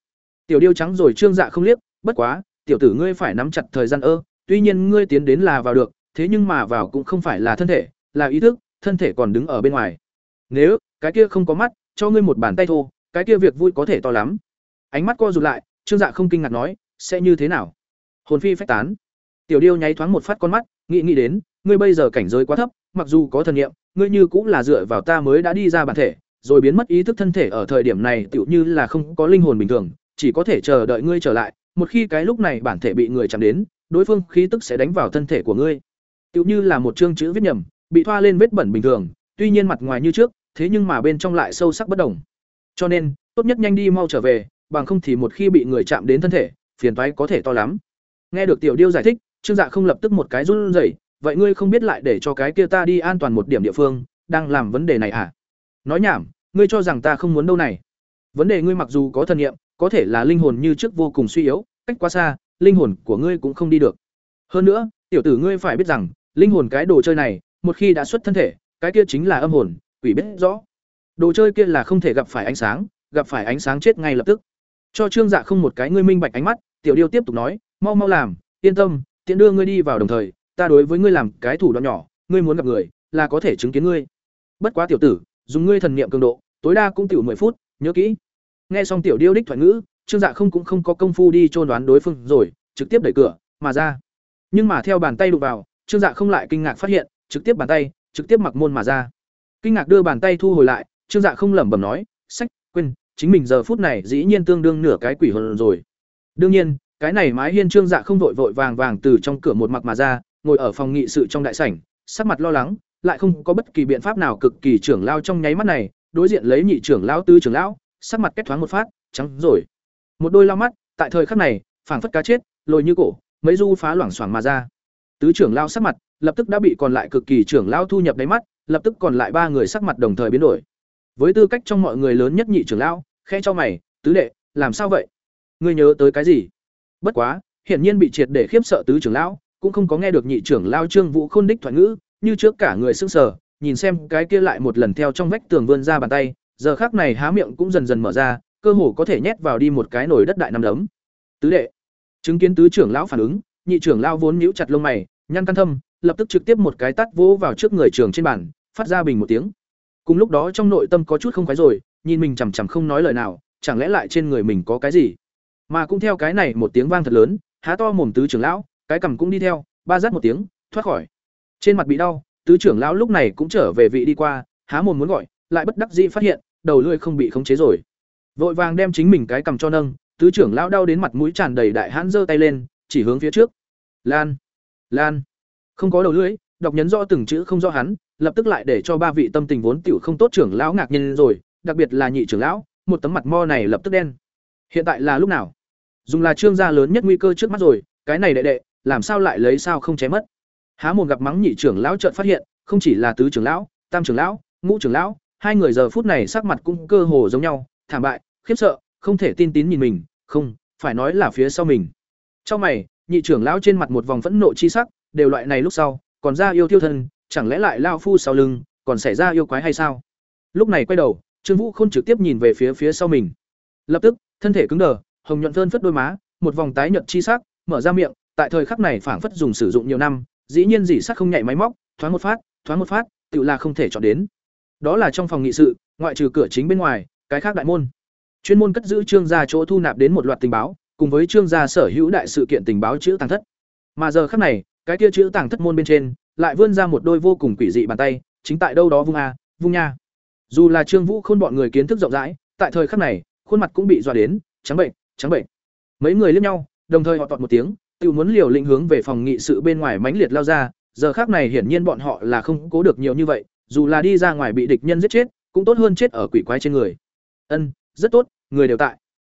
Tiểu điêu trắng rồi trương dạ không liếc, bất quá, tiểu tử ngươi phải nắm chặt thời gian ơ, tuy nhiên ngươi tiến đến là vào được, thế nhưng mà vào cũng không phải là thân thể, là ý thức, thân thể còn đứng ở bên ngoài. Nếu cái kia không có mắt, cho ngươi một bàn tay thô, cái kia việc vui có thể to lắm. Ánh mắt co rụt lại, Trương Dạ không kinh ngạc nói, sẽ như thế nào? Hồn phi phách tán. Tiểu Điêu nháy thoáng một phát con mắt, nghĩ nghĩ đến, ngươi bây giờ cảnh giới quá thấp, mặc dù có thần niệm, ngươi như cũng là dựa vào ta mới đã đi ra bản thể, rồi biến mất ý thức thân thể ở thời điểm này tựu như là không có linh hồn bình thường, chỉ có thể chờ đợi ngươi trở lại, một khi cái lúc này bản thể bị người chạm đến, đối phương khí tức sẽ đánh vào thân thể của ngươi. Tựu như là một chương chữ viết nhầm, bị thoa lên vết bẩn bình thường, tuy nhiên mặt ngoài như trước, thế nhưng mà bên trong lại sâu sắc bất đồng. Cho nên, tốt nhất nhanh đi mau trở về, bằng không thì một khi bị người chạm đến thân thể, phiền toái có thể to lắm. Nghe được tiểu điêu giải thích, Trương Dạ không lập tức một cái run rẩy, vậy ngươi không biết lại để cho cái kia ta đi an toàn một điểm địa phương, đang làm vấn đề này à? Nói nhảm, ngươi cho rằng ta không muốn đâu này. Vấn đề ngươi mặc dù có thần niệm, có thể là linh hồn như trước vô cùng suy yếu, cách quá xa, linh hồn của ngươi cũng không đi được. Hơn nữa, tiểu tử ngươi phải biết rằng, linh hồn cái đồ chơi này, một khi đã xuất thân thể, cái kia chính là âm hồn, quỷ biết rõ. Đồ chơi kia là không thể gặp phải ánh sáng, gặp phải ánh sáng chết ngay lập tức. Cho Trương Dạ không một cái ngươi minh bạch ánh mắt, Tiểu Điêu tiếp tục nói, mau mau làm, yên tâm, tiện đưa ngươi đi vào đồng thời, ta đối với ngươi làm cái thủ đoạn nhỏ, ngươi muốn gặp người, là có thể chứng kiến ngươi. Bất quá tiểu tử, dùng ngươi thần niệm cường độ, tối đa cũng tiểu 10 phút, nhớ kỹ. Nghe xong Tiểu Điêu đích thoại ngữ, Trương Dạ không cũng không có công phu đi trôn đoán đối phương rồi, trực tiếp đẩy cửa mà ra. Nhưng mà theo bàn tay đụng vào, Trương Dạ không lại kinh ngạc phát hiện, trực tiếp bàn tay, trực tiếp mặc môn mà ra. Kinh ngạc đưa bàn tay thu hồi lại, Trương Dạ không lẩm bẩm nói, "Sách, quên, chính mình giờ phút này dĩ nhiên tương đương nửa cái quỷ hồn rồi." Đương nhiên, cái này mái hiên Trương Dạ không vội vội vàng vàng từ trong cửa một mặc mà ra, ngồi ở phòng nghị sự trong đại sảnh, sắc mặt lo lắng, lại không có bất kỳ biện pháp nào cực kỳ trưởng lao trong nháy mắt này, đối diện lấy nhị trưởng lão tứ trưởng lão, sắc mặt kết thoáng một phát, trắng rồi. Một đôi lao mắt, tại thời khắc này, phảng phất cá chết, lồi như cổ, mấy du phá loảng xoảng mà ra. Tứ trưởng lão sắc mặt, lập tức đã bị còn lại cực kỳ trưởng lão thu nhập đáy mắt, lập tức còn lại ba người sắc mặt đồng thời biến đổi. Với tư cách trong mọi người lớn nhất nhị trưởng lão, khẽ cho mày, tứ đệ, làm sao vậy? Ngươi nhớ tới cái gì? Bất quá, hiển nhiên bị triệt để khiếp sợ tứ trưởng lão, cũng không có nghe được nhị trưởng lao Trương Vũ Khôn đích thoại ngữ, như trước cả người sững sờ, nhìn xem cái kia lại một lần theo trong vách tường vươn ra bàn tay, giờ khắc này há miệng cũng dần dần mở ra, cơ hồ có thể nhét vào đi một cái nồi đất đại nằm đấm. Tứ đệ, chứng kiến tứ trưởng lão phản ứng, nhị trưởng lão vốn nhíu chặt lông mày, nhăn căn thâm, lập tức trực tiếp một cái tát vỗ vào trước người trưởng trên bàn, phát ra bình một tiếng. Cùng lúc đó trong nội tâm có chút không khoái rồi, nhìn mình chằm chằm không nói lời nào, chẳng lẽ lại trên người mình có cái gì? Mà cũng theo cái này một tiếng vang thật lớn, há to mồm tứ trưởng lão, cái cằm cũng đi theo, ba rát một tiếng, thoát khỏi. Trên mặt bị đau, tứ trưởng lão lúc này cũng trở về vị đi qua, há mồm muốn gọi, lại bất đắc dĩ phát hiện, đầu lưỡi không bị khống chế rồi. Vội vàng đem chính mình cái cằm cho nâng, tứ trưởng lão đau đến mặt mũi tràn đầy đại hãn giơ tay lên, chỉ hướng phía trước. Lan, Lan. Không có đầu lưỡi, đọc nhấn rõ từng chữ không rõ hắn, lập tức lại để cho ba vị tâm tình vốn tiểu không tốt trưởng lão ngạc nhiên rồi, đặc biệt là nhị trưởng lão, một tấm mặt mo này lập tức đen. Hiện tại là lúc nào? Dùng là trương gia lớn nhất nguy cơ trước mắt rồi, cái này đệ đệ, làm sao lại lấy sao không chém mất? Há mồm gặp mắng nhị trưởng lão trợn phát hiện, không chỉ là tứ trưởng lão, tam trưởng lão, ngũ trưởng lão, hai người giờ phút này sắc mặt cũng cơ hồ giống nhau, thảm bại, khiếp sợ, không thể tin tín nhìn mình, không, phải nói là phía sau mình. Trong mày, nhị trưởng lão trên mặt một vòng phẫn nộ chi sắc, đều loại này lúc sau, còn ra yêu tiêu thân, chẳng lẽ lại lao phu sau lưng, còn xảy ra yêu quái hay sao? Lúc này quay đầu, Trương Vũ Khôn trực tiếp nhìn về phía phía sau mình. Lập tức, thân thể cứng đờ, hồng nhuận thơn phất đôi má, một vòng tái nhuận chi sắc, mở ra miệng, tại thời khắc này phảng phất dùng sử dụng nhiều năm, dĩ nhiên dị sắc không nhạy máy móc, thoáng một phát, thoáng một phát, tự là không thể chọn đến. Đó là trong phòng nghị sự, ngoại trừ cửa chính bên ngoài, cái khác đại môn. Chuyên môn cất giữ trương gia chỗ thu nạp đến một loạt tình báo cùng với trương gia sở hữu đại sự kiện tình báo chữ tàng thất. Mà giờ khác này cái kia chữ tàng thất môn bên trên lại vươn ra một đôi vô cùng quỷ dị bàn tay chính tại đâu đó vung a vung nha. Dù là trương vũ khôn bọn người kiến thức rộng rãi tại thời khắc này khuôn mặt cũng bị dọa đến trắng bệnh trắng bệnh. Mấy người liếc nhau, đồng thời họ tọt một tiếng, tự muốn liều lĩnh hướng về phòng nghị sự bên ngoài mãnh liệt lao ra, giờ khác này hiển nhiên bọn họ là không cố được nhiều như vậy, dù là đi ra ngoài bị địch nhân giết chết, cũng tốt hơn chết ở quỷ quái trên người. Ân, rất tốt, người đều tại.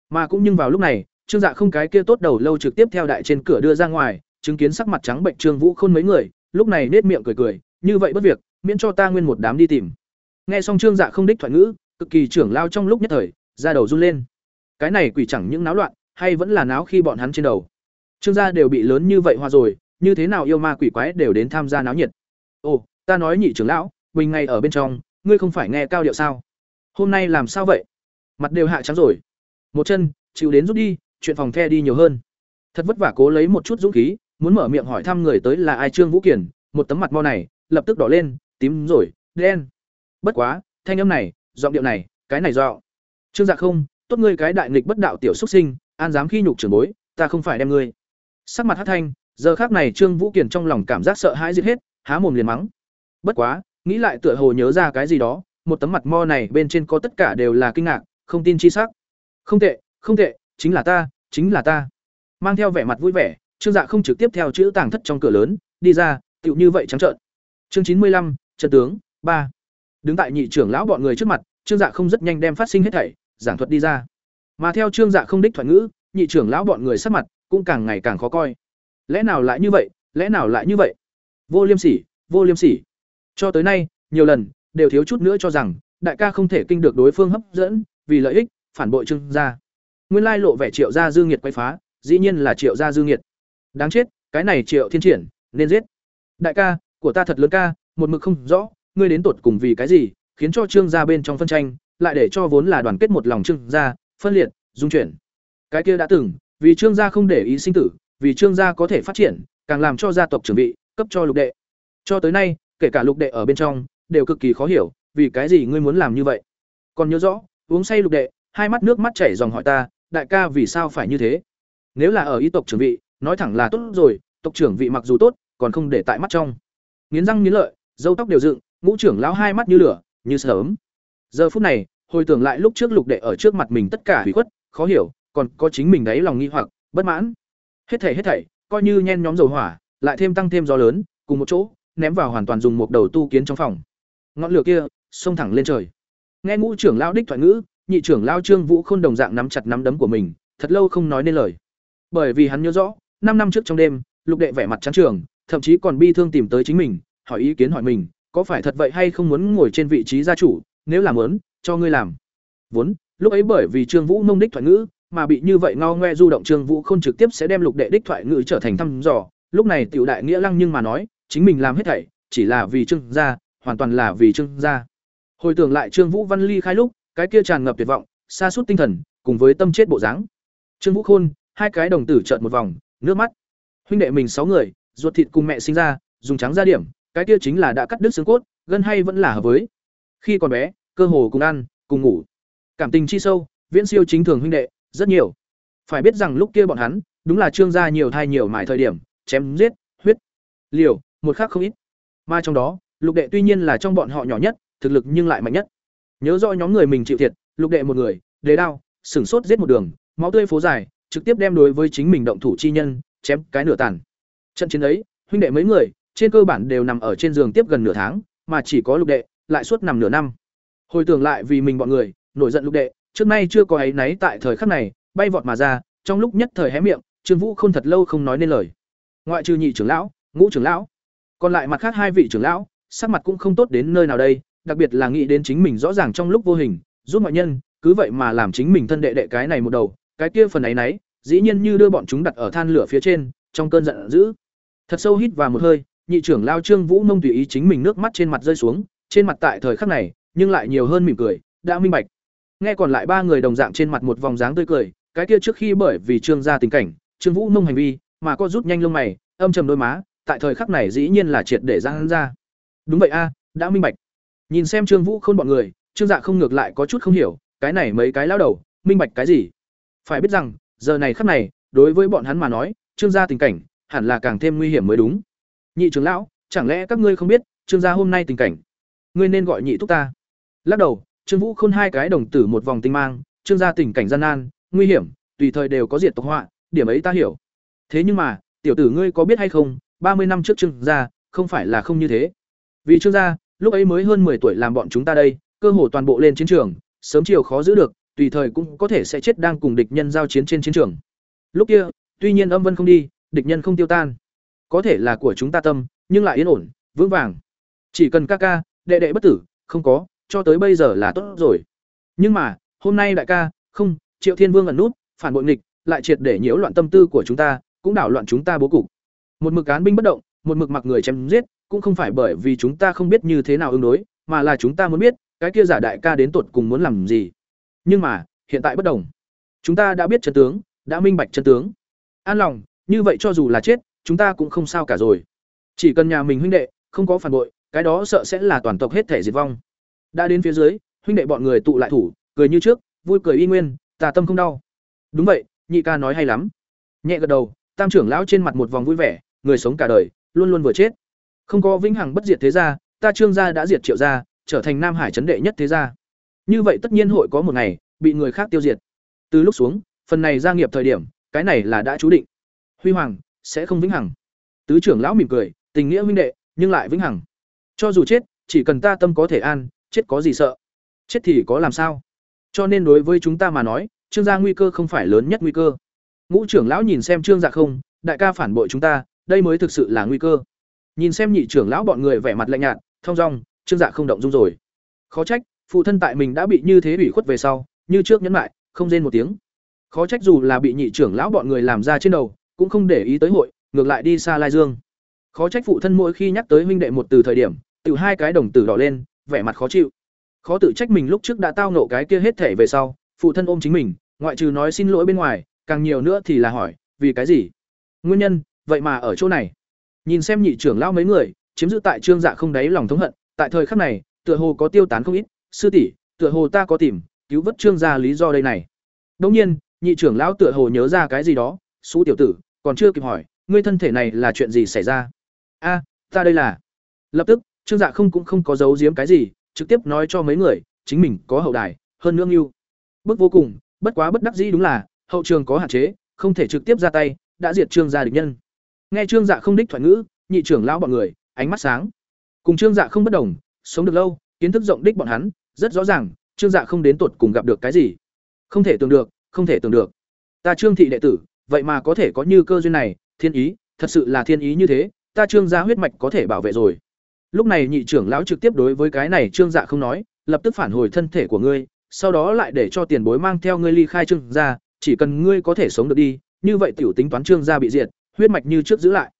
Mà cũng nhưng vào lúc này, trương dạ không cái kia tốt đầu lâu trực tiếp theo đại trên cửa đưa ra ngoài, chứng kiến sắc mặt trắng bệnh trương vũ khôn mấy người, lúc này nết miệng cười cười, như vậy bất việc, miễn cho ta nguyên một đám đi tìm. Nghe xong trương dạ không đích thoại ngữ, cực kỳ trưởng lao trong lúc nhất thời ra đầu run lên cái này quỷ chẳng những náo loạn hay vẫn là náo khi bọn hắn trên đầu. Trương gia đều bị lớn như vậy hoa rồi như thế nào yêu ma quỷ quái đều đến tham gia náo nhiệt. Ồ ta nói nhị trưởng lão bình ngày ở bên trong ngươi không phải nghe cao điệu sao? Hôm nay làm sao vậy? Mặt đều hạ trắng rồi. Một chân chịu đến rút đi chuyện phòng the đi nhiều hơn. Thật vất vả cố lấy một chút dũng khí muốn mở miệng hỏi thăm người tới là ai trương vũ kiển một tấm mặt mau này lập tức đỏ lên tím rồi đen. Bất quá thanh âm này giọng điệu này cái này dọ, trương dạ không tốt ngươi cái đại nghịch bất đạo tiểu xuất sinh, an dám khi nhục trưởng bối, ta không phải đem ngươi. Sắc mặt hát thanh, giờ khác này trương vũ kiền trong lòng cảm giác sợ hãi giết hết, há mồm liền mắng. Bất quá, nghĩ lại tựa hồ nhớ ra cái gì đó, một tấm mặt mo này bên trên có tất cả đều là kinh ngạc, không tin chi sắc. Không tệ không tệ, chính là ta, chính là ta. Mang theo vẻ mặt vui vẻ, trương dạ không trực tiếp theo chữ tàng thất trong cửa lớn, đi ra, tựu như vậy trắng trợn. Chương chín mươi lăm, trận tướng, ba. Đứng tại nhị trưởng lão bọn người trước mặt, trương dạ không rất nhanh đem phát sinh hết thảy giảng thuật đi ra. Mà theo trương dạ không đích thoại ngữ, nhị trưởng lão bọn người sắc mặt cũng càng ngày càng khó coi. Lẽ nào lại như vậy? Lẽ nào lại như vậy? Vô liêm sỉ, vô liêm sỉ. Cho tới nay, nhiều lần đều thiếu chút nữa cho rằng đại ca không thể kinh được đối phương hấp dẫn vì lợi ích, phản bội trương gia nguyên lai lộ vẻ triệu gia dư nghiệt quay phá, dĩ nhiên là triệu gia dư nghiệt. Đáng chết, cái này triệu thiên triển, nên giết. Đại ca, của ta thật lớn ca, một mực không rõ, ngươi đến tột cùng vì cái gì khiến cho trương gia bên trong phân tranh lại để cho vốn là đoàn kết một lòng trương gia, phân liệt, dung chuyển. Cái kia đã từng, vì trương gia không để ý sinh tử, vì trương gia có thể phát triển, càng làm cho gia tộc trưởng vị, cấp cho lục đệ. Cho tới nay, kể cả lục đệ ở bên trong, đều cực kỳ khó hiểu, vì cái gì ngươi muốn làm như vậy? Còn nhớ rõ, uống say lục đệ, hai mắt nước mắt chảy dòng hỏi ta, đại ca vì sao phải như thế? Nếu là ở y tộc trưởng vị, nói thẳng là tốt rồi, tộc trưởng vị mặc dù tốt, còn không để tại mắt trong. Nghiến răng nghiến lợi dâu tóc đều dựng, ngũ trưởng lão hai mắt như lửa, như sớm giờ phút này, hồi tưởng lại lúc trước lục đệ ở trước mặt mình tất cả hủy khuất, khó hiểu, còn có chính mình đấy lòng nghi hoặc, bất mãn. Hết thảy hết thảy, coi như nhen nhóm dầu hỏa, lại thêm tăng thêm gió lớn, cùng một chỗ, ném vào hoàn toàn dùng một đầu tu kiến trong phòng. Ngọn lửa kia, xông thẳng lên trời. Nghe ngũ trưởng lao đích thoại ngữ, nhị trưởng lao trương vũ khôn đồng dạng nắm chặt nắm đấm của mình, thật lâu không nói nên lời. Bởi vì hắn nhớ rõ, năm năm trước trong đêm, lục đệ vẻ mặt trắng trường, thậm chí còn bi thương tìm tới chính mình, hỏi ý kiến hỏi mình, có phải thật vậy hay không muốn ngồi trên vị trí gia chủ nếu làm muốn cho ngươi làm. Vốn, lúc ấy bởi vì trương vũ nông đích thoại ngữ, mà bị như vậy ngao ngoe du động trương vũ không trực tiếp sẽ đem lục đệ đích thoại ngữ trở thành thăm dò. Lúc này tiểu đại nghĩa lăng nhưng mà nói, chính mình làm hết thảy, chỉ là vì trương gia, hoàn toàn là vì trương gia. Hồi tưởng lại trương vũ văn ly khai lúc, cái kia tràn ngập tuyệt vọng xa suốt tinh thần, cùng với tâm chết bộ dáng. Trương vũ khôn, hai cái đồng tử trợn một vòng, nước mắt. Huynh đệ mình sáu người, ruột thịt cùng mẹ sinh ra, dùng trắng ra điểm, cái kia chính là đã cắt đứt xương cốt, gân hay vẫn là hợp với. Khi còn bé cơ hồ cùng ăn, cùng ngủ. Cảm tình chi sâu, viễn siêu chính thường huynh đệ, rất nhiều. Phải biết rằng lúc kia bọn hắn, đúng là trương gia nhiều thai nhiều mải thời điểm, chém giết, huyết, liều, một khác không ít. Mà trong đó, lục đệ tuy nhiên là trong bọn họ nhỏ nhất, thực lực nhưng lại mạnh nhất. Nhớ rõ nhóm người mình chịu thiệt, lục đệ một người, đế đao, sửng sốt giết một đường, máu tươi phố dài, trực tiếp đem đối với chính mình động thủ chi nhân, chém cái nửa tàn. Trận chiến ấy, huynh đệ mấy người, trên cơ bản đều nằm ở trên giường tiếp gần nửa tháng, mà chỉ có lục đệ, lại suốt nằm nửa năm hồi tưởng lại vì mình bọn người, nổi giận lục đệ, trước nay chưa có ấy náy tại thời khắc này, bay vọt mà ra, trong lúc nhất thời hé miệng, trương vũ không thật lâu không nói nên lời. Ngoại trừ nhị trưởng lão, ngũ trưởng lão, còn lại mặt khác hai vị trưởng lão, sắc mặt cũng không tốt đến nơi nào đây, đặc biệt là nghĩ đến chính mình rõ ràng trong lúc vô hình, giúp mọi nhân, cứ vậy mà làm chính mình thân đệ đệ cái này một đầu, cái kia phần ấy nấy dĩ nhiên như đưa bọn chúng đặt ở than lửa phía trên, trong cơn giận dữ. Thật sâu hít vào một hơi, nhị trưởng lao trương vũ mông tùy ý chính mình nước mắt trên mặt rơi xuống, trên mặt tại thời khắc này nhưng lại nhiều hơn mỉm cười, đã minh bạch. Nghe còn lại ba người đồng dạng trên mặt một vòng dáng tươi cười, cái kia trước khi bởi vì trương gia tình cảnh, trương vũ mông hành vi, mà có rút nhanh lông mày, âm trầm đôi má, tại thời khắc này dĩ nhiên là triệt để ra hắn ra. Đúng vậy a, đã minh bạch. Nhìn xem trương vũ khôn bọn người, trương dạ không ngược lại có chút không hiểu, cái này mấy cái lão đầu, minh bạch cái gì? Phải biết rằng, giờ này khắc này, đối với bọn hắn mà nói, trương gia tình cảnh, hẳn là càng thêm nguy hiểm mới đúng. Nhị trưởng lão, chẳng lẽ các ngươi không biết, trương gia hôm nay tình cảnh? Ngươi nên gọi nhị thúc ta lắc đầu, trương vũ khôn hai cái đồng tử một vòng tinh mang, trương gia tình cảnh gian nan, nguy hiểm, tùy thời đều có diệt tộc họa, điểm ấy ta hiểu. Thế nhưng mà, tiểu tử ngươi có biết hay không, ba mươi năm trước trương gia, không phải là không như thế. Vì trương gia, lúc ấy mới hơn 10 tuổi làm bọn chúng ta đây, cơ hồ toàn bộ lên chiến trường, sớm chiều khó giữ được, tùy thời cũng có thể sẽ chết đang cùng địch nhân giao chiến trên chiến trường. Lúc kia, tuy nhiên âm vân không đi, địch nhân không tiêu tan. Có thể là của chúng ta tâm, nhưng lại yên ổn, vững vàng. Chỉ cần ca ca, đệ đệ bất tử, không có cho tới bây giờ là tốt rồi. Nhưng mà, hôm nay đại ca, không, triệu thiên vương ẩn nút, phản bội nghịch, lại triệt để nhiễu loạn tâm tư của chúng ta, cũng đảo loạn chúng ta bố cục. Một mực án binh bất động, một mực mặc người chém giết, cũng không phải bởi vì chúng ta không biết như thế nào ứng đối, mà là chúng ta muốn biết, cái kia giả đại ca đến tột cùng muốn làm gì. Nhưng mà, hiện tại bất đồng. Chúng ta đã biết chân tướng, đã minh bạch chân tướng. An lòng, như vậy cho dù là chết, chúng ta cũng không sao cả rồi. Chỉ cần nhà mình huynh đệ, không có phản bội, cái đó sợ sẽ là toàn tộc hết thể diệt vong đã đến phía dưới, huynh đệ bọn người tụ lại thủ, cười như trước, vui cười y nguyên, tà tâm không đau. Đúng vậy, nhị ca nói hay lắm. Nhẹ gật đầu, tam trưởng lão trên mặt một vòng vui vẻ, người sống cả đời, luôn luôn vừa chết. Không có vĩnh hằng bất diệt thế gia, ta trương gia đã diệt triệu gia, trở thành nam hải chấn đệ nhất thế gia. Như vậy tất nhiên hội có một ngày, bị người khác tiêu diệt. Từ lúc xuống, phần này gia nghiệp thời điểm, cái này là đã chú định. Huy hoàng, sẽ không vĩnh hằng. Tứ trưởng lão mỉm cười, tình nghĩa huynh đệ, nhưng lại vĩnh hằng. Cho dù chết, chỉ cần ta tâm có thể an chết có gì sợ? Chết thì có làm sao? Cho nên đối với chúng ta mà nói, trương gia nguy cơ không phải lớn nhất nguy cơ. Ngũ trưởng lão nhìn xem trương dạ không, đại ca phản bội chúng ta, đây mới thực sự là nguy cơ. Nhìn xem nhị trưởng lão bọn người vẻ mặt lạnh nhạt, thong dong, trương dạ không động dung rồi. Khó trách, phụ thân tại mình đã bị như thế ủy khuất về sau, như trước nhẫn lại không rên một tiếng. Khó trách dù là bị nhị trưởng lão bọn người làm ra trên đầu, cũng không để ý tới hội, ngược lại đi xa lai dương. Khó trách phụ thân mỗi khi nhắc tới huynh đệ một từ thời điểm từ hai cái đồng tử đỏ lên vẻ mặt khó chịu. Khó tự trách mình lúc trước đã tao nộ cái kia hết thể về sau, phụ thân ôm chính mình, ngoại trừ nói xin lỗi bên ngoài, càng nhiều nữa thì là hỏi, vì cái gì? Nguyên nhân, vậy mà ở chỗ này. Nhìn xem nhị trưởng lão mấy người, chiếm giữ tại trương dạ không đáy lòng thống hận, tại thời khắc này, tựa hồ có tiêu tán không ít. Sư tỷ, tựa hồ ta có tìm, cứu vớt trương gia lý do đây này. Đông nhiên, nhị trưởng lão tựa hồ nhớ ra cái gì đó, xú tiểu tử, còn chưa kịp hỏi, ngươi thân thể này là chuyện gì xảy ra? A, ta đây là. Lập tức trương dạ không cũng không có giấu giếm cái gì, trực tiếp nói cho mấy người, chính mình có hậu đài, hơn nương yêu bước vô cùng, bất quá bất đắc dĩ đúng là, hậu trường có hạn chế, không thể trực tiếp ra tay, đã diệt trương gia địch nhân. Nghe trương dạ không đích thoại ngữ, nhị trưởng lão bọn người, ánh mắt sáng. Cùng trương dạ không bất đồng, sống được lâu, kiến thức rộng đích bọn hắn, rất rõ ràng, trương dạ không đến tuột cùng gặp được cái gì. Không thể tưởng được, không thể tưởng được. Ta trương thị đệ tử, vậy mà có thể có như cơ duyên này, thiên ý, thật sự là thiên ý như thế, ta trương gia huyết mạch có thể bảo vệ rồi lúc này nhị trưởng lão trực tiếp đối với cái này trương dạ không nói, lập tức phản hồi thân thể của ngươi, sau đó lại để cho tiền bối mang theo ngươi ly khai trương gia chỉ cần ngươi có thể sống được đi, như vậy tiểu tính toán trương gia bị diệt, huyết mạch như trước giữ lại.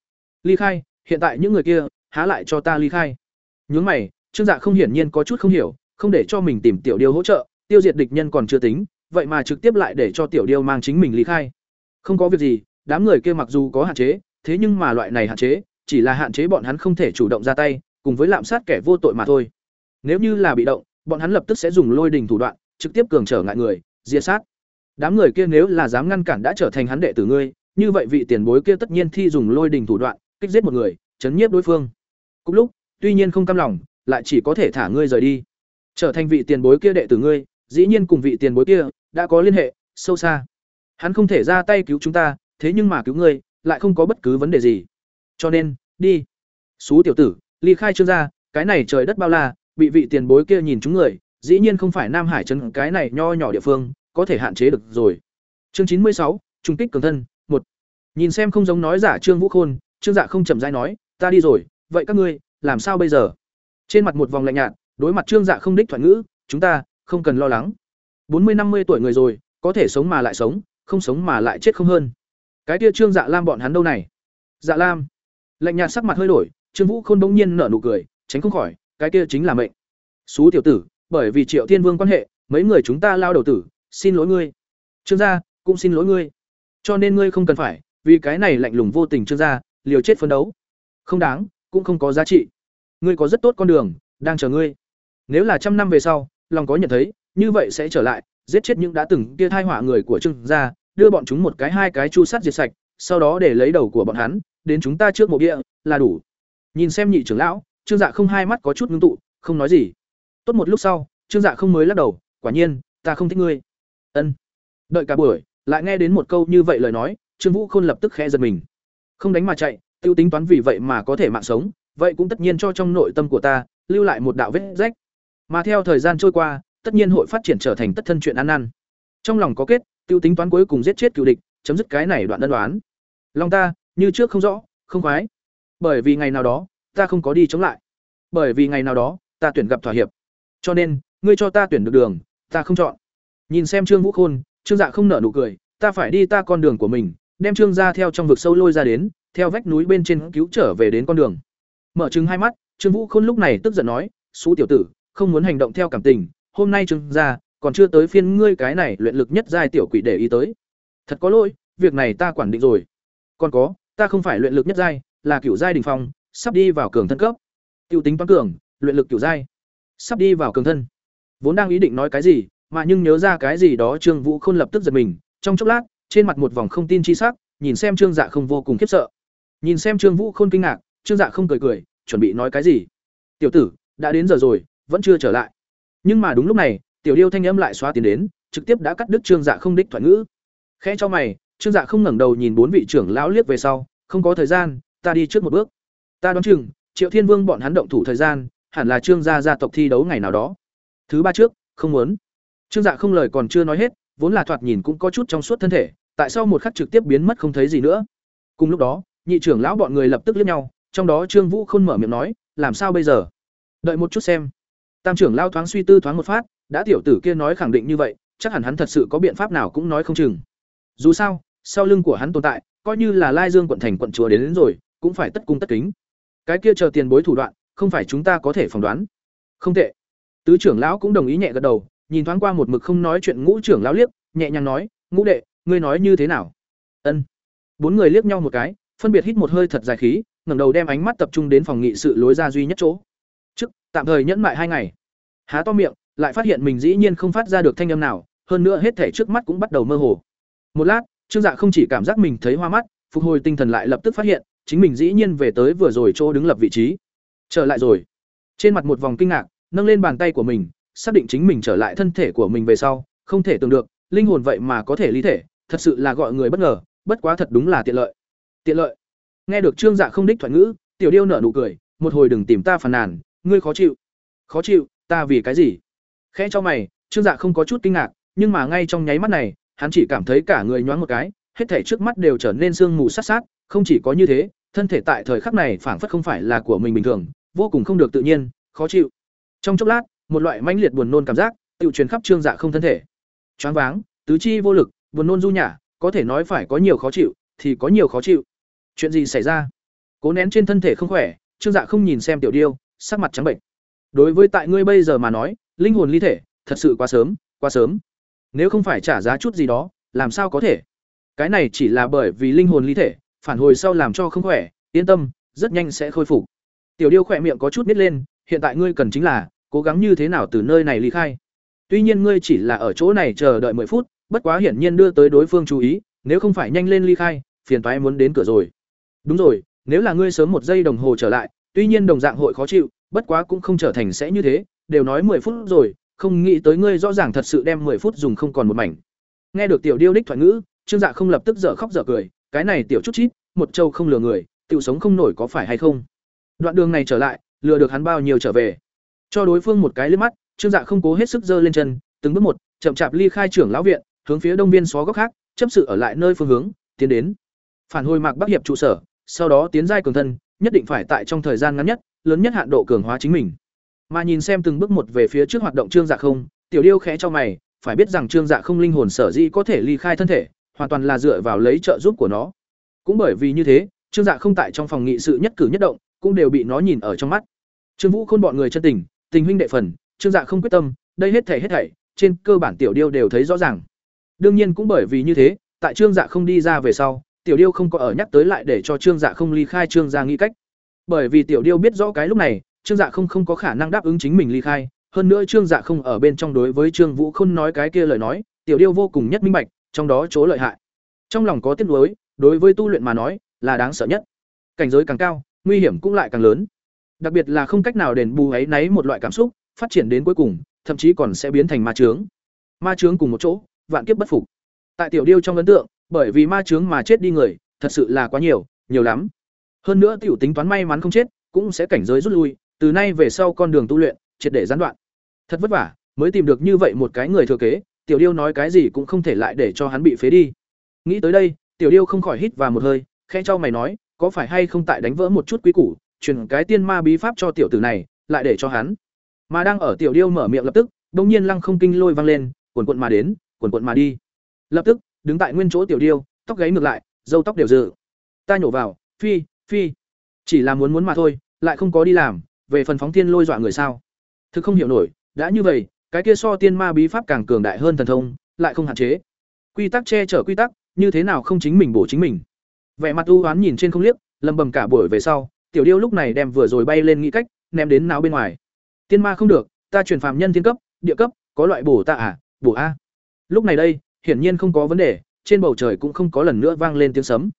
Ly khai, hiện tại những người kia, há lại cho ta ly khai. Nhướng mày, trương dạ không hiển nhiên có chút không hiểu, không để cho mình tìm tiểu điêu hỗ trợ, tiêu diệt địch nhân còn chưa tính, vậy mà trực tiếp lại để cho tiểu điêu mang chính mình ly khai. Không có việc gì, đám người kia mặc dù có hạn chế, thế nhưng mà loại này hạn chế, chỉ là hạn chế bọn hắn không thể chủ động ra tay cùng với lạm sát kẻ vô tội mà thôi. Nếu như là bị động, bọn hắn lập tức sẽ dùng lôi đình thủ đoạn, trực tiếp cường trở ngại người, diệt sát. Đám người kia nếu là dám ngăn cản đã trở thành hắn đệ tử ngươi, như vậy vị tiền bối kia tất nhiên thi dùng lôi đình thủ đoạn, kích giết một người, chấn nhiếp đối phương. Cùng lúc, tuy nhiên không cam lòng, lại chỉ có thể thả ngươi rời đi. Trở thành vị tiền bối kia đệ tử ngươi, dĩ nhiên cùng vị tiền bối kia đã có liên hệ, sâu xa. Hắn không thể ra tay cứu chúng ta, thế nhưng mà cứu ngươi, lại không có bất cứ vấn đề gì. Cho nên, đi. Xú tiểu tử ly khai trương gia, cái này trời đất bao la, bị vị tiền bối kia nhìn chúng người, dĩ nhiên không phải nam hải trấn cái này nho nhỏ địa phương, có thể hạn chế được rồi. Chương chín mươi sáu trung kích cường thân, một. Nhìn xem không giống nói giả trương vũ khôn, trương dạ không chậm rãi nói, ta đi rồi, vậy các ngươi, làm sao bây giờ? Trên mặt một vòng lạnh nhạt, đối mặt trương dạ không đích thoại ngữ, chúng ta không cần lo lắng. Bốn mươi năm mươi tuổi người rồi, có thể sống mà lại sống, không sống mà lại chết không hơn. Cái kia trương dạ lam bọn hắn đâu này? Dạ lam. Lạnh nhạt sắc mặt hơi đổi trương vũ khôn bỗng nhiên nở nụ cười tránh không khỏi cái kia chính là mệnh. Xú tiểu tử bởi vì triệu thiên vương quan hệ mấy người chúng ta lao đầu tử xin lỗi ngươi. Trương gia cũng xin lỗi ngươi. Cho nên ngươi không cần phải vì cái này lạnh lùng vô tình trương gia liều chết phấn đấu. Không đáng cũng không có giá trị. Ngươi có rất tốt con đường đang chờ ngươi. Nếu là trăm năm về sau lòng có nhận thấy như vậy sẽ trở lại, giết chết những đã từng kia thai họa người của Trương gia, đưa bọn chúng một cái hai cái chu sát diệt sạch, sau đó để lấy đầu của bọn hắn, đến chúng ta trước mộ địa, là đủ. Nhìn xem nhị trưởng lão, Trương Dạ không hai mắt có chút ngưng tụ, không nói gì. Tốt một lúc sau, Trương Dạ không mới lắc đầu, quả nhiên, ta không thích ngươi. Ân. Đợi cả buổi, lại nghe đến một câu như vậy lời nói, Trương Vũ Khôn lập tức khẽ giật mình. Không đánh mà chạy, tiêu tính toán vì vậy mà có thể mạng sống, vậy cũng tất nhiên cho trong nội tâm của ta lưu lại một đạo vết rách. Mà theo thời gian trôi qua, tất nhiên hội phát triển trở thành tất thân chuyện ăn ăn Trong lòng có kết, tiêu tính toán cuối cùng giết chết cựu địch, chấm dứt cái này đoạn đơn đoán. Long ta, như trước không rõ, không khoái. Bởi vì ngày nào đó, ta không có đi chống lại. Bởi vì ngày nào đó, ta tuyển gặp thỏa hiệp. Cho nên, ngươi cho ta tuyển được đường, ta không chọn. Nhìn xem Trương Vũ Khôn, Trương Dạ không nở nụ cười, ta phải đi ta con đường của mình, đem Trương gia theo trong vực sâu lôi ra đến, theo vách núi bên trên cứu trở về đến con đường. Mở chứng hai mắt, Trương Vũ Khôn lúc này tức giận nói, xú tiểu tử, không muốn hành động theo cảm tình, hôm nay Trương gia còn chưa tới phiên ngươi cái này luyện lực nhất giai tiểu quỷ để ý tới. Thật có lỗi, việc này ta quản định rồi. Còn có, ta không phải luyện lực nhất giai, là cửu giai đỉnh phong, sắp đi vào cường thân cấp. Tiêu tính toán cường, luyện lực cửu giai, sắp đi vào cường thân. Vốn đang ý định nói cái gì, mà nhưng nhớ ra cái gì đó Trương Vũ Khôn lập tức giật mình, trong chốc lát, trên mặt một vòng không tin chi sắc, nhìn xem Trương Dạ không vô cùng khiếp sợ. Nhìn xem Trương Vũ Khôn kinh ngạc, Trương Dạ không cười cười, chuẩn bị nói cái gì. "Tiểu tử, đã đến giờ rồi, vẫn chưa trở lại." Nhưng mà đúng lúc này, tiểu điêu thanh âm lại xóa tiền đến, trực tiếp đã cắt đứt Trương Dạ không đích thoại ngữ. Khẽ cho mày, Trương Dạ không ngẩng đầu nhìn bốn vị trưởng lão liếc về sau, không có thời gian, ta đi trước một bước. Ta đoán chừng, Triệu Thiên Vương bọn hắn động thủ thời gian, hẳn là Trương gia gia tộc thi đấu ngày nào đó. Thứ ba trước, không muốn. Trương Dạ không lời còn chưa nói hết, vốn là thoạt nhìn cũng có chút trong suốt thân thể, tại sao một khắc trực tiếp biến mất không thấy gì nữa. Cùng lúc đó, nhị trưởng lão bọn người lập tức liếc nhau, trong đó Trương Vũ Khôn mở miệng nói, làm sao bây giờ? Đợi một chút xem. Tam trưởng lão thoáng suy tư thoáng một phát, đã tiểu tử kia nói khẳng định như vậy, chắc hẳn hắn thật sự có biện pháp nào cũng nói không chừng. Dù sao, sau lưng của hắn tồn tại, coi như là Lai Dương quận thành quận chúa đến, đến rồi, cũng phải tất cung tất kính. Cái kia chờ tiền bối thủ đoạn, không phải chúng ta có thể phỏng đoán. Không tệ. Tứ trưởng lão cũng đồng ý nhẹ gật đầu, nhìn thoáng qua một mực không nói chuyện ngũ trưởng lão liếc, nhẹ nhàng nói, "Ngũ đệ, ngươi nói như thế nào?" Ân. Bốn người liếc nhau một cái, phân biệt hít một hơi thật dài khí, ngẩng đầu đem ánh mắt tập trung đến phòng nghị sự lối ra duy nhất chỗ. Trước, tạm thời nhẫn mại hai ngày. Há to miệng, lại phát hiện mình dĩ nhiên không phát ra được thanh âm nào, hơn nữa hết thể trước mắt cũng bắt đầu mơ hồ. Một lát, Trương Dạ không chỉ cảm giác mình thấy hoa mắt, phục hồi tinh thần lại lập tức phát hiện, chính mình dĩ nhiên về tới vừa rồi chỗ đứng lập vị trí. Trở lại rồi. Trên mặt một vòng kinh ngạc, nâng lên bàn tay của mình, xác định chính mình trở lại thân thể của mình về sau, không thể tưởng được, linh hồn vậy mà có thể ly thể, thật sự là gọi người bất ngờ, bất quá thật đúng là tiện lợi. Tiện lợi. Nghe được Trương Dạ không đích thoại ngữ, Tiểu Điêu nở nụ cười, một hồi đừng tìm ta phàn nàn, ngươi khó chịu. Khó chịu, ta vì cái gì? Khẽ cho mày, Trương Dạ không có chút kinh ngạc, nhưng mà ngay trong nháy mắt này, hắn chỉ cảm thấy cả người nhoáng một cái, hết thảy trước mắt đều trở nên sương mù sát sát, không chỉ có như thế, thân thể tại thời khắc này phảng phất không phải là của mình bình thường, vô cùng không được tự nhiên, khó chịu. Trong chốc lát, một loại mãnh liệt buồn nôn cảm giác tự truyền khắp trương dạ không thân thể. Choáng váng tứ chi vô lực buồn nôn du nhả có thể nói phải có nhiều khó chịu thì có nhiều khó chịu. Chuyện gì xảy ra? Cố nén trên thân thể không khỏe trương dạ không nhìn xem tiểu điêu sắc mặt trắng bệnh. Đối với tại ngươi bây giờ mà nói linh hồn ly thể thật sự quá sớm quá sớm. Nếu không phải trả giá chút gì đó làm sao có thể? Cái này chỉ là bởi vì linh hồn ly thể phản hồi sau làm cho không khỏe yên tâm rất nhanh sẽ khôi phục tiểu điêu khỏe miệng có chút nít lên hiện tại ngươi cần chính là cố gắng như thế nào từ nơi này ly khai. Tuy nhiên ngươi chỉ là ở chỗ này chờ đợi 10 phút, bất quá hiển nhiên đưa tới đối phương chú ý, nếu không phải nhanh lên ly khai, phiền toái muốn đến cửa rồi. Đúng rồi, nếu là ngươi sớm một giây đồng hồ trở lại, tuy nhiên đồng dạng hội khó chịu, bất quá cũng không trở thành sẽ như thế, đều nói 10 phút rồi, không nghĩ tới ngươi rõ ràng thật sự đem 10 phút dùng không còn một mảnh. Nghe được tiểu điêu đích thoại ngữ, Trương Dạ không lập tức dở khóc dở cười, cái này tiểu chút chít, một châu không lừa người, tiểu sống không nổi có phải hay không? Đoạn đường này trở lại, lừa được hắn bao nhiêu trở về. Cho đối phương một cái liếc mắt, Trương Dạ không cố hết sức giơ lên chân, từng bước một, chậm chạp ly khai trưởng lão viện, hướng phía đông biên xó góc khác, chấp sự ở lại nơi phương hướng, tiến đến. Phản hồi Mạc Bắc hiệp trụ sở, sau đó tiến giai cường thân, nhất định phải tại trong thời gian ngắn nhất, lớn nhất hạn độ cường hóa chính mình. Mà nhìn xem từng bước một về phía trước hoạt động Trương Dạ không, Tiểu Điêu khẽ cho mày, phải biết rằng Trương Dạ không linh hồn sở dĩ có thể ly khai thân thể, hoàn toàn là dựa vào lấy trợ giúp của nó. Cũng bởi vì như thế, Trương Dạ không tại trong phòng nghị sự nhất cử nhất động, cũng đều bị nó nhìn ở trong mắt. Trương Vũ khôn bọn người chân tình, tình huynh đệ phần, Trương Dạ không quyết tâm, đây hết thảy hết thảy, trên cơ bản tiểu điêu đều thấy rõ ràng. Đương nhiên cũng bởi vì như thế, tại Trương Dạ không đi ra về sau, tiểu điêu không có ở nhắc tới lại để cho Trương Dạ không ly khai Trương gia nghĩ cách. Bởi vì tiểu điêu biết rõ cái lúc này, Trương Dạ không không có khả năng đáp ứng chính mình ly khai, hơn nữa Trương Dạ không ở bên trong đối với Trương Vũ Khôn nói cái kia lời nói, tiểu điêu vô cùng nhất minh bạch, trong đó chỗ lợi hại. Trong lòng có tiếc nuối, đối với tu luyện mà nói, là đáng sợ nhất. Cảnh giới càng cao, nguy hiểm cũng lại càng lớn. Đặc biệt là không cách nào đền bù ấy nấy một loại cảm xúc, phát triển đến cuối cùng, thậm chí còn sẽ biến thành ma chướng. Ma chướng cùng một chỗ, vạn kiếp bất phục. Tại tiểu điêu trong ấn tượng, bởi vì ma chướng mà chết đi người, thật sự là quá nhiều, nhiều lắm. Hơn nữa tiểu tính toán may mắn không chết, cũng sẽ cảnh giới rút lui, từ nay về sau con đường tu luyện triệt để gián đoạn. Thật vất vả, mới tìm được như vậy một cái người thừa kế, tiểu điêu nói cái gì cũng không thể lại để cho hắn bị phế đi. Nghĩ tới đây, tiểu điêu không khỏi hít vào một hơi, khẽ cho mày nói, có phải hay không tại đánh vỡ một chút quý củ, truyền cái tiên ma bí pháp cho tiểu tử này, lại để cho hắn. Mà đang ở tiểu điêu mở miệng lập tức, đột nhiên lăng không kinh lôi vang lên, quần cuộn mà đến, quần cuộn mà đi. Lập tức, đứng tại nguyên chỗ tiểu điêu, tóc gáy ngược lại, râu tóc đều dự. Ta nhổ vào, phi, phi. Chỉ là muốn muốn mà thôi, lại không có đi làm, về phần phóng tiên lôi dọa người sao? Thực không hiểu nổi, đã như vậy, cái kia so tiên ma bí pháp càng cường đại hơn thần thông, lại không hạn chế. Quy tắc che chở quy tắc, như thế nào không chính mình bổ chính mình. Vẻ mặt u hoán nhìn trên không liếc, lầm bầm cả buổi về sau, tiểu điêu lúc này đem vừa rồi bay lên nghĩ cách, ném đến náo bên ngoài. Tiên ma không được, ta truyền phàm nhân thiên cấp, địa cấp, có loại bổ ta à, bổ a. Lúc này đây, hiển nhiên không có vấn đề, trên bầu trời cũng không có lần nữa vang lên tiếng sấm.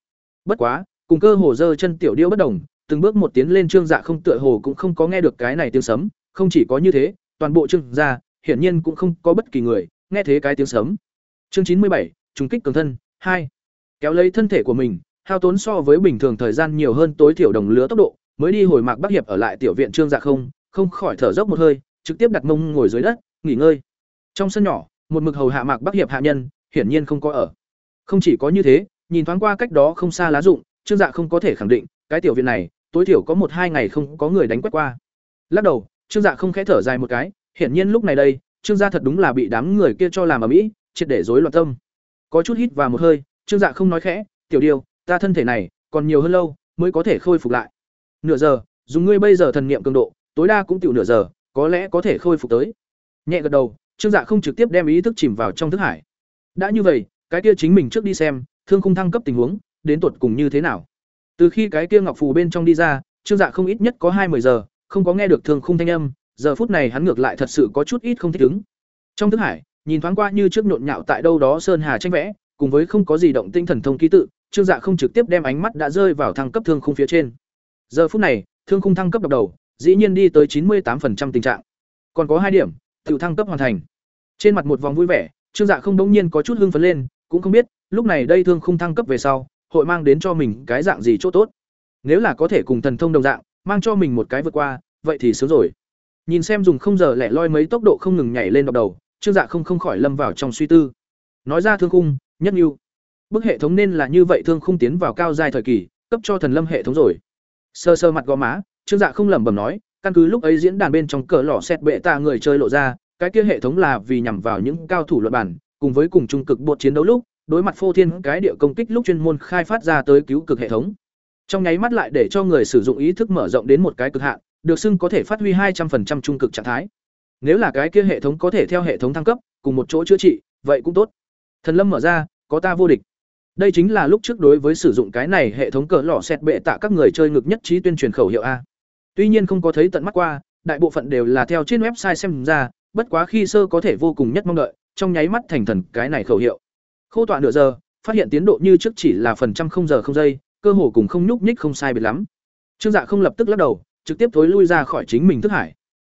Bất quá, cùng cơ hồ dơ chân tiểu điêu bất đồng, từng bước một tiến lên trương dạ không tựa hồ cũng không có nghe được cái này tiếng sấm, không chỉ có như thế, toàn bộ trương gia, hiển nhiên cũng không có bất kỳ người nghe thế cái tiếng sấm. Chương chín mươi bảy, trùng kích cường thân, hai Kéo lấy thân thể của mình, hao tốn so với bình thường thời gian nhiều hơn tối thiểu đồng lứa tốc độ, mới đi hồi mạc Bắc Hiệp ở lại tiểu viện Trương Dạ không, không khỏi thở dốc một hơi, trực tiếp đặt mông ngồi dưới đất, nghỉ ngơi. Trong sân nhỏ, một mực hầu hạ mạc Bắc Hiệp hạ nhân, hiển nhiên không có ở. Không chỉ có như thế, nhìn thoáng qua cách đó không xa lá dụng, Trương Dạ không có thể khẳng định, cái tiểu viện này, tối thiểu có một hai ngày không có người đánh quét qua. Lắc đầu, Trương Dạ không khẽ thở dài một cái, hiển nhiên lúc này đây, Trương gia thật đúng là bị đám người kia cho làm ở mỹ, triệt để rối loạn tâm. Có chút hít vào một hơi, Trương Dạ không nói khẽ, "Tiểu Điều, ta thân thể này còn nhiều hơn lâu mới có thể khôi phục lại. Nửa giờ, dùng ngươi bây giờ thần niệm cường độ, tối đa cũng tiểu nửa giờ, có lẽ có thể khôi phục tới." Nhẹ gật đầu, Trương Dạ không trực tiếp đem ý thức chìm vào trong thức hải. Đã như vậy, cái kia chính mình trước đi xem, thương khung thăng cấp tình huống, đến tuột cùng như thế nào. Từ khi cái kia ngọc phù bên trong đi ra, Trương Dạ không ít nhất có hai 10 giờ, không có nghe được thương khung thanh âm, giờ phút này hắn ngược lại thật sự có chút ít không thích ứng. Trong thức hải, nhìn thoáng qua như trước nhộn nhạo tại đâu đó sơn hà tranh vẽ, cùng với không có gì động tinh thần thông ký tự, Trương Dạ không trực tiếp đem ánh mắt đã rơi vào thăng cấp thương khung phía trên. Giờ phút này, thương khung thăng cấp độc đầu, dĩ nhiên đi tới chín mươi 98% tình trạng. Còn có hai điểm, tự thăng cấp hoàn thành. Trên mặt một vòng vui vẻ, Trương Dạ không đống nhiên có chút hưng phấn lên, cũng không biết, lúc này đây thương khung thăng cấp về sau, hội mang đến cho mình cái dạng gì chỗ tốt. Nếu là có thể cùng thần thông đồng dạng, mang cho mình một cái vượt qua, vậy thì sướng rồi. Nhìn xem dùng không giờ lẻ loi mấy tốc độ không ngừng nhảy lên đọc đầu, Trương Dạ không không khỏi lâm vào trong suy tư. Nói ra thương khung, nhất như Bức hệ thống nên là như vậy thương khung tiến vào cao giai thời kỳ, cấp cho thần lâm hệ thống rồi. Sơ sơ mặt gò má, Trương Dạ không lẩm bẩm nói, căn cứ lúc ấy diễn đàn bên trong cờ lọ xét bệ tạ người chơi lộ ra, cái kia hệ thống là vì nhằm vào những cao thủ luận bản, cùng với cùng trung cực bột chiến đấu lúc, đối mặt phô thiên cái địa công kích lúc chuyên môn khai phát ra tới cứu cực hệ thống. Trong nháy mắt lại để cho người sử dụng ý thức mở rộng đến một cái cực hạn, được xưng có thể phát huy 200% trung cực trạng thái. Nếu là cái kia hệ thống có thể theo hệ thống thăng cấp, cùng một chỗ chữa trị, vậy cũng tốt. Thần Lâm mở ra, có ta vô địch. Đây chính là lúc trước đối với sử dụng cái này hệ thống cỡ lọ xét bệ tạ các người chơi ngực nhất trí tuyên truyền khẩu hiệu a. Tuy nhiên không có thấy tận mắt qua, đại bộ phận đều là theo trên website xem ra, bất quá khi sơ có thể vô cùng nhất mong đợi, trong nháy mắt thành thần cái này khẩu hiệu. Khâu tọa nửa giờ, phát hiện tiến độ như trước chỉ là phần trăm không giờ không giây, cơ hồ cùng không nhúc nhích không sai biệt lắm. Trương Dạ không lập tức lắc đầu, trực tiếp thối lui ra khỏi chính mình thức hải.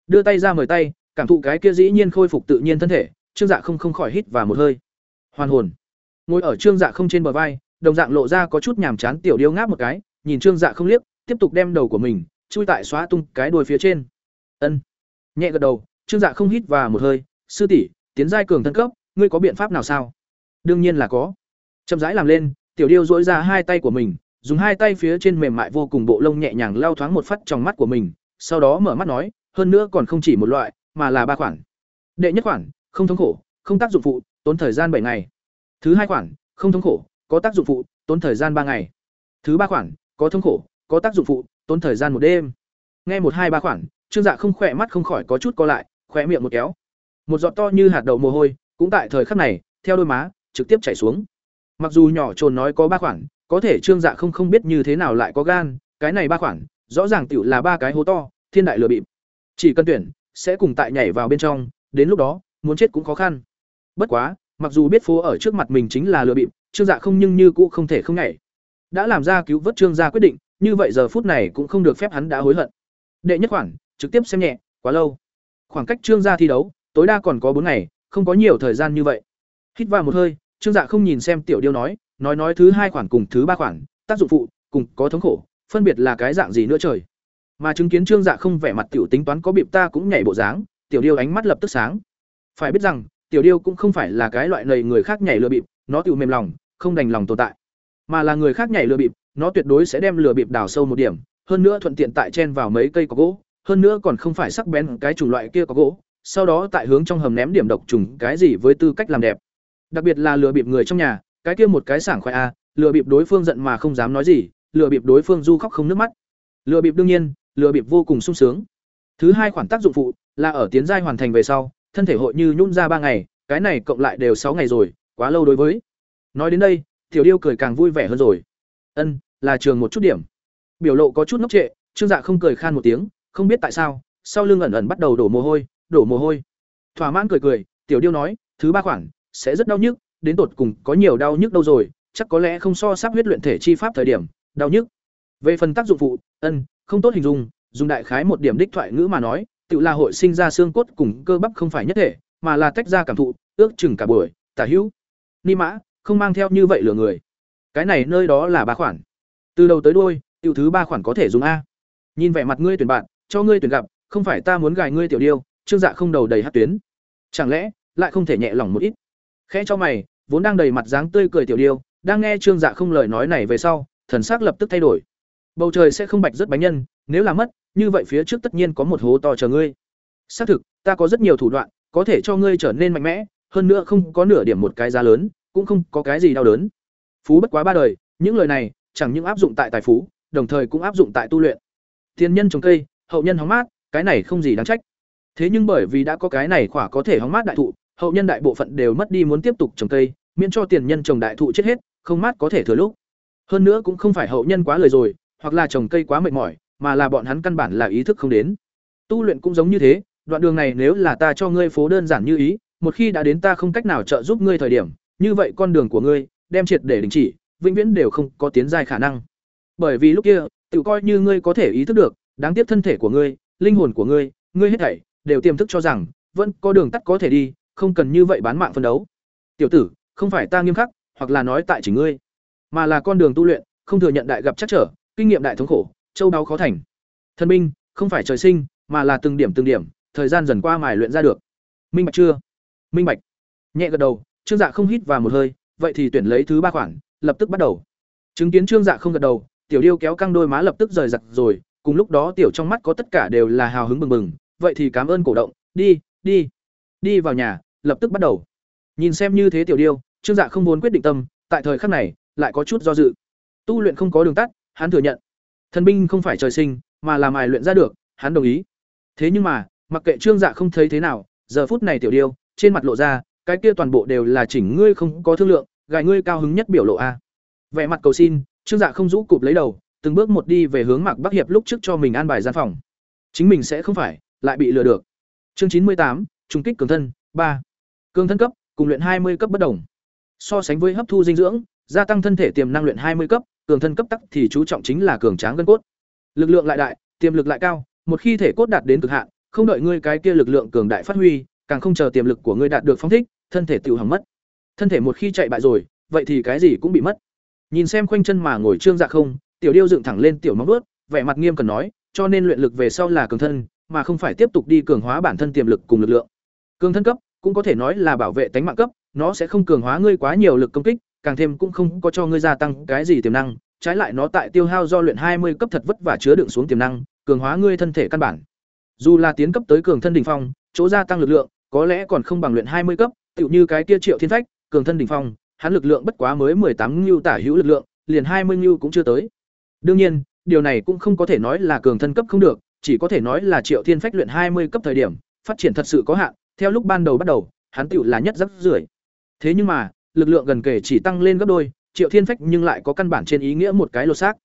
Đưa tay ra mời tay, cảm thụ cái kia dĩ nhiên khôi phục tự nhiên thân thể, Trương Dạ không không khỏi hít và một hơi. Hoàn hồn. Ngồi ở Trương Dạ không trên bờ vai, đồng dạng lộ ra có chút nhàm chán tiểu điêu ngáp một cái, nhìn Trương Dạ không liếc, tiếp tục đem đầu của mình chui tại xóa tung cái đuôi phía trên. Ân. Nhẹ gật đầu, Trương Dạ không hít và một hơi, "Sư tỷ, tiến giai cường thân cấp, ngươi có biện pháp nào sao?" Đương nhiên là có. Chậm rãi làm lên, tiểu điêu duỗi ra hai tay của mình, dùng hai tay phía trên mềm mại vô cùng bộ lông nhẹ nhàng lao thoáng một phát trong mắt của mình, sau đó mở mắt nói, hơn nữa còn không chỉ một loại, mà là ba khoản. Đệ nhất khoản, không thống khổ, không tác dụng phụ, tốn thời gian bảy ngày. Thứ hai khoản, không thống khổ, có tác dụng phụ, tốn thời gian ba ngày. Thứ ba khoản, có thống khổ, có tác dụng phụ, tốn thời gian một đêm. Nghe một hai ba khoản, Trương Dạ không khỏe mắt không khỏi có chút co lại, khỏe miệng một kéo. Một giọt to như hạt đậu mồ hôi, cũng tại thời khắc này, theo đôi má, trực tiếp chảy xuống. Mặc dù nhỏ trồn nói có ba khoản, có thể Trương Dạ không không biết như thế nào lại có gan, cái này ba khoản, rõ ràng tiểu là ba cái hố to, thiên đại lừa bịp. Chỉ cần tuyển, sẽ cùng tại nhảy vào bên trong, đến lúc đó, muốn chết cũng khó khăn. Bất quá, mặc dù biết phố ở trước mặt mình chính là lừa bịp, Trương Dạ không nhưng như cũ không thể không nhảy. Đã làm ra cứu vớt Trương gia quyết định, như vậy giờ phút này cũng không được phép hắn đã hối hận. Đệ nhất khoản, trực tiếp xem nhẹ, quá lâu. Khoảng cách Trương gia thi đấu, tối đa còn có bốn ngày, không có nhiều thời gian như vậy. Hít vào một hơi, Trương Dạ không nhìn xem Tiểu Điêu nói, nói nói thứ hai khoản cùng thứ ba khoản, tác dụng phụ, cùng có thống khổ, phân biệt là cái dạng gì nữa trời. Mà chứng kiến Trương Dạ không vẻ mặt tiểu tính toán có bịp ta cũng nhảy bộ dáng, Tiểu Điêu ánh mắt lập tức sáng. Phải biết rằng, Tiểu Điêu cũng không phải là cái loại lầy người khác nhảy lừa bịp, nó tiểu mềm lòng, không đành lòng tồn tại, mà là người khác nhảy lừa bịp, nó tuyệt đối sẽ đem lừa bịp đào sâu một điểm, hơn nữa thuận tiện tại chen vào mấy cây có gỗ, hơn nữa còn không phải sắc bén cái chủng loại kia có gỗ, sau đó tại hướng trong hầm ném điểm độc trùng cái gì với tư cách làm đẹp. Đặc biệt là lừa bịp người trong nhà, cái kia một cái sảng khoái a, lừa bịp đối phương giận mà không dám nói gì, lừa bịp đối phương du khóc không nước mắt. Lừa bịp đương nhiên, lừa bịp vô cùng sung sướng. Thứ hai khoản tác dụng phụ là ở tiến giai hoàn thành về sau, thân thể hội như nhún ra ba ngày, cái này cộng lại đều sáu ngày rồi, quá lâu đối với. Nói đến đây, Tiểu Điêu cười càng vui vẻ hơn rồi. Ân, là trường một chút điểm. Biểu lộ có chút ngốc trệ, Trương Dạ không cười khan một tiếng, không biết tại sao, sau lưng ẩn ẩn bắt đầu đổ mồ hôi, đổ mồ hôi. Thỏa mãn cười cười, Tiểu Điêu nói, thứ ba khoản sẽ rất đau nhức, đến tột cùng có nhiều đau nhức đâu rồi, chắc có lẽ không so sắp huyết luyện thể chi pháp thời điểm, đau nhức. Về phần tác dụng phụ, ân, không tốt hình dung, dùng đại khái một điểm đích thoại ngữ mà nói, tự là hội sinh ra xương cốt cùng cơ bắp không phải nhất thể, mà là tách ra cảm thụ, ước chừng cả buổi, tả hữu. Ni mã, không mang theo như vậy lừa người. Cái này nơi đó là ba khoản. Từ đầu tới đuôi, tiểu thứ ba khoản có thể dùng a. Nhìn vẻ mặt ngươi tuyển bạn, cho ngươi tuyển gặp, không phải ta muốn gài ngươi tiểu điêu, Trương Dạ không đầu đầy hắc tuyến. Chẳng lẽ lại không thể nhẹ lòng một ít? Khẽ cho mày, vốn đang đầy mặt dáng tươi cười tiểu điêu, đang nghe Trương Dạ không lời nói này về sau, thần sắc lập tức thay đổi. Bầu trời sẽ không bạch rất bánh nhân, nếu là mất, như vậy phía trước tất nhiên có một hố to chờ ngươi. Xác thực, ta có rất nhiều thủ đoạn, có thể cho ngươi trở nên mạnh mẽ, hơn nữa không có nửa điểm một cái giá lớn, cũng không có cái gì đau đớn. Phú bất quá ba đời, những lời này chẳng những áp dụng tại tài phú, đồng thời cũng áp dụng tại tu luyện. thiên nhân trồng cây, hậu nhân hóng mát, cái này không gì đáng trách. Thế nhưng bởi vì đã có cái này khỏa có thể hóng mát đại thụ, hậu nhân đại bộ phận đều mất đi muốn tiếp tục trồng cây, miễn cho tiền nhân trồng đại thụ chết hết, không mát có thể thừa lúc. Hơn nữa cũng không phải hậu nhân quá lời rồi, hoặc là trồng cây quá mệt mỏi, mà là bọn hắn căn bản là ý thức không đến. Tu luyện cũng giống như thế, đoạn đường này nếu là ta cho ngươi phố đơn giản như ý, một khi đã đến ta không cách nào trợ giúp ngươi thời điểm, như vậy con đường của ngươi đem triệt để đình chỉ, vĩnh viễn đều không có tiến dài khả năng. Bởi vì lúc kia, tự coi như ngươi có thể ý thức được, đáng tiếc thân thể của ngươi, linh hồn của ngươi, ngươi hết thảy đều tiềm thức cho rằng vẫn có đường tắt có thể đi, không cần như vậy bán mạng phân đấu. Tiểu tử, không phải ta nghiêm khắc, hoặc là nói tại chỉ ngươi, mà là con đường tu luyện, không thừa nhận đại gặp chắc trở, kinh nghiệm đại thống khổ, châu đáo khó thành. Thân minh, không phải trời sinh, mà là từng điểm từng điểm, thời gian dần qua mài luyện ra được. Minh bạch chưa? Minh bạch. Nhẹ gật đầu, Trương Dạ không hít vào một hơi, vậy thì tuyển lấy thứ ba khoản, lập tức bắt đầu. Chứng kiến Trương Dạ không gật đầu, Tiểu Điêu kéo căng đôi má lập tức rời giật rồi, cùng lúc đó tiểu trong mắt có tất cả đều là hào hứng bừng bừng, vậy thì cảm ơn cổ động, đi, đi. Đi vào nhà, lập tức bắt đầu. Nhìn xem như thế Tiểu Điêu, Trương Dạ không muốn quyết định tâm, tại thời khắc này, lại có chút do dự. Tu luyện không có đường tắt, hắn thừa nhận. Thần binh không phải trời sinh, mà là mài luyện ra được, hắn đồng ý. Thế nhưng mà, mặc kệ Trương Dạ không thấy thế nào, giờ phút này Tiểu Điêu, trên mặt lộ ra, cái kia toàn bộ đều là chỉnh ngươi không có thương lượng, gài ngươi cao hứng nhất biểu lộ a. Vẻ mặt cầu xin, Trương Dạ không rũ cụp lấy đầu, từng bước một đi về hướng Mạc Bắc Hiệp lúc trước cho mình an bài gian phòng. Chính mình sẽ không phải lại bị lừa được. Chương chín mươi tám, trung kích cường thân, ba. Cường thân cấp, cùng luyện hai mươi cấp bất đồng. So sánh với hấp thu dinh dưỡng, gia tăng thân thể tiềm năng luyện hai mươi cấp, cường thân cấp tắc thì chú trọng chính là cường tráng gân cốt. Lực lượng lại đại, tiềm lực lại cao, một khi thể cốt đạt đến cực hạn, không đợi ngươi cái kia lực lượng cường đại phát huy, càng không chờ tiềm lực của ngươi đạt được phóng thích, thân thể tiêu hỏng mất. Thân thể một khi chạy bại rồi, vậy thì cái gì cũng bị mất. Nhìn xem quanh chân mà ngồi trương dạ không, tiểu điêu dựng thẳng lên tiểu móng vuốt, vẻ mặt nghiêm cần nói, cho nên luyện lực về sau là cường thân, mà không phải tiếp tục đi cường hóa bản thân tiềm lực cùng lực lượng. Cường thân cấp cũng có thể nói là bảo vệ tánh mạng cấp, nó sẽ không cường hóa ngươi quá nhiều lực công kích, càng thêm cũng không có cho ngươi gia tăng cái gì tiềm năng, trái lại nó tại tiêu hao do luyện hai mươi cấp thật vất vả chứa đựng xuống tiềm năng, cường hóa ngươi thân thể căn bản. Dù là tiến cấp tới cường thân đỉnh phong, chỗ gia tăng lực lượng, có lẽ còn không bằng luyện hai mươi cấp, tựu như cái kia Triệu Thiên Phách, cường thân đỉnh phong, hắn lực lượng bất quá mới tám nhu tả hữu lực lượng, liền hai mươi nhu cũng chưa tới. Đương nhiên, điều này cũng không có thể nói là cường thân cấp không được, chỉ có thể nói là Triệu Thiên Phách luyện hai mươi cấp thời điểm, phát triển thật sự có hạn, theo lúc ban đầu bắt đầu, hắn tựu là nhất rất rưởi. Thế nhưng mà, lực lượng gần kể chỉ tăng lên gấp đôi, Triệu Thiên Phách nhưng lại có căn bản trên ý nghĩa một cái lô xác.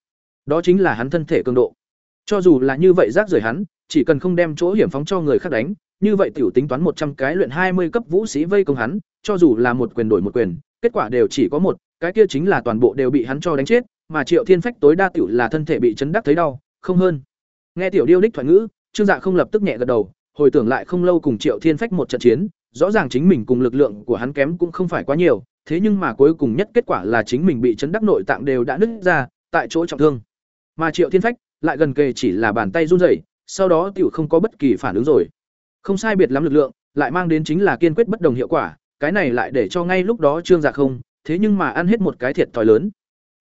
Đó chính là hắn thân thể cường độ. Cho dù là như vậy rác rưởi hắn, chỉ cần không đem chỗ hiểm phóng cho người khác đánh, như vậy tiểu tính toán một trăm cái luyện hai mươi cấp vũ sĩ vây công hắn, cho dù là một quyền đổi một quyền, kết quả đều chỉ có một, cái kia chính là toàn bộ đều bị hắn cho đánh chết, mà Triệu Thiên Phách tối đa tiểu là thân thể bị chấn đắc thấy đau, không hơn. Nghe tiểu điêu đích thoại ngữ, Trương Dạ không lập tức nhẹ gật đầu, hồi tưởng lại không lâu cùng Triệu Thiên Phách một trận chiến, rõ ràng chính mình cùng lực lượng của hắn kém cũng không phải quá nhiều, thế nhưng mà cuối cùng nhất kết quả là chính mình bị chấn đắc nội tạng đều đã nứt ra, tại chỗ trọng thương. Mà Triệu Thiên Phách lại gần kề chỉ là bàn tay run rẩy, sau đó tiểu không có bất kỳ phản ứng rồi. Không sai biệt lắm lực lượng, lại mang đến chính là kiên quyết bất đồng hiệu quả, cái này lại để cho ngay lúc đó Trương Dạ không, thế nhưng mà ăn hết một cái thiệt thòi lớn.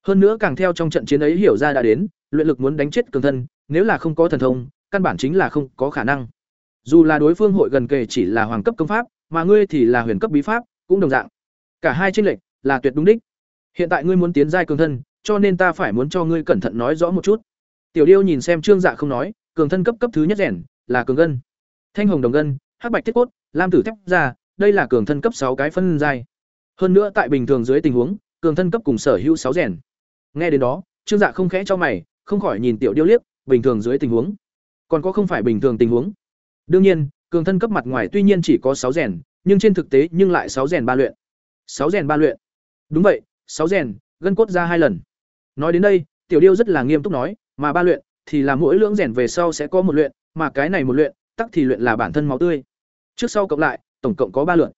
Hơn nữa càng theo trong trận chiến ấy hiểu ra đã đến, luyện lực muốn đánh chết cường thân, nếu là không có thần thông, căn bản chính là không có khả năng. Dù là đối phương hội gần kề chỉ là hoàng cấp công pháp, mà ngươi thì là huyền cấp bí pháp, cũng đồng dạng. Cả hai tranh lệch là tuyệt đúng đích. Hiện tại ngươi muốn tiến giai cường thân, cho nên ta phải muốn cho ngươi cẩn thận nói rõ một chút. Tiểu Điêu nhìn xem Trương Dạ không nói, cường thân cấp cấp thứ nhất rèn, là cường ngân. Thanh hồng đồng ngân, hắc bạch thiết cốt, lam tử thép ra, đây là cường thân cấp sáu cái phân giai. Hơn nữa tại bình thường dưới tình huống, cường thân cấp cùng sở hữu sáu rèn. Nghe đến đó, Trương Dạ không khẽ cho mày, không khỏi nhìn Tiểu Điêu liếc, bình thường dưới tình huống, còn có không phải bình thường tình huống. Đương nhiên, cường thân cấp mặt ngoài tuy nhiên chỉ có sáu rèn, nhưng trên thực tế nhưng lại sáu rèn ba luyện. sáu rèn ba luyện. Đúng vậy, sáu rèn, gân cốt ra hai lần. Nói đến đây, Tiểu Điêu rất là nghiêm túc nói, mà ba luyện thì là mỗi lưỡng rèn về sau sẽ có một luyện, mà cái này một luyện, tắc thì luyện là bản thân máu tươi. Trước sau cộng lại, tổng cộng có ba lượt.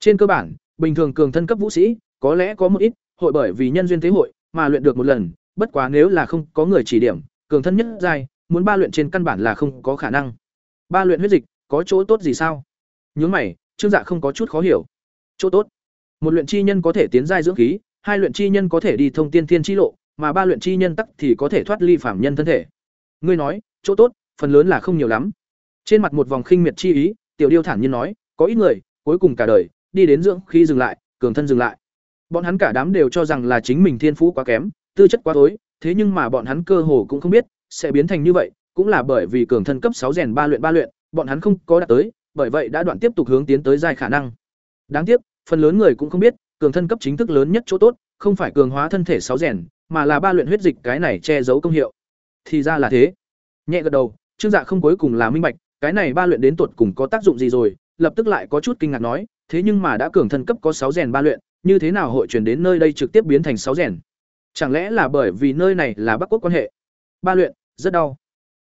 Trên cơ bản, bình thường cường thân cấp vũ sĩ, có lẽ có một ít, hội bởi vì nhân duyên thế hội mà luyện được một lần, bất quá nếu là không có người chỉ điểm, cường thân nhất giai, muốn ba luyện trên căn bản là không có khả năng. Ba luyện huyết dịch, có chỗ tốt gì sao? Nhướng mày, Trương Dạ không có chút khó hiểu. Chỗ tốt. Một luyện chi nhân có thể tiến giai dưỡng khí, hai luyện chi nhân có thể đi thông tiên thiên chi lộ, mà ba luyện chi nhân tắc thì có thể thoát ly phàm nhân thân thể. Ngươi nói, chỗ tốt, phần lớn là không nhiều lắm. Trên mặt một vòng khinh miệt chi ý, Tiểu Điêu thản nhiên nói, có ít người, cuối cùng cả đời, đi đến dưỡng khi dừng lại, cường thân dừng lại. Bọn hắn cả đám đều cho rằng là chính mình thiên phú quá kém, tư chất quá tối, thế nhưng mà bọn hắn cơ hồ cũng không biết, sẽ biến thành như vậy, cũng là bởi vì cường thân cấp sáu rèn ba luyện ba luyện, bọn hắn không có đạt tới, bởi vậy đã đoạn tiếp tục hướng tiến tới giai khả năng. Đáng tiếc, phần lớn người cũng không biết, cường thân cấp chính thức lớn nhất chỗ tốt, không phải cường hóa thân thể sáu rèn, mà là ba luyện huyết dịch cái này che giấu công hiệu. Thì ra là thế. Nhẹ gật đầu, Trương Dạ không cuối cùng là minh bạch, cái này ba luyện đến tuột cùng có tác dụng gì rồi, lập tức lại có chút kinh ngạc nói, thế nhưng mà đã cường thân cấp có sáu rèn ba luyện, như thế nào hội truyền đến nơi đây trực tiếp biến thành sáu rèn? Chẳng lẽ là bởi vì nơi này là Bắc Quốc quan hệ? Ba luyện, rất đau.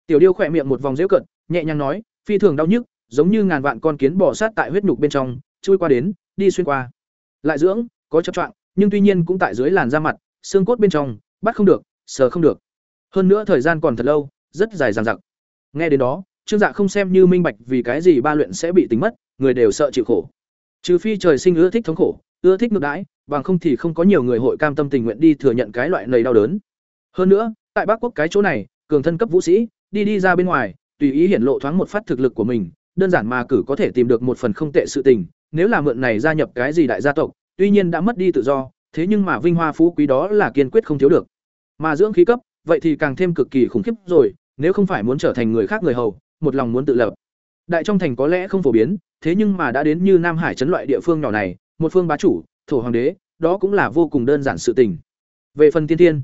Tiểu Điêu khỏe miệng một vòng giễu cận, nhẹ nhàng nói, phi thường đau nhức, giống như ngàn vạn con kiến bò sát tại huyết nhục bên trong, chui qua đến, đi xuyên qua. Lại dưỡng, có chập choạng, nhưng tuy nhiên cũng tại dưới làn da mặt, xương cốt bên trong, bắt không được, sờ không được. Hơn nữa thời gian còn thật lâu, rất dài dằng dặc. Nghe đến đó, Trương Dạ không xem như minh bạch vì cái gì ba luyện sẽ bị tính mất, người đều sợ chịu khổ. Trừ phi trời sinh ưa thích thống khổ, ưa thích ngược đãi, bằng không thì không có nhiều người hội cam tâm tình nguyện đi thừa nhận cái loại này đau đớn. Hơn nữa, tại Bắc Quốc cái chỗ này, cường thân cấp vũ sĩ, đi đi ra bên ngoài, tùy ý hiển lộ thoáng một phát thực lực của mình, đơn giản mà cử có thể tìm được một phần không tệ sự tình, nếu là mượn này gia nhập cái gì đại gia tộc, tuy nhiên đã mất đi tự do, thế nhưng mà vinh hoa phú quý đó là kiên quyết không thiếu được. Mà dưỡng khí cấp, vậy thì càng thêm cực kỳ khủng khiếp rồi, nếu không phải muốn trở thành người khác người hầu, một lòng muốn tự lập. Đại trong thành có lẽ không phổ biến, thế nhưng mà đã đến như Nam Hải trấn loại địa phương nhỏ này, một phương bá chủ, thổ hoàng đế, đó cũng là vô cùng đơn giản sự tình. Về phần tiên tiên,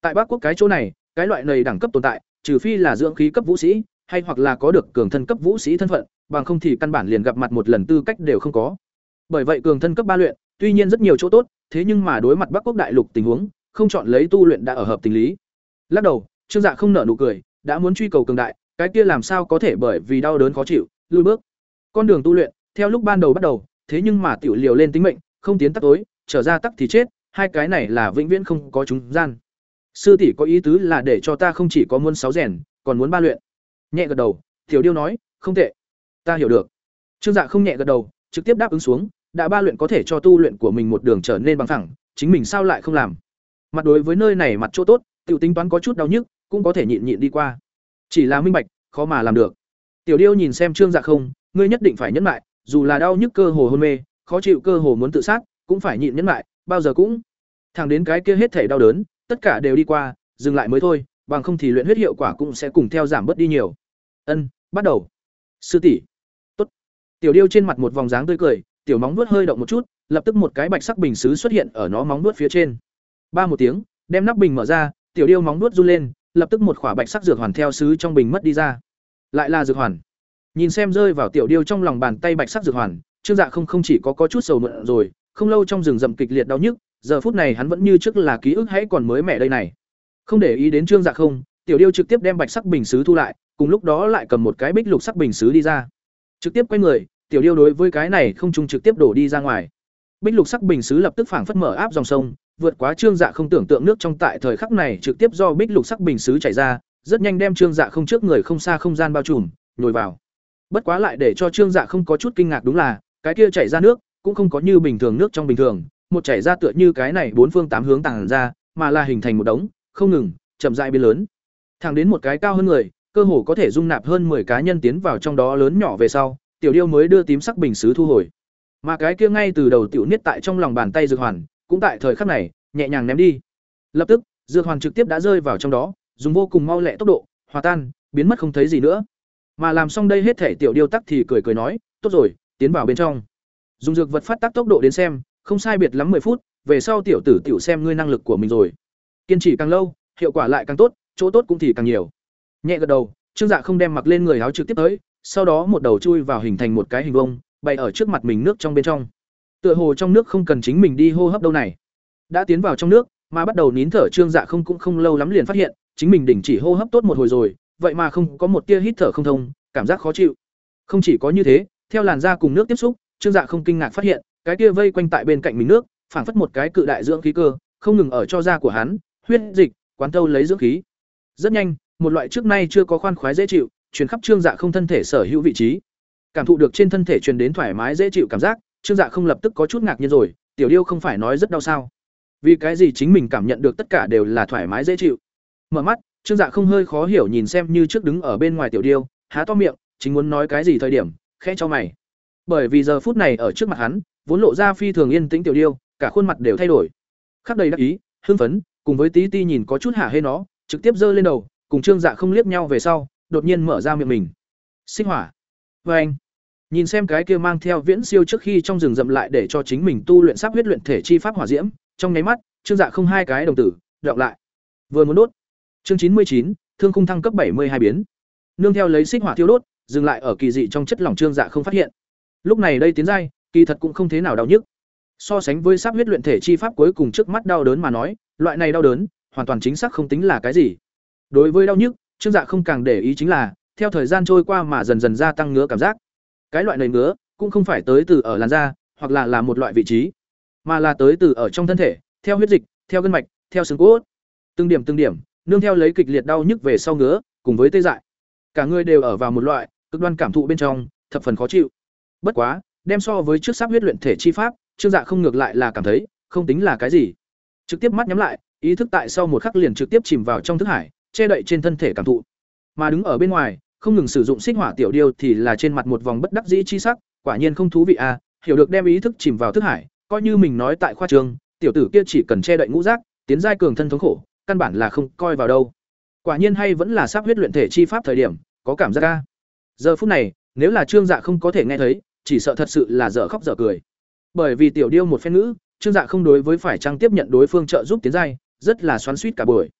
tại Bắc quốc cái chỗ này, cái loại này đẳng cấp tồn tại, trừ phi là dưỡng khí cấp vũ sĩ, hay hoặc là có được cường thân cấp vũ sĩ thân phận, bằng không thì căn bản liền gặp mặt một lần tư cách đều không có. Bởi vậy cường thân cấp ba luyện, tuy nhiên rất nhiều chỗ tốt, thế nhưng mà đối mặt Bắc quốc đại lục tình huống, không chọn lấy tu luyện đã ở hợp tình lý. Lắc đầu, Trương Dạ không nở nụ cười, đã muốn truy cầu cường đại, cái kia làm sao có thể bởi vì đau đớn khó chịu, lui bước. Con đường tu luyện, theo lúc ban đầu bắt đầu, thế nhưng mà tiểu liều lên tính mệnh, không tiến tắc tối, trở ra tắc thì chết, hai cái này là vĩnh viễn không có chúng gian. Sư tỷ có ý tứ là để cho ta không chỉ có muốn sáu rèn, còn muốn ba luyện. Nhẹ gật đầu, Tiểu Điêu nói, không tệ. Ta hiểu được. Trương Dạ không nhẹ gật đầu, trực tiếp đáp ứng xuống, đã ba luyện có thể cho tu luyện của mình một đường trở nên bằng thẳng, chính mình sao lại không làm? Mặt đối với nơi này mặt chỗ tốt, tiểu tính toán có chút đau nhức, cũng có thể nhịn nhịn đi qua. Chỉ là minh bạch, khó mà làm được. Tiểu Điêu nhìn xem Trương Dạ không, ngươi nhất định phải nhẫn lại, dù là đau nhức cơ hồ hôn mê, khó chịu cơ hồ muốn tự sát, cũng phải nhịn nhẫn lại, bao giờ cũng. Thẳng đến cái kia hết thể đau đớn, tất cả đều đi qua, dừng lại mới thôi, bằng không thì luyện huyết hiệu quả cũng sẽ cùng theo giảm bớt đi nhiều. Ân, bắt đầu. Sư tỷ. Tốt. Tiểu Điêu trên mặt một vòng dáng tươi cười, tiểu móng vuốt hơi động một chút, lập tức một cái bạch sắc bình sứ xuất hiện ở nó móng vuốt phía trên. Ba một tiếng, đem nắp bình mở ra, tiểu điêu móng vuốt run lên, lập tức một khỏa bạch sắc dược hoàn theo sứ trong bình mất đi ra lại là dược hoàn nhìn xem rơi vào tiểu điêu trong lòng bàn tay bạch sắc dược hoàn trương dạ không không chỉ có có chút sầu mượn rồi không lâu trong rừng rậm kịch liệt đau nhức giờ phút này hắn vẫn như trước là ký ức hãy còn mới mẻ đây này. Không để ý đến trương dạ không, tiểu điêu trực tiếp đem bạch sắc bình xứ thu lại, cùng lúc đó lại cầm một cái bích lục sắc bình xứ đi ra. Trực tiếp quay người, tiểu điêu đối với cái này không trung trực tiếp đổ đi ra ngoài. Bích lục sắc bình xứ lập tức phảng phất mở áp dòng sông, vượt quá trương dạ không tưởng tượng nước trong tại thời khắc này trực tiếp do bích lục sắc bình xứ chảy ra, rất nhanh đem trương dạ không trước người không xa không gian bao trùm, nhồi vào. Bất quá lại để cho trương dạ không có chút kinh ngạc đúng là, cái kia chảy ra nước, cũng không có như bình thường nước trong bình thường một chảy ra tựa như cái này bốn phương tám hướng tàng ra, mà là hình thành một đống, không ngừng, chậm dại biến lớn. Thẳng đến một cái cao hơn người, cơ hồ có thể dung nạp hơn 10 cá nhân tiến vào trong đó lớn nhỏ về sau, tiểu điêu mới đưa tím sắc bình xứ thu hồi. Mà cái kia ngay từ đầu tiểu niết tại trong lòng bàn tay dược hoàn, cũng tại thời khắc này, nhẹ nhàng ném đi. Lập tức, dược hoàn trực tiếp đã rơi vào trong đó, dùng vô cùng mau lẹ tốc độ, hòa tan, biến mất không thấy gì nữa. Mà làm xong đây hết thể tiểu điêu tắc thì cười cười nói, tốt rồi, tiến vào bên trong. Dùng dược vật phát tác tốc độ đến xem không sai biệt lắm 10 phút về sau tiểu tử tiểu xem ngươi năng lực của mình rồi. Kiên trì càng lâu hiệu quả lại càng tốt chỗ tốt cũng thì càng nhiều. Nhẹ gật đầu trương dạ không đem mặc lên người áo trực tiếp tới sau đó một đầu chui vào hình thành một cái hình vuông, bày ở trước mặt mình nước trong bên trong. Tựa hồ trong nước không cần chính mình đi hô hấp đâu này. Đã tiến vào trong nước mà bắt đầu nín thở trương dạ không cũng không lâu lắm liền phát hiện chính mình đình chỉ hô hấp tốt một hồi rồi vậy mà không có một tia hít thở không thông cảm giác khó chịu. Không chỉ có như thế theo làn da cùng nước tiếp xúc trương dạ không kinh ngạc phát hiện cái kia vây quanh tại bên cạnh mình nước, phảng phất một cái cự đại dưỡng khí cơ, không ngừng ở cho da của hắn, huyết dịch, quán tâu lấy dưỡng khí. Rất nhanh, một loại trước nay chưa có khoan khoái dễ chịu, truyền khắp trương dạ không thân thể sở hữu vị trí. Cảm thụ được trên thân thể truyền đến thoải mái dễ chịu cảm giác, trương dạ không lập tức có chút ngạc nhiên rồi, tiểu điêu không phải nói rất đau sao? Vì cái gì chính mình cảm nhận được tất cả đều là thoải mái dễ chịu? Mở mắt, trương dạ không hơi khó hiểu nhìn xem như trước đứng ở bên ngoài tiểu điêu, há to miệng, chính muốn nói cái gì thời điểm, khẽ cho mày. Bởi vì giờ phút này ở trước mặt hắn vốn lộ ra phi thường yên tĩnh tiểu điêu, cả khuôn mặt đều thay đổi. Khắc đầy đắc ý, hưng phấn, cùng với tí ti nhìn có chút hả hê nó, trực tiếp giơ lên đầu, cùng trương dạ không liếc nhau về sau, đột nhiên mở ra miệng mình. Sinh hỏa. Vê anh, nhìn xem cái kia mang theo viễn siêu trước khi trong rừng rậm lại để cho chính mình tu luyện sắp huyết luyện thể chi pháp hỏa diễm, trong nháy mắt, trương dạ không hai cái đồng tử, đọng lại. Vừa muốn đốt. Chương chín mươi chín, thương khung thăng cấp bảy mươi hai biến. Nương theo lấy xích hỏa thiêu đốt, dừng lại ở kỳ dị trong chất lỏng trương dạ không phát hiện. Lúc này đây tiến giai kỳ thật cũng không thế nào đau nhức. So sánh với sắp huyết luyện thể chi pháp cuối cùng trước mắt đau đớn mà nói, loại này đau đớn, hoàn toàn chính xác không tính là cái gì. Đối với đau nhức, trương dạ không càng để ý chính là, theo thời gian trôi qua mà dần dần gia tăng ngứa cảm giác. Cái loại này ngứa, cũng không phải tới từ ở làn da, hoặc là là một loại vị trí, mà là tới từ ở trong thân thể, theo huyết dịch, theo gân mạch, theo xương cốt. Từng điểm từng điểm, nương theo lấy kịch liệt đau nhức về sau ngứa, cùng với tê dại. Cả người đều ở vào một loại, cực đoan cảm thụ bên trong, thập phần khó chịu. Bất quá đem so với trước sắp huyết luyện thể chi pháp, trương dạ không ngược lại là cảm thấy, không tính là cái gì. Trực tiếp mắt nhắm lại, ý thức tại sau một khắc liền trực tiếp chìm vào trong thức hải, che đậy trên thân thể cảm thụ. Mà đứng ở bên ngoài, không ngừng sử dụng xích hỏa tiểu điêu thì là trên mặt một vòng bất đắc dĩ chi sắc, quả nhiên không thú vị à hiểu được đem ý thức chìm vào thức hải, coi như mình nói tại khoa trường, tiểu tử kia chỉ cần che đậy ngũ giác, tiến giai cường thân thống khổ, căn bản là không coi vào đâu. Quả nhiên hay vẫn là sắp huyết luyện thể chi pháp thời điểm, có cảm giác a. Giờ phút này, nếu là trương dạ không có thể nghe thấy chỉ sợ thật sự là dở khóc dở cười. Bởi vì tiểu điêu một phen ngữ, trương dạ không đối với phải trang tiếp nhận đối phương trợ giúp tiến giai, rất là xoắn xuýt cả buổi.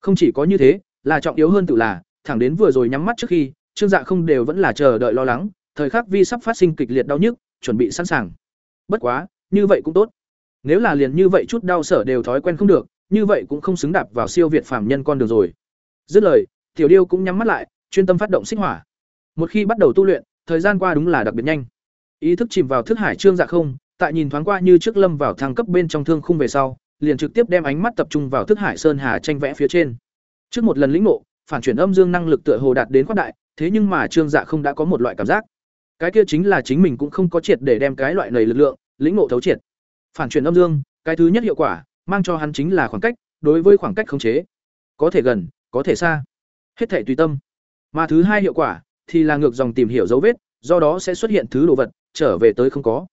Không chỉ có như thế, là trọng yếu hơn tự là, thẳng đến vừa rồi nhắm mắt trước khi, trương dạ không đều vẫn là chờ đợi lo lắng, thời khắc vi sắp phát sinh kịch liệt đau nhức, chuẩn bị sẵn sàng. Bất quá, như vậy cũng tốt. Nếu là liền như vậy chút đau sở đều thói quen không được, như vậy cũng không xứng đạp vào siêu việt phàm nhân con đường rồi. Dứt lời, tiểu điêu cũng nhắm mắt lại, chuyên tâm phát động xích hỏa. Một khi bắt đầu tu luyện, thời gian qua đúng là đặc biệt nhanh ý thức chìm vào thức hải trương dạ không, tại nhìn thoáng qua như trước lâm vào thang cấp bên trong thương khung về sau, liền trực tiếp đem ánh mắt tập trung vào thức hải sơn hà tranh vẽ phía trên. Trước một lần lĩnh ngộ, phản chuyển âm dương năng lực tựa hồ đạt đến quát đại, thế nhưng mà trương dạ không đã có một loại cảm giác. Cái kia chính là chính mình cũng không có triệt để đem cái loại này lực lượng, lĩnh ngộ thấu triệt. Phản chuyển âm dương, cái thứ nhất hiệu quả, mang cho hắn chính là khoảng cách, đối với khoảng cách khống chế. Có thể gần, có thể xa. Hết thể tùy tâm. Mà thứ hai hiệu quả, thì là ngược dòng tìm hiểu dấu vết, do đó sẽ xuất hiện thứ đồ vật trở về tới không có.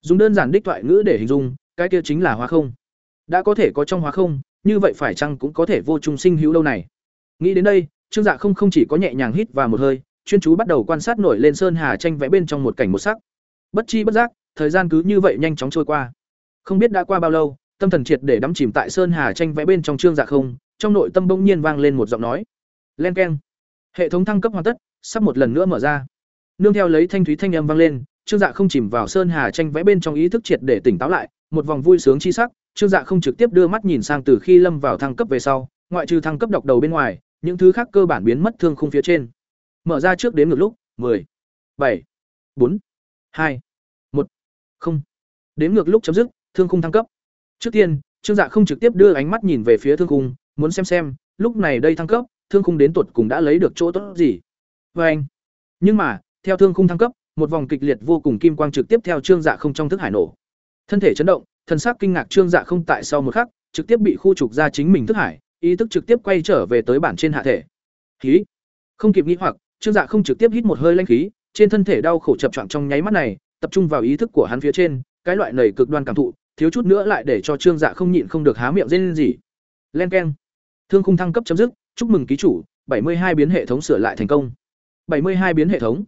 Dùng đơn giản đích thoại ngữ để hình dung, cái kia chính là hóa không. Đã có thể có trong hóa không, như vậy phải chăng cũng có thể vô trung sinh hữu lâu này? Nghĩ đến đây, trương dạ không không chỉ có nhẹ nhàng hít vào một hơi, chuyên chú bắt đầu quan sát nổi lên sơn hà tranh vẽ bên trong một cảnh một sắc. Bất chi bất giác, thời gian cứ như vậy nhanh chóng trôi qua. Không biết đã qua bao lâu, tâm thần triệt để đắm chìm tại sơn hà tranh vẽ bên trong trương dạ không, trong nội tâm bỗng nhiên vang lên một giọng nói. Len keng. Hệ thống thăng cấp hoàn tất, sắp một lần nữa mở ra. Nương theo lấy thanh thúy thanh âm vang lên trương dạ không chìm vào sơn hà tranh vẽ bên trong ý thức triệt để tỉnh táo lại một vòng vui sướng chi sắc trương dạ không trực tiếp đưa mắt nhìn sang từ khi lâm vào thăng cấp về sau ngoại trừ thăng cấp độc đầu bên ngoài những thứ khác cơ bản biến mất thương khung phía trên mở ra trước đến ngược lúc 10, 7, 4, 2, 1, 0. Đếm ngược lúc chấm dứt, thương khung thăng cấp. Trước tiên, Trương Dạ không trực tiếp đưa ánh mắt nhìn về phía thương khung, muốn xem xem, lúc này đây thăng cấp, thương khung đến tuột cùng đã lấy được chỗ tốt gì. Và anh. Nhưng mà, theo thương khung thăng cấp, một vòng kịch liệt vô cùng kim quang trực tiếp theo Trương Dạ không trong thức hải nổ. Thân thể chấn động, thần sắc kinh ngạc Trương Dạ không tại sau một khắc, trực tiếp bị khu trục ra chính mình thức hải, ý thức trực tiếp quay trở về tới bản trên hạ thể. Khí. Không kịp nghĩ hoặc, Trương Dạ không trực tiếp hít một hơi lãnh khí, trên thân thể đau khổ chập choạng trong nháy mắt này, tập trung vào ý thức của hắn phía trên, cái loại nảy cực đoan cảm thụ, thiếu chút nữa lại để cho Trương Dạ không nhịn không được há miệng rên gì. Len keng. Thương khung thăng cấp chấm dứt, chúc mừng ký chủ, 72 biến hệ thống sửa lại thành công. 72 biến hệ thống.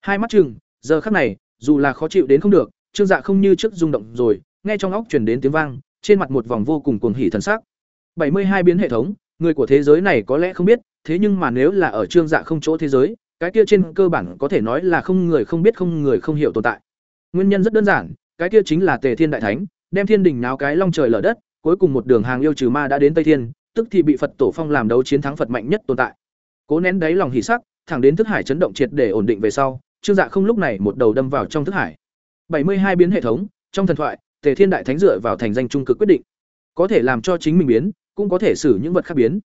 Hai mắt trừng, giờ khắc này, dù là khó chịu đến không được, Trương Dạ không như trước rung động rồi, nghe trong óc truyền đến tiếng vang, trên mặt một vòng vô cùng cuồng hỉ thần sắc. 72 biến hệ thống, người của thế giới này có lẽ không biết, thế nhưng mà nếu là ở Trương Dạ không chỗ thế giới, cái kia trên cơ bản có thể nói là không người không biết không người không hiểu tồn tại. Nguyên nhân rất đơn giản, cái kia chính là Tề Thiên Đại Thánh, đem thiên đình náo cái long trời lở đất, cuối cùng một đường hàng yêu trừ ma đã đến Tây Thiên, tức thì bị Phật tổ phong làm đấu chiến thắng Phật mạnh nhất tồn tại. Cố nén đáy lòng hỉ sắc, thẳng đến thức hải chấn động triệt để ổn định về sau, Trương Dạ không lúc này một đầu đâm vào trong thức hải. bảy mươi hai biến hệ thống, trong thần thoại, Tề Thiên Đại Thánh dựa vào thành danh trung cực quyết định, có thể làm cho chính mình biến, cũng có thể xử những vật khác biến.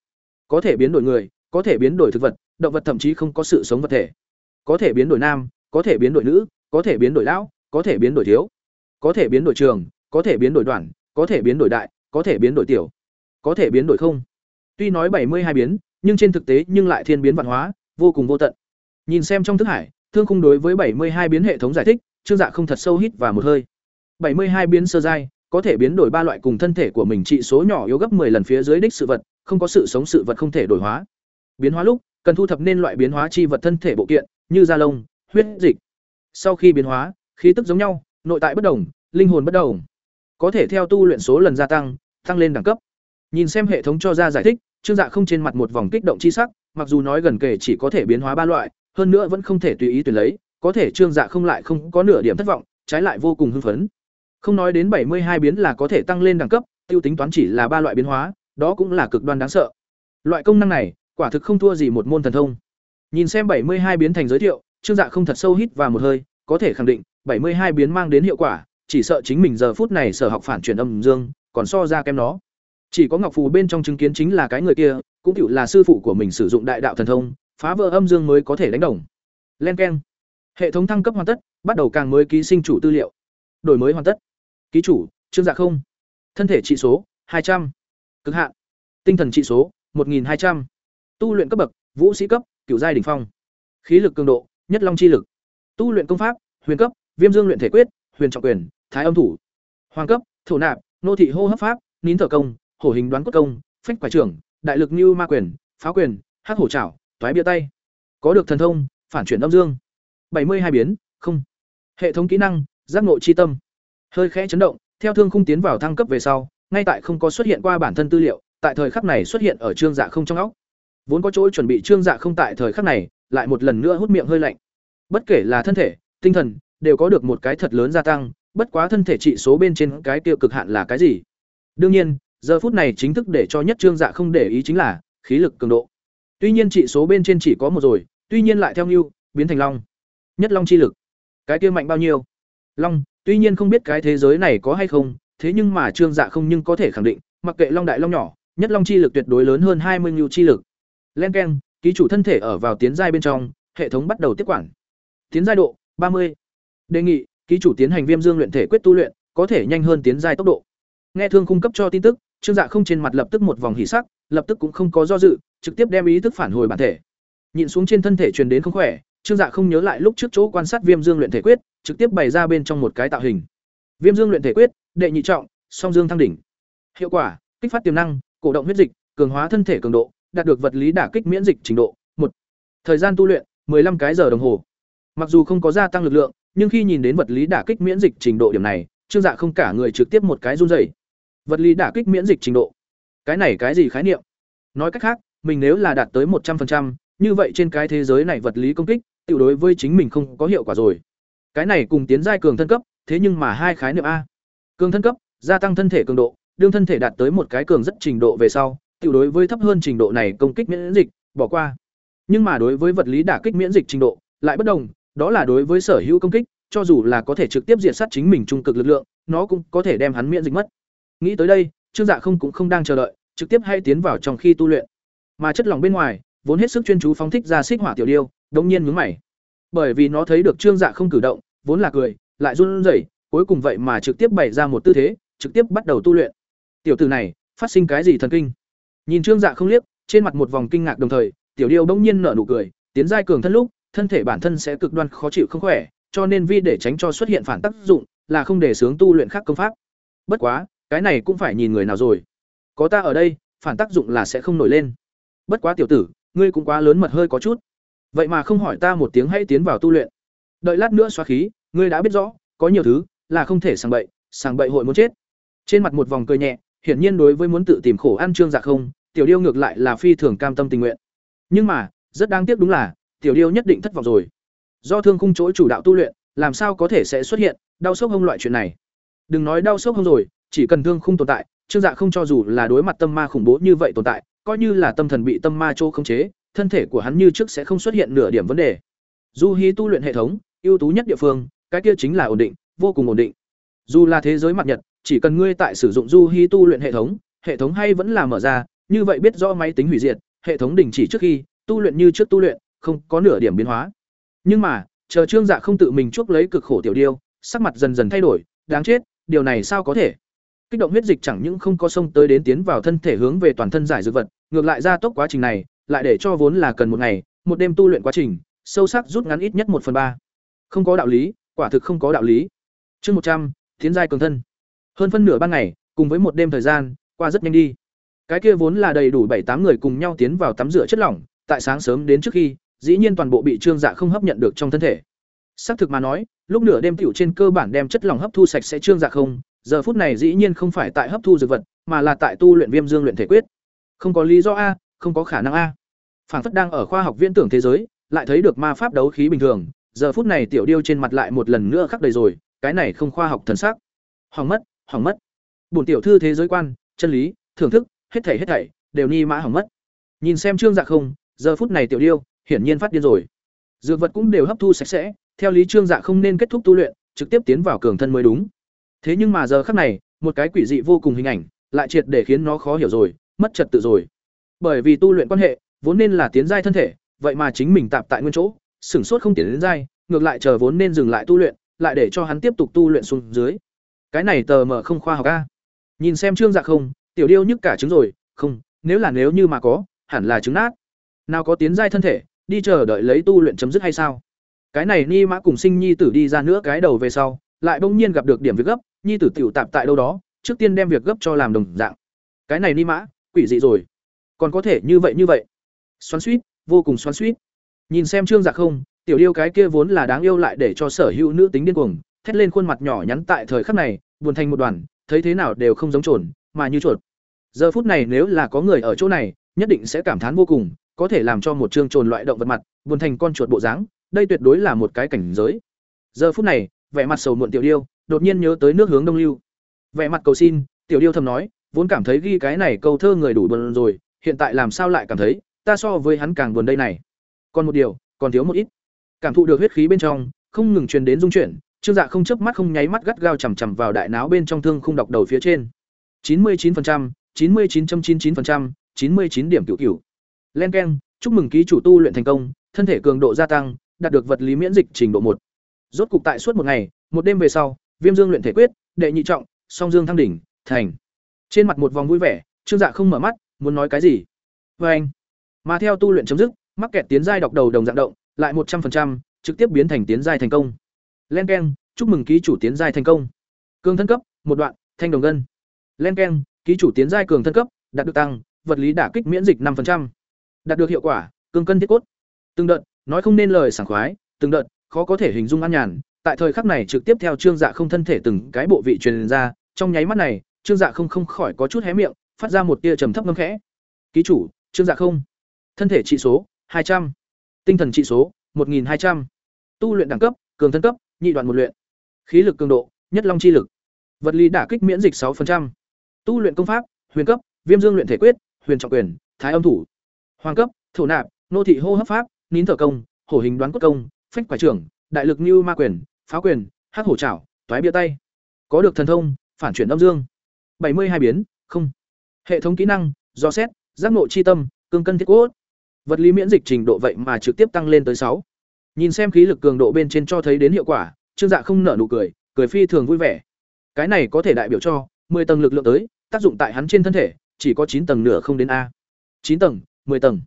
Có thể biến đổi người, có thể biến đổi thực vật, động vật thậm chí không có sự sống vật thể. Có thể biến đổi nam, có thể biến đổi nữ, có thể biến đổi lão, có thể biến đổi thiếu, có thể biến đổi trường, có thể biến đổi đoạn, có thể biến đổi đại, có thể biến đổi tiểu, có thể biến đổi không. Tuy nói bảy mươi hai biến, nhưng trên thực tế nhưng lại thiên biến vạn hóa, vô cùng vô tận. Nhìn xem trong thức hải, Thương khung đối với bảy mươi hai biến hệ thống giải thích, Trương Dạ không thật sâu hít và một hơi. bảy mươi hai biến sơ giai, có thể biến đổi ba loại cùng thân thể của mình trị số nhỏ yếu gấp 10 lần phía dưới đích sự vật, không có sự sống sự vật không thể đổi hóa. Biến hóa lúc, cần thu thập nên loại biến hóa chi vật thân thể bộ kiện, như da lông, huyết dịch. Sau khi biến hóa, khí tức giống nhau, nội tại bất đồng, linh hồn bất đồng. Có thể theo tu luyện số lần gia tăng, tăng lên đẳng cấp. Nhìn xem hệ thống cho ra giải thích, Trương Dạ không trên mặt một vòng kích động chi sắc, mặc dù nói gần kể chỉ có thể biến hóa ba loại, hơn nữa vẫn không thể tùy ý tuyển lấy, có thể Trương Dạ không lại không có nửa điểm thất vọng, trái lại vô cùng hưng phấn. Không nói đến bảy mươi hai biến là có thể tăng lên đẳng cấp, tiêu tính toán chỉ là ba loại biến hóa, đó cũng là cực đoan đáng sợ. Loại công năng này, quả thực không thua gì một môn thần thông. Nhìn xem bảy mươi hai biến thành giới thiệu, Trương Dạ không thật sâu hít vào một hơi, có thể khẳng định, bảy mươi hai biến mang đến hiệu quả, chỉ sợ chính mình giờ phút này sở học phản chuyển âm dương, còn so ra kém nó. Chỉ có Ngọc Phù bên trong chứng kiến chính là cái người kia, cũng tiểu là sư phụ của mình sử dụng đại đạo thần thông, phá vỡ âm dương mới có thể đánh đồng. Len keng. Hệ thống thăng cấp hoàn tất, bắt đầu càng mới ký sinh chủ tư liệu. Đổi mới hoàn tất. Ký chủ, Trương Dạ không. Thân thể trị số, hai trăm Cực hạn. Tinh thần trị số, một hai trăm Tu luyện cấp bậc, vũ sĩ cấp, cửu giai đỉnh phong. Khí lực cường độ, nhất long chi lực. Tu luyện công pháp, huyền cấp, viêm dương luyện thể quyết, huyền trọng quyền, thái âm thủ. Hoàng cấp, thổ nạp, nô thị hô hấp pháp, nín thở công, hổ hình đoán cốt công, phách quả trưởng, đại lực như ma quyền, phá quyền, hắc hổ trảo, toái bia tay. Có được thần thông, phản chuyển âm dương. bảy mươi hai biến, không. Hệ thống kỹ năng, giác ngộ chi tâm. Hơi khẽ chấn động, theo thương khung tiến vào thăng cấp về sau, ngay tại không có xuất hiện qua bản thân tư liệu, tại thời khắc này xuất hiện ở trương dạ không trong óc. Vốn có chỗ chuẩn bị trương dạ không tại thời khắc này, lại một lần nữa hút miệng hơi lạnh. Bất kể là thân thể, tinh thần, đều có được một cái thật lớn gia tăng, bất quá thân thể trị số bên trên cái tiêu cực hạn là cái gì? Đương nhiên, giờ phút này chính thức để cho nhất trương dạ không để ý chính là khí lực cường độ. Tuy nhiên trị số bên trên chỉ có một rồi, tuy nhiên lại theo lưu, biến thành long. Nhất long chi lực. Cái kia mạnh bao nhiêu? Long, tuy nhiên không biết cái thế giới này có hay không, thế nhưng mà trương dạ không nhưng có thể khẳng định, mặc kệ long đại long nhỏ, nhất long chi lực tuyệt đối lớn hơn hai mươi lưu chi lực. Len keng, ký chủ thân thể ở vào tiến giai bên trong, hệ thống bắt đầu tiếp quản. Tiến giai độ ba mươi Đề nghị, ký chủ tiến hành Viêm Dương luyện thể quyết tu luyện, có thể nhanh hơn tiến giai tốc độ. Nghe thương cung cấp cho tin tức, Trương Dạ không trên mặt lập tức một vòng hỉ sắc, lập tức cũng không có do dự, trực tiếp đem ý thức phản hồi bản thể. Nhìn xuống trên thân thể truyền đến không khỏe, Trương Dạ không nhớ lại lúc trước chỗ quan sát Viêm Dương luyện thể quyết, trực tiếp bày ra bên trong một cái tạo hình. Viêm Dương luyện thể quyết, đệ nhị trọng, song dương thăng đỉnh. Hiệu quả: kích phát tiềm năng, cổ động huyết dịch, cường hóa thân thể cường độ, đạt được vật lý đả kích miễn dịch trình độ. một Thời gian tu luyện: 15 cái giờ đồng hồ. Mặc dù không có gia tăng lực lượng, nhưng khi nhìn đến vật lý đả kích miễn dịch trình độ điểm này, Trương Dạ không cả người trực tiếp một cái run rẩy. Vật lý đả kích miễn dịch trình độ. Cái này cái gì khái niệm? nói cách khác mình nếu là đạt tới một trăm 100%, như vậy trên cái thế giới này vật lý công kích tự đối với chính mình không có hiệu quả rồi cái này cùng tiến giai cường thân cấp thế nhưng mà hai khái niệm a cường thân cấp gia tăng thân thể cường độ đương thân thể đạt tới một cái cường rất trình độ về sau tự đối với thấp hơn trình độ này công kích miễn dịch bỏ qua nhưng mà đối với vật lý đả kích miễn dịch trình độ lại bất đồng đó là đối với sở hữu công kích cho dù là có thể trực tiếp diệt sát chính mình trung cực lực lượng nó cũng có thể đem hắn miễn dịch mất nghĩ tới đây, trương dạ không cũng không đang chờ đợi, trực tiếp hay tiến vào trong khi tu luyện. Mà chất lỏng bên ngoài, vốn hết sức chuyên chú phóng thích ra xích hỏa tiểu điêu, đống nhiên nhướng mày. Bởi vì nó thấy được trương dạ không cử động, vốn là cười, lại run rẩy, cuối cùng vậy mà trực tiếp bày ra một tư thế, trực tiếp bắt đầu tu luyện. Tiểu tử này, phát sinh cái gì thần kinh? Nhìn trương dạ không liếc, trên mặt một vòng kinh ngạc đồng thời, tiểu điêu bỗng nhiên nở nụ cười, tiến giai cường thân lúc, thân thể bản thân sẽ cực đoan khó chịu không khỏe, cho nên vi để tránh cho xuất hiện phản tác dụng, là không để sướng tu luyện khác công pháp. Bất quá cái này cũng phải nhìn người nào rồi. Có ta ở đây, phản tác dụng là sẽ không nổi lên. Bất quá tiểu tử, ngươi cũng quá lớn mật hơi có chút. Vậy mà không hỏi ta một tiếng hãy tiến vào tu luyện. Đợi lát nữa xóa khí, ngươi đã biết rõ, có nhiều thứ là không thể sàng bậy sàng bậy hội muốn chết. Trên mặt một vòng cười nhẹ, hiển nhiên đối với muốn tự tìm khổ ăn trương dạ không, tiểu điêu ngược lại là phi thường cam tâm tình nguyện. Nhưng mà, rất đáng tiếc đúng là, tiểu điêu nhất định thất vọng rồi. Do thương khung chối chủ đạo tu luyện, làm sao có thể sẽ xuất hiện đau sốc hông loại chuyện này? Đừng nói đau sốc hông rồi chỉ cần thương không tồn tại, trương dạ không cho dù là đối mặt tâm ma khủng bố như vậy tồn tại, coi như là tâm thần bị tâm ma chỗ khống chế, thân thể của hắn như trước sẽ không xuất hiện nửa điểm vấn đề. Du hí tu luyện hệ thống, ưu tú nhất địa phương, cái kia chính là ổn định, vô cùng ổn định. Dù là thế giới mặt nhật, chỉ cần ngươi tại sử dụng du hí tu luyện hệ thống hệ thống hay vẫn là mở ra, như vậy biết rõ máy tính hủy diệt, hệ thống đình chỉ trước khi, tu luyện như trước tu luyện, không có nửa điểm biến hóa. Nhưng mà, chờ trương dạ không tự mình chuốc lấy cực khổ tiểu điêu, sắc mặt dần dần thay đổi, đáng chết, điều này sao có thể? Kích động huyết dịch chẳng những không có sông tới đến tiến vào thân thể hướng về toàn thân giải dược vật, ngược lại ra tốc quá trình này, lại để cho vốn là cần một ngày, một đêm tu luyện quá trình, sâu sắc rút ngắn ít nhất một phần ba. Không có đạo lý, quả thực không có đạo lý. Chương một trăm tiến giai cường thân. Hơn phân nửa ban ngày, cùng với một đêm thời gian, qua rất nhanh đi. Cái kia vốn là đầy đủ bảy tám người cùng nhau tiến vào tắm rửa chất lỏng, tại sáng sớm đến trước khi, dĩ nhiên toàn bộ bị trương dạ không hấp nhận được trong thân thể. Xác thực mà nói, lúc nửa đêm tiểu trên cơ bản đem chất lỏng hấp thu sạch sẽ trương dạ không giờ phút này dĩ nhiên không phải tại hấp thu dược vật, mà là tại tu luyện viêm dương luyện thể quyết. Không có lý do a, không có khả năng a. Phản phất đang ở khoa học viễn tưởng thế giới, lại thấy được ma pháp đấu khí bình thường, giờ phút này tiểu điêu trên mặt lại một lần nữa khắc đầy rồi, cái này không khoa học thần sắc. Hoàng mất hoàng mất. Bổn tiểu thư thế giới quan, chân lý, thưởng thức, hết thảy hết thảy, đều ni mã hỏng mất. Nhìn xem trương dạ không, giờ phút này tiểu điêu, hiển nhiên phát điên rồi. Dược vật cũng đều hấp thu sạch sẽ, theo lý trương dạ không nên kết thúc tu luyện, trực tiếp tiến vào cường thân mới đúng thế nhưng mà giờ khắc này, một cái quỷ dị vô cùng hình ảnh lại triệt để khiến nó khó hiểu rồi, mất trật tự rồi. Bởi vì tu luyện quan hệ, vốn nên là tiến giai thân thể, vậy mà chính mình tạp tại nguyên chỗ, sửng sốt không tiến đến giai, ngược lại chờ vốn nên dừng lại tu luyện, lại để cho hắn tiếp tục tu luyện xuống dưới. Cái này tờ mờ không khoa học a. Nhìn xem trương dạ không, tiểu điêu nhức cả trứng rồi, không, nếu là nếu như mà có, hẳn là trứng nát. Nào có tiến giai thân thể, đi chờ đợi lấy tu luyện chấm dứt hay sao? Cái này ni mã cùng sinh nhi tử đi ra nữa cái đầu về sau, lại bỗng nhiên gặp được điểm việc gấp nhi tử tiểu tạp tại đâu đó, trước tiên đem việc gấp cho làm đồng dạng. Cái này ni mã, quỷ dị rồi. Còn có thể như vậy như vậy. Xoắn suýt vô cùng xoắn suýt nhìn xem trương dạ không, tiểu điêu cái kia vốn là đáng yêu lại để cho sở hữu nữ tính điên cuồng, thét lên khuôn mặt nhỏ nhắn tại thời khắc này, buồn thành một đoàn, thấy thế nào đều không giống trồn, mà như chuột. Giờ phút này nếu là có người ở chỗ này, nhất định sẽ cảm thán vô cùng, có thể làm cho một trương trồn loại động vật mặt, buồn thành con chuột bộ dáng, đây tuyệt đối là một cái cảnh giới. Giờ phút này, vẻ mặt sầu muộn tiểu điêu đột nhiên nhớ tới nước hướng đông lưu vẻ mặt cầu xin tiểu điêu thầm nói vốn cảm thấy ghi cái này câu thơ người đủ buồn rồi hiện tại làm sao lại cảm thấy ta so với hắn càng buồn đây này còn một điều còn thiếu một ít cảm thụ được huyết khí bên trong không ngừng truyền đến dung chuyển trương dạ không chớp mắt không nháy mắt gắt gao chằm chằm vào đại náo bên trong thương khung đọc đầu phía trên chín mươi 99%, 99.99%, 99 điểm cửu cửu. Len keng, chúc mừng ký chủ tu luyện thành công, thân thể cường độ gia tăng, đạt được vật lý miễn dịch trình độ một. Rốt cục tại suốt một ngày, một đêm về sau, Viêm Dương luyện thể quyết, đệ nhị trọng, song dương thăng đỉnh, thành. Trên mặt một vòng vui vẻ, Trương Dạ không mở mắt, muốn nói cái gì. Và anh. Mà theo tu luyện chấm dứt, mắc kẹt tiến giai đọc đầu đồng dạng động, lại một trăm 100%, trực tiếp biến thành tiến giai thành công. Len keng, chúc mừng ký chủ tiến giai thành công. Cường thân cấp, một đoạn, thanh đồng ngân. Len keng, ký chủ tiến giai cường thân cấp, đạt được tăng, vật lý đả kích miễn dịch 5%. Đạt được hiệu quả, cương cân thiết cốt. Từng đợt, nói không nên lời sảng khoái, từng đợt, khó có thể hình dung an nhàn, tại thời khắc này trực tiếp theo Trương Dạ không thân thể từng cái bộ vị truyền ra, trong nháy mắt này, Trương Dạ không không khỏi có chút hé miệng, phát ra một tia trầm thấp ngâm khẽ. Ký chủ, trương dạ không. Thân thể trị số 200, tinh thần trị số 1200, tu luyện đẳng cấp cường thân cấp nhị đoạn một luyện. Khí lực cường độ nhất long chi lực. Vật lý đả kích miễn dịch 6%. tu luyện công pháp huyền cấp viêm dương luyện thể quyết huyền trọng quyền thái âm thủ. Hoàng cấp thổ nạp nô thị hô hấp pháp nín thở công hổ hình đoán cốt công phách quả trưởng đại lực như ma quyền phá quyền, hắc hổ trảo toái bia tay. Có được thần thông, phản chuyển âm dương. Bảy mươi hai biến, không. Hệ thống kỹ năng, do xét, giác ngộ chi tâm, cương cân thiết cốt. Vật lý miễn dịch trình độ vậy mà trực tiếp tăng lên tới sáu. Nhìn xem khí lực cường độ bên trên cho thấy đến hiệu quả, trương dạ không nở nụ cười cười phi thường vui vẻ. Cái này có thể đại biểu cho 10 tầng lực lượng tới, tác dụng tại hắn trên thân thể, chỉ có chín tầng nửa không đến a. Chín tầng 10 tầng.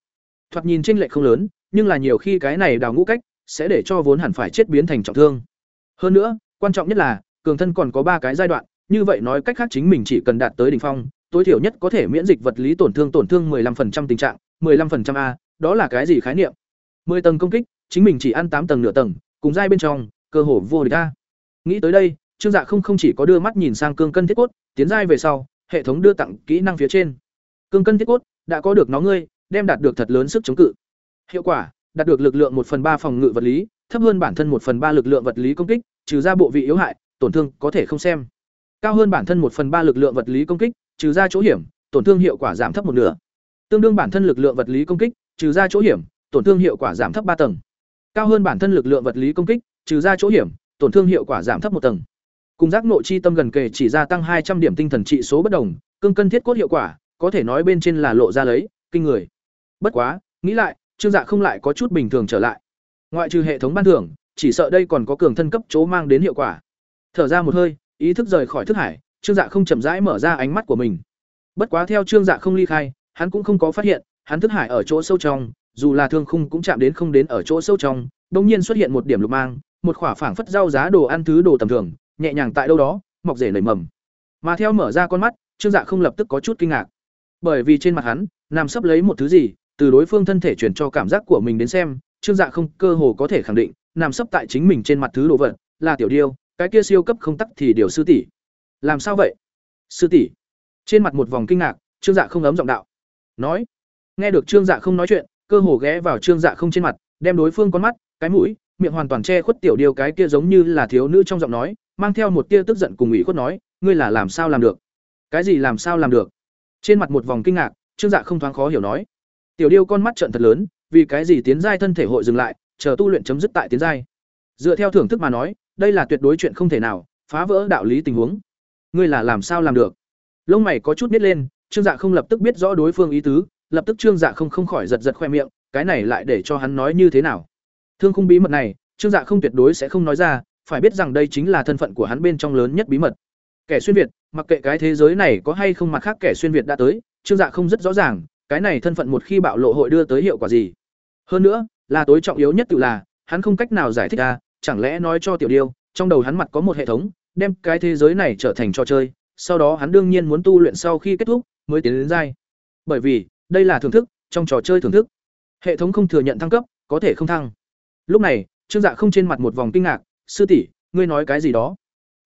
Thoạt nhìn chênh lệch không lớn, nhưng là nhiều khi cái này đào ngũ cách sẽ để cho vốn hẳn phải chết biến thành trọng thương hơn nữa, quan trọng nhất là, cường thân còn có ba cái giai đoạn, như vậy nói cách khác chính mình chỉ cần đạt tới đỉnh phong, tối thiểu nhất có thể miễn dịch vật lý tổn thương tổn thương 15% tình trạng 15% a, đó là cái gì khái niệm? 10 tầng công kích, chính mình chỉ ăn tám tầng nửa tầng, cùng giai bên trong, cơ hồ vô địch a. Nghĩ tới đây, trương dạ không không chỉ có đưa mắt nhìn sang cương cân thiết cốt, tiến giai về sau, hệ thống đưa tặng kỹ năng phía trên. Cương cân thiết cốt, đã có được nó ngươi, đem đạt được thật lớn sức chống cự. Hiệu quả, đạt được lực lượng một phần ba phòng ngự vật lý thấp hơn bản thân một phần ba lực lượng vật lý công kích, trừ ra bộ vị yếu hại, tổn thương có thể không xem. Cao hơn bản thân một phần ba lực lượng vật lý công kích, trừ ra chỗ hiểm, tổn thương hiệu quả giảm thấp một nửa. Tương đương bản thân lực lượng vật lý công kích, trừ ra chỗ hiểm, tổn thương hiệu quả giảm thấp ba tầng. Cao hơn bản thân lực lượng vật lý công kích, trừ ra chỗ hiểm, tổn thương hiệu quả giảm thấp một tầng. Cùng giác nội chi tâm gần kề chỉ gia tăng hai trăm điểm tinh thần trị số bất đồng, cương cân thiết cốt hiệu quả, có thể nói bên trên là lộ ra lấy, kinh người. Bất quá, nghĩ lại, trương dạ không lại có chút bình thường trở lại ngoại trừ hệ thống ban thưởng, chỉ sợ đây còn có cường thân cấp chỗ mang đến hiệu quả. Thở ra một hơi, ý thức rời khỏi thức hải, trương dạ không chậm rãi mở ra ánh mắt của mình. Bất quá theo trương dạ không ly khai, hắn cũng không có phát hiện, hắn thức hải ở chỗ sâu trong, dù là thương khung cũng chạm đến không đến ở chỗ sâu trong đông nhiên xuất hiện một điểm lục mang, một khỏa phảng phất rau giá đồ ăn thứ đồ tầm thường, nhẹ nhàng tại đâu đó, mọc rể nảy mầm. Mà theo mở ra con mắt, trương dạ không lập tức có chút kinh ngạc. Bởi vì trên mặt hắn, nằm sấp lấy một thứ gì, từ đối phương thân thể truyền cho cảm giác của mình đến xem trương dạ không cơ hồ có thể khẳng định, nằm sấp tại chính mình trên mặt thứ đồ vật, là tiểu điêu, cái kia siêu cấp không tắc thì điều sư tỷ. Làm sao vậy? Sư tỷ. Trên mặt một vòng kinh ngạc, trương dạ không ấm giọng đạo. Nói. Nghe được trương dạ không nói chuyện, cơ hồ ghé vào trương dạ không trên mặt, đem đối phương con mắt, cái mũi, miệng hoàn toàn che khuất tiểu điêu cái kia giống như là thiếu nữ trong giọng nói, mang theo một tia tức giận cùng ủy khuất nói, ngươi là làm sao làm được? Cái gì làm sao làm được? Trên mặt một vòng kinh ngạc, trương dạ không thoáng khó hiểu nói. Tiểu điêu con mắt trận thật lớn vì cái gì tiến giai thân thể hội dừng lại, chờ tu luyện chấm dứt tại tiến giai. Dựa theo thưởng thức mà nói, đây là tuyệt đối chuyện không thể nào, phá vỡ đạo lý tình huống. Ngươi là làm sao làm được? Lông mày có chút biết lên, trương dạ không lập tức biết rõ đối phương ý tứ, lập tức trương dạ không không khỏi giật giật khoe miệng, cái này lại để cho hắn nói như thế nào? Thương khung bí mật này, trương dạ không tuyệt đối sẽ không nói ra, phải biết rằng đây chính là thân phận của hắn bên trong lớn nhất bí mật. Kẻ xuyên việt, mặc kệ cái thế giới này có hay không mặt khác kẻ xuyên việt đã tới, trương dạ không rất rõ ràng, cái này thân phận một khi bạo lộ hội đưa tới hiệu quả gì hơn nữa, là tối trọng yếu nhất tự là, hắn không cách nào giải thích ra, chẳng lẽ nói cho tiểu điêu, trong đầu hắn mặt có một hệ thống, đem cái thế giới này trở thành trò chơi, sau đó hắn đương nhiên muốn tu luyện sau khi kết thúc, mới tiến đến giai. Bởi vì, đây là thưởng thức, trong trò chơi thưởng thức. Hệ thống không thừa nhận thăng cấp, có thể không thăng. Lúc này, trương dạ không trên mặt một vòng kinh ngạc, sư tỷ, ngươi nói cái gì đó?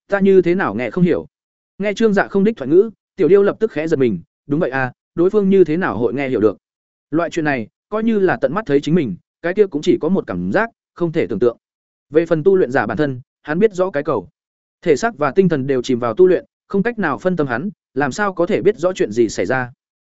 Ta như thế nào nghe không hiểu. Nghe trương dạ không đích thoại ngữ, tiểu điêu lập tức khẽ giật mình, đúng vậy à đối phương như thế nào hội nghe hiểu được? Loại chuyện này coi như là tận mắt thấy chính mình, cái kia cũng chỉ có một cảm giác, không thể tưởng tượng. Về phần tu luyện giả bản thân, hắn biết rõ cái cầu. Thể xác và tinh thần đều chìm vào tu luyện, không cách nào phân tâm hắn, làm sao có thể biết rõ chuyện gì xảy ra.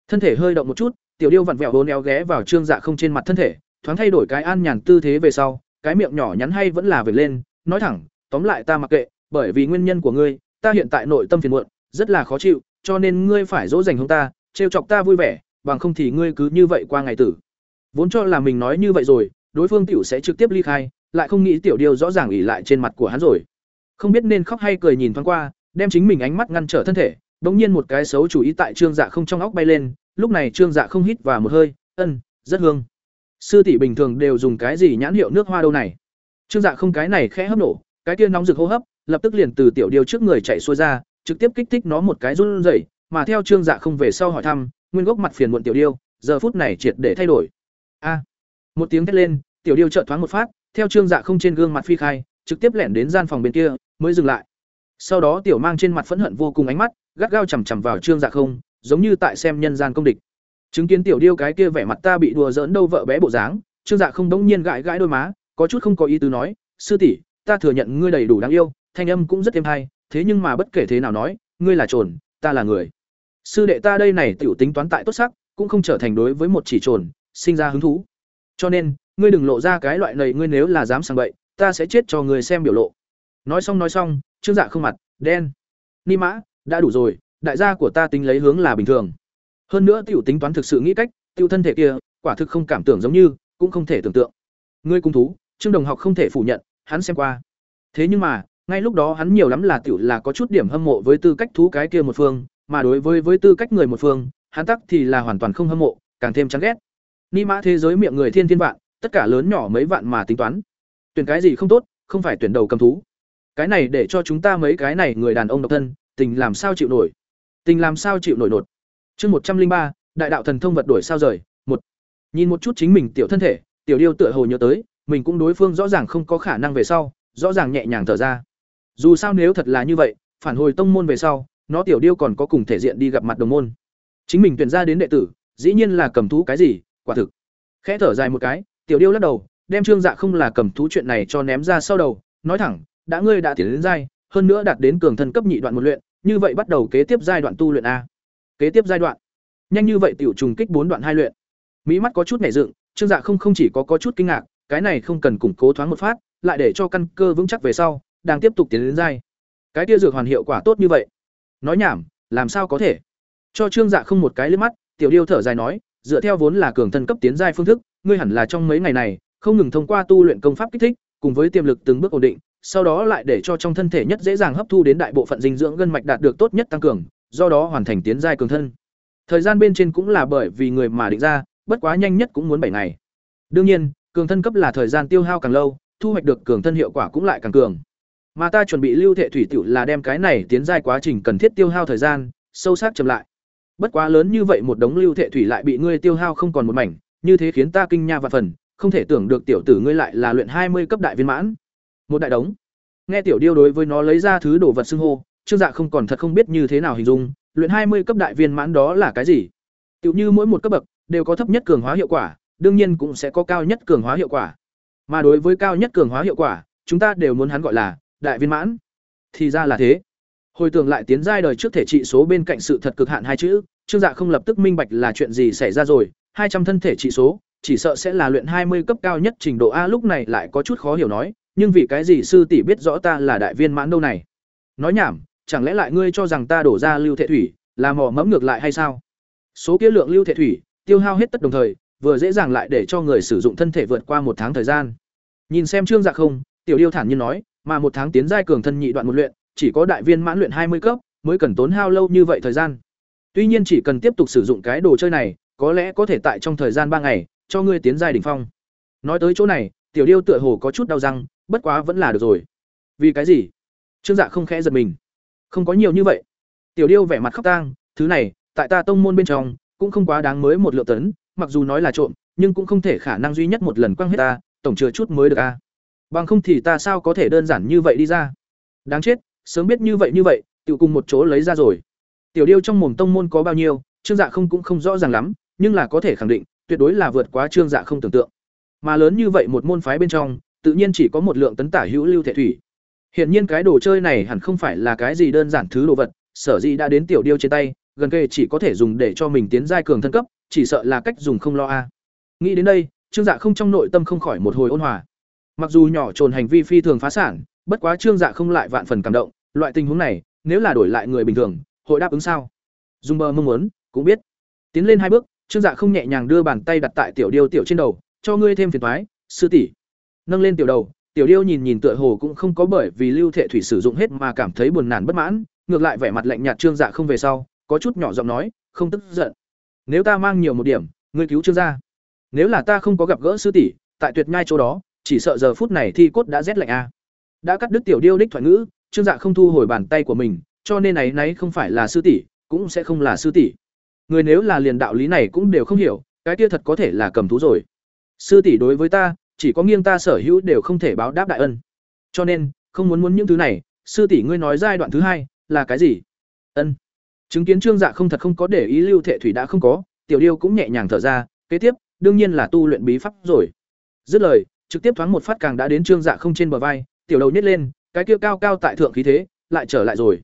Thân thể hơi động một chút, tiểu điêu vặn vẹo bốn éo ghé vào trương dạ không trên mặt thân thể, thoáng thay đổi cái an nhàn tư thế về sau, cái miệng nhỏ nhắn hay vẫn là về lên, nói thẳng, tóm lại ta mặc kệ, bởi vì nguyên nhân của ngươi, ta hiện tại nội tâm phiền muộn, rất là khó chịu, cho nên ngươi phải dỗ dành hung ta, trêu chọc ta vui vẻ, bằng không thì ngươi cứ như vậy qua ngày tử vốn cho là mình nói như vậy rồi, đối phương tiểu sẽ trực tiếp ly khai, lại không nghĩ tiểu điêu rõ ràng ỉ lại trên mặt của hắn rồi. Không biết nên khóc hay cười nhìn thoáng qua, đem chính mình ánh mắt ngăn trở thân thể, bỗng nhiên một cái xấu chủ ý tại trương dạ không trong óc bay lên, lúc này trương dạ không hít vào một hơi, ân, rất hương. Sư tỷ bình thường đều dùng cái gì nhãn hiệu nước hoa đâu này? Trương dạ không cái này khẽ hấp nổ, cái kia nóng rực hô hấp, lập tức liền từ tiểu điêu trước người chạy xuôi ra, trực tiếp kích thích nó một cái run rẩy, mà theo trương dạ không về sau hỏi thăm, nguyên gốc mặt phiền muộn tiểu điêu, giờ phút này triệt để thay đổi a. Một tiếng thét lên, tiểu điêu trợ thoáng một phát, theo trương dạ không trên gương mặt phi khai, trực tiếp lẻn đến gian phòng bên kia, mới dừng lại. Sau đó tiểu mang trên mặt phẫn hận vô cùng ánh mắt, gắt gao chằm chằm vào trương dạ không, giống như tại xem nhân gian công địch. Chứng kiến tiểu điêu cái kia vẻ mặt ta bị đùa giỡn đâu vợ bé bộ dáng, trương dạ không đống nhiên gãi gãi đôi má, có chút không có ý tứ nói, sư tỷ, ta thừa nhận ngươi đầy đủ đáng yêu, thanh âm cũng rất êm hay, thế nhưng mà bất kể thế nào nói, ngươi là trồn, ta là người. Sư đệ ta đây này tiểu tính toán tại tốt sắc, cũng không trở thành đối với một chỉ trồn sinh ra hứng thú. Cho nên, ngươi đừng lộ ra cái loại này ngươi nếu là dám sang bậy, ta sẽ chết cho người xem biểu lộ. Nói xong nói xong, trương dạ không mặt, đen. Ni mã, đã đủ rồi, đại gia của ta tính lấy hướng là bình thường. Hơn nữa tiểu tính toán thực sự nghĩ cách tiêu thân thể kia, quả thực không cảm tưởng giống như, cũng không thể tưởng tượng. Ngươi cung thú, trương đồng học không thể phủ nhận, hắn xem qua. Thế nhưng mà, ngay lúc đó hắn nhiều lắm là tiểu là có chút điểm hâm mộ với tư cách thú cái kia một phương, mà đối với với tư cách người một phương, hắn tắc thì là hoàn toàn không hâm mộ, càng thêm chán ghét ni mã thế giới miệng người thiên thiên vạn, tất cả lớn nhỏ mấy vạn mà tính toán. Tuyển cái gì không tốt, không phải tuyển đầu cầm thú. Cái này để cho chúng ta mấy cái này người đàn ông độc thân, tình làm sao chịu nổi? Tình làm sao chịu nổi nột? Chương một trăm linh ba, đại đạo thần thông vật đổi sao rời, một. Nhìn một chút chính mình tiểu thân thể, tiểu điêu tựa hồ nhớ tới, mình cũng đối phương rõ ràng không có khả năng về sau, rõ ràng nhẹ nhàng thở ra. Dù sao nếu thật là như vậy, phản hồi tông môn về sau, nó tiểu điêu còn có cùng thể diện đi gặp mặt đồng môn. Chính mình tuyển ra đến đệ tử, dĩ nhiên là cầm thú cái gì quả thực. Khẽ thở dài một cái, tiểu điêu lắc đầu, đem trương dạ không là cầm thú chuyện này cho ném ra sau đầu, nói thẳng, đã ngươi đã tiến đến giai, hơn nữa đạt đến cường thân cấp nhị đoạn một luyện, như vậy bắt đầu kế tiếp giai đoạn tu luyện a. Kế tiếp giai đoạn. Nhanh như vậy tiểu trùng kích bốn đoạn hai luyện. Mỹ mắt có chút nhảy dựng, trương dạ không không chỉ có có chút kinh ngạc, cái này không cần củng cố thoáng một phát, lại để cho căn cơ vững chắc về sau, đang tiếp tục tiến đến giai. Cái tia dược hoàn hiệu quả tốt như vậy. Nói nhảm, làm sao có thể? Cho trương dạ không một cái liếc mắt, tiểu điêu thở dài nói dựa theo vốn là cường thân cấp tiến giai phương thức, ngươi hẳn là trong mấy ngày này, không ngừng thông qua tu luyện công pháp kích thích, cùng với tiềm lực từng bước ổn định, sau đó lại để cho trong thân thể nhất dễ dàng hấp thu đến đại bộ phận dinh dưỡng gân mạch đạt được tốt nhất tăng cường, do đó hoàn thành tiến giai cường thân. Thời gian bên trên cũng là bởi vì người mà định ra, bất quá nhanh nhất cũng muốn bảy ngày. Đương nhiên, cường thân cấp là thời gian tiêu hao càng lâu, thu hoạch được cường thân hiệu quả cũng lại càng cường. Mà ta chuẩn bị lưu thể thủy tiểu là đem cái này tiến giai quá trình cần thiết tiêu hao thời gian, sâu sắc chậm lại bất quá lớn như vậy một đống lưu thể thủy lại bị ngươi tiêu hao không còn một mảnh, như thế khiến ta kinh nha và phần, không thể tưởng được tiểu tử ngươi lại là luyện hai mươi cấp đại viên mãn. Một đại đống. Nghe tiểu điêu đối với nó lấy ra thứ đồ vật xưng hô, trương dạ không còn thật không biết như thế nào hình dung, luyện hai mươi cấp đại viên mãn đó là cái gì? Tiểu như mỗi một cấp bậc, đều có thấp nhất cường hóa hiệu quả, đương nhiên cũng sẽ có cao nhất cường hóa hiệu quả. Mà đối với cao nhất cường hóa hiệu quả, chúng ta đều muốn hắn gọi là đại viên mãn. Thì ra là thế. Hồi tưởng lại tiến giai đời trước thể trị số bên cạnh sự thật cực hạn hai chữ trương dạ không lập tức minh bạch là chuyện gì xảy ra rồi, hai trăm thân thể chỉ số, chỉ sợ sẽ là luyện hai mươi cấp cao nhất trình độ a lúc này lại có chút khó hiểu nói, nhưng vì cái gì sư tỷ biết rõ ta là đại viên mãn đâu này? Nói nhảm, chẳng lẽ lại ngươi cho rằng ta đổ ra lưu thể thủy, là mò mẫm ngược lại hay sao? Số kia lượng lưu thể thủy, tiêu hao hết tất đồng thời, vừa dễ dàng lại để cho người sử dụng thân thể vượt qua một tháng thời gian. Nhìn xem trương dạ không, tiểu điêu thản nhiên nói, mà một tháng tiến giai cường thân nhị đoạn một luyện, chỉ có đại viên mãn luyện hai mươi cấp, mới cần tốn hao lâu như vậy thời gian tuy nhiên chỉ cần tiếp tục sử dụng cái đồ chơi này, có lẽ có thể tại trong thời gian ba ngày, cho ngươi tiến giai đỉnh phong. Nói tới chỗ này, tiểu điêu tựa hồ có chút đau răng, bất quá vẫn là được rồi. Vì cái gì? Trương dạ không khẽ giật mình. Không có nhiều như vậy. Tiểu điêu vẻ mặt khóc tang, thứ này, tại ta tông môn bên trong, cũng không quá đáng mới một lượng tấn, mặc dù nói là trộm, nhưng cũng không thể khả năng duy nhất một lần quăng hết ta, tổng chừa chút mới được a. Bằng không thì ta sao có thể đơn giản như vậy đi ra? Đáng chết, sớm biết như vậy như vậy tự cùng một chỗ lấy ra rồi tiểu điêu trong mồm tông môn có bao nhiêu, trương dạ không cũng không rõ ràng lắm, nhưng là có thể khẳng định, tuyệt đối là vượt quá trương dạ không tưởng tượng. Mà lớn như vậy một môn phái bên trong, tự nhiên chỉ có một lượng tấn tả hữu lưu thể thủy. Hiển nhiên cái đồ chơi này hẳn không phải là cái gì đơn giản thứ đồ vật, sở dĩ đã đến tiểu điêu trên tay, gần kề chỉ có thể dùng để cho mình tiến giai cường thân cấp, chỉ sợ là cách dùng không lo a. Nghĩ đến đây, trương dạ không trong nội tâm không khỏi một hồi ôn hòa. Mặc dù nhỏ trồn hành vi phi thường phá sản, bất quá trương dạ không lại vạn phần cảm động, loại tình huống này, nếu là đổi lại người bình thường hội đáp ứng sao? Dùng bờ mong muốn, cũng biết. Tiến lên hai bước, trương dạ không nhẹ nhàng đưa bàn tay đặt tại tiểu điêu tiểu trên đầu, cho ngươi thêm phiền thoái sư tỷ. Nâng lên tiểu đầu, tiểu điêu nhìn nhìn tựa hồ cũng không có bởi vì lưu thệ thủy sử dụng hết mà cảm thấy buồn nản bất mãn, ngược lại vẻ mặt lạnh nhạt trương dạ không về sau, có chút nhỏ giọng nói, không tức giận. Nếu ta mang nhiều một điểm, ngươi cứu trương gia nếu là ta không có gặp gỡ sư tỷ, tại tuyệt nhai chỗ đó, chỉ sợ giờ phút này thi cốt đã rét lạnh a. Đã cắt đứt tiểu điêu đích thoại ngữ, trương dạ không thu hồi bàn tay của mình cho nên ấy nấy không phải là sư tỷ, cũng sẽ không là sư tỷ. Người nếu là liền đạo lý này cũng đều không hiểu, cái kia thật có thể là cầm thú rồi. Sư tỷ đối với ta, chỉ có nghiêng ta sở hữu đều không thể báo đáp đại ân. Cho nên, không muốn muốn những thứ này, sư tỷ ngươi nói giai đoạn thứ hai, là cái gì? Ân. Chứng kiến trương dạ không thật không có để ý lưu thệ thủy đã không có, tiểu điêu cũng nhẹ nhàng thở ra, kế tiếp, đương nhiên là tu luyện bí pháp rồi. Dứt lời, trực tiếp thoáng một phát càng đã đến trương dạ không trên bờ vai, tiểu đầu nhét lên, cái kia cao cao tại thượng khí thế, lại trở lại rồi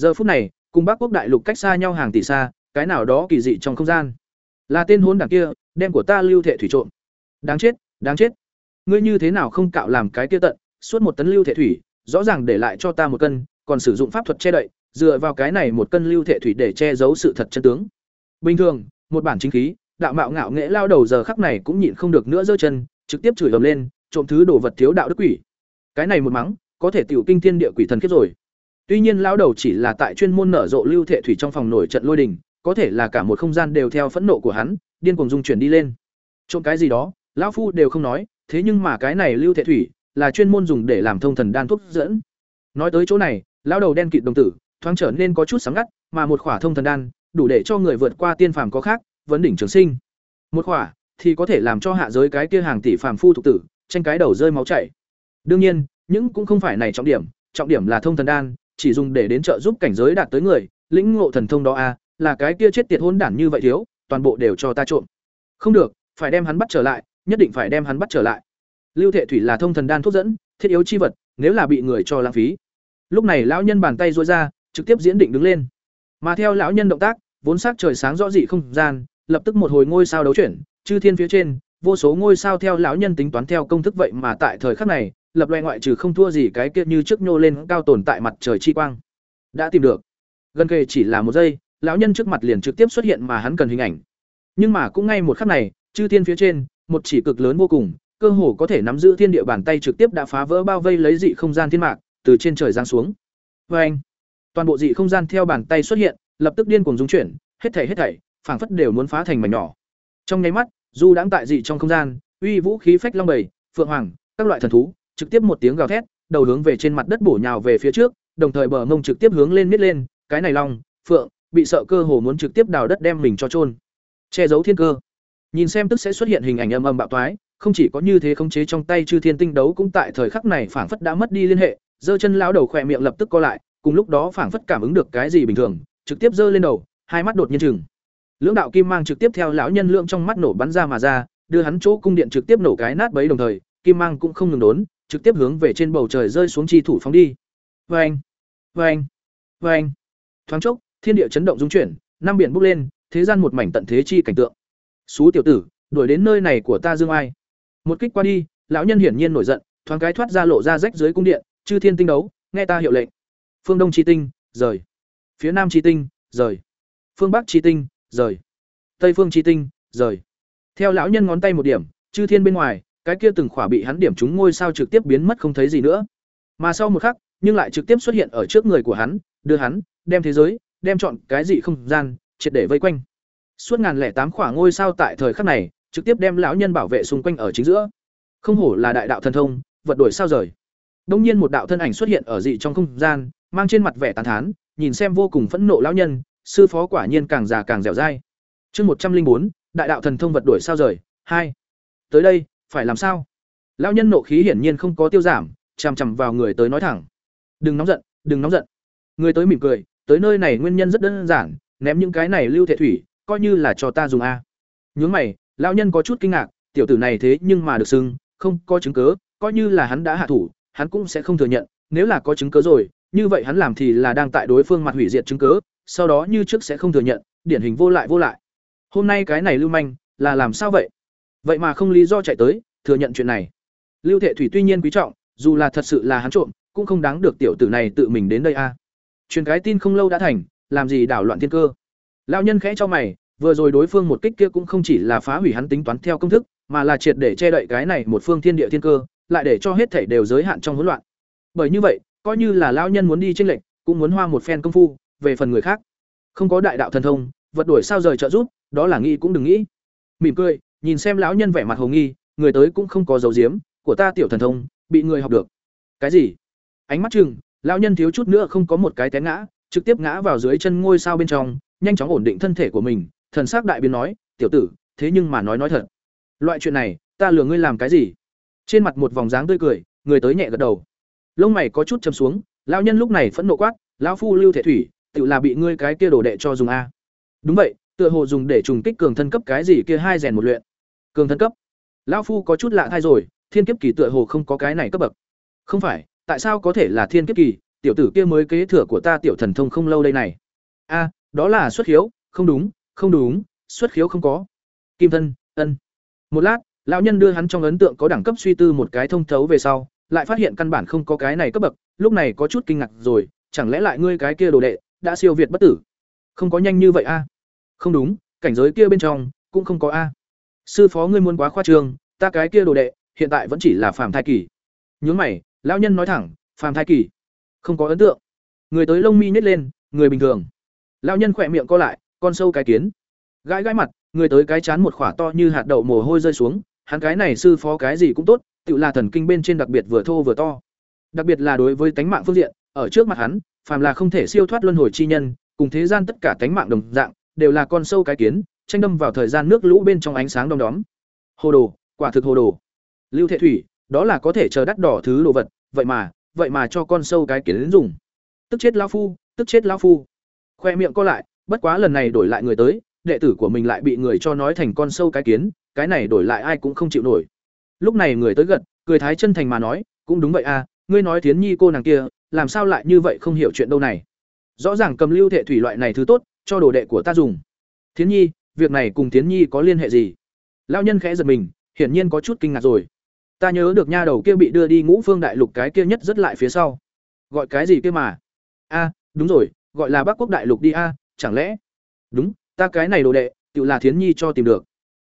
giờ phút này, cùng bắc quốc đại lục cách xa nhau hàng tỷ xa, cái nào đó kỳ dị trong không gian. Là tên hôn đảng kia, đem của ta lưu thệ thủy trộm. Đáng chết đáng chết. Ngươi như thế nào không cạo làm cái kia tận, suốt một tấn lưu thệ thủy, rõ ràng để lại cho ta một cân, còn sử dụng pháp thuật che đậy, dựa vào cái này một cân lưu thệ thủy để che giấu sự thật chân tướng. Bình thường, một bản chính khí, đạo mạo ngạo nghễ lao đầu giờ khắc này cũng nhịn không được nữa giơ chân, trực tiếp chửi ầm lên, trộm thứ đồ vật thiếu đạo đức quỷ. Cái này một mắng, có thể tiểu kinh thiên địa quỷ thần kiếp rồi tuy nhiên lão đầu chỉ là tại chuyên môn nở rộ lưu thệ thủy trong phòng nổi trận lôi đình, có thể là cả một không gian đều theo phẫn nộ của hắn, điên cuồng dung chuyển đi lên. Trộm cái gì đó, lão phu đều không nói, thế nhưng mà cái này lưu thệ thủy là chuyên môn dùng để làm thông thần đan thuốc dẫn. Nói tới chỗ này, lão đầu đen kịt đồng tử, thoáng trở nên có chút sáng ngắt, mà một khỏa thông thần đan, đủ để cho người vượt qua tiên phàm có khác, vấn đỉnh trường sinh. Một khỏa thì có thể làm cho hạ giới cái kia hàng tỷ phàm phu thuộc tử, tranh cái đầu rơi máu chảy. Đương nhiên, những cũng không phải này trọng điểm trọng điểm là thông thần đan chỉ dùng để đến trợ giúp cảnh giới đạt tới người, lĩnh ngộ thần thông đó a là cái kia chết tiệt hôn đản như vậy thiếu, toàn bộ đều cho ta trộm. Không được, phải đem hắn bắt trở lại, nhất định phải đem hắn bắt trở lại. Lưu thệ thủy là thông thần đan thuốc dẫn, thiết yếu chi vật, nếu là bị người cho lãng phí. Lúc này lão nhân bàn tay duỗi ra, trực tiếp diễn định đứng lên. Mà theo lão nhân động tác, vốn sắc trời sáng rõ dị không gian, lập tức một hồi ngôi sao đấu chuyển, chư thiên phía trên, vô số ngôi sao theo lão nhân tính toán theo công thức vậy mà tại thời khắc này lập loe ngoại trừ không thua gì cái kia như trước nhô lên cao tồn tại mặt trời chi quang. Đã tìm được. Gần kề chỉ là một giây, lão nhân trước mặt liền trực tiếp xuất hiện mà hắn cần hình ảnh. Nhưng mà cũng ngay một khắc này, chư thiên phía trên, một chỉ cực lớn vô cùng, cơ hồ có thể nắm giữ thiên địa bàn tay trực tiếp đã phá vỡ bao vây lấy dị không gian thiên mạc, từ trên trời giáng xuống. Vê anh, toàn bộ dị không gian theo bàn tay xuất hiện, lập tức điên cuồng dung chuyển, hết thảy hết thảy, phảng phất đều muốn phá thành mảnh nhỏ. Trong nháy mắt du đãng tại dị trong không gian, uy vũ khí phách long bầy, phượng hoàng, các loại thần thú trực tiếp một tiếng gào thét, đầu hướng về trên mặt đất bổ nhào về phía trước, đồng thời bờ mông trực tiếp hướng lên miết lên, cái này long, phượng, bị sợ cơ hồ muốn trực tiếp đào đất đem mình cho trôn che giấu thiên cơ. Nhìn xem tức sẽ xuất hiện hình ảnh âm âm bạo toái, không chỉ có như thế khống chế trong tay chư thiên tinh đấu cũng tại thời khắc này phảng phất đã mất đi liên hệ, giơ chân lão đầu khỏe miệng lập tức co lại, cùng lúc đó phảng phất cảm ứng được cái gì bình thường, trực tiếp giơ lên đầu, hai mắt đột nhiên chừng. Lưỡng đạo kim mang trực tiếp theo lão nhân lượng trong mắt nổ bắn ra mà ra, đưa hắn chỗ cung điện trực tiếp nổ cái nát bấy đồng thời, kim mang cũng không ngừng đốn trực tiếp hướng về trên bầu trời rơi xuống chi thủ phóng đi. Vê anh vê thoáng chốc, thiên địa chấn động rung chuyển, năm biển bốc lên, thế gian một mảnh tận thế chi cảnh tượng. Xú tiểu tử, đuổi đến nơi này của ta dương ai. Một kích qua đi, lão nhân hiển nhiên nổi giận, thoáng cái thoát ra lộ ra rách dưới cung điện, chư thiên tinh đấu, nghe ta hiệu lệnh. Phương đông chi tinh, rời. Phía nam chi tinh, rời. Phương bắc chi tinh, rời. Tây phương chi tinh, rời. Theo lão nhân ngón tay một điểm, chư thiên bên ngoài cái kia từng khỏa bị hắn điểm trúng ngôi sao trực tiếp biến mất không thấy gì nữa. Mà sau một khắc, nhưng lại trực tiếp xuất hiện ở trước người của hắn, đưa hắn, đem thế giới, đem chọn cái gì không gian, triệt để vây quanh. Suốt ngàn lẻ tám khỏa ngôi sao tại thời khắc này, trực tiếp đem lão nhân bảo vệ xung quanh ở chính giữa. Không hổ là đại đạo thần thông, vật đổi sao rời. Đông nhiên một đạo thân ảnh xuất hiện ở dị trong không gian, mang trên mặt vẻ tàn thán, nhìn xem vô cùng phẫn nộ lão nhân, sư phó quả nhiên càng già càng dẻo dai. Chương một trăm linh bốn, đại đạo thần thông vật đổi sao rời, hai. Tới đây phải làm sao? Lão nhân nộ khí hiển nhiên không có tiêu giảm, chằm chằm vào người tới nói thẳng. Đừng nóng giận, đừng nóng giận. Người tới mỉm cười, tới nơi này nguyên nhân rất đơn giản, ném những cái này lưu thể thủy, coi như là cho ta dùng a. Nhướng mày, lão nhân có chút kinh ngạc, tiểu tử này thế nhưng mà được xưng, không có chứng cớ coi như là hắn đã hạ thủ, hắn cũng sẽ không thừa nhận, nếu là có chứng cớ rồi, như vậy hắn làm thì là đang tại đối phương mặt hủy diệt chứng cớ sau đó như trước sẽ không thừa nhận, điển hình vô lại vô lại. Hôm nay cái này lưu manh, là làm sao vậy? Vậy mà không lý do chạy tới, thừa nhận chuyện này. Lưu thệ thủy tuy nhiên quý trọng, dù là thật sự là hắn trộm, cũng không đáng được tiểu tử này tự mình đến đây a. Truyền cái tin không lâu đã thành, làm gì đảo loạn thiên cơ. Lão nhân khẽ cho mày, vừa rồi đối phương một kích kia cũng không chỉ là phá hủy hắn tính toán theo công thức, mà là triệt để che đậy cái này một phương thiên địa thiên cơ, lại để cho hết thảy đều giới hạn trong hỗn loạn. Bởi như vậy, coi như là lão nhân muốn đi tranh lệnh cũng muốn hoa một phen công phu, về phần người khác. Không có đại đạo thần thông, vật đuổi sao rời trợ giúp, đó là nghĩ cũng đừng nghĩ. Mỉm cười nhìn xem lão nhân vẻ mặt hồ nghi, người tới cũng không có dấu diếm của ta tiểu thần thông, bị người học được. Cái gì? Ánh mắt chừng, lão nhân thiếu chút nữa không có một cái té ngã, trực tiếp ngã vào dưới chân ngôi sao bên trong, nhanh chóng ổn định thân thể của mình, thần sắc đại biến nói, tiểu tử, thế nhưng mà nói nói thật. Loại chuyện này, ta lừa ngươi làm cái gì? Trên mặt một vòng dáng tươi cười, người tới nhẹ gật đầu. Lông mày có chút chầm xuống, lão nhân lúc này phẫn nộ quát, lão phu lưu thể thủy, tự là bị ngươi cái kia đổ đệ cho dùng a. Đúng vậy, tựa hồ dùng để trùng kích cường thân cấp cái gì kia hai rèn một luyện cường thân cấp. Lão phu có chút lạ thay rồi, thiên kiếp kỳ tựa hồ không có cái này cấp bậc. Không phải, tại sao có thể là thiên kiếp kỳ? Tiểu tử kia mới kế thừa của ta tiểu thần thông không lâu đây này. A, đó là xuất khiếu. Không đúng không đúng, xuất khiếu không có. Kim thân, ân. Một lát, lão nhân đưa hắn trong ấn tượng có đẳng cấp suy tư một cái thông thấu về sau, lại phát hiện căn bản không có cái này cấp bậc. Lúc này có chút kinh ngạc rồi, chẳng lẽ lại ngươi cái kia đồ đệ đã siêu việt bất tử? Không có nhanh như vậy a. Không đúng, cảnh giới kia bên trong cũng không có a sư phó ngươi muốn quá khoa trương, ta cái kia đồ đệ, hiện tại vẫn chỉ là phàm thai kỳ. Nhướng mày, lão nhân nói thẳng, phàm thai kỳ? Không có ấn tượng. Người tới lông mi nhét lên, người bình thường. Lão nhân khỏe miệng co lại, con sâu cái kiến. Gãi gãi mặt, người tới cái chán một khỏa to như hạt đậu mồ hôi rơi xuống, hắn cái này sư phó cái gì cũng tốt, tự là thần kinh bên trên đặc biệt vừa thô vừa to. Đặc biệt là đối với tánh mạng phương diện, ở trước mặt hắn, phàm là không thể siêu thoát luân hồi chi nhân, cùng thế gian tất cả tánh mạng đồng dạng, đều là con sâu cái kiến tranh đâm vào thời gian nước lũ bên trong ánh sáng đom đóm. Hồ đồ, quả thực hồ đồ. Lưu thệ thủy, đó là có thể chờ đắt đỏ thứ đồ vật, vậy mà vậy mà cho con sâu cái kiến dùng. Tức chết lao phu, tức chết lao phu. Khoe miệng co lại, bất quá lần này đổi lại người tới, đệ tử của mình lại bị người cho nói thành con sâu cái kiến, cái này đổi lại ai cũng không chịu nổi. Lúc này người tới gật, cười thái chân thành mà nói, cũng đúng vậy à ngươi nói thiến nhi cô nàng kia, làm sao lại như vậy không hiểu chuyện đâu này. Rõ ràng cầm lưu thệ thủy loại này thứ tốt, cho đồ đệ của ta dùng. Thiến nhi việc này cùng thiến nhi có liên hệ gì? Lão nhân khẽ giật mình, hiển nhiên có chút kinh ngạc rồi. Ta nhớ được nha đầu kia bị đưa đi ngũ phương đại lục cái kia nhất rất lại phía sau. Gọi cái gì kia mà? A, đúng rồi, gọi là bắc quốc đại lục đi a, chẳng lẽ? Đúng, ta cái này đồ đệ, tự là thiến nhi cho tìm được.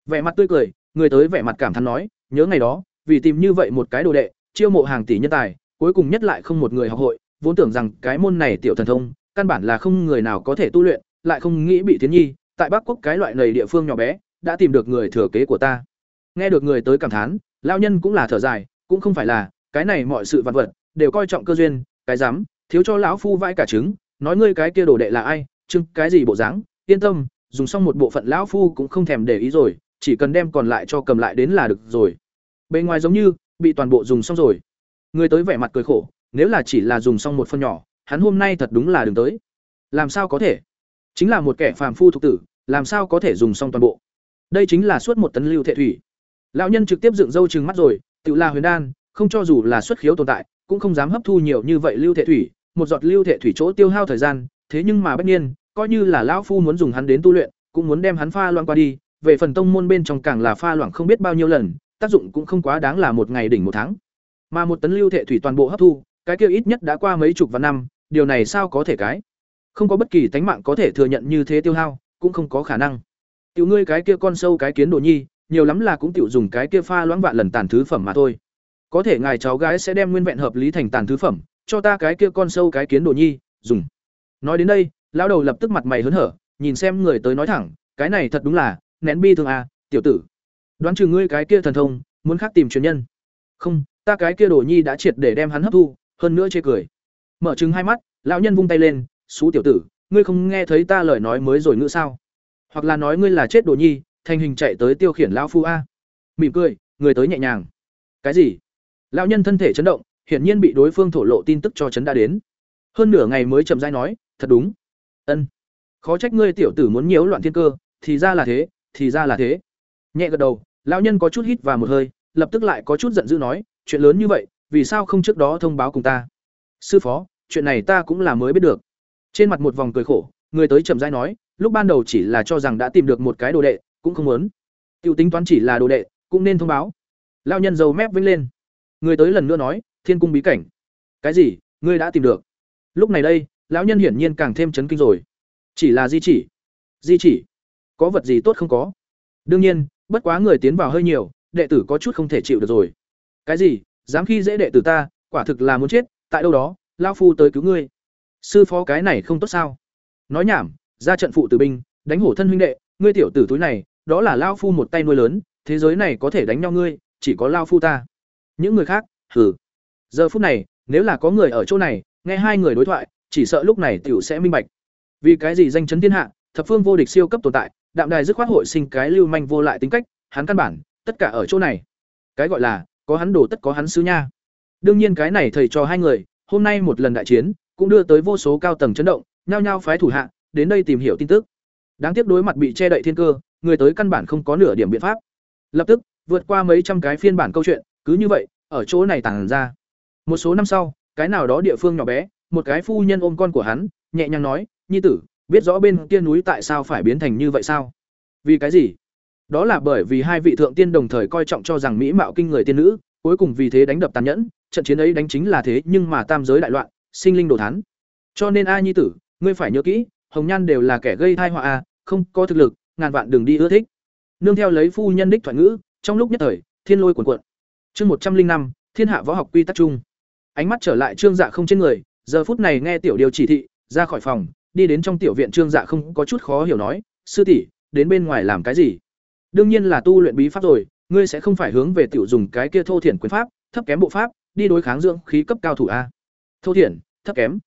Vẻ mặt tươi cười, người tới vẻ mặt cảm thán nói, nhớ ngày đó, vì tìm như vậy một cái đồ đệ, chiêu mộ hàng tỷ nhân tài, cuối cùng nhất lại không một người học hội, vốn tưởng rằng cái môn này tiểu thần thông, căn bản là không người nào có thể tu luyện, lại không nghĩ bị thiến nhi tại bắc quốc cái loại lầy địa phương nhỏ bé, đã tìm được người thừa kế của ta. Nghe được người tới cảm thán lao nhân cũng là thở dài, cũng không phải là, cái này mọi sự vật vật, đều coi trọng cơ duyên, cái dám, thiếu cho lão phu vãi cả trứng, nói ngươi cái kia đồ đệ là ai, chưng cái gì bộ dáng, yên tâm, dùng xong một bộ phận lão phu cũng không thèm để ý rồi, chỉ cần đem còn lại cho cầm lại đến là được rồi. Bề ngoài giống như, bị toàn bộ dùng xong rồi. Người tới vẻ mặt cười khổ, nếu là chỉ là dùng xong một phần nhỏ, hắn hôm nay thật đúng là đừng tới. Làm sao có thể? Chính là một kẻ phàm phu thuộc tử làm sao có thể dùng xong toàn bộ? Đây chính là suốt một tấn lưu thệ thủy. Lão nhân trực tiếp dựng râu trừng mắt rồi, tự la huyền đan, không cho dù là xuất khiếu tồn tại, cũng không dám hấp thu nhiều như vậy lưu thệ thủy, một giọt lưu thệ thủy chỗ tiêu hao thời gian, thế nhưng mà bất nhiên coi như là lão phu muốn dùng hắn đến tu luyện, cũng muốn đem hắn pha loãng qua đi, về phần tông môn bên trong càng là pha loãng không biết bao nhiêu lần, tác dụng cũng không quá đáng là một ngày đỉnh một tháng. Mà một tấn lưu thệ thủy toàn bộ hấp thu, cái kia ít nhất đã qua mấy chục vạn năm, điều này sao có thể cái? Không có bất kỳ tánh mạng có thể thừa nhận như thế tiêu hao cũng không có khả năng. Tiểu ngươi cái kia con sâu cái kiến đồ nhi, nhiều lắm là cũng tiểu dùng cái kia pha loãng vạn lần tàn thứ phẩm mà thôi. Có thể ngài cháu gái sẽ đem nguyên vẹn hợp lý thành tàn thứ phẩm, cho ta cái kia con sâu cái kiến đồ nhi, dùng. Nói đến đây, lão đầu lập tức mặt mày hớn hở, nhìn xem người tới nói thẳng, cái này thật đúng là, nén bi thương à tiểu tử. Đoán chừng ngươi cái kia thần thông, muốn khác tìm truyền nhân. Không, ta cái kia đồ nhi đã triệt để đem hắn hấp thu, hơn nữa chê cười. Mở trừng hai mắt, lão nhân vung tay lên, xú tiểu tử ngươi không nghe thấy ta lời nói mới rồi ngữ sao? Hoặc là nói ngươi là chết đồ nhi, thành hình chạy tới tiêu khiển lão phu a. Mỉm cười, người tới nhẹ nhàng. Cái gì? Lão nhân thân thể chấn động, hiển nhiên bị đối phương thổ lộ tin tức cho chấn đã đến. Hơn nửa ngày mới chậm rãi nói, thật đúng. Ân. Khó trách ngươi tiểu tử muốn nhiễu loạn thiên cơ, thì ra là thế, thì ra là thế. Nhẹ gật đầu, lão nhân có chút hít vào một hơi, lập tức lại có chút giận dữ nói, chuyện lớn như vậy, vì sao không trước đó thông báo cùng ta? Sư phó, chuyện này ta cũng là mới biết được trên mặt một vòng cười khổ, người tới chậm rãi nói, lúc ban đầu chỉ là cho rằng đã tìm được một cái đồ đệ, cũng không muốn. Tiêu tính toán chỉ là đồ đệ, cũng nên thông báo. Lao nhân dầu mép vĩnh lên. Người tới lần nữa nói, thiên cung bí cảnh. Cái gì? Ngươi đã tìm được? Lúc này đây, lão nhân hiển nhiên càng thêm chấn kinh rồi. Chỉ là di chỉ. Di chỉ? Có vật gì tốt không có? Đương nhiên, bất quá người tiến vào hơi nhiều, đệ tử có chút không thể chịu được rồi. Cái gì? Dám khi dễ đệ tử ta, quả thực là muốn chết, tại đâu đó lao phu tới cứu ngươi sư phó cái này không tốt sao? Nói nhảm, ra trận phụ tử binh, đánh hổ thân huynh đệ, ngươi tiểu tử túi này, đó là lao phu một tay nuôi lớn, thế giới này có thể đánh nhau ngươi, chỉ có lao phu ta. Những người khác, hừ. Giờ phút này, nếu là có người ở chỗ này, nghe hai người đối thoại, chỉ sợ lúc này tiểu sẽ minh bạch. Vì cái gì danh chấn thiên hạ, thập phương vô địch siêu cấp tồn tại, đạm đài dứt khoát hội sinh cái lưu manh vô lại tính cách, hắn căn bản, tất cả ở chỗ này. Cái gọi là, có hắn đồ tất có hắn sứ nha. Đương nhiên cái này thầy cho hai người, hôm nay một lần đại chiến cũng đưa tới vô số cao tầng chấn động, nhao nhao phái thủ hạ, đến đây tìm hiểu tin tức. Đáng tiếc đối mặt bị che đậy thiên cơ, người tới căn bản không có nửa điểm biện pháp. Lập tức, vượt qua mấy trăm cái phiên bản câu chuyện, cứ như vậy, ở chỗ này tản ra. Một số năm sau, cái nào đó địa phương nhỏ bé, một cái phu nhân ôm con của hắn, nhẹ nhàng nói, nhi tử, biết rõ bên kia núi tại sao phải biến thành như vậy sao? Vì cái gì? Đó là bởi vì hai vị thượng tiên đồng thời coi trọng cho rằng mỹ mạo kinh người tiên nữ, cuối cùng vì thế đánh đập tàn nhẫn, trận chiến ấy đánh chính là thế nhưng mà tam giới đại loạn sinh linh đồ thán. Cho nên a nhi tử, ngươi phải nhớ kỹ, hồng nhan đều là kẻ gây thai họa a, không có thực lực, ngàn vạn đường đi ưa thích. Nương theo lấy phu nhân đích thoại ngữ, trong lúc nhất thời, thiên lôi cuồn cuộn. Chương một trăm linh năm, thiên hạ võ học quy tắc chung. Ánh mắt trở lại trương dạ không trên người, giờ phút này nghe tiểu điều chỉ thị, ra khỏi phòng, đi đến trong tiểu viện trương dạ không có chút khó hiểu nói, sư tỷ, đến bên ngoài làm cái gì? Đương nhiên là tu luyện bí pháp rồi, ngươi sẽ không phải hướng về tiểu dùng cái kia thô thiển quyền pháp, thấp kém bộ pháp, đi đối kháng dưỡng khí cấp cao thủ a thô thiển, thấp kém.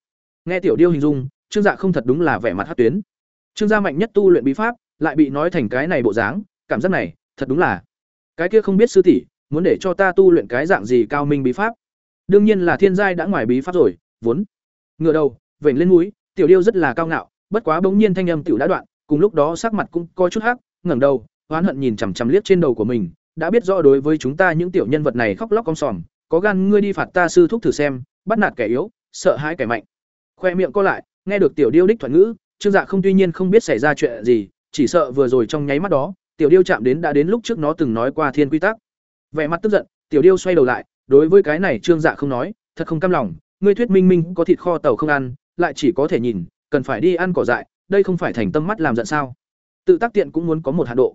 Nghe tiểu điêu hình dung, trương dạ không thật đúng là vẻ mặt hát tuyến. Trương gia mạnh nhất tu luyện bí pháp, lại bị nói thành cái này bộ dáng, cảm giác này, thật đúng là. Cái kia không biết sư tỷ, muốn để cho ta tu luyện cái dạng gì cao minh bí pháp? Đương nhiên là thiên giai đã ngoài bí pháp rồi, vốn. Ngựa đầu, vểnh lên núi tiểu điêu rất là cao ngạo, bất quá bỗng nhiên thanh âm tiểu đã đoạn, cùng lúc đó sắc mặt cũng coi chút hắc, ngẩng đầu, oán hận nhìn chằm chằm liếc trên đầu của mình, đã biết rõ đối với chúng ta những tiểu nhân vật này khóc lóc con sòm, có gan ngươi đi phạt ta sư thúc thử xem bắt nạt kẻ yếu, sợ hãi kẻ mạnh. Khoe miệng co lại, nghe được tiểu điêu đích thuận ngữ, trương dạ không tuy nhiên không biết xảy ra chuyện gì, chỉ sợ vừa rồi trong nháy mắt đó, tiểu điêu chạm đến đã đến lúc trước nó từng nói qua thiên quy tắc. Vẻ mặt tức giận, tiểu điêu xoay đầu lại, đối với cái này trương dạ không nói, thật không cam lòng, ngươi thuyết minh minh có thịt kho tàu không ăn, lại chỉ có thể nhìn, cần phải đi ăn cỏ dại, đây không phải thành tâm mắt làm giận sao? Tự tác tiện cũng muốn có một hạ độ.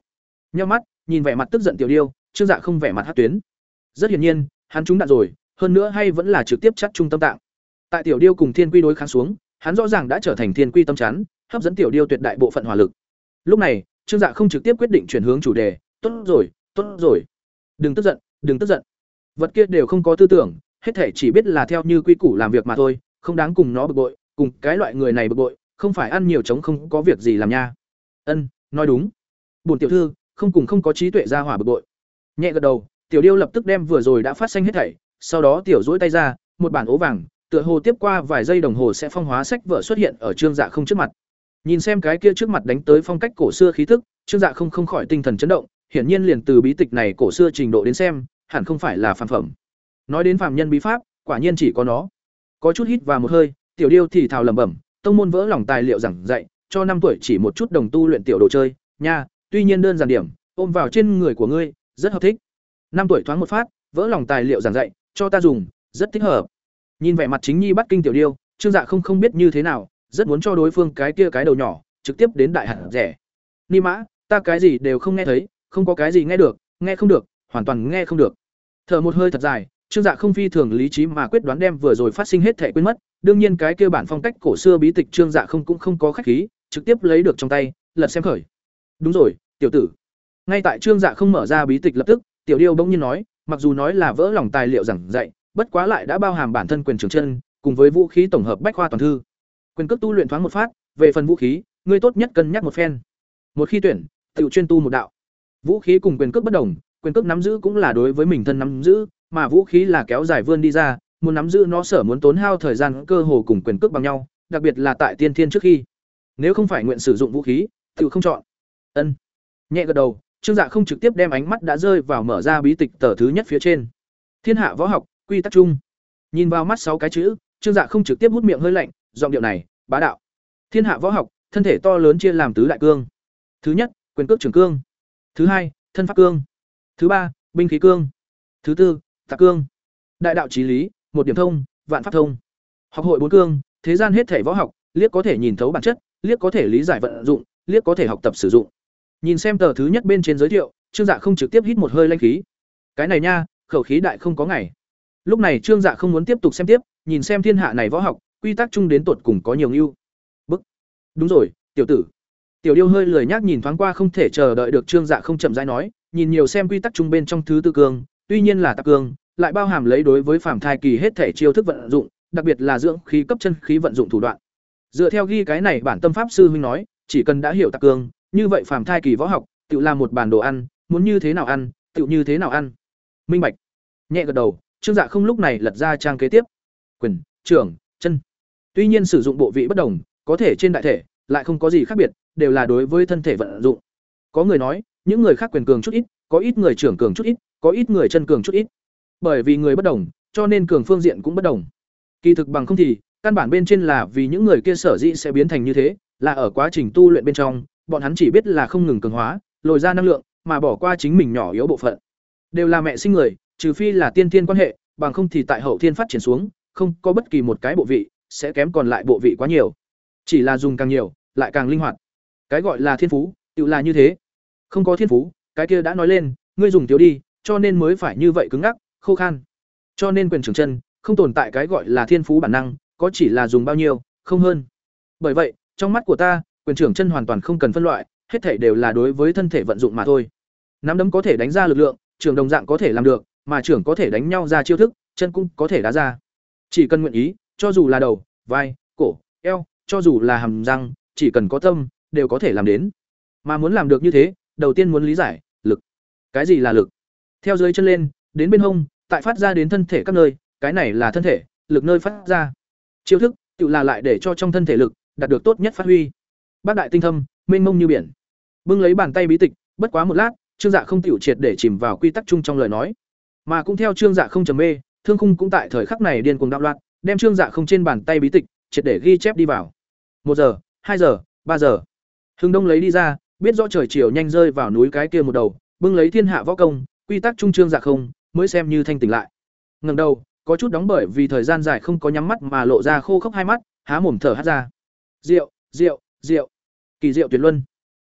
Nheo mắt, nhìn vẻ mặt tức giận tiểu điêu, trương dạ không vẻ mặt hát tuyến. Rất hiển nhiên, hắn trúng đạn rồi hơn nữa hay vẫn là trực tiếp chắt trung tâm tạng. Tại tiểu điêu cùng thiên quy đối kháng xuống, hắn rõ ràng đã trở thành thiên quy tâm chắn, hấp dẫn tiểu điêu tuyệt đại bộ phận hỏa lực. Lúc này, trương dạ không trực tiếp quyết định chuyển hướng chủ đề, tốt rồi tốt rồi. Đừng tức giận, đừng tức giận. Vật kia đều không có tư tưởng, hết thể chỉ biết là theo như quy củ làm việc mà thôi, không đáng cùng nó bực bội, cùng cái loại người này bực bội, không phải ăn nhiều trống không có việc gì làm nha. Ân, nói đúng. Bổn tiểu thư, không cùng không có trí tuệ ra hỏa bực bội. Nhẹ gật đầu, tiểu điêu lập tức đem vừa rồi đã phát sinh hết thảy sau đó tiểu duỗi tay ra, một bản ố vàng, tựa hồ tiếp qua vài giây đồng hồ sẽ phong hóa sách vở xuất hiện ở trương dạ không trước mặt. Nhìn xem cái kia trước mặt đánh tới phong cách cổ xưa khí thức, trương dạ không không khỏi tinh thần chấn động, hiển nhiên liền từ bí tịch này cổ xưa trình độ đến xem, hẳn không phải là phàm phẩm. Nói đến phàm nhân bí pháp, quả nhiên chỉ có nó. Có chút hít vào một hơi, tiểu điêu thì thào lẩm bẩm, tông môn vỡ lòng tài liệu giảng dạy, cho năm tuổi chỉ một chút đồng tu luyện tiểu đồ chơi, nha, tuy nhiên đơn giản điểm, ôm vào trên người của ngươi, rất hợp thích. Năm tuổi thoáng một phát, vỡ lòng tài liệu giảng dạy cho ta dùng, rất thích hợp. Nhìn vẻ mặt chính nhi bắt kinh tiểu điêu, trương dạ không không biết như thế nào, rất muốn cho đối phương cái kia cái đầu nhỏ, trực tiếp đến đại hạt rẻ. Ni mã, ta cái gì đều không nghe thấy, không có cái gì nghe được, nghe không được, hoàn toàn nghe không được. Thở một hơi thật dài, trương dạ không phi thường lý trí mà quyết đoán đem vừa rồi phát sinh hết thể quên mất. Đương nhiên cái kia bản phong cách cổ xưa bí tịch trương dạ không cũng không có khách khí, trực tiếp lấy được trong tay, lật xem khởi. Đúng rồi, tiểu tử. Ngay tại trương dạ không mở ra bí tịch lập tức, tiểu điêu bỗng nhiên nói mặc dù nói là vỡ lòng tài liệu giảng dạy, bất quá lại đã bao hàm bản thân quyền trường chân, cùng với vũ khí tổng hợp bách khoa toàn thư. Quyền cước tu luyện thoáng một phát, về phần vũ khí, ngươi tốt nhất cân nhắc một phen. Một khi tuyển, tự chuyên tu một đạo. Vũ khí cùng quyền cước bất đồng, quyền cước nắm giữ cũng là đối với mình thân nắm giữ, mà vũ khí là kéo dài vươn đi ra, muốn nắm giữ nó sở muốn tốn hao thời gian, cơ hồ cùng quyền cước bằng nhau, đặc biệt là tại tiên thiên trước khi. Nếu không phải nguyện sử dụng vũ khí, tự không chọn. Ân. Nhẹ gật đầu trương dạ không trực tiếp đem ánh mắt đã rơi vào mở ra bí tịch tờ thứ nhất phía trên. Thiên hạ võ học, quy tắc chung. Nhìn vào mắt sáu cái chữ, trương dạ không trực tiếp hút miệng hơi lạnh, giọng điệu này, bá đạo. Thiên hạ võ học, thân thể to lớn chia làm tứ đại cương. Thứ nhất, quyền cước trường cương. Thứ hai, thân pháp cương. Thứ ba, binh khí cương. Thứ tư tạc cương. Đại đạo trí lý, một điểm thông, vạn pháp thông. Học hội bốn cương, thế gian hết thể võ học, liếc có thể nhìn thấu bản chất, liếc có thể lý giải vận dụng, liếc có thể học tập sử dụng nhìn xem tờ thứ nhất bên trên giới thiệu, trương dạ không trực tiếp hít một hơi lanh khí. Cái này nha, khẩu khí đại không có ngày. Lúc này trương dạ không muốn tiếp tục xem tiếp, nhìn xem thiên hạ này võ học, quy tắc chung đến tột cùng có nhiều ưu. Bức. Đúng rồi, tiểu tử. Tiểu điêu hơi lười nhác nhìn thoáng qua không thể chờ đợi được trương dạ không chậm rãi nói, nhìn nhiều xem quy tắc chung bên trong thứ tư cương, tuy nhiên là tạc cương, lại bao hàm lấy đối với phàm thai kỳ hết thể chiêu thức vận dụng, đặc biệt là dưỡng khí cấp chân khí vận dụng thủ đoạn. Dựa theo ghi cái này bản tâm pháp sư huynh nói, chỉ cần đã hiểu tạc cương như vậy phàm thai kỳ võ học tự làm một bản đồ ăn muốn như thế nào ăn tự như thế nào ăn minh bạch nhẹ gật đầu trương dạ không lúc này lật ra trang kế tiếp quyền trưởng chân tuy nhiên sử dụng bộ vị bất đồng có thể trên đại thể lại không có gì khác biệt đều là đối với thân thể vận dụng. Có người nói, những người khác quyền cường chút ít, có ít người trưởng cường chút ít, có ít người chân cường chút ít. Bởi vì người bất đồng, cho nên cường phương diện cũng bất đồng. Kỳ thực bằng không thì, căn bản bên trên là vì những người kia sở dĩ sẽ biến thành như thế, là ở quá trình tu luyện bên trong, bọn hắn chỉ biết là không ngừng cường hóa, lồi ra năng lượng, mà bỏ qua chính mình nhỏ yếu bộ phận. Đều là mẹ sinh người, trừ phi là tiên tiên quan hệ, bằng không thì tại hậu thiên phát triển xuống, không có bất kỳ một cái bộ vị sẽ kém còn lại bộ vị quá nhiều. Chỉ là dùng càng nhiều, lại càng linh hoạt. Cái gọi là thiên phú, tự là như thế. Không có thiên phú, cái kia đã nói lên, ngươi dùng thiếu đi, cho nên mới phải như vậy cứng ngắc, khô khan. Cho nên quyền trưởng chân, không tồn tại cái gọi là thiên phú bản năng, có chỉ là dùng bao nhiêu, không hơn. Bởi vậy, trong mắt của ta, quyền trưởng chân hoàn toàn không cần phân loại, hết thảy đều là đối với thân thể vận dụng mà thôi. Nắm đấm có thể đánh ra lực lượng, trưởng đồng dạng có thể làm được, mà trưởng có thể đánh nhau ra chiêu thức, chân cũng có thể đá ra. Chỉ cần nguyện ý, cho dù là đầu, vai, cổ, eo, cho dù là hàm răng, chỉ cần có tâm, đều có thể làm đến. Mà muốn làm được như thế, đầu tiên muốn lý giải, lực. Cái gì là lực? Theo dưới chân lên, đến bên hông, tại phát ra đến thân thể các nơi, cái này là thân thể, lực nơi phát ra. Chiêu thức, tự là lại để cho trong thân thể lực đạt được tốt nhất phát huy. Bác đại tinh thâm, mênh mông như biển. Bưng lấy bàn tay bí tịch, bất quá một lát, Trương Dạ không tiểu triệt để chìm vào quy tắc chung trong lời nói. Mà cũng theo Trương Dạ không trầm mê, Thương Khung cũng tại thời khắc này điên cuồng đạo loạn, đem Trương Dạ không trên bàn tay bí tịch, triệt để ghi chép đi vào. một giờ, hai giờ, ba giờ. Hưng Đông lấy đi ra, biết rõ trời chiều nhanh rơi vào núi cái kia một đầu, bưng lấy thiên hạ võ công, quy tắc trung trương dạ không, mới xem như thanh tỉnh lại. Ngẩng đầu, có chút đóng bởi vì thời gian dài không có nhắm mắt mà lộ ra khô khốc hai mắt, há mồm thở hắt ra. Rượu, rượu, rượu. Kỳ diệu tuyệt luân.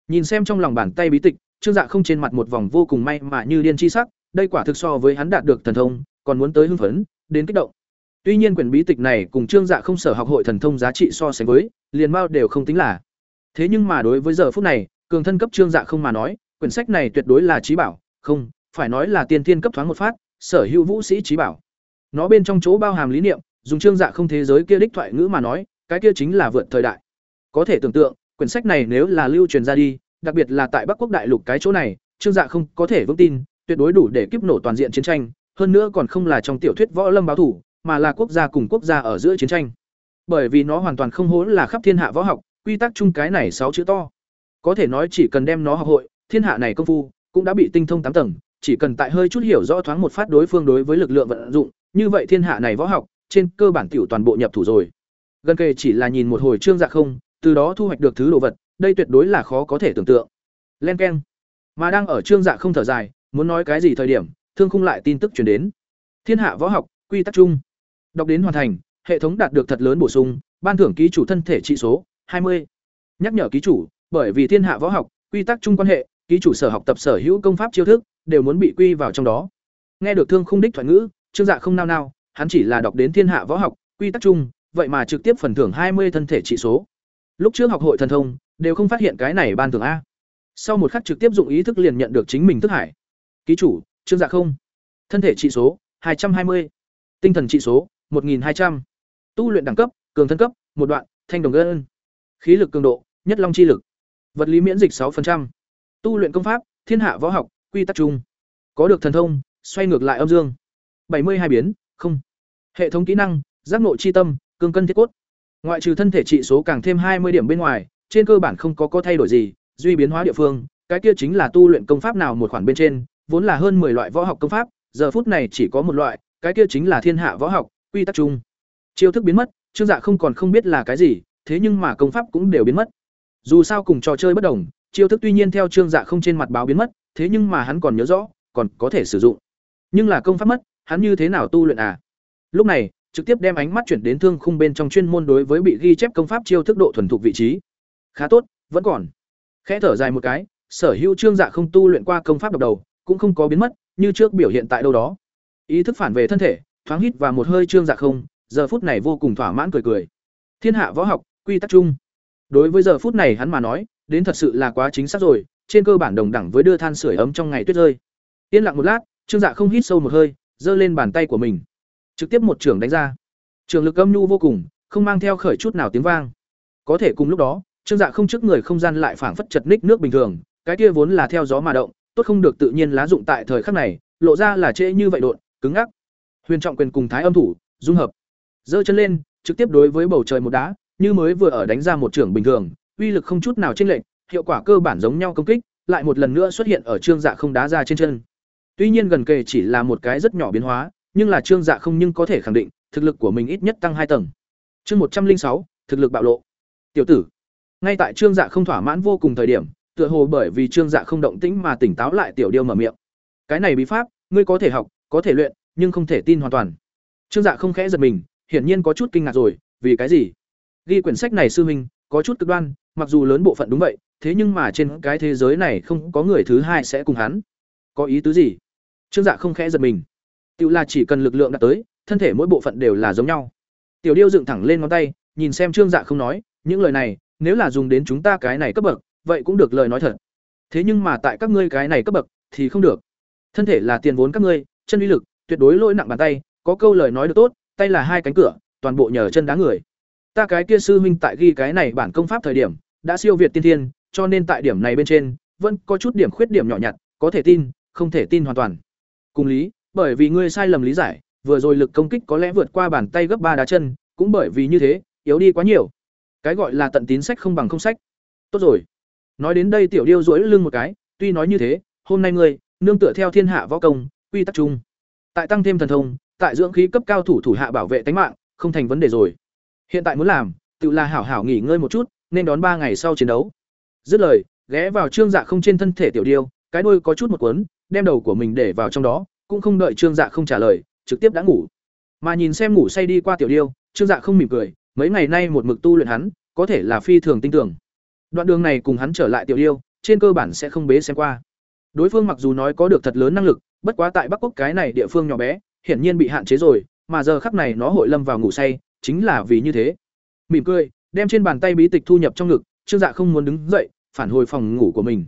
Nhìn xem trong lòng bàn tay bí tịch, Trương Dạ không trên mặt một vòng vô cùng may mà như điên chi sắc, đây quả thực so với hắn đạt được thần thông, còn muốn tới hưng phấn, đến kích động. Tuy nhiên quyển bí tịch này cùng Trương Dạ không sở học hội thần thông giá trị so sánh với, liền mao đều không tính là. Thế nhưng mà đối với giờ phút này, cường thân cấp Trương Dạ không mà nói, quyển sách này tuyệt đối là trí bảo, không, phải nói là tiên tiên cấp thoáng một phát, sở hữu vũ sĩ trí bảo. Nó bên trong chỗ bao hàm lý niệm, dùng Trương Dạ không thế giới kia đích thoại ngữ mà nói, cái kia chính là vượt thời đại. Có thể tưởng tượng, quyển sách này nếu là lưu truyền ra đi, đặc biệt là tại Bắc Quốc đại lục cái chỗ này, Trương Dạ không có thể vững tin, tuyệt đối đủ để kiếp nổ toàn diện chiến tranh, hơn nữa còn không là trong tiểu thuyết võ lâm báo thủ, mà là quốc gia cùng quốc gia ở giữa chiến tranh. Bởi vì nó hoàn toàn không hỗn là khắp thiên hạ võ học, quy tắc chung cái này sáu chữ to. Có thể nói chỉ cần đem nó học hội, thiên hạ này công phu cũng đã bị tinh thông tám tầng, chỉ cần tại hơi chút hiểu rõ thoáng một phát đối phương đối với lực lượng vận dụng, như vậy thiên hạ này võ học, trên cơ bản tiểu toàn bộ nhập thủ rồi. Gần kề chỉ là nhìn một hồi trương dạ không, từ đó thu hoạch được thứ đồ vật, đây tuyệt đối là khó có thể tưởng tượng. Len keng. Mà đang ở trương dạ không thở dài, muốn nói cái gì thời điểm, thương khung lại tin tức truyền đến. Thiên hạ võ học, quy tắc chung. Đọc đến hoàn thành, hệ thống đạt được thật lớn bổ sung, ban thưởng ký chủ thân thể trị số 20. Nhắc nhở ký chủ, bởi vì thiên hạ võ học, quy tắc chung quan hệ, ký chủ sở học tập sở hữu công pháp chiêu thức đều muốn bị quy vào trong đó. Nghe được thương khung đích thoại ngữ, Trương Dạ không nao nao, hắn chỉ là đọc đến thiên hạ võ học, quy tắc chung, vậy mà trực tiếp phần thưởng 20 thân thể trị số. Lúc trước học hội thần thông, đều không phát hiện cái này ban thưởng a. Sau một khắc trực tiếp dụng ý thức liền nhận được chính mình thức hải. Ký chủ, Trương Dạ không. Thân thể trị số 220. Tinh thần trị số 1200. Tu luyện đẳng cấp, cường thân cấp, một đoạn, thanh đồng gân. Khí lực cường độ, nhất long chi lực. Vật lý miễn dịch 6%. Tu luyện công pháp, thiên hạ võ học, quy tắc chung. Có được thần thông, xoay ngược lại âm dương. 72 biến, không. Hệ thống kỹ năng, giác ngộ chi tâm, cương cân thiết cốt. Ngoại trừ thân thể trị số càng thêm 20 điểm bên ngoài, trên cơ bản không có có thay đổi gì, duy biến hóa địa phương, cái kia chính là tu luyện công pháp nào một khoản bên trên, vốn là hơn 10 loại võ học công pháp, giờ phút này chỉ có một loại, cái kia chính là thiên hạ võ học, quy tắc chung. Chiêu thức biến mất, Trương Dạ không còn không biết là cái gì, thế nhưng mà công pháp cũng đều biến mất. Dù sao cùng trò chơi bất đồng, chiêu thức tuy nhiên theo Trương Dạ không trên mặt báo biến mất, thế nhưng mà hắn còn nhớ rõ, còn có thể sử dụng. Nhưng là công pháp mất, hắn như thế nào tu luyện à? Lúc này, trực tiếp đem ánh mắt chuyển đến thương khung bên trong chuyên môn đối với bị ghi chép công pháp chiêu thức độ thuần thục vị trí. Khá tốt, vẫn còn. Khẽ thở dài một cái, sở hữu Trương Dạ không tu luyện qua công pháp độc đầu, cũng không có biến mất, như trước biểu hiện tại đâu đó. Ý thức phản về thân thể, thoáng hít và một hơi Trương Dạ không, giờ phút này vô cùng thỏa mãn cười cười. Thiên hạ võ học, quy tắc chung. Đối với giờ phút này hắn mà nói, đến thật sự là quá chính xác rồi, trên cơ bản đồng đẳng với đưa than sưởi ấm trong ngày tuyết rơi. Yên lặng một lát, Trương Dạ không hít sâu một hơi, giơ lên bàn tay của mình, trực tiếp một trường đánh ra. Trường lực âm nhu vô cùng, không mang theo khởi chút nào tiếng vang. Có thể cùng lúc đó, Trương Dạ không trước người không gian lại phảng phất chật ních nước bình thường, cái kia vốn là theo gió mà động, tốt không được tự nhiên lá dụng tại thời khắc này, lộ ra là trễ như vậy đột, cứng ngắc. Huyền trọng quyền cùng thái âm thủ, dung hợp. Giơ chân lên, trực tiếp đối với bầu trời một đá, như mới vừa ở đánh ra một trưởng bình thường, uy lực không chút nào chênh lệch, hiệu quả cơ bản giống nhau công kích, lại một lần nữa xuất hiện ở Trương Dạ không đá ra trên chân. Tuy nhiên gần kề chỉ là một cái rất nhỏ biến hóa, nhưng là Trương Dạ không nhưng có thể khẳng định, thực lực của mình ít nhất tăng hai tầng. Chương một trăm linh sáu thực lực bạo lộ. Tiểu tử. Ngay tại Trương Dạ không thỏa mãn vô cùng thời điểm, tựa hồ bởi vì Trương Dạ không động tĩnh mà tỉnh táo lại tiểu điêu mở miệng. Cái này bí pháp, ngươi có thể học, có thể luyện, nhưng không thể tin hoàn toàn. Trương Dạ không khẽ giật mình, hiển nhiên có chút kinh ngạc rồi, vì cái gì? Ghi quyển sách này sư huynh, có chút cực đoan, mặc dù lớn bộ phận đúng vậy, thế nhưng mà trên cái thế giới này không có người thứ hai sẽ cùng hắn. Có ý tứ gì? Trương Dạ không khẽ giật mình. Tiểu là chỉ cần lực lượng đạt tới, thân thể mỗi bộ phận đều là giống nhau. Tiểu Điêu dựng thẳng lên ngón tay, nhìn xem Trương Dạ không nói, những lời này, nếu là dùng đến chúng ta cái này cấp bậc, vậy cũng được lời nói thật. Thế nhưng mà tại các ngươi cái này cấp bậc thì không được. Thân thể là tiền vốn các ngươi, chân uy lực, tuyệt đối lỗi nặng bàn tay, có câu lời nói được tốt, tay là hai cánh cửa, toàn bộ nhờ chân đá người. Ta cái kia sư huynh tại ghi cái này bản công pháp thời điểm, đã siêu việt tiên thiên, cho nên tại điểm này bên trên, vẫn có chút điểm khuyết điểm nhỏ nhặt, có thể tin, không thể tin hoàn toàn. Cùng lý, bởi vì ngươi sai lầm lý giải, vừa rồi lực công kích có lẽ vượt qua bàn tay gấp ba đá chân, cũng bởi vì như thế, yếu đi quá nhiều. Cái gọi là tận tín sách không bằng không sách. Tốt rồi. Nói đến đây tiểu điêu duỗi lưng một cái, tuy nói như thế, hôm nay ngươi, nương tựa theo thiên hạ võ công, quy tắc chung. Tại tăng thêm thần thông, tại dưỡng khí cấp cao thủ thủ hạ bảo vệ tính mạng, không thành vấn đề rồi. Hiện tại muốn làm, tự là hảo hảo nghỉ ngơi một chút, nên đón ba ngày sau chiến đấu. Dứt lời, ghé vào trương dạ không trên thân thể tiểu điêu, cái đuôi có chút một cuốn, đem đầu của mình để vào trong đó, cũng không đợi trương dạ không trả lời, trực tiếp đã ngủ. Mà nhìn xem ngủ say đi qua tiểu điêu, trương dạ không mỉm cười, mấy ngày nay một mực tu luyện hắn, có thể là phi thường tinh tưởng. Đoạn đường này cùng hắn trở lại tiểu điêu, trên cơ bản sẽ không bế xem qua. Đối phương mặc dù nói có được thật lớn năng lực, bất quá tại Bắc Quốc cái này địa phương nhỏ bé, hiển nhiên bị hạn chế rồi, mà giờ khắc này nó hội lâm vào ngủ say, chính là vì như thế. Mỉm cười, đem trên bàn tay bí tịch thu nhập trong ngực, Trương Dạ không muốn đứng dậy, phản hồi phòng ngủ của mình.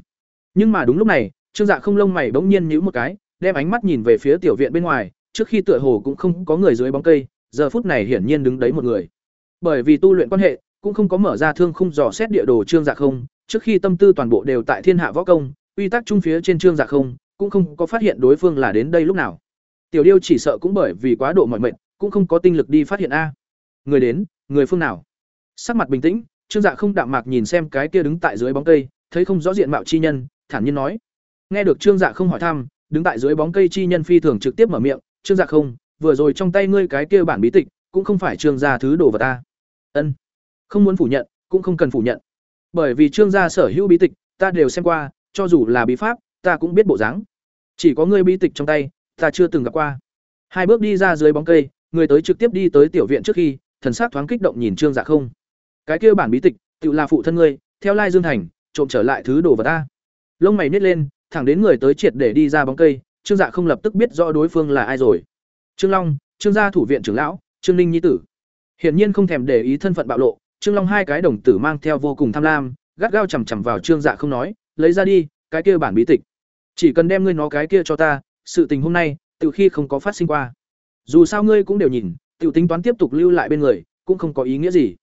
Nhưng mà đúng lúc này, Trương Dạ không lông mày bỗng nhiên nhíu một cái, đem ánh mắt nhìn về phía tiểu viện bên ngoài, trước khi tựa hồ cũng không có người dưới bóng cây, giờ phút này hiển nhiên đứng đấy một người. Bởi vì tu luyện quan hệ, cũng không có mở ra thương khung dò xét địa đồ Trương Dạ không, trước khi tâm tư toàn bộ đều tại Thiên Hạ Võ Công, quy tắc trung phía trên Trương Dạ không, cũng không có phát hiện đối phương là đến đây lúc nào. Tiểu Điêu chỉ sợ cũng bởi vì quá độ mỏi mệt, cũng không có tinh lực đi phát hiện a. Người đến, người phương nào? Sắc mặt bình tĩnh, Trương Dạ không đạm mạc nhìn xem cái kia đứng tại dưới bóng cây, thấy không rõ diện mạo chi nhân, thản nhiên nói. Nghe được Trương Dạ không hỏi thăm, đứng tại dưới bóng cây chi nhân phi thường trực tiếp mở miệng, "Trương Dạ không, vừa rồi trong tay ngươi cái kia bản bí tịch, cũng không phải Trương gia thứ đồ vật ta." Ân. Không muốn phủ nhận, cũng không cần phủ nhận. Bởi vì Trương gia sở hữu bí tịch, ta đều xem qua, cho dù là bí pháp, ta cũng biết bộ dáng. Chỉ có ngươi bí tịch trong tay, ta chưa từng gặp qua. Hai bước đi ra dưới bóng cây, người tới trực tiếp đi tới tiểu viện trước khi, thần sắc thoáng kích động nhìn Trương Dạ không. Cái kia bản bí tịch, tự là phụ thân ngươi, theo Lai Dương Thành, trộm trở lại thứ đồ vật ta. Lông mày nhếch lên, thẳng đến người tới triệt để đi ra bóng cây, Trương Dạ không lập tức biết rõ đối phương là ai rồi. Trương Long, Trương gia thủ viện trưởng lão, Trương Ninh nhi tử. Hiển nhiên không thèm để ý thân phận bạo lộ, Trương Long hai cái đồng tử mang theo vô cùng tham lam, gắt gao chằm chằm vào Trương Dạ không nói, lấy ra đi, cái kia bản bí tịch. Chỉ cần đem ngươi nó cái kia cho ta, sự tình hôm nay, từ khi không có phát sinh qua. Dù sao ngươi cũng đều nhìn, tiểu tính toán tiếp tục lưu lại bên người, cũng không có ý nghĩa gì.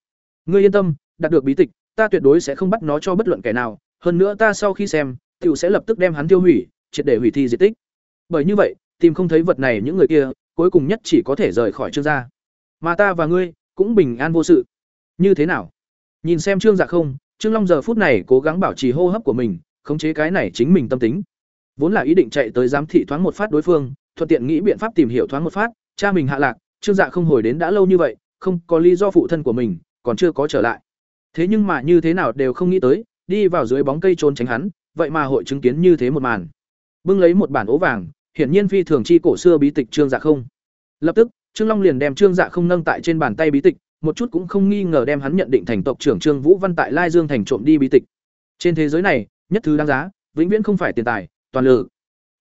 Ngươi yên tâm, đạt được bí tịch, ta tuyệt đối sẽ không bắt nó cho bất luận kẻ nào, hơn nữa ta sau khi xem, tiểu sẽ lập tức đem hắn tiêu hủy, triệt để hủy thi di tích. Bởi như vậy, tìm không thấy vật này những người kia, cuối cùng nhất chỉ có thể rời khỏi Trương gia. Mà ta và ngươi cũng bình an vô sự. Như thế nào? Nhìn xem Trương Dạ không, Trương Long giờ phút này cố gắng bảo trì hô hấp của mình, khống chế cái này chính mình tâm tính. Vốn là ý định chạy tới giám thị thoáng một phát đối phương, thuận tiện nghĩ biện pháp tìm hiểu thoáng một phát, cha mình hạ lạc, Trương Dạ không hồi đến đã lâu như vậy, không có lý do phụ thân của mình, còn chưa có trở lại. Thế nhưng mà như thế nào đều không nghĩ tới, đi vào dưới bóng cây trốn tránh hắn, vậy mà hội chứng kiến như thế một màn. Bưng lấy một bản ố vàng, hiển nhiên phi thường chi cổ xưa bí tịch Trương Dạ không. Lập tức, Trương Long liền đem Trương Dạ không nâng tại trên bàn tay bí tịch, một chút cũng không nghi ngờ đem hắn nhận định thành tộc trưởng Trương Vũ Văn tại Lai Dương thành trộm đi bí tịch. Trên thế giới này, nhất thứ đáng giá, vĩnh viễn không phải tiền tài, toàn lực,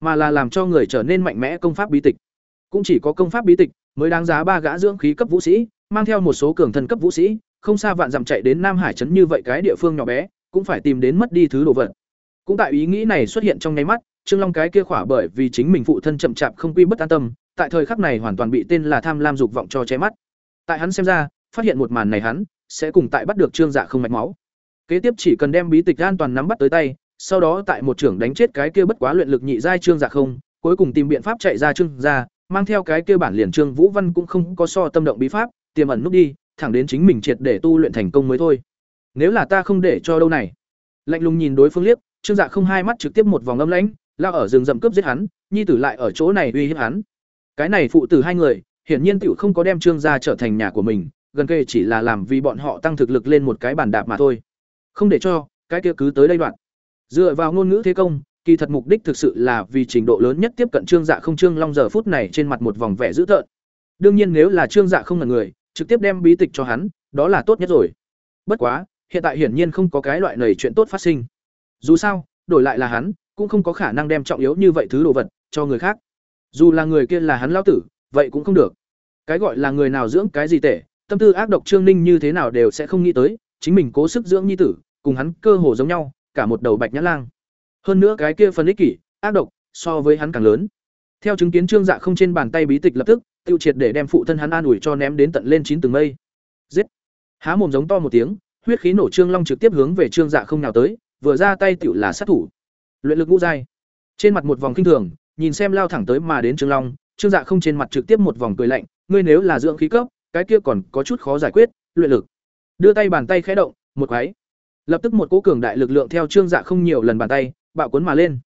mà là làm cho người trở nên mạnh mẽ công pháp bí tịch. Cũng chỉ có công pháp bí tịch mới đáng giá ba gã dưỡng khí cấp vũ sĩ, mang theo một số cường thân cấp vũ sĩ, không xa vạn dặm chạy đến Nam Hải trấn như vậy cái địa phương nhỏ bé, cũng phải tìm đến mất đi thứ đồ vật. Cũng tại ý nghĩ này xuất hiện trong nháy mắt, Trương Long cái kia khỏa bởi vì chính mình phụ thân chậm chạp không quy bất an tâm, tại thời khắc này hoàn toàn bị tên là tham lam dục vọng cho che mắt. Tại hắn xem ra, phát hiện một màn này hắn sẽ cùng tại bắt được Trương Dạ không mạch máu. Kế tiếp chỉ cần đem bí tịch an toàn nắm bắt tới tay, sau đó tại một trưởng đánh chết cái kia bất quá luyện lực nhị giai Trương Dạ không, cuối cùng tìm biện pháp chạy ra Trương gia, mang theo cái kia bản liền Trương Vũ Văn cũng không có so tâm động bí pháp, tiềm ẩn núp đi, thẳng đến chính mình triệt để tu luyện thành công mới thôi. Nếu là ta không để cho đâu này. lạnh lùng nhìn đối phương liếc trương dạ không hai mắt trực tiếp một vòng âm lãnh, lao ở rừng rậm cướp giết hắn, nhi tử lại ở chỗ này uy hiếp hắn. Cái này phụ tử hai người, hiển nhiên tiểu không có đem trương gia trở thành nhà của mình, gần kề chỉ là làm vì bọn họ tăng thực lực lên một cái bàn đạp mà thôi. Không để cho, cái kia cứ tới đây đoạn. Dựa vào ngôn ngữ thế công, kỳ thật mục đích thực sự là vì trình độ lớn nhất tiếp cận trương dạ không trương long giờ phút này trên mặt một vòng vẻ dữ tợn. Đương nhiên nếu là trương dạ không là người, trực tiếp đem bí tịch cho hắn, đó là tốt nhất rồi. Bất quá, hiện tại hiển nhiên không có cái loại nầy chuyện tốt phát sinh dù sao, đổi lại là hắn, cũng không có khả năng đem trọng yếu như vậy thứ đồ vật cho người khác. Dù là người kia là hắn lao tử, vậy cũng không được. Cái gọi là người nào dưỡng cái gì tệ, tâm tư ác độc trương ninh như thế nào đều sẽ không nghĩ tới, chính mình cố sức dưỡng nhi tử, cùng hắn cơ hồ giống nhau, cả một đầu bạch nhã lang. Hơn nữa cái kia phần ích kỷ, ác độc, so với hắn càng lớn. Theo chứng kiến trương dạ không trên bàn tay bí tịch lập tức, tiêu triệt để đem phụ thân hắn an ủi cho ném đến tận lên chín tầng mây. Giết! Há mồm giống to một tiếng, huyết khí nổ trương long trực tiếp hướng về trương dạ không nào tới vừa ra tay tựu là sát thủ. Luyện lực ngũ giai. Trên mặt một vòng kinh thường, nhìn xem lao thẳng tới mà đến trương long, trương dạ không trên mặt trực tiếp một vòng cười lạnh, ngươi nếu là dưỡng khí cấp, cái kia còn có chút khó giải quyết, luyện lực. Đưa tay bàn tay khẽ động, một cái lập tức một cỗ cường đại lực lượng theo trương dạ không nhiều lần bàn tay, bạo cuốn mà lên.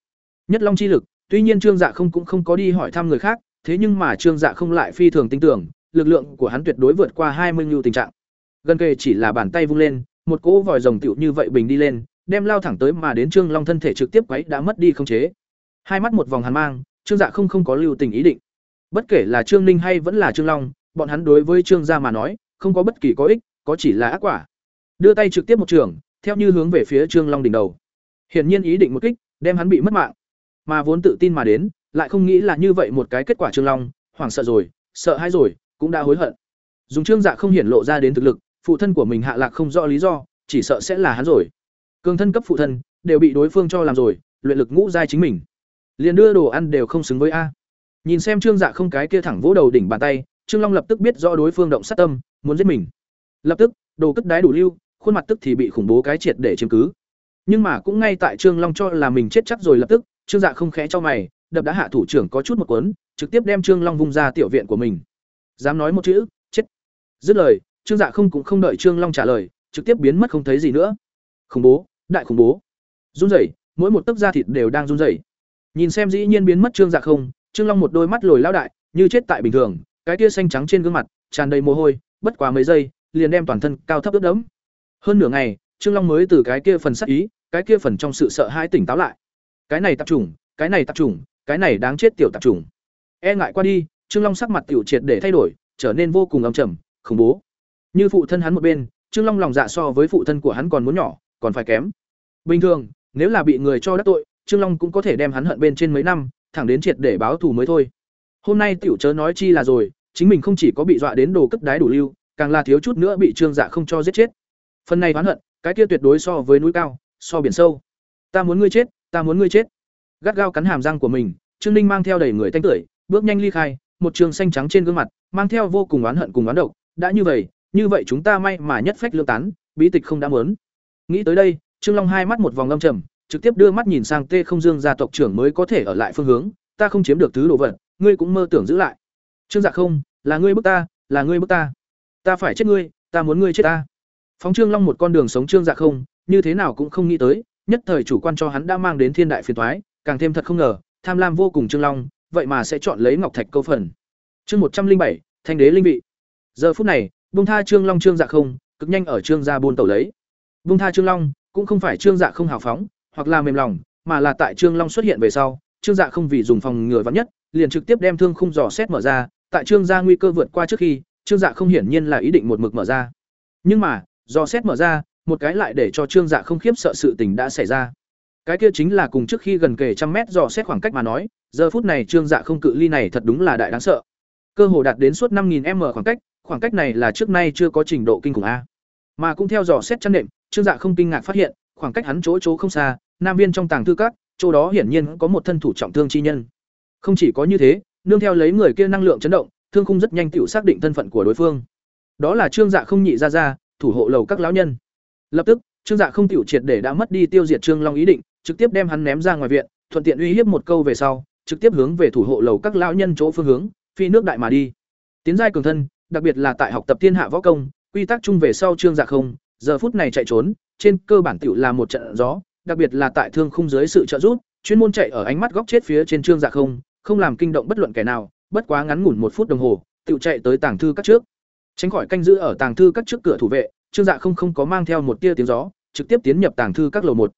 Nhất long chi lực, tuy nhiên trương dạ không cũng không có đi hỏi thăm người khác, thế nhưng mà trương dạ không lại phi thường tin tưởng, lực lượng của hắn tuyệt đối vượt qua hai mươi ngưu tình trạng. Gần kề chỉ là bàn tay vung lên, một cỗ vòi rồng tựu như vậy bình đi lên đem lao thẳng tới mà đến trương long thân thể trực tiếp quấy đã mất đi không chế. Hai mắt một vòng hàn mang, trương dạ không không có lưu tình ý định. Bất kể là trương ninh hay vẫn là trương long, bọn hắn đối với trương gia mà nói, không có bất kỳ có ích, có chỉ là ác quả. Đưa tay trực tiếp một trường, theo như hướng về phía trương long đỉnh đầu. Hiển nhiên ý định một kích, đem hắn bị mất mạng. Mà vốn tự tin mà đến, lại không nghĩ là như vậy một cái kết quả trương long, hoảng sợ rồi, sợ hãi rồi, cũng đã hối hận. Dùng trương dạ không hiển lộ ra đến thực lực, phụ thân của mình hạ lạc không rõ lý do, chỉ sợ sẽ là hắn rồi cường thân cấp phụ thân, đều bị đối phương cho làm rồi, luyện lực ngũ giai chính mình. Liền đưa đồ ăn đều không xứng với a. Nhìn xem trương dạ không cái kia thẳng vỗ đầu đỉnh bàn tay, trương long lập tức biết rõ đối phương động sát tâm, muốn giết mình. Lập tức, đồ cất đái đủ lưu, khuôn mặt tức thì bị khủng bố cái triệt để chiếm cứ. Nhưng mà cũng ngay tại trương long cho là mình chết chắc rồi lập tức, trương dạ không khẽ cho mày, đập đã hạ thủ trưởng có chút một cuốn, trực tiếp đem trương long vung ra tiểu viện của mình. Dám nói một chữ, chết. Dứt lời, trương dạ không cũng không đợi trương long trả lời, trực tiếp biến mất không thấy gì nữa khủng bố, đại khủng bố. Run rẩy, mỗi một tấc da thịt đều đang run rẩy. Nhìn xem dĩ nhiên biến mất trương dạ không, trương long một đôi mắt lồi lao đại, như chết tại bình thường, cái tia xanh trắng trên gương mặt, tràn đầy mồ hôi, bất quá mấy giây, liền đem toàn thân cao thấp ướt đẫm. Hơn nửa ngày, trương long mới từ cái kia phần sắc ý, cái kia phần trong sự sợ hãi tỉnh táo lại. Cái này tạp chủng, cái này tạp chủng, cái này đáng chết tiểu tạp chủng. E ngại qua đi, trương long sắc mặt tiểu triệt để thay đổi, trở nên vô cùng âm trầm, khủng bố. Như phụ thân hắn một bên, trương long lòng dạ so với phụ thân của hắn còn muốn nhỏ còn phải kém. Bình thường, nếu là bị người cho đắc tội, trương long cũng có thể đem hắn hận bên trên mấy năm, thẳng đến triệt để báo thù mới thôi. Hôm nay tiểu chớ nói chi là rồi, chính mình không chỉ có bị dọa đến đồ cất đái đủ lưu, càng là thiếu chút nữa bị trương dạ không cho giết chết. Phần này oán hận, cái kia tuyệt đối so với núi cao, so biển sâu. Ta muốn ngươi chết, ta muốn ngươi chết. Gắt gao cắn hàm răng của mình, trương ninh mang theo đầy người tanh tưởi, bước nhanh ly khai, một trường xanh trắng trên gương mặt, mang theo vô cùng oán hận cùng oán độc. Đã như vậy như vậy chúng ta may mà nhất phách lương tán, bí tịch không đã muốn nghĩ tới đây, trương long hai mắt một vòng âm trầm, trực tiếp đưa mắt nhìn sang tê không dương gia tộc trưởng mới có thể ở lại phương hướng, ta không chiếm được thứ đồ vật, ngươi cũng mơ tưởng giữ lại. Trương dạ không, là ngươi bức ta, là ngươi bức ta. Ta phải chết ngươi, ta muốn ngươi chết ta. Phóng trương long một con đường sống trương dạ không, như thế nào cũng không nghĩ tới, nhất thời chủ quan cho hắn đã mang đến thiên đại phiền toái, càng thêm thật không ngờ, tham lam vô cùng trương long, vậy mà sẽ chọn lấy ngọc thạch câu phần. Chương một trăm linh bảy, thanh đế linh vị. Giờ phút này bung tha trương long trương dạ không, cực nhanh ở trương gia buôn tẩu lấy bung tha trương long, cũng không phải trương dạ không hào phóng, hoặc là mềm lòng, mà là tại trương long xuất hiện về sau, trương dạ không vì dùng phòng ngừa vắn nhất, liền trực tiếp đem thương khung dò xét mở ra, tại trương gia nguy cơ vượt qua trước khi, trương dạ không hiển nhiên là ý định một mực mở ra. Nhưng mà, dò xét mở ra, một cái lại để cho trương dạ không khiếp sợ sự tình đã xảy ra. Cái kia chính là cùng trước khi gần kề trăm mét dò xét khoảng cách mà nói, giờ phút này trương dạ không cự ly này thật đúng là đại đáng sợ. Cơ hồ đạt đến suốt năm m khoảng cách khoảng cách này là trước nay chưa có trình độ kinh khủng a. Mà cũng theo dò xét chăn nệm trương dạ không kinh ngạc phát hiện, khoảng cách hắn chỗ chỗ không xa, nam viên trong tàng thư các, chỗ đó hiển nhiên có một thân thủ trọng thương chi nhân. Không chỉ có như thế, nương theo lấy người kia năng lượng chấn động, thương khung rất nhanh tiểu xác định thân phận của đối phương. Đó là trương dạ không nhị ra ra, thủ hộ lầu các lão nhân. Lập tức, trương dạ không tiểu triệt để đã mất đi tiêu diệt trương long ý định, trực tiếp đem hắn ném ra ngoài viện, thuận tiện uy hiếp một câu về sau, trực tiếp hướng về thủ hộ lầu các lão nhân chỗ phương hướng, phi nước đại mà đi. Tiến giai cường thân, đặc biệt là tại học tập thiên hạ võ công, quy tắc chung về sau trương dạ không giờ phút này chạy trốn trên cơ bản tiểu là một trận gió đặc biệt là tại thương khung dưới sự trợ giúp, chuyên môn chạy ở ánh mắt góc chết phía trên trương dạ không, không làm kinh động bất luận kẻ nào, bất quá ngắn ngủn một phút đồng hồ, tiểu chạy tới tàng thư các trước. Tránh khỏi canh giữ ở tàng thư các trước cửa thủ vệ, trương dạ không không có mang theo một tia tiếng gió, trực tiếp tiến nhập tàng thư các lầu một.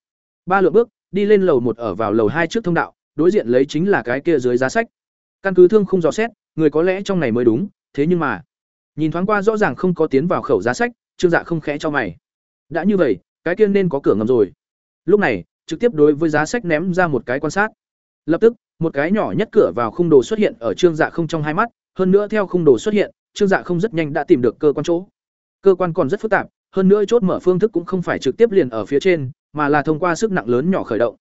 Ba lượng bước, đi lên lầu một ở vào lầu hai trước thông đạo, đối diện lấy chính là cái kia dưới giá sách. Căn cứ thương không dò xét, người có lẽ trong này mới đúng, thế nhưng mà, nhìn thoáng qua rõ ràng không có tiến vào khẩu giá sách, Trương Dạ không khẽ cho mày. Đã như vậy, cái kia nên có cửa ngầm rồi. Lúc này, trực tiếp đối với giá sách ném ra một cái quan sát. Lập tức, một cái nhỏ nhất cửa vào khung đồ xuất hiện ở Trương Dạ không trong hai mắt, hơn nữa theo khung đồ xuất hiện, Trương Dạ không rất nhanh đã tìm được cơ quan chỗ. Cơ quan còn rất phức tạp, hơn nữa chốt mở phương thức cũng không phải trực tiếp liền ở phía trên, mà là thông qua sức nặng lớn nhỏ khởi động.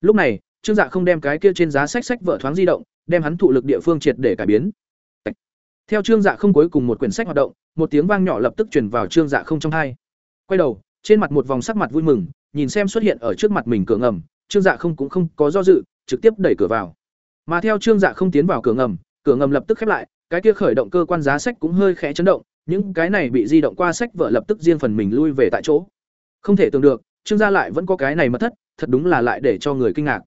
Lúc này, Trương Dạ không đem cái kia trên giá sách sách vở thoáng di động, đem hắn thụ lực địa phương triệt để cải biến. Theo Trương Dạ không cuối cùng một quyển sách hoạt động, một tiếng vang nhỏ lập tức truyền vào Trương Dạ không trong hai. Quay đầu, trên mặt một vòng sắc mặt vui mừng, nhìn xem xuất hiện ở trước mặt mình cửa ngầm, Trương Dạ không cũng không có do dự, trực tiếp đẩy cửa vào. Mà theo Trương Dạ không tiến vào cửa ngầm, cửa ngầm lập tức khép lại, cái kia khởi động cơ quan giá sách cũng hơi khẽ chấn động, những cái này bị di động qua sách vở lập tức riêng phần mình lui về tại chỗ. Không thể tưởng được, Trương gia lại vẫn có cái này mất thất, thật đúng là lại để cho người kinh ngạc.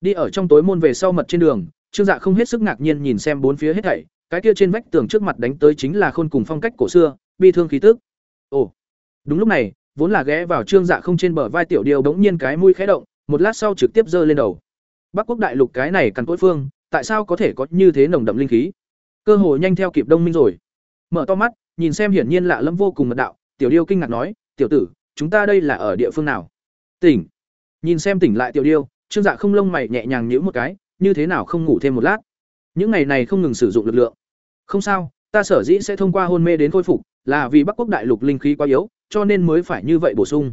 Đi ở trong tối môn về sau mật trên đường, Trương Dạ không hết sức ngạc nhiên nhìn xem bốn phía hết thảy, cái kia trên vách tường trước mặt đánh tới chính là khôn cùng phong cách cổ xưa, bi thương khí tức. Ồ. Đúng lúc này, vốn là ghé vào Trương Dạ không trên bờ vai tiểu điêu bỗng nhiên cái mũi khẽ động, một lát sau trực tiếp giơ lên đầu. Bắc Quốc đại lục cái này cần cỗi phương, tại sao có thể có như thế nồng đậm linh khí? Cơ hội nhanh theo kịp Đông Minh rồi. Mở to mắt, nhìn xem hiển nhiên lạ lẫm vô cùng mật đạo, tiểu điêu kinh ngạc nói, "Tiểu tử, chúng ta đây là ở địa phương nào?" Tỉnh. Nhìn xem tỉnh lại tiểu điêu, Trương Dạ không lông mày nhẹ nhàng nhíu một cái, như thế nào không ngủ thêm một lát? Những ngày này không ngừng sử dụng lực lượng. Không sao, ta sở dĩ sẽ thông qua hôn mê đến khôi phục, là vì Bắc Quốc đại lục linh khí quá yếu, cho nên mới phải như vậy bổ sung.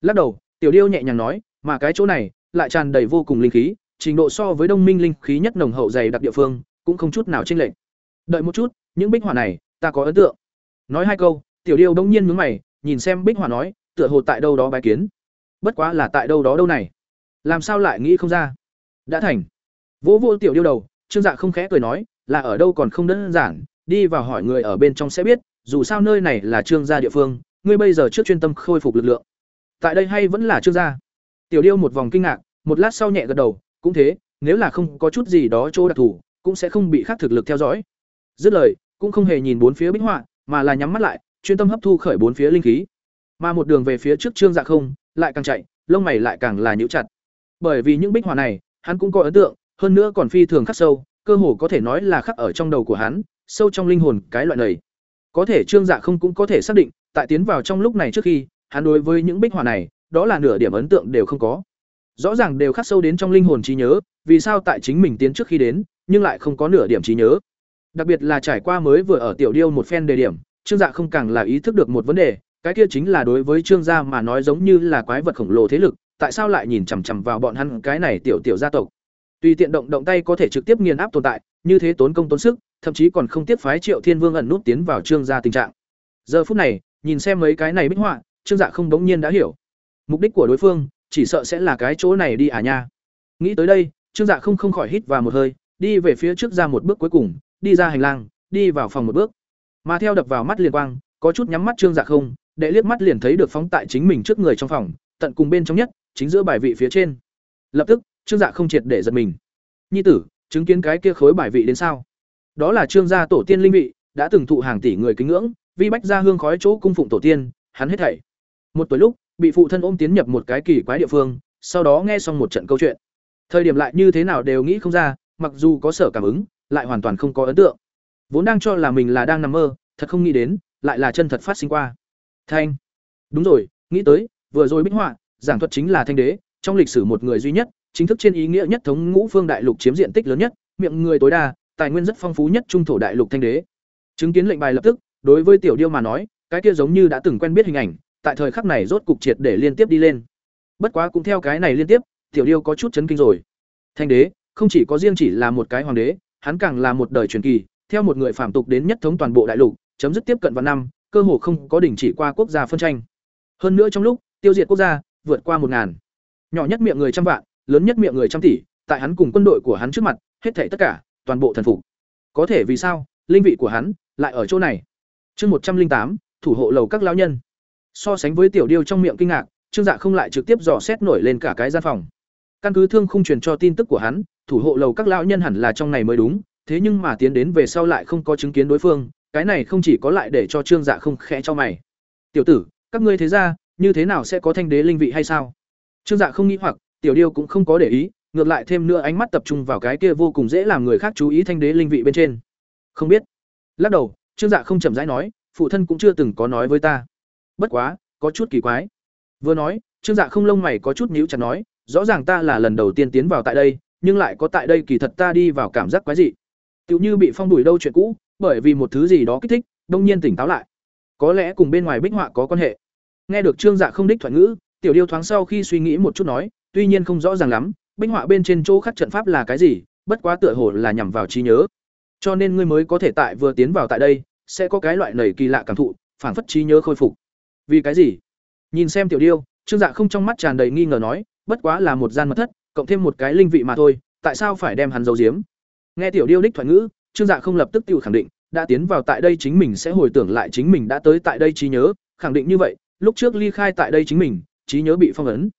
Lắc đầu, Tiểu Điêu nhẹ nhàng nói, mà cái chỗ này lại tràn đầy vô cùng linh khí, trình độ so với Đông Minh linh khí nhất nồng hậu dày đặc địa phương, cũng không chút nào chênh lệch. Đợi một chút, những bích hỏa này, ta có ấn tượng. Nói hai câu, Tiểu Điêu đông nhiên mướn mày, nhìn xem bích hỏa nói, tựa hồ tại đâu đó bái kiến. Bất quá là tại đâu đó đâu này? Làm sao lại nghĩ không ra? Đã thành. Vỗ vô Tiểu Điêu đầu, Trương Dạ không khẽ cười nói, là ở đâu còn không đơn giản, đi vào hỏi người ở bên trong sẽ biết, dù sao nơi này là Trương gia địa phương, ngươi bây giờ trước chuyên tâm khôi phục lực lượng. Tại đây hay vẫn là Trương gia? Tiểu Điêu một vòng kinh ngạc, một lát sau nhẹ gật đầu, cũng thế, nếu là không có chút gì đó chỗ đặc thù, cũng sẽ không bị khác thực lực theo dõi. Dứt lời, cũng không hề nhìn bốn phía bích họa, mà là nhắm mắt lại, chuyên tâm hấp thu khởi bốn phía linh khí. Mà một đường về phía trước Trương Dạ không, lại càng chạy, lông mày lại càng là nhíu chặt. Bởi vì những bích họa này, hắn cũng có ấn tượng, hơn nữa còn phi thường khắc sâu, cơ hồ có thể nói là khắc ở trong đầu của hắn, sâu trong linh hồn cái loại này. Có thể Trương Dạ không cũng có thể xác định, tại tiến vào trong lúc này trước khi, hắn đối với những bích họa này, đó là nửa điểm ấn tượng đều không có. Rõ ràng đều khắc sâu đến trong linh hồn trí nhớ, vì sao tại chính mình tiến trước khi đến, nhưng lại không có nửa điểm trí nhớ. Đặc biệt là trải qua mới vừa ở tiểu điêu một phen đề điểm, Trương Dạ không càng là ý thức được một vấn đề, cái kia chính là đối với Trương gia mà nói giống như là quái vật khổng lồ thế lực, tại sao lại nhìn chằm chằm vào bọn hắn cái này tiểu tiểu gia tộc. Tùy tiện động động tay có thể trực tiếp nghiền áp tồn tại, như thế tốn công tốn sức, thậm chí còn không tiếp phái Triệu Thiên Vương ẩn nút tiến vào Trương gia tình trạng. Giờ phút này, nhìn xem mấy cái này bích họa, Trương Dạ không bỗng nhiên đã hiểu. Mục đích của đối phương, chỉ sợ sẽ là cái chỗ này đi à nha. Nghĩ tới đây, Trương Dạ không không khỏi hít vào một hơi, đi về phía trước ra một bước cuối cùng, đi ra hành lang, đi vào phòng một bước. Mà theo đập vào mắt liền quang, có chút nhắm mắt Trương Dạ không, để liếc mắt liền thấy được phóng tại chính mình trước người trong phòng, tận cùng bên trong nhất, chính giữa bài vị phía trên. Lập tức, Trương Dạ không triệt để giật mình. Nhi tử, chứng kiến cái kia khối bài vị đến sao? Đó là Trương gia tổ tiên linh vị, đã từng thụ hàng tỷ người kính ngưỡng, vi bách gia hương khói chỗ cung phụng tổ tiên, hắn hết thảy. Một tuổi lúc, bị phụ thân ôm tiến nhập một cái kỳ quái địa phương, sau đó nghe xong một trận câu chuyện. Thời điểm lại như thế nào đều nghĩ không ra, mặc dù có sở cảm ứng, lại hoàn toàn không có ấn tượng. Vốn đang cho là mình là đang nằm mơ, thật không nghĩ đến, lại là chân thật phát sinh qua. Thanh. Đúng rồi, nghĩ tới, vừa rồi bích họa, giảng thuật chính là thanh đế, trong lịch sử một người duy nhất, chính thức trên ý nghĩa nhất thống ngũ phương đại lục chiếm diện tích lớn nhất, miệng người tối đa, tài nguyên rất phong phú nhất trung thổ đại lục thanh đế. Chứng kiến lệnh bài lập tức, đối với tiểu điêu mà nói, cái kia giống như đã từng quen biết hình ảnh, tại thời khắc này rốt cục triệt để liên tiếp đi lên. Bất quá cũng theo cái này liên tiếp, tiểu điêu có chút chấn kinh rồi. Thanh đế, không chỉ có riêng chỉ là một cái hoàng đế, hắn càng là một đời truyền kỳ, theo một người phạm tục đến nhất thống toàn bộ đại lục, chấm dứt tiếp cận vào năm, cơ hồ không có đình chỉ qua quốc gia phân tranh. Hơn nữa trong lúc tiêu diệt quốc gia, vượt qua một ngàn, nhỏ nhất miệng người trăm vạn, lớn nhất miệng người trăm tỷ, tại hắn cùng quân đội của hắn trước mặt, hết thảy tất cả, toàn bộ thần phục. Có thể vì sao, linh vị của hắn lại ở chỗ này? Chương một trăm linh tám thủ hộ lầu các lão nhân. So sánh với tiểu điêu trong miệng kinh ngạc, trương dạ không lại trực tiếp dò xét nổi lên cả cái gian phòng căn cứ thương không truyền cho tin tức của hắn thủ hộ lầu các lão nhân hẳn là trong này mới đúng thế nhưng mà tiến đến về sau lại không có chứng kiến đối phương cái này không chỉ có lại để cho trương dạ không khẽ cho mày tiểu tử các ngươi thế ra như thế nào sẽ có thanh đế linh vị hay sao trương dạ không nghĩ hoặc tiểu điêu cũng không có để ý, ngược lại thêm nữa ánh mắt tập trung vào cái kia vô cùng dễ làm người khác chú ý thanh đế linh vị bên trên. Không biết. Lắc đầu, trương dạ không chậm rãi nói, phụ thân cũng chưa từng có nói với ta. Bất quá, có chút kỳ quái. Vừa nói, trương dạ không lông mày có chút nhíu chặt nói, rõ ràng ta là lần đầu tiên tiến vào tại đây, nhưng lại có tại đây kỳ thật ta đi vào cảm giác quái dị. Tựu như bị phong đuổi đâu chuyện cũ, bởi vì một thứ gì đó kích thích, đông nhiên tỉnh táo lại. Có lẽ cùng bên ngoài bích họa có quan hệ. Nghe được trương dạ không đích thoại ngữ, tiểu điêu thoáng sau khi suy nghĩ một chút nói tuy nhiên không rõ ràng lắm bích họa bên trên chỗ khắc trận pháp là cái gì, bất quá tựa hồ là nhằm vào trí nhớ. Cho nên ngươi mới có thể tại vừa tiến vào tại đây, sẽ có cái loại nảy kỳ lạ cảm thụ phản phất trí nhớ khôi phục. Vì cái gì? Nhìn xem tiểu điêu, trương dạ không trong mắt tràn đầy nghi ngờ nói, bất quá là một gian mật thất, cộng thêm một cái linh vị mà thôi, tại sao phải đem hắn giấu giếm? Nghe tiểu điêu đích thoại ngữ, trương dạ không lập tức tự khẳng định, đã tiến vào tại đây chính mình sẽ hồi tưởng lại chính mình đã tới tại đây trí nhớ, khẳng định như vậy, lúc trước ly khai tại đây chính mình, trí nhớ bị phong ấn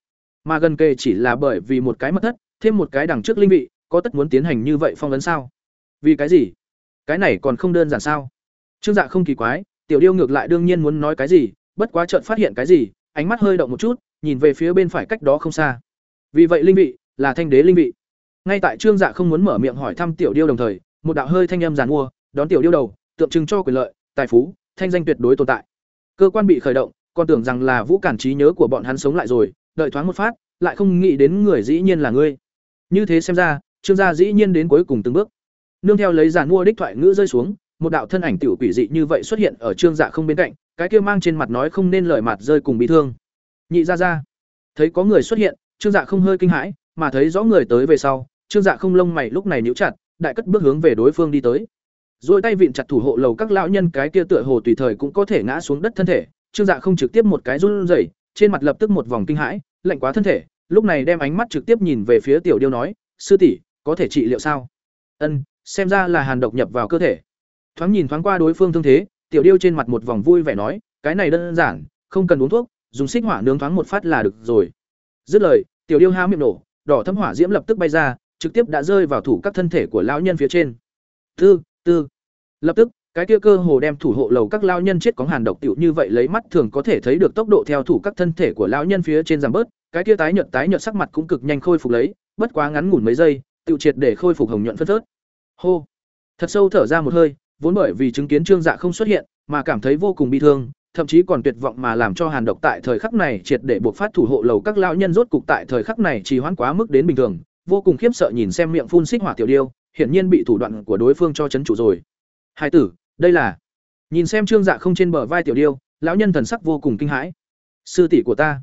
mà gần kề chỉ là bởi vì một cái mất thất, thêm một cái đằng trước linh vị, có tất muốn tiến hành như vậy phong ấn sao? Vì cái gì? Cái này còn không đơn giản sao? Trương dạ không kỳ quái, tiểu điêu ngược lại đương nhiên muốn nói cái gì, bất quá chợt phát hiện cái gì, ánh mắt hơi động một chút, nhìn về phía bên phải cách đó không xa. Vì vậy linh vị, là thanh đế linh vị. Ngay tại trương dạ không muốn mở miệng hỏi thăm tiểu điêu đồng thời, một đạo hơi thanh âm giàn mua, đón tiểu điêu đầu, tượng trưng cho quyền lợi, tài phú, thanh danh tuyệt đối tồn tại. Cơ quan bị khởi động, còn tưởng rằng là vũ cản trí nhớ của bọn hắn sống lại rồi đợi thoáng một phát, lại không nghĩ đến người dĩ nhiên là ngươi. Như thế xem ra, trương gia dĩ nhiên đến cuối cùng từng bước. Nương theo lấy giàn mua đích thoại ngữ rơi xuống, một đạo thân ảnh tiểu quỷ dị như vậy xuất hiện ở trương dạ không bên cạnh, cái kia mang trên mặt nói không nên lời mặt rơi cùng bị thương. Nhị ra ra thấy có người xuất hiện, trương dạ không hơi kinh hãi, mà thấy rõ người tới về sau, trương dạ không lông mày lúc này nhíu chặt, đại cất bước hướng về đối phương đi tới. Rồi tay vịn chặt thủ hộ lầu các lão nhân cái kia tựa hồ tùy thời cũng có thể ngã xuống đất thân thể, trương dạ không trực tiếp một cái run rẩy trên mặt lập tức một vòng kinh hãi, lạnh quá thân thể, lúc này đem ánh mắt trực tiếp nhìn về phía tiểu điêu nói, sư tỷ, có thể trị liệu sao? Ân, xem ra là hàn độc nhập vào cơ thể. Thoáng nhìn thoáng qua đối phương thương thế, tiểu điêu trên mặt một vòng vui vẻ nói, cái này đơn giản, không cần uống thuốc, dùng xích hỏa nướng thoáng một phát là được rồi. Dứt lời, tiểu điêu há miệng nổ, đỏ thấm hỏa diễm lập tức bay ra, trực tiếp đã rơi vào thủ các thân thể của lão nhân phía trên. Tư tư. Lập tức cái kia cơ hồ đem thủ hộ lầu các lao nhân chết có hàn độc tiểu như vậy lấy mắt thường có thể thấy được tốc độ theo thủ các thân thể của lão nhân phía trên giảm bớt, cái kia tái nhợt tái nhợt sắc mặt cũng cực nhanh khôi phục lấy, bất quá ngắn ngủn mấy giây, tiểu triệt để khôi phục hồng nhuận phân phớt. Hô. Thật sâu thở ra một hơi, vốn bởi vì chứng kiến trương dạ không xuất hiện, mà cảm thấy vô cùng bi thương, thậm chí còn tuyệt vọng mà làm cho hàn độc tại thời khắc này triệt để buộc phát thủ hộ lầu các lão nhân rốt cục tại thời khắc này trì hoãn quá mức đến bình thường, vô cùng khiếp sợ nhìn xem miệng phun xích hỏa tiểu điêu, hiển nhiên bị thủ đoạn của đối phương cho chấn chủ rồi. Hai tử đây là, nhìn xem trương dạ không trên bờ vai tiểu điêu, lão nhân thần sắc vô cùng kinh hãi. Sư tỷ của ta.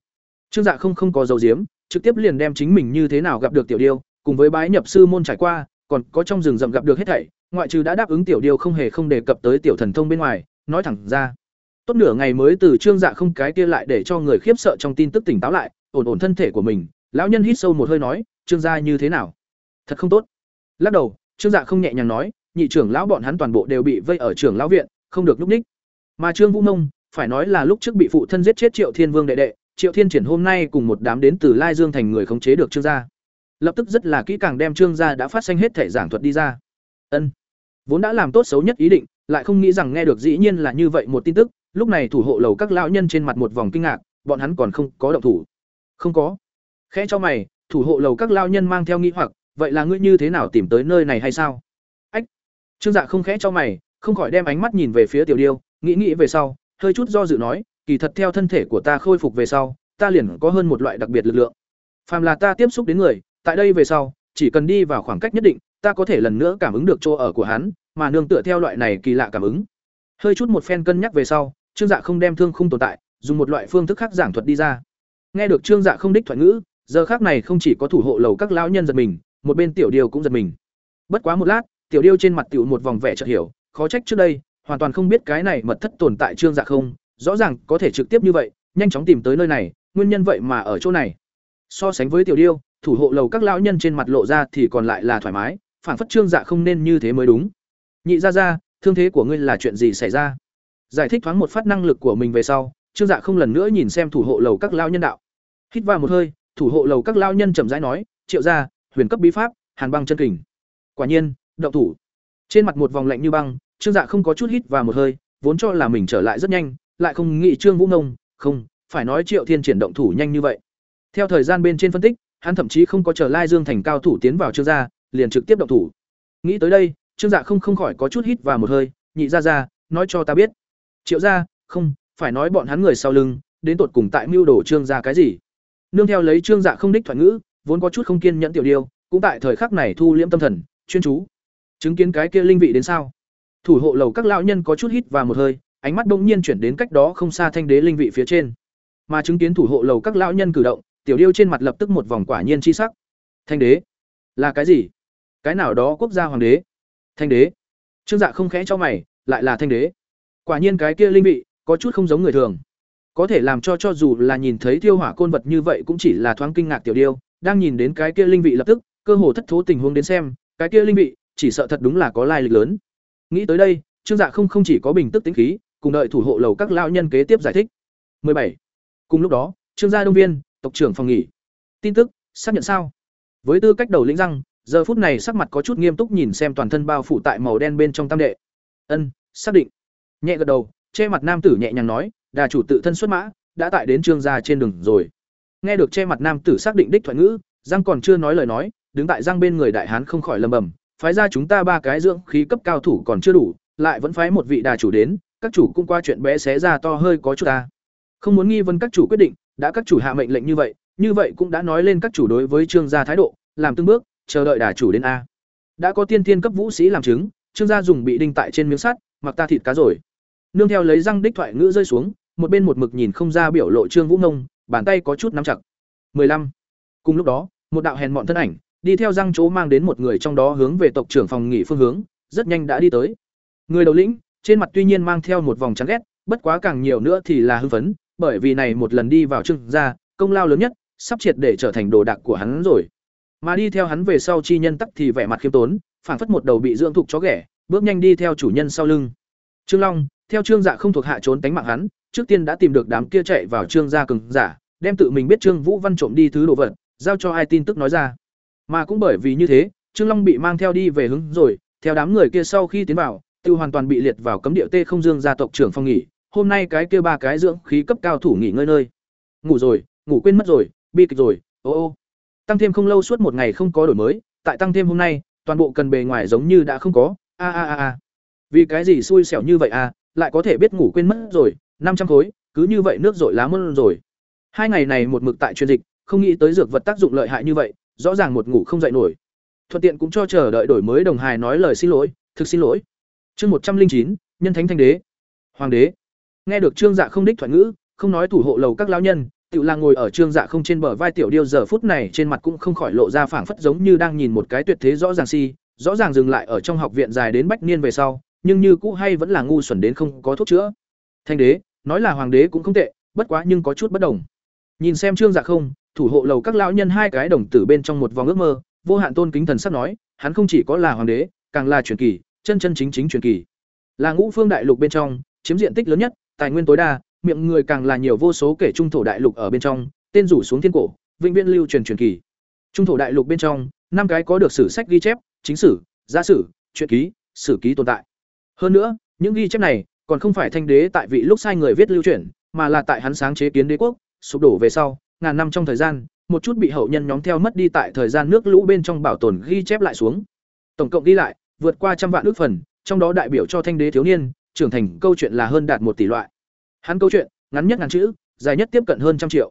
Trương dạ không không có dấu diếm trực tiếp liền đem chính mình như thế nào gặp được tiểu điêu, cùng với bái nhập sư môn trải qua, còn có trong rừng rậm gặp được hết thảy, ngoại trừ đã đáp ứng tiểu điêu không hề không đề cập tới tiểu thần thông bên ngoài, nói thẳng ra. Tốt nửa ngày mới từ trương dạ không cái kia lại để cho người khiếp sợ trong tin tức tỉnh táo lại, ổn ổn thân thể của mình, lão nhân hít sâu một hơi nói, trương gia như thế nào? Thật không tốt. Lắc đầu, trương dạ không nhẹ nhàng nói nhị trưởng lão bọn hắn toàn bộ đều bị vây ở trưởng lão viện, không được núp ních mà trương vũ nông, phải nói là lúc trước bị phụ thân giết chết triệu thiên vương đệ đệ, triệu thiên triển hôm nay cùng một đám đến từ lai dương thành người khống chế được trương gia. Lập tức rất là kỹ càng đem trương gia đã phát sinh hết thể giảng thuật đi ra. Ân, vốn đã làm tốt xấu nhất ý định, lại không nghĩ rằng nghe được dĩ nhiên là như vậy một tin tức, lúc này thủ hộ lầu các lão nhân trên mặt một vòng kinh ngạc, bọn hắn còn không có động thủ. Không có. Khẽ cho mày, thủ hộ lầu các lao nhân mang theo nghĩ hoặc, vậy là ngươi như thế nào tìm tới nơi này hay sao? Trương dạ không khẽ cho mày, không khỏi đem ánh mắt nhìn về phía tiểu điêu, nghĩ nghĩ về sau, hơi chút do dự nói, kỳ thật theo thân thể của ta khôi phục về sau, ta liền có hơn một loại đặc biệt lực lượng. Phàm là ta tiếp xúc đến người, tại đây về sau, chỉ cần đi vào khoảng cách nhất định, ta có thể lần nữa cảm ứng được chỗ ở của hắn, mà nương tựa theo loại này kỳ lạ cảm ứng. Hơi chút một phen cân nhắc về sau, trương dạ không đem thương không tồn tại, dùng một loại phương thức khác giảng thuật đi ra. Nghe được trương dạ không đích thoại ngữ, giờ khác này không chỉ có thủ hộ lầu các lão nhân giật mình, một bên tiểu điêu cũng giật mình. Bất quá một lát tiểu điêu trên mặt tiểu một vòng vẻ chợt hiểu, khó trách trước đây, hoàn toàn không biết cái này mật thất tồn tại trương dạ không, rõ ràng có thể trực tiếp như vậy, nhanh chóng tìm tới nơi này, nguyên nhân vậy mà ở chỗ này. So sánh với tiểu điêu, thủ hộ lầu các lão nhân trên mặt lộ ra thì còn lại là thoải mái phản phất trương dạ không nên như thế mới đúng. Nhị ra ra thương thế của ngươi là chuyện gì xảy ra? Giải thích thoáng một phát năng lực của mình về sau, trương dạ không lần nữa nhìn xem thủ hộ lầu các lão nhân đạo. Hít vào một hơi, thủ hộ lầu các lão nhân chậm rãi nói, triệu gia, huyền cấp bí pháp, hàn băng chân kình. Quả nhiên động thủ. Trên mặt một vòng lạnh như băng, trương dạ không có chút hít vào một hơi, vốn cho là mình trở lại rất nhanh, lại không nghĩ trương vũ ngông, không, phải nói triệu thiên triển động thủ nhanh như vậy. Theo thời gian bên trên phân tích, hắn thậm chí không có chờ lai dương thành cao thủ tiến vào trương gia, liền trực tiếp động thủ. Nghĩ tới đây, trương dạ không không khỏi có chút hít vào một hơi, nhị ra ra nói cho ta biết. Triệu gia, không, phải nói bọn hắn người sau lưng, đến tột cùng tại mưu đồ trương gia cái gì? Nương theo lấy trương dạ không đích thoại ngữ, vốn có chút không kiên nhẫn tiểu điêu, cũng tại thời khắc này thu liễm tâm thần, chuyên chú chứng kiến cái kia linh vị đến sao? Thủ hộ lầu các lão nhân có chút hít và một hơi, ánh mắt bỗng nhiên chuyển đến cách đó không xa thanh đế linh vị phía trên. Mà chứng kiến thủ hộ lầu các lão nhân cử động, tiểu điêu trên mặt lập tức một vòng quả nhiên chi sắc. Thanh đế, là cái gì? Cái nào đó quốc gia hoàng đế? Thanh đế. Trương dạ không khẽ cho mày, lại là thanh đế. Quả nhiên cái kia linh vị, có chút không giống người thường. Có thể làm cho cho dù là nhìn thấy thiêu hỏa côn vật như vậy cũng chỉ là thoáng kinh ngạc tiểu điêu, đang nhìn đến cái kia linh vị lập tức, cơ hồ thất thố tình huống đến xem, cái kia linh vị chỉ sợ thật đúng là có lai lịch lớn. Nghĩ tới đây, trương dạ không không chỉ có bình tức tính khí, cùng đợi thủ hộ lầu các lao nhân kế tiếp giải thích. 17. cùng lúc đó, trương gia đông viên, tộc trưởng phòng nghỉ. Tin tức, xác nhận sao? Với tư cách đầu lĩnh răng, giờ phút này sắc mặt có chút nghiêm túc nhìn xem toàn thân bao phủ tại màu đen bên trong tam đệ. Ân, xác định. Nhẹ gật đầu, che mặt nam tử nhẹ nhàng nói, đà chủ tự thân xuất mã, đã tại đến trương gia trên đường rồi. Nghe được che mặt nam tử xác định đích thoại ngữ, răng còn chưa nói lời nói, đứng tại răng bên người đại hán không khỏi lầm bầm phái ra chúng ta ba cái dưỡng khí cấp cao thủ còn chưa đủ, lại vẫn phái một vị đà chủ đến, các chủ cũng qua chuyện bé xé ra to hơi có chút ta. Không muốn nghi vấn các chủ quyết định, đã các chủ hạ mệnh lệnh như vậy như vậy cũng đã nói lên các chủ đối với trương gia thái độ, làm từng bước, chờ đợi đà chủ đến a. Đã có tiên tiên cấp vũ sĩ làm chứng, trương gia dùng bị đinh tại trên miếng sắt, mặc ta thịt cá rồi. Nương theo lấy răng đích thoại ngữ rơi xuống, một bên một mực nhìn không ra biểu lộ trương vũ ngông bàn tay có chút nắm chặt. 15. cùng lúc đó, một đạo hèn mọn thân ảnh đi theo răng chỗ mang đến một người trong đó hướng về tộc trưởng phòng nghỉ phương hướng, rất nhanh đã đi tới. Người đầu lĩnh, trên mặt tuy nhiên mang theo một vòng chán ghét, bất quá càng nhiều nữa thì là hưng phấn, bởi vì này một lần đi vào trương gia, công lao lớn nhất, sắp triệt để trở thành đồ đạc của hắn rồi. Mà đi theo hắn về sau chi nhân tắc thì vẻ mặt khiêm tốn, phảng phất một đầu bị dưỡng thục chó ghẻ, bước nhanh đi theo chủ nhân sau lưng. Trương long, theo trương dạ không thuộc hạ trốn tánh mạng hắn, trước tiên đã tìm được đám kia chạy vào trương gia cường giả, đem tự mình biết trương vũ văn trộm đi thứ đồ vật, giao cho ai tin tức nói ra mà cũng bởi vì như thế trương long bị mang theo đi về hướng rồi theo đám người kia sau khi tiến vào tiêu hoàn toàn bị liệt vào cấm địa tê không dương gia tộc trưởng phong nghỉ. Hôm nay cái kia ba cái dưỡng khí cấp cao thủ nghỉ ngơi nơi. Ngủ rồi ngủ quên mất rồi bi kịch rồi ô ô. Tăng thêm không lâu suốt một ngày không có đổi mới tại tăng thêm hôm nay toàn bộ cần bề ngoài giống như đã không có. A a a a. Vì cái gì xui xẻo như vậy à, lại có thể biết ngủ quên mất rồi năm trăm khối cứ như vậy nước rội lá mơn rồi. Hai ngày này một mực tại truyền dịch không nghĩ tới dược vật tác dụng lợi hại như vậy rõ ràng một ngủ không dậy nổi. Thuận tiện cũng cho chờ đợi đổi mới đồng hài nói lời xin lỗi, thực xin lỗi. Chương một trăm linh chín, nhân thánh thanh đế. Hoàng đế. Nghe được trương dạ không đích thoại ngữ, không nói thủ hộ lầu các lão nhân tự là ngồi ở trương dạ không trên bờ vai tiểu điêu giờ phút này trên mặt cũng không khỏi lộ ra phảng phất giống như đang nhìn một cái tuyệt thế rõ ràng si, rõ ràng dừng lại ở trong học viện dài đến bách niên về sau, nhưng như cũ hay vẫn là ngu xuẩn đến không có thuốc chữa. Thanh đế, nói là hoàng đế cũng không tệ, bất quá nhưng có chút bất đồng. Nhìn xem trương dạ không thủ hộ lầu các lão nhân hai cái đồng tử bên trong một vòng ước mơ, vô hạn tôn kính thần sắp nói, hắn không chỉ có là hoàng đế, càng là truyền kỳ, chân chân chính chính truyền kỳ. Là ngũ phương đại lục bên trong, chiếm diện tích lớn nhất, tài nguyên tối đa, miệng người càng là nhiều vô số kể trung thổ đại lục ở bên trong, tên rủ xuống thiên cổ, vĩnh viễn lưu truyền truyền kỳ. Trung thổ đại lục bên trong, năm cái có được sử sách ghi chép, chính sử gia sử, truyện ký, sử ký tồn tại. Hơn nữa, những ghi chép này còn không phải thanh đế tại vị lúc sai người viết lưu truyền, mà là tại hắn sáng chế kiến đế quốc, sụp đổ về sau ngàn năm trong thời gian, một chút bị hậu nhân nhóm theo mất đi tại thời gian nước lũ bên trong bảo tồn ghi chép lại xuống. Tổng cộng ghi lại, vượt qua trăm vạn ước phần, trong đó đại biểu cho thanh đế thiếu niên, trưởng thành câu chuyện là hơn đạt một tỷ loại. Hắn câu chuyện, ngắn nhất ngàn chữ, dài nhất tiếp cận hơn trăm triệu.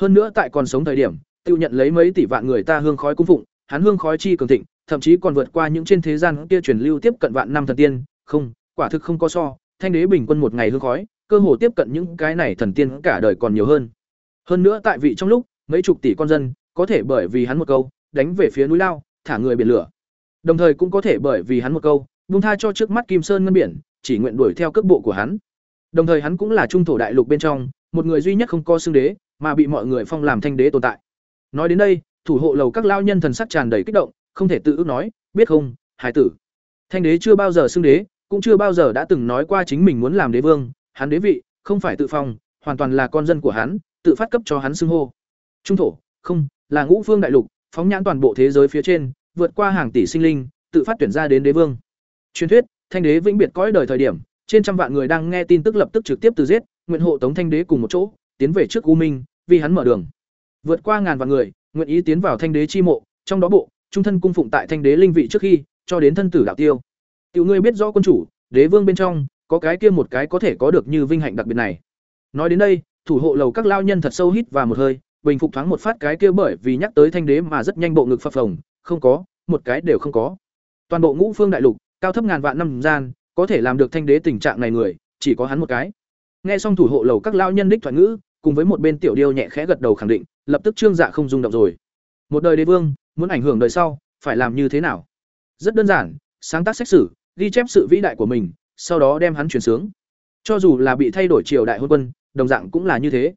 Hơn nữa tại còn sống thời điểm tiêu nhận lấy mấy tỷ vạn người ta hương khói cung phụng, hắn hương khói chi cường thịnh, thậm chí còn vượt qua những trên thế gian kia truyền lưu tiếp cận vạn năm thần tiên. Không, quả thực không có so, thanh đế bình quân một ngày hương khói, cơ hồ tiếp cận những cái này thần tiên cả đời còn nhiều hơn hơn nữa tại vị trong lúc, mấy chục tỷ con dân có thể bởi vì hắn một câu, đánh về phía núi lao, thả người biển lửa. Đồng thời cũng có thể bởi vì hắn một câu, buông tha cho trước mắt kim sơn ngân biển, chỉ nguyện đuổi theo cước bộ của hắn. Đồng thời hắn cũng là trung thổ đại lục bên trong, một người duy nhất không có xương đế, mà bị mọi người phong làm thanh đế tồn tại. Nói đến đây, thủ hộ lầu các lao nhân thần sắc tràn đầy kích động, không thể tự ước nói, biết không, hải tử. Thanh đế chưa bao giờ xưng đế, cũng chưa bao giờ đã từng nói qua chính mình muốn làm đế vương, hắn đế vị, không phải tự phong, hoàn toàn là con dân của hắn tự phát cấp cho hắn xưng hô. Trung thổ, không, là ngũ phương đại lục, phóng nhãn toàn bộ thế giới phía trên, vượt qua hàng tỷ sinh linh, tự phát tuyển ra đến đế vương. Truyền thuyết, thanh đế vĩnh biệt cõi đời thời điểm, trên trăm vạn người đang nghe tin tức lập tức trực tiếp từ giết, nguyện hộ tống thanh đế cùng một chỗ, tiến về trước u minh, vì hắn mở đường. Vượt qua ngàn vạn người, nguyện ý tiến vào thanh đế chi mộ, trong đó bộ, trung thân cung phụng tại thanh đế linh vị trước khi, cho đến thân tử đạo tiêu. Tiểu ngươi biết rõ quân chủ, đế vương bên trong, có cái kia một cái có thể có được như vinh hạnh đặc biệt này. Nói đến đây thủ hộ lầu các lao nhân thật sâu hít và một hơi, bình phục thoáng một phát cái kia bởi vì nhắc tới thanh đế mà rất nhanh bộ ngực phập phồng, không có, một cái đều không có. Toàn bộ ngũ phương đại lục, cao thấp ngàn vạn năm gian, có thể làm được thanh đế tình trạng này người, chỉ có hắn một cái. Nghe xong thủ hộ lầu các lao nhân đích thoại ngữ, cùng với một bên tiểu điêu nhẹ khẽ gật đầu khẳng định, lập tức trương dạ không rung động rồi. Một đời đế vương, muốn ảnh hưởng đời sau, phải làm như thế nào? Rất đơn giản, sáng tác sách sử, ghi chép sự vĩ đại của mình, sau đó đem hắn truyền sướng cho dù là bị thay đổi triều đại hôn quân, đồng dạng cũng là như thế.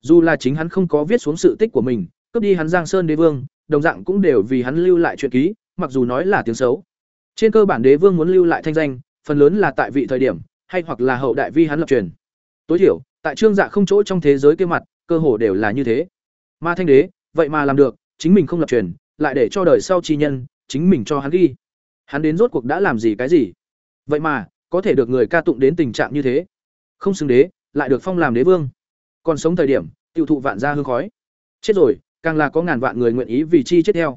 Dù là chính hắn không có viết xuống sự tích của mình, cướp đi hắn giang sơn đế vương, đồng dạng cũng đều vì hắn lưu lại chuyện ký, mặc dù nói là tiếng xấu. Trên cơ bản đế vương muốn lưu lại thanh danh, phần lớn là tại vị thời điểm, hay hoặc là hậu đại vi hắn lập truyền. Tối thiểu, tại trương dạ không chỗ trong thế giới kia mặt, cơ hồ đều là như thế. Mà thanh đế, vậy mà làm được, chính mình không lập truyền, lại để cho đời sau chi nhân, chính mình cho hắn ghi. Hắn đến rốt cuộc đã làm gì cái gì? Vậy mà có thể được người ca tụng đến tình trạng như thế. Không xứng đế, lại được phong làm đế vương. Còn sống thời điểm, tiêu thụ vạn gia hương khói. Chết rồi, càng là có ngàn vạn người nguyện ý vì chi chết theo.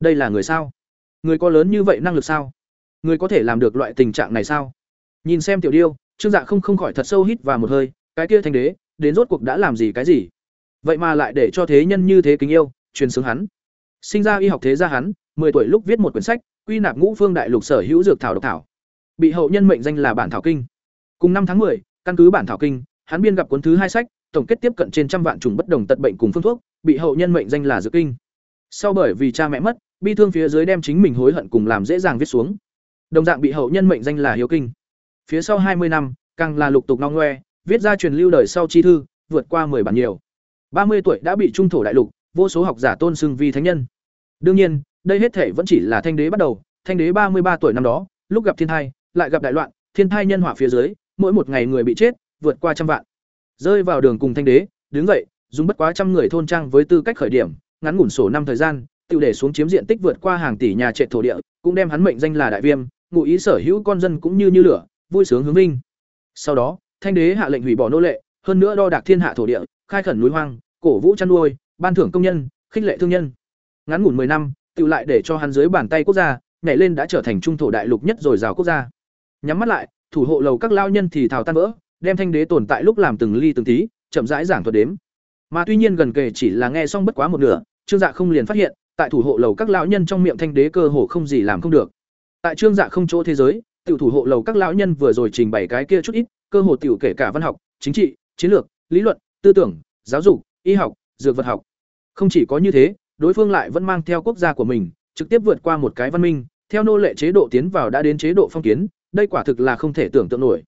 Đây là người sao? Người có lớn như vậy năng lực sao? Người có thể làm được loại tình trạng này sao? Nhìn xem tiểu điêu, trương dạ không không khỏi thật sâu hít vào một hơi, cái kia thành đế, đến rốt cuộc đã làm gì cái gì? Vậy mà lại để cho thế nhân như thế kính yêu, truyền xướng hắn. Sinh ra y học thế gia hắn 10 tuổi lúc viết một quyển sách, quy nạp ngũ phương đại lục sở hữu dược thảo độc thảo bị hậu nhân mệnh danh là bản thảo kinh. Cùng năm tháng 10, căn cứ bản thảo kinh hắn biên gặp cuốn thứ hai sách tổng kết tiếp cận trên trăm vạn trùng bất đồng tật bệnh cùng phương thuốc bị hậu nhân mệnh danh là dược kinh. Sau bởi vì cha mẹ mất bi thương phía dưới đem chính mình hối hận cùng làm dễ dàng viết xuống. Đồng dạng bị hậu nhân mệnh danh là hiếu kinh. Phía sau hai mươi năm càng là lục tục no ngoe viết ra truyền lưu đời sau chi thư vượt qua 10 bản nhiều. Ba mươi tuổi đã bị trung thổ đại lục vô số học giả tôn xưng vi thánh nhân. Đương nhiên đây hết thể vẫn chỉ là thanh đế bắt đầu thanh đế ba mươi ba tuổi năm đó lúc gặp thiên tai, lại gặp đại loạn, thiên thai nhân hỏa phía dưới, mỗi một ngày người bị chết, vượt qua trăm vạn. Rơi vào đường cùng thanh đế, đứng dậy, dùng bất quá trăm người thôn trang với tư cách khởi điểm, ngắn ngủn sổ năm thời gian, tự để xuống chiếm diện tích vượt qua hàng tỷ nhà trệ thổ địa, cũng đem hắn mệnh danh là đại viêm, ngụ ý sở hữu con dân cũng như như lửa, vui sướng hướng vinh. Sau đó, thanh đế hạ lệnh hủy bỏ nô lệ, hơn nữa đo đạc thiên hạ thổ địa, khai khẩn núi hoang, cổ vũ chăn nuôi, ban thưởng công nhân, khích lệ thương nhân. Ngắn ngủn 10 năm, tự lại để cho hắn dưới bàn tay quốc gia, nhảy lên đã trở thành trung thổ đại lục nhất rồi giàu quốc gia nhắm mắt lại, thủ hộ lầu các lao nhân thì thào tan vỡ, đem thanh đế tồn tại lúc làm từng ly từng tí, chậm rãi giảng thuật đếm. Mà tuy nhiên gần kề chỉ là nghe xong bất quá một nửa, trương dạ không liền phát hiện, tại thủ hộ lầu các lão nhân trong miệng thanh đế cơ hồ không gì làm không được. Tại trương dạ không chỗ thế giới, tiểu thủ hộ lầu các lão nhân vừa rồi trình bày cái kia chút ít, cơ hồ tiểu kể cả văn học, chính trị, chiến lược, lý luận, tư tưởng, giáo dục, y học, dược vật học. Không chỉ có như thế, đối phương lại vẫn mang theo quốc gia của mình, trực tiếp vượt qua một cái văn minh, theo nô lệ chế độ tiến vào đã đến chế độ phong kiến đây quả thực là không thể tưởng tượng nổi.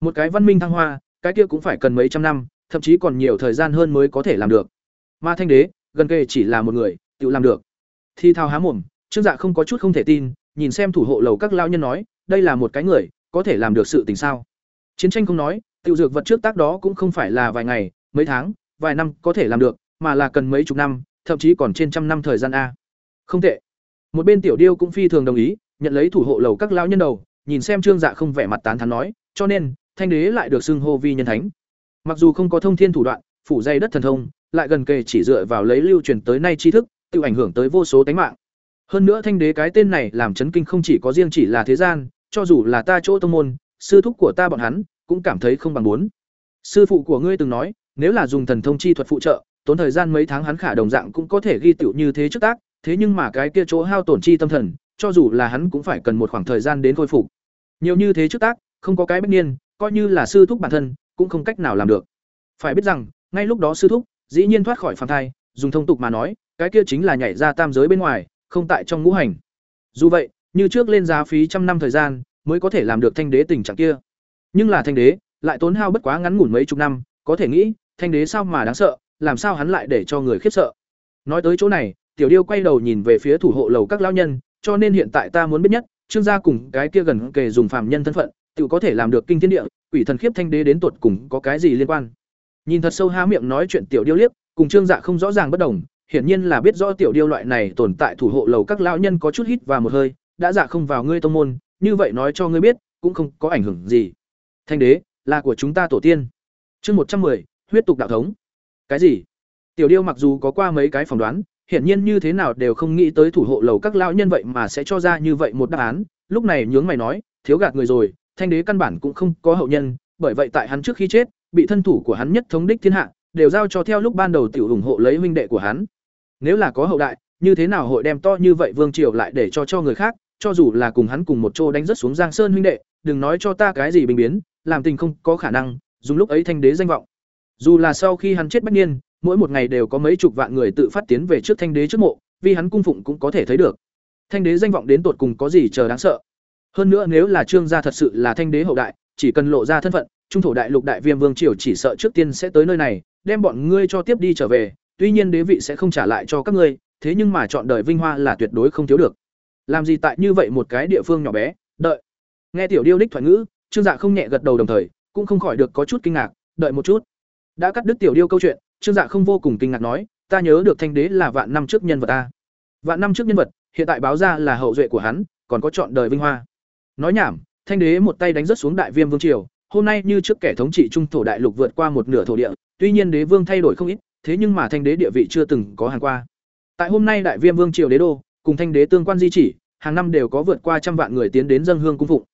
Một cái văn minh thăng hoa, cái kia cũng phải cần mấy trăm năm, thậm chí còn nhiều thời gian hơn mới có thể làm được. Mà thanh đế, gần kề chỉ là một người, tự làm được. Thi thao há mồm, trương dạ không có chút không thể tin, nhìn xem thủ hộ lầu các lao nhân nói, đây là một cái người, có thể làm được sự tình sao? Chiến tranh không nói, tự dược vật trước tác đó cũng không phải là vài ngày, mấy tháng, vài năm có thể làm được, mà là cần mấy chục năm, thậm chí còn trên trăm năm thời gian a. Không tệ. Một bên tiểu điêu cũng phi thường đồng ý, nhận lấy thủ hộ lầu các lao nhân đầu nhìn xem trương dạ không vẻ mặt tán thán nói, cho nên, thanh đế lại được xưng hô vi nhân thánh. Mặc dù không có thông thiên thủ đoạn, phủ dây đất thần thông, lại gần kề chỉ dựa vào lấy lưu truyền tới nay tri thức, tự ảnh hưởng tới vô số tánh mạng. Hơn nữa thanh đế cái tên này làm chấn kinh không chỉ có riêng chỉ là thế gian, cho dù là ta chỗ tông môn, sư thúc của ta bọn hắn, cũng cảm thấy không bằng muốn. Sư phụ của ngươi từng nói, nếu là dùng thần thông chi thuật phụ trợ, tốn thời gian mấy tháng hắn khả đồng dạng cũng có thể ghi tựu như thế trước tác, thế nhưng mà cái kia chỗ hao tổn chi tâm thần cho dù là hắn cũng phải cần một khoảng thời gian đến khôi phục. Nhiều như thế trước tác, không có cái bất niên, coi như là sư thúc bản thân, cũng không cách nào làm được. Phải biết rằng, ngay lúc đó sư thúc, dĩ nhiên thoát khỏi phàm thai, dùng thông tục mà nói, cái kia chính là nhảy ra tam giới bên ngoài, không tại trong ngũ hành. Dù vậy, như trước lên giá phí trăm năm thời gian, mới có thể làm được thanh đế tình trạng kia. Nhưng là thanh đế, lại tốn hao bất quá ngắn ngủn mấy chục năm, có thể nghĩ, thanh đế sao mà đáng sợ, làm sao hắn lại để cho người khiếp sợ. Nói tới chỗ này, tiểu điêu quay đầu nhìn về phía thủ hộ lầu các lão nhân cho nên hiện tại ta muốn biết nhất trương gia cùng cái kia gần kề dùng phàm nhân thân phận tự có thể làm được kinh thiên địa quỷ thần khiếp thanh đế đến tuột cùng có cái gì liên quan nhìn thật sâu há miệng nói chuyện tiểu điêu liếc cùng Trương Dạ không rõ ràng bất đồng, hiển nhiên là biết rõ tiểu điêu loại này tồn tại thủ hộ lầu các lão nhân có chút hít và một hơi, đã dạ không vào ngươi tông môn, như vậy nói cho ngươi biết, cũng không có ảnh hưởng gì. Thanh đế là của chúng ta tổ tiên. Chương một trăm 110, huyết tục đạo thống. Cái gì? Tiểu điêu mặc dù có qua mấy cái phỏng đoán, hiển nhiên như thế nào đều không nghĩ tới thủ hộ lầu các lão nhân vậy mà sẽ cho ra như vậy một đáp án, lúc này nhướng mày nói, thiếu gạt người rồi, thanh đế căn bản cũng không có hậu nhân, bởi vậy tại hắn trước khi chết, bị thân thủ của hắn nhất thống đích thiên hạ, đều giao cho theo lúc ban đầu tiểu ủng hộ lấy huynh đệ của hắn. Nếu là có hậu đại, như thế nào hội đem to như vậy vương triều lại để cho cho người khác, cho dù là cùng hắn cùng một chỗ đánh rất xuống Giang Sơn huynh đệ, đừng nói cho ta cái gì bình biến, làm tình không có khả năng, dùng lúc ấy thanh đế danh vọng. Dù là sau khi hắn chết bách niên, mỗi một ngày đều có mấy chục vạn người tự phát tiến về trước thanh đế trước mộ, vì hắn cung phụng cũng có thể thấy được. Thanh đế danh vọng đến tột cùng có gì chờ đáng sợ. Hơn nữa nếu là Trương gia thật sự là thanh đế hậu đại, chỉ cần lộ ra thân phận, trung thổ đại lục đại viêm vương triều chỉ sợ trước tiên sẽ tới nơi này, đem bọn ngươi cho tiếp đi trở về, tuy nhiên đế vị sẽ không trả lại cho các ngươi, thế nhưng mà chọn đời vinh hoa là tuyệt đối không thiếu được. Làm gì tại như vậy một cái địa phương nhỏ bé, đợi. Nghe tiểu điêu đích thoại ngữ, Trương Dạ không nhẹ gật đầu đồng thời, cũng không khỏi được có chút kinh ngạc, đợi một chút. Đã cắt đứt tiểu điêu câu chuyện, Trương Dạ không vô cùng kinh ngạc nói, ta nhớ được thanh đế là vạn năm trước nhân vật ta. Vạn năm trước nhân vật, hiện tại báo ra là hậu duệ của hắn, còn có chọn đời vinh hoa. Nói nhảm, thanh đế một tay đánh rất xuống đại viêm vương triều, hôm nay như trước kẻ thống trị trung thổ đại lục vượt qua một nửa thổ địa, tuy nhiên đế vương thay đổi không ít, thế nhưng mà thanh đế địa vị chưa từng có hàng qua. Tại hôm nay đại viêm vương triều đế đô, cùng thanh đế tương quan di chỉ, hàng năm đều có vượt qua trăm vạn người tiến đến dâng hương cung phụng.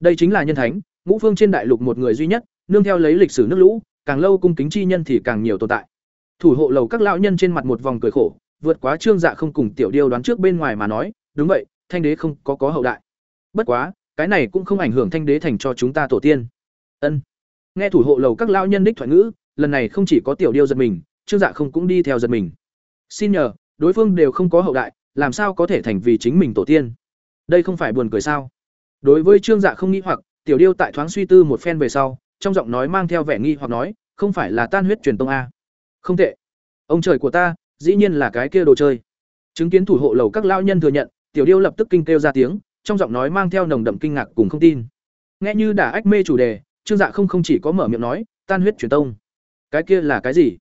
Đây chính là nhân thánh, ngũ phương trên đại lục một người duy nhất, nương theo lấy lịch sử nước lũ, càng lâu cung kính chi nhân thì càng nhiều tồn tại. Thủ hộ lầu các lão nhân trên mặt một vòng cười khổ, vượt quá trương dạ không cùng tiểu điêu đoán trước bên ngoài mà nói, đúng vậy, thanh đế không có có hậu đại. Bất quá, cái này cũng không ảnh hưởng thanh đế thành cho chúng ta tổ tiên. Ân. Nghe thủ hộ lầu các lão nhân đích thoại ngữ, lần này không chỉ có tiểu điêu giật mình, trương dạ không cũng đi theo giật mình. Xin nhờ, đối phương đều không có hậu đại, làm sao có thể thành vì chính mình tổ tiên? Đây không phải buồn cười sao? Đối với trương dạ không nghĩ hoặc, tiểu điêu tại thoáng suy tư một phen về sau, trong giọng nói mang theo vẻ nghi hoặc nói, không phải là tan huyết truyền tông a? Không tệ. Ông trời của ta, dĩ nhiên là cái kia đồ chơi. Chứng kiến thủ hộ lầu các lao nhân thừa nhận, tiểu điêu lập tức kinh kêu ra tiếng, trong giọng nói mang theo nồng đậm kinh ngạc cùng không tin. Nghe như đã ách mê chủ đề, Trương Dạ không không chỉ có mở miệng nói, tan huyết truyền tông. Cái kia là cái gì?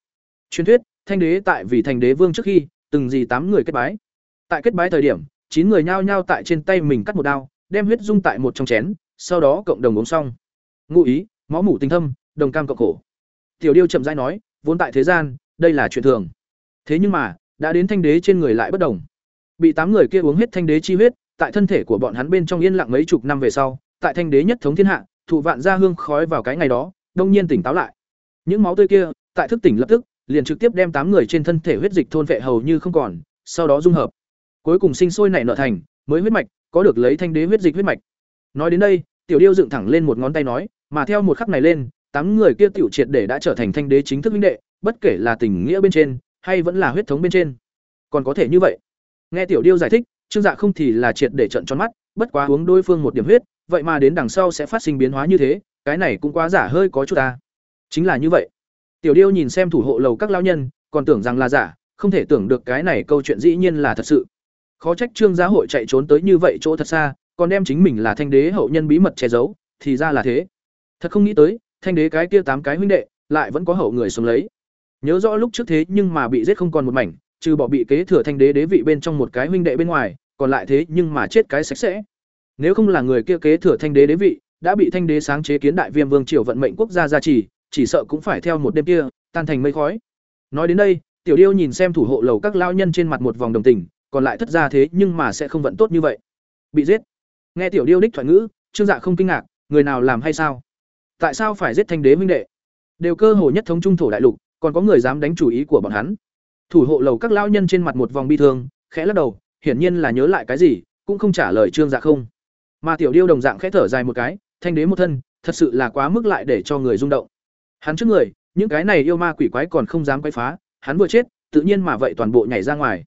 Truyền thuyết, thanh đế tại vì thành đế vương trước khi, từng gì tám người kết bái. Tại kết bái thời điểm, chín người nhao nhao tại trên tay mình cắt một đao, đem huyết dung tại một trong chén, sau đó cộng đồng uống xong. Ngụ ý, máu mủ tinh thâm, đồng cam cộng khổ. Tiểu Điêu chậm rãi nói, vốn tại thế gian, đây là chuyện thường. Thế nhưng mà, đã đến thanh đế trên người lại bất đồng. Bị tám người kia uống hết thanh đế chi huyết, tại thân thể của bọn hắn bên trong yên lặng mấy chục năm về sau, tại thanh đế nhất thống thiên hạ, thụ vạn gia hương khói vào cái ngày đó, đông nhiên tỉnh táo lại. Những máu tươi kia, tại thức tỉnh lập tức, liền trực tiếp đem tám người trên thân thể huyết dịch thôn vệ hầu như không còn, sau đó dung hợp. Cuối cùng sinh sôi nảy nở thành, mới huyết mạch, có được lấy thanh đế huyết dịch huyết mạch. Nói đến đây, Tiểu Điêu dựng thẳng lên một ngón tay nói, mà theo một khắc này lên, tám người kia tiểu triệt để đã trở thành thanh đế chính thức huynh đệ, bất kể là tình nghĩa bên trên, hay vẫn là huyết thống bên trên. Còn có thể như vậy. Nghe Tiểu Điêu giải thích, Trương Dạ không thì là triệt để trận tròn mắt, bất quá uống đối phương một điểm huyết, vậy mà đến đằng sau sẽ phát sinh biến hóa như thế, cái này cũng quá giả hơi có chút ta. Chính là như vậy. Tiểu Điêu nhìn xem thủ hộ lầu các lão nhân, còn tưởng rằng là giả, không thể tưởng được cái này câu chuyện dĩ nhiên là thật sự. Khó trách Trương gia hội chạy trốn tới như vậy chỗ thật xa, còn đem chính mình là thanh đế hậu nhân bí mật che giấu, thì ra là thế. Thật không nghĩ tới, thanh đế cái kia tám cái huynh đệ, lại vẫn có hậu người sống lấy. Nhớ rõ lúc trước thế nhưng mà bị giết không còn một mảnh, trừ bỏ bị kế thừa thanh đế đế vị bên trong một cái huynh đệ bên ngoài, còn lại thế nhưng mà chết cái sạch sẽ. Nếu không là người kia kế thừa thanh đế đế vị, đã bị thanh đế sáng chế kiến đại viêm vương triều vận mệnh quốc gia gia trì, chỉ sợ cũng phải theo một đêm kia, tan thành mây khói. Nói đến đây, Tiểu Điêu nhìn xem thủ hộ lầu các lao nhân trên mặt một vòng đồng tình, còn lại thất ra thế nhưng mà sẽ không vận tốt như vậy. Bị giết. Nghe Tiểu Điêu đích thoại ngữ, Trương Dạ không kinh ngạc, người nào làm hay sao? Tại sao phải giết thanh đế huynh đệ? Đều cơ hồ nhất thống trung thổ đại lục, còn có người dám đánh chủ ý của bọn hắn. Thủ hộ lầu các lao nhân trên mặt một vòng bi thương, khẽ lắc đầu, hiển nhiên là nhớ lại cái gì, cũng không trả lời Trương Dạ không. Mà Tiểu Điêu đồng dạng khẽ thở dài một cái, thanh đế một thân, thật sự là quá mức lại để cho người rung động. Hắn trước người, những cái này yêu ma quỷ quái còn không dám quấy phá, hắn vừa chết, tự nhiên mà vậy toàn bộ nhảy ra ngoài.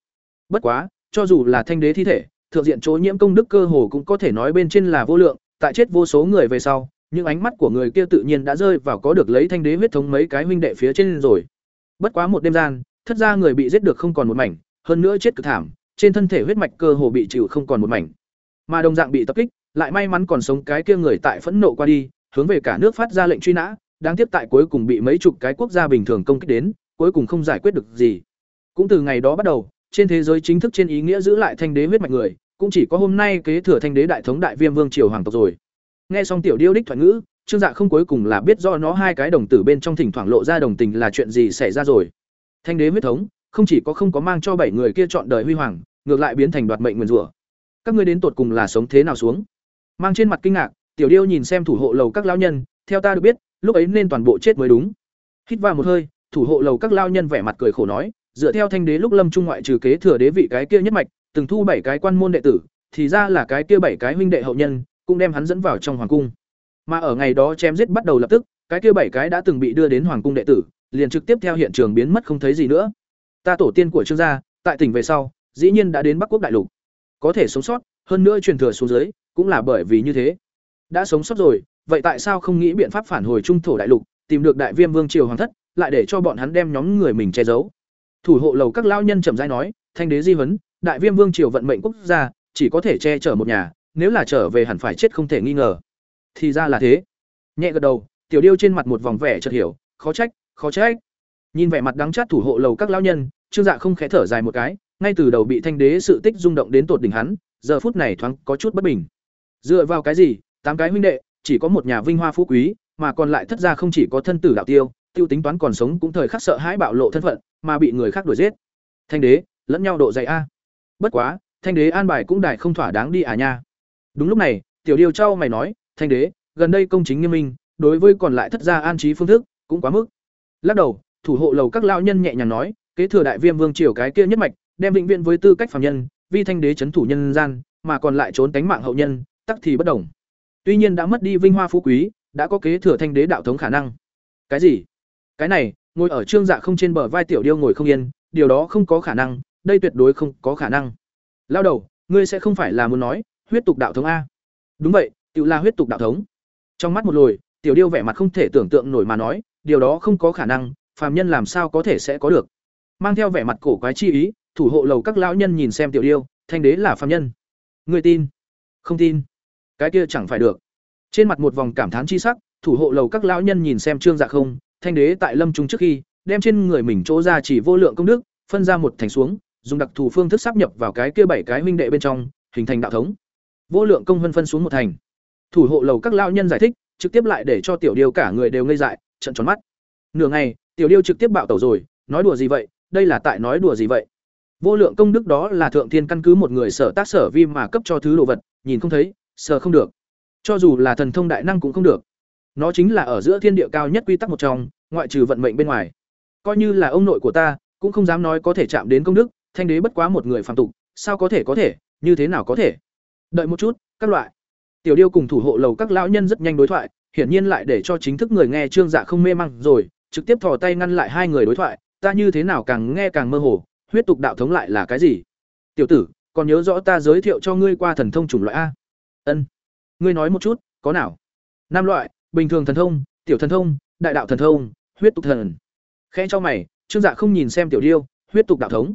Bất quá, cho dù là thanh đế thi thể, thượng diện chỗ nhiễm công đức cơ hồ cũng có thể nói bên trên là vô lượng, tại chết vô số người về sau, những ánh mắt của người kia tự nhiên đã rơi vào có được lấy thanh đế huyết thống mấy cái huynh đệ phía trên rồi. Bất quá một đêm gian, thất ra người bị giết được không còn một mảnh, hơn nữa chết cực thảm, trên thân thể huyết mạch cơ hồ bị chịu không còn một mảnh. Mà đồng dạng bị tập kích, lại may mắn còn sống cái kia người tại phẫn nộ qua đi, hướng về cả nước phát ra lệnh truy nã, đáng tiếc tại cuối cùng bị mấy chục cái quốc gia bình thường công kích đến, cuối cùng không giải quyết được gì. Cũng từ ngày đó bắt đầu, trên thế giới chính thức trên ý nghĩa giữ lại thanh đế huyết mạch người, cũng chỉ có hôm nay kế thừa thanh đế đại thống đại viêm vương triều hoàng tộc rồi. Nghe xong tiểu điêu đích thoại ngữ, Trương Dạ không cuối cùng là biết do nó hai cái đồng tử bên trong thỉnh thoảng lộ ra đồng tình là chuyện gì xảy ra rồi. Thanh đế huyết thống, không chỉ có không có mang cho bảy người kia chọn đời huy hoàng, ngược lại biến thành đoạt mệnh nguyền rủa. Các ngươi đến tột cùng là sống thế nào xuống? Mang trên mặt kinh ngạc, tiểu điêu nhìn xem thủ hộ lầu các lao nhân, theo ta được biết, lúc ấy nên toàn bộ chết mới đúng. Hít vào một hơi, thủ hộ lầu các lao nhân vẻ mặt cười khổ nói, dựa theo thanh đế lúc lâm trung ngoại trừ kế thừa đế vị cái kia nhất mạch, từng thu bảy cái quan môn đệ tử, thì ra là cái kia bảy cái huynh đệ hậu nhân, cũng đem hắn dẫn vào trong hoàng cung. Mà ở ngày đó chém giết bắt đầu lập tức, cái kia bảy cái đã từng bị đưa đến hoàng cung đệ tử, liền trực tiếp theo hiện trường biến mất không thấy gì nữa. Ta tổ tiên của Trương gia, tại tỉnh về sau, dĩ nhiên đã đến Bắc Quốc đại lục. Có thể sống sót, hơn nữa truyền thừa xuống dưới, cũng là bởi vì như thế. Đã sống sót rồi, vậy tại sao không nghĩ biện pháp phản hồi trung thổ đại lục, tìm được đại viêm vương triều hoàng thất, lại để cho bọn hắn đem nhóm người mình che giấu. Thủ hộ lầu các lao nhân chậm rãi nói, thanh đế di vấn, đại viêm vương triều vận mệnh quốc gia, chỉ có thể che chở một nhà, nếu là trở về hẳn phải chết không thể nghi ngờ. Thì ra là thế. Nhẹ gật đầu, tiểu điêu trên mặt một vòng vẻ chợt hiểu, khó trách, khó trách. Nhìn vẻ mặt đắng chát thủ hộ lầu các lão nhân, Trương Dạ không khẽ thở dài một cái, ngay từ đầu bị thanh đế sự tích rung động đến tột đỉnh hắn, giờ phút này thoáng có chút bất bình. Dựa vào cái gì? Tám cái huynh đệ, chỉ có một nhà vinh hoa phú quý, mà còn lại thất gia không chỉ có thân tử đạo tiêu, tiêu tính toán còn sống cũng thời khắc sợ hãi bạo lộ thân phận, mà bị người khác đuổi giết. Thanh đế, lẫn nhau độ dày a. Bất quá, thanh đế an bài cũng đại không thỏa đáng đi à nha. Đúng lúc này, tiểu điêu trao mày nói, thanh đế, gần đây công chính nghiêm minh, đối với còn lại thất gia an trí phương thức, cũng quá mức. Lắc đầu, thủ hộ lầu các lão nhân nhẹ nhàng nói, kế thừa đại viêm vương triều cái kia nhất mạch, đem vĩnh viễn với tư cách phàm nhân, vi thanh đế chấn thủ nhân gian, mà còn lại trốn cánh mạng hậu nhân, tắc thì bất đồng. Tuy nhiên đã mất đi vinh hoa phú quý, đã có kế thừa thanh đế đạo thống khả năng. Cái gì? Cái này, ngồi ở trương dạ không trên bờ vai tiểu điêu ngồi không yên, điều đó không có khả năng, đây tuyệt đối không có khả năng. Lao đầu, ngươi sẽ không phải là muốn nói, huyết tục đạo thống a? Đúng vậy, tiểu là huyết tục đạo thống. Trong mắt một lồi, tiểu điêu vẻ mặt không thể tưởng tượng nổi mà nói, điều đó không có khả năng, phàm nhân làm sao có thể sẽ có được. Mang theo vẻ mặt cổ quái chi ý, thủ hộ lầu các lão nhân nhìn xem tiểu điêu, thanh đế là phàm nhân. người tin? Không tin. Cái kia chẳng phải được. Trên mặt một vòng cảm thán chi sắc, thủ hộ lầu các lão nhân nhìn xem Trương Dạ không, thanh đế tại lâm trung trước khi, đem trên người mình chỗ ra chỉ vô lượng công đức, phân ra một thành xuống, dùng đặc thù phương thức sắp nhập vào cái kia bảy cái huynh đệ bên trong, hình thành đạo thống. Vô lượng công vân phân xuống một thành. Thủ hộ lầu các lão nhân giải thích, trực tiếp lại để cho tiểu điêu cả người đều ngây dại, trợn tròn mắt. Nửa ngày, tiểu điêu trực tiếp bạo tẩu rồi, nói đùa gì vậy, đây là tại nói đùa gì vậy? Vô lượng công đức đó là thượng thiên căn cứ một người sở tác sở vi mà cấp cho thứ đồ vật, nhìn không thấy, sờ không được. Cho dù là thần thông đại năng cũng không được. Nó chính là ở giữa thiên địa cao nhất quy tắc một trong, ngoại trừ vận mệnh bên ngoài. Coi như là ông nội của ta, cũng không dám nói có thể chạm đến công đức, thanh đế bất quá một người phàm tục, sao có thể có thể, như thế nào có thể? Đợi một chút, các loại. Tiểu Điêu cùng thủ hộ lầu các lão nhân rất nhanh đối thoại, hiển nhiên lại để cho chính thức người nghe Trương Dạ không mê măng rồi, trực tiếp thò tay ngăn lại hai người đối thoại, ta như thế nào càng nghe càng mơ hồ, huyết tục đạo thống lại là cái gì? Tiểu tử, còn nhớ rõ ta giới thiệu cho ngươi qua thần thông chủng loại a? Ân. Ngươi nói một chút, có nào? Năm loại, bình thường thần thông, tiểu thần thông, đại đạo thần thông, huyết tục thần. khe cho mày, Trương Dạ không nhìn xem Tiểu Điêu, huyết tục đạo thống,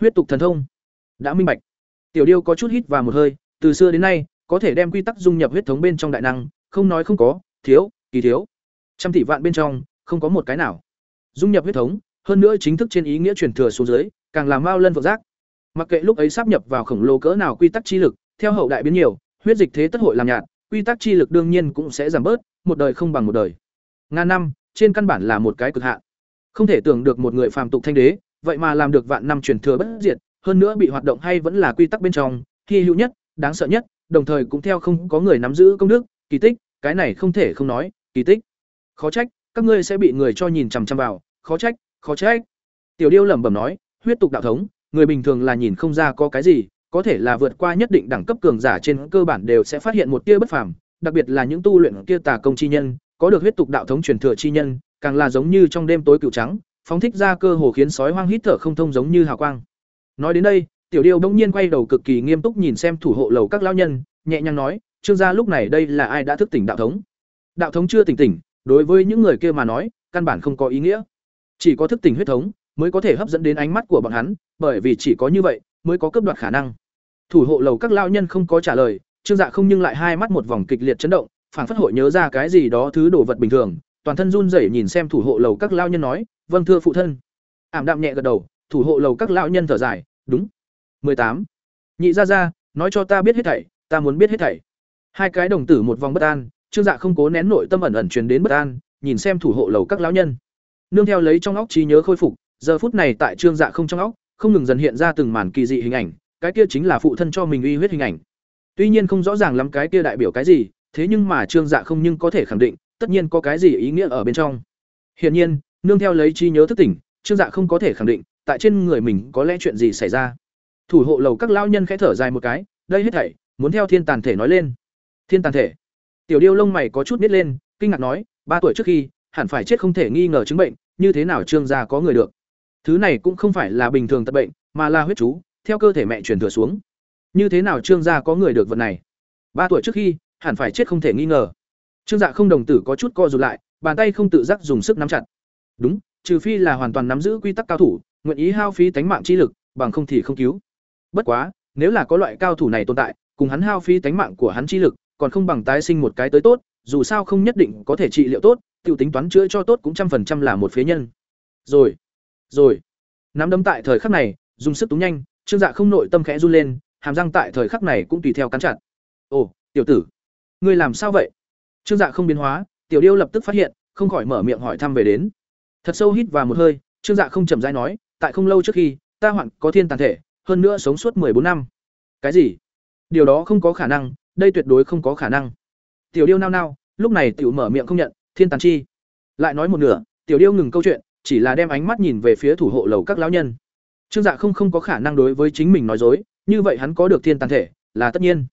huyết tục thần thông. Đã minh bạch. Tiểu Điêu có chút hít vào một hơi, từ xưa đến nay, có thể đem quy tắc dung nhập huyết thống bên trong đại năng, không nói không có, thiếu, kỳ thiếu. Trăm tỷ vạn bên trong, không có một cái nào. Dung nhập huyết thống, hơn nữa chính thức trên ý nghĩa truyền thừa xuống dưới, càng làm mao lân vượng giác. Mặc kệ lúc ấy sắp nhập vào khổng lồ cỡ nào quy tắc chi lực, theo hậu đại biến nhiều, huyết dịch thế tất hội làm nhạt, quy tắc chi lực đương nhiên cũng sẽ giảm bớt, một đời không bằng một đời. Ngàn năm, trên căn bản là một cái cực hạn. Không thể tưởng được một người phàm tục thanh đế, vậy mà làm được vạn năm truyền thừa bất diệt, hơn nữa bị hoạt động hay vẫn là quy tắc bên trong, hy hữu nhất, đáng sợ nhất, đồng thời cũng theo không có người nắm giữ công đức, kỳ tích, cái này không thể không nói, kỳ tích. Khó trách, các ngươi sẽ bị người cho nhìn chằm chằm vào, khó trách, khó trách. Tiểu Điêu lẩm bẩm nói, huyết tục đạo thống, người bình thường là nhìn không ra có cái gì, có thể là vượt qua nhất định đẳng cấp cường giả trên cơ bản đều sẽ phát hiện một tia bất phàm, đặc biệt là những tu luyện kia tà công chi nhân, có được huyết tục đạo thống truyền thừa chi nhân, càng là giống như trong đêm tối cựu trắng, phóng thích ra cơ hồ khiến sói hoang hít thở không thông giống như hào quang. Nói đến đây, Tiểu Điêu bỗng nhiên quay đầu cực kỳ nghiêm túc nhìn xem thủ hộ lầu các lão nhân, nhẹ nhàng nói, "Trương gia lúc này đây là ai đã thức tỉnh đạo thống?" Đạo thống chưa tỉnh tỉnh, đối với những người kia mà nói, căn bản không có ý nghĩa. Chỉ có thức tỉnh huyết thống mới có thể hấp dẫn đến ánh mắt của bọn hắn, bởi vì chỉ có như vậy mới có cấp đoạt khả năng. Thủ hộ lầu các lão nhân không có trả lời, Trương Dạ không nhưng lại hai mắt một vòng kịch liệt chấn động, phảng phất hội nhớ ra cái gì đó thứ đồ vật bình thường, toàn thân run rẩy nhìn xem thủ hộ lầu các lão nhân nói, "Vâng thưa phụ thân." ảm đạm nhẹ gật đầu thủ hộ lầu các lão nhân thở dài đúng mười tám. Nhị ra ra, nói cho ta biết hết thảy, ta muốn biết hết thảy. Hai cái đồng tử một vòng bất an, trương dạ không cố nén nội tâm ẩn ẩn truyền đến bất an, nhìn xem thủ hộ lầu các lão nhân. Nương theo lấy trong óc trí nhớ khôi phục, giờ phút này tại trương dạ không trong óc, không ngừng dần hiện ra từng màn kỳ dị hình ảnh, cái kia chính là phụ thân cho mình uy huyết hình ảnh. Tuy nhiên không rõ ràng lắm cái kia đại biểu cái gì, thế nhưng mà trương dạ không nhưng có thể khẳng định, tất nhiên có cái gì ý nghĩa ở bên trong. Hiển nhiên, nương theo lấy trí nhớ thức tỉnh, trương dạ không có thể khẳng định, tại trên người mình có lẽ chuyện gì xảy ra thủ hộ lầu các lao nhân khẽ thở dài một cái, đây hết thảy, muốn theo thiên tàn thể nói lên. Thiên tàn thể? Tiểu điêu lông mày có chút nít lên, kinh ngạc nói, ba tuổi trước khi, hẳn phải chết không thể nghi ngờ chứng bệnh, như thế nào trương gia có người được? Thứ này cũng không phải là bình thường tật bệnh, mà là huyết chú, theo cơ thể mẹ truyền thừa xuống. Như thế nào trương gia có người được vật này? Ba tuổi trước khi, hẳn phải chết không thể nghi ngờ. Trương dạ không đồng tử có chút co rụt lại, bàn tay không tự giác dùng sức nắm chặt. Đúng, trừ phi là hoàn toàn nắm giữ quy tắc cao thủ, nguyện ý hao phí tánh mạng chi lực, bằng không thì không cứu bất quá, nếu là có loại cao thủ này tồn tại, cùng hắn hao phí tánh mạng của hắn chi lực, còn không bằng tái sinh một cái tới tốt, dù sao không nhất định có thể trị liệu tốt, tiểu tính toán chữa cho tốt cũng trăm phần trăm là một phế nhân. Rồi rồi. Nắm đấm tại thời khắc này, dùng sức túng nhanh, trương dạ không nội tâm khẽ run lên, hàm răng tại thời khắc này cũng tùy theo cắn chặt. Ồ, tiểu tử, ngươi làm sao vậy? Trương dạ không biến hóa, tiểu điêu lập tức phát hiện, không khỏi mở miệng hỏi thăm về đến. Thật sâu hít vào một hơi, trương dạ không chậm rãi nói, tại không lâu trước khi, ta hoạn có thiên tàn thể hơn nữa sống suốt bốn năm. Cái gì? Điều đó không có khả năng, đây tuyệt đối không có khả năng. Tiểu điêu nao nao, lúc này tiểu mở miệng không nhận, thiên tàn chi. Lại nói một nửa, tiểu điêu ngừng câu chuyện, chỉ là đem ánh mắt nhìn về phía thủ hộ lầu các lão nhân. Trương dạ không không có khả năng đối với chính mình nói dối, như vậy hắn có được thiên tàn thể, là tất nhiên.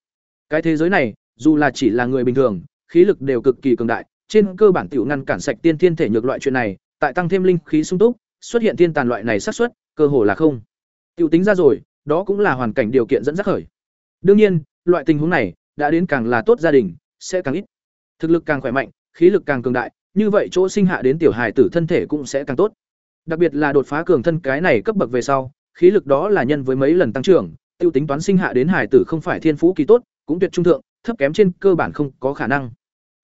Cái thế giới này, dù là chỉ là người bình thường, khí lực đều cực kỳ cường đại, trên cơ bản tiểu ngăn cản sạch tiên thiên thể nhược loại chuyện này, tại tăng thêm linh khí sung túc, xuất hiện thiên tàn loại này xác suất, cơ hồ là không tiểu tính ra rồi, đó cũng là hoàn cảnh điều kiện dẫn dắt khởi. Đương nhiên, loại tình huống này đã đến càng là tốt gia đình, sẽ càng ít. Thực lực càng khỏe mạnh, khí lực càng cường đại, như vậy chỗ sinh hạ đến tiểu hài tử thân thể cũng sẽ càng tốt. Đặc biệt là đột phá cường thân cái này cấp bậc về sau, khí lực đó là nhân với mấy lần tăng trưởng, tiêu tính toán sinh hạ đến hài tử không phải thiên phú kỳ tốt, cũng tuyệt trung thượng, thấp kém trên cơ bản không có khả năng.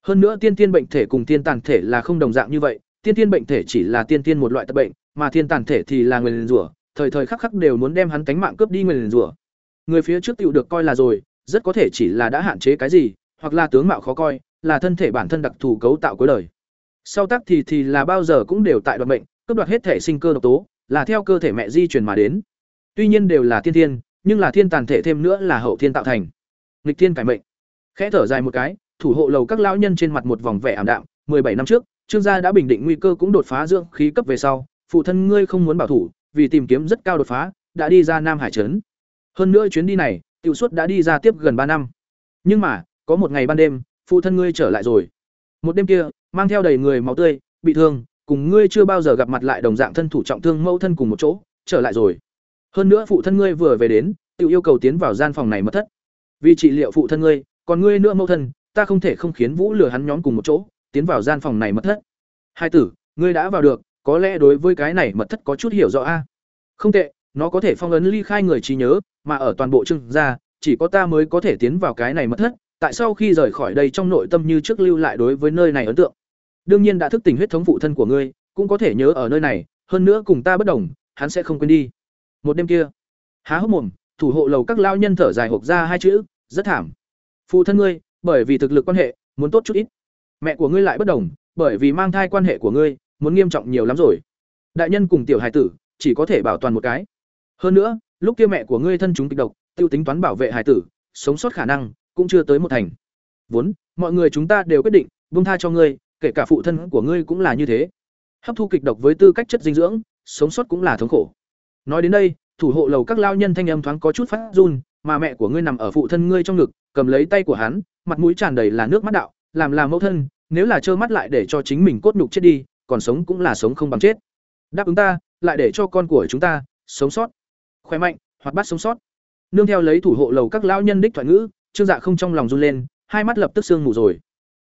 Hơn nữa tiên tiên bệnh thể cùng tiên tàn thể là không đồng dạng như vậy, tiên tiên bệnh thể chỉ là tiên tiên một loại tật bệnh, mà thiên tàn thể thì là người rủa thời thời khắc khắc đều muốn đem hắn tánh mạng cướp đi người rủa. Người phía trước tiểu được coi là rồi, rất có thể chỉ là đã hạn chế cái gì, hoặc là tướng mạo khó coi, là thân thể bản thân đặc thù cấu tạo cuối đời. Sau tác thì thì là bao giờ cũng đều tại đoạt mệnh, cướp đoạt hết thể sinh cơ độc tố, là theo cơ thể mẹ di truyền mà đến. Tuy nhiên đều là thiên thiên, nhưng là thiên tàn thể thêm nữa là hậu thiên tạo thành. Nghịch thiên cải mệnh. Khẽ thở dài một cái, thủ hộ lầu các lão nhân trên mặt một vòng vẻ ảm đạm. Bảy năm trước, trương gia đã bình định nguy cơ cũng đột phá dưỡng khí cấp về sau, phụ thân ngươi không muốn bảo thủ vì tìm kiếm rất cao đột phá, đã đi ra nam hải trấn. Hơn nữa chuyến đi này, tiểu suất đã đi ra tiếp gần ba năm. Nhưng mà, có một ngày ban đêm, phụ thân ngươi trở lại rồi. Một đêm kia, mang theo đầy người máu tươi, bị thương, cùng ngươi chưa bao giờ gặp mặt lại đồng dạng thân thủ trọng thương mẫu thân cùng một chỗ, trở lại rồi. Hơn nữa phụ thân ngươi vừa về đến, tiểu yêu cầu tiến vào gian phòng này mất thất. Vì trị liệu phụ thân ngươi, còn ngươi nữa mẫu thân, ta không thể không khiến vũ lừa hắn nhóm cùng một chỗ, tiến vào gian phòng này mất thất. Hai tử, ngươi đã vào được có lẽ đối với cái này mật thất có chút hiểu rõ a. Không tệ, nó có thể phong ấn ly khai người trí nhớ, mà ở toàn bộ trưng gia, chỉ có ta mới có thể tiến vào cái này mật thất, tại sau khi rời khỏi đây trong nội tâm như trước lưu lại đối với nơi này ấn tượng? Đương nhiên đã thức tỉnh huyết thống phụ thân của ngươi, cũng có thể nhớ ở nơi này, hơn nữa cùng ta bất đồng, hắn sẽ không quên đi. Một đêm kia, há hốc mồm, thủ hộ lầu các lao nhân thở dài hộp ra hai chữ, rất thảm. Phụ thân ngươi, bởi vì thực lực quan hệ, muốn tốt chút ít. Mẹ của ngươi lại bất đồng, bởi vì mang thai quan hệ của ngươi muốn nghiêm trọng nhiều lắm rồi. Đại nhân cùng tiểu hài tử, chỉ có thể bảo toàn một cái. Hơn nữa, lúc kia mẹ của ngươi thân chúng kịch độc, tiêu tính toán bảo vệ hài tử, sống sót khả năng cũng chưa tới một thành. Vốn, mọi người chúng ta đều quyết định buông tha cho ngươi, kể cả phụ thân của ngươi cũng là như thế. Hấp thu kịch độc với tư cách chất dinh dưỡng, sống sót cũng là thống khổ. Nói đến đây, thủ hộ lầu các lao nhân thanh âm thoáng có chút phát run, mà mẹ của ngươi nằm ở phụ thân ngươi trong ngực, cầm lấy tay của hắn, mặt mũi tràn đầy là nước mắt đạo, làm làm mẫu thân, nếu là trơ mắt lại để cho chính mình cốt nhục chết đi còn sống cũng là sống không bằng chết. Đáp ứng ta, lại để cho con của chúng ta sống sót. Khỏe mạnh hoặc bắt sống sót. Nương theo lấy thủ hộ lầu các lão nhân đích thoại ngữ, trương dạ không trong lòng run lên, hai mắt lập tức sương mù rồi.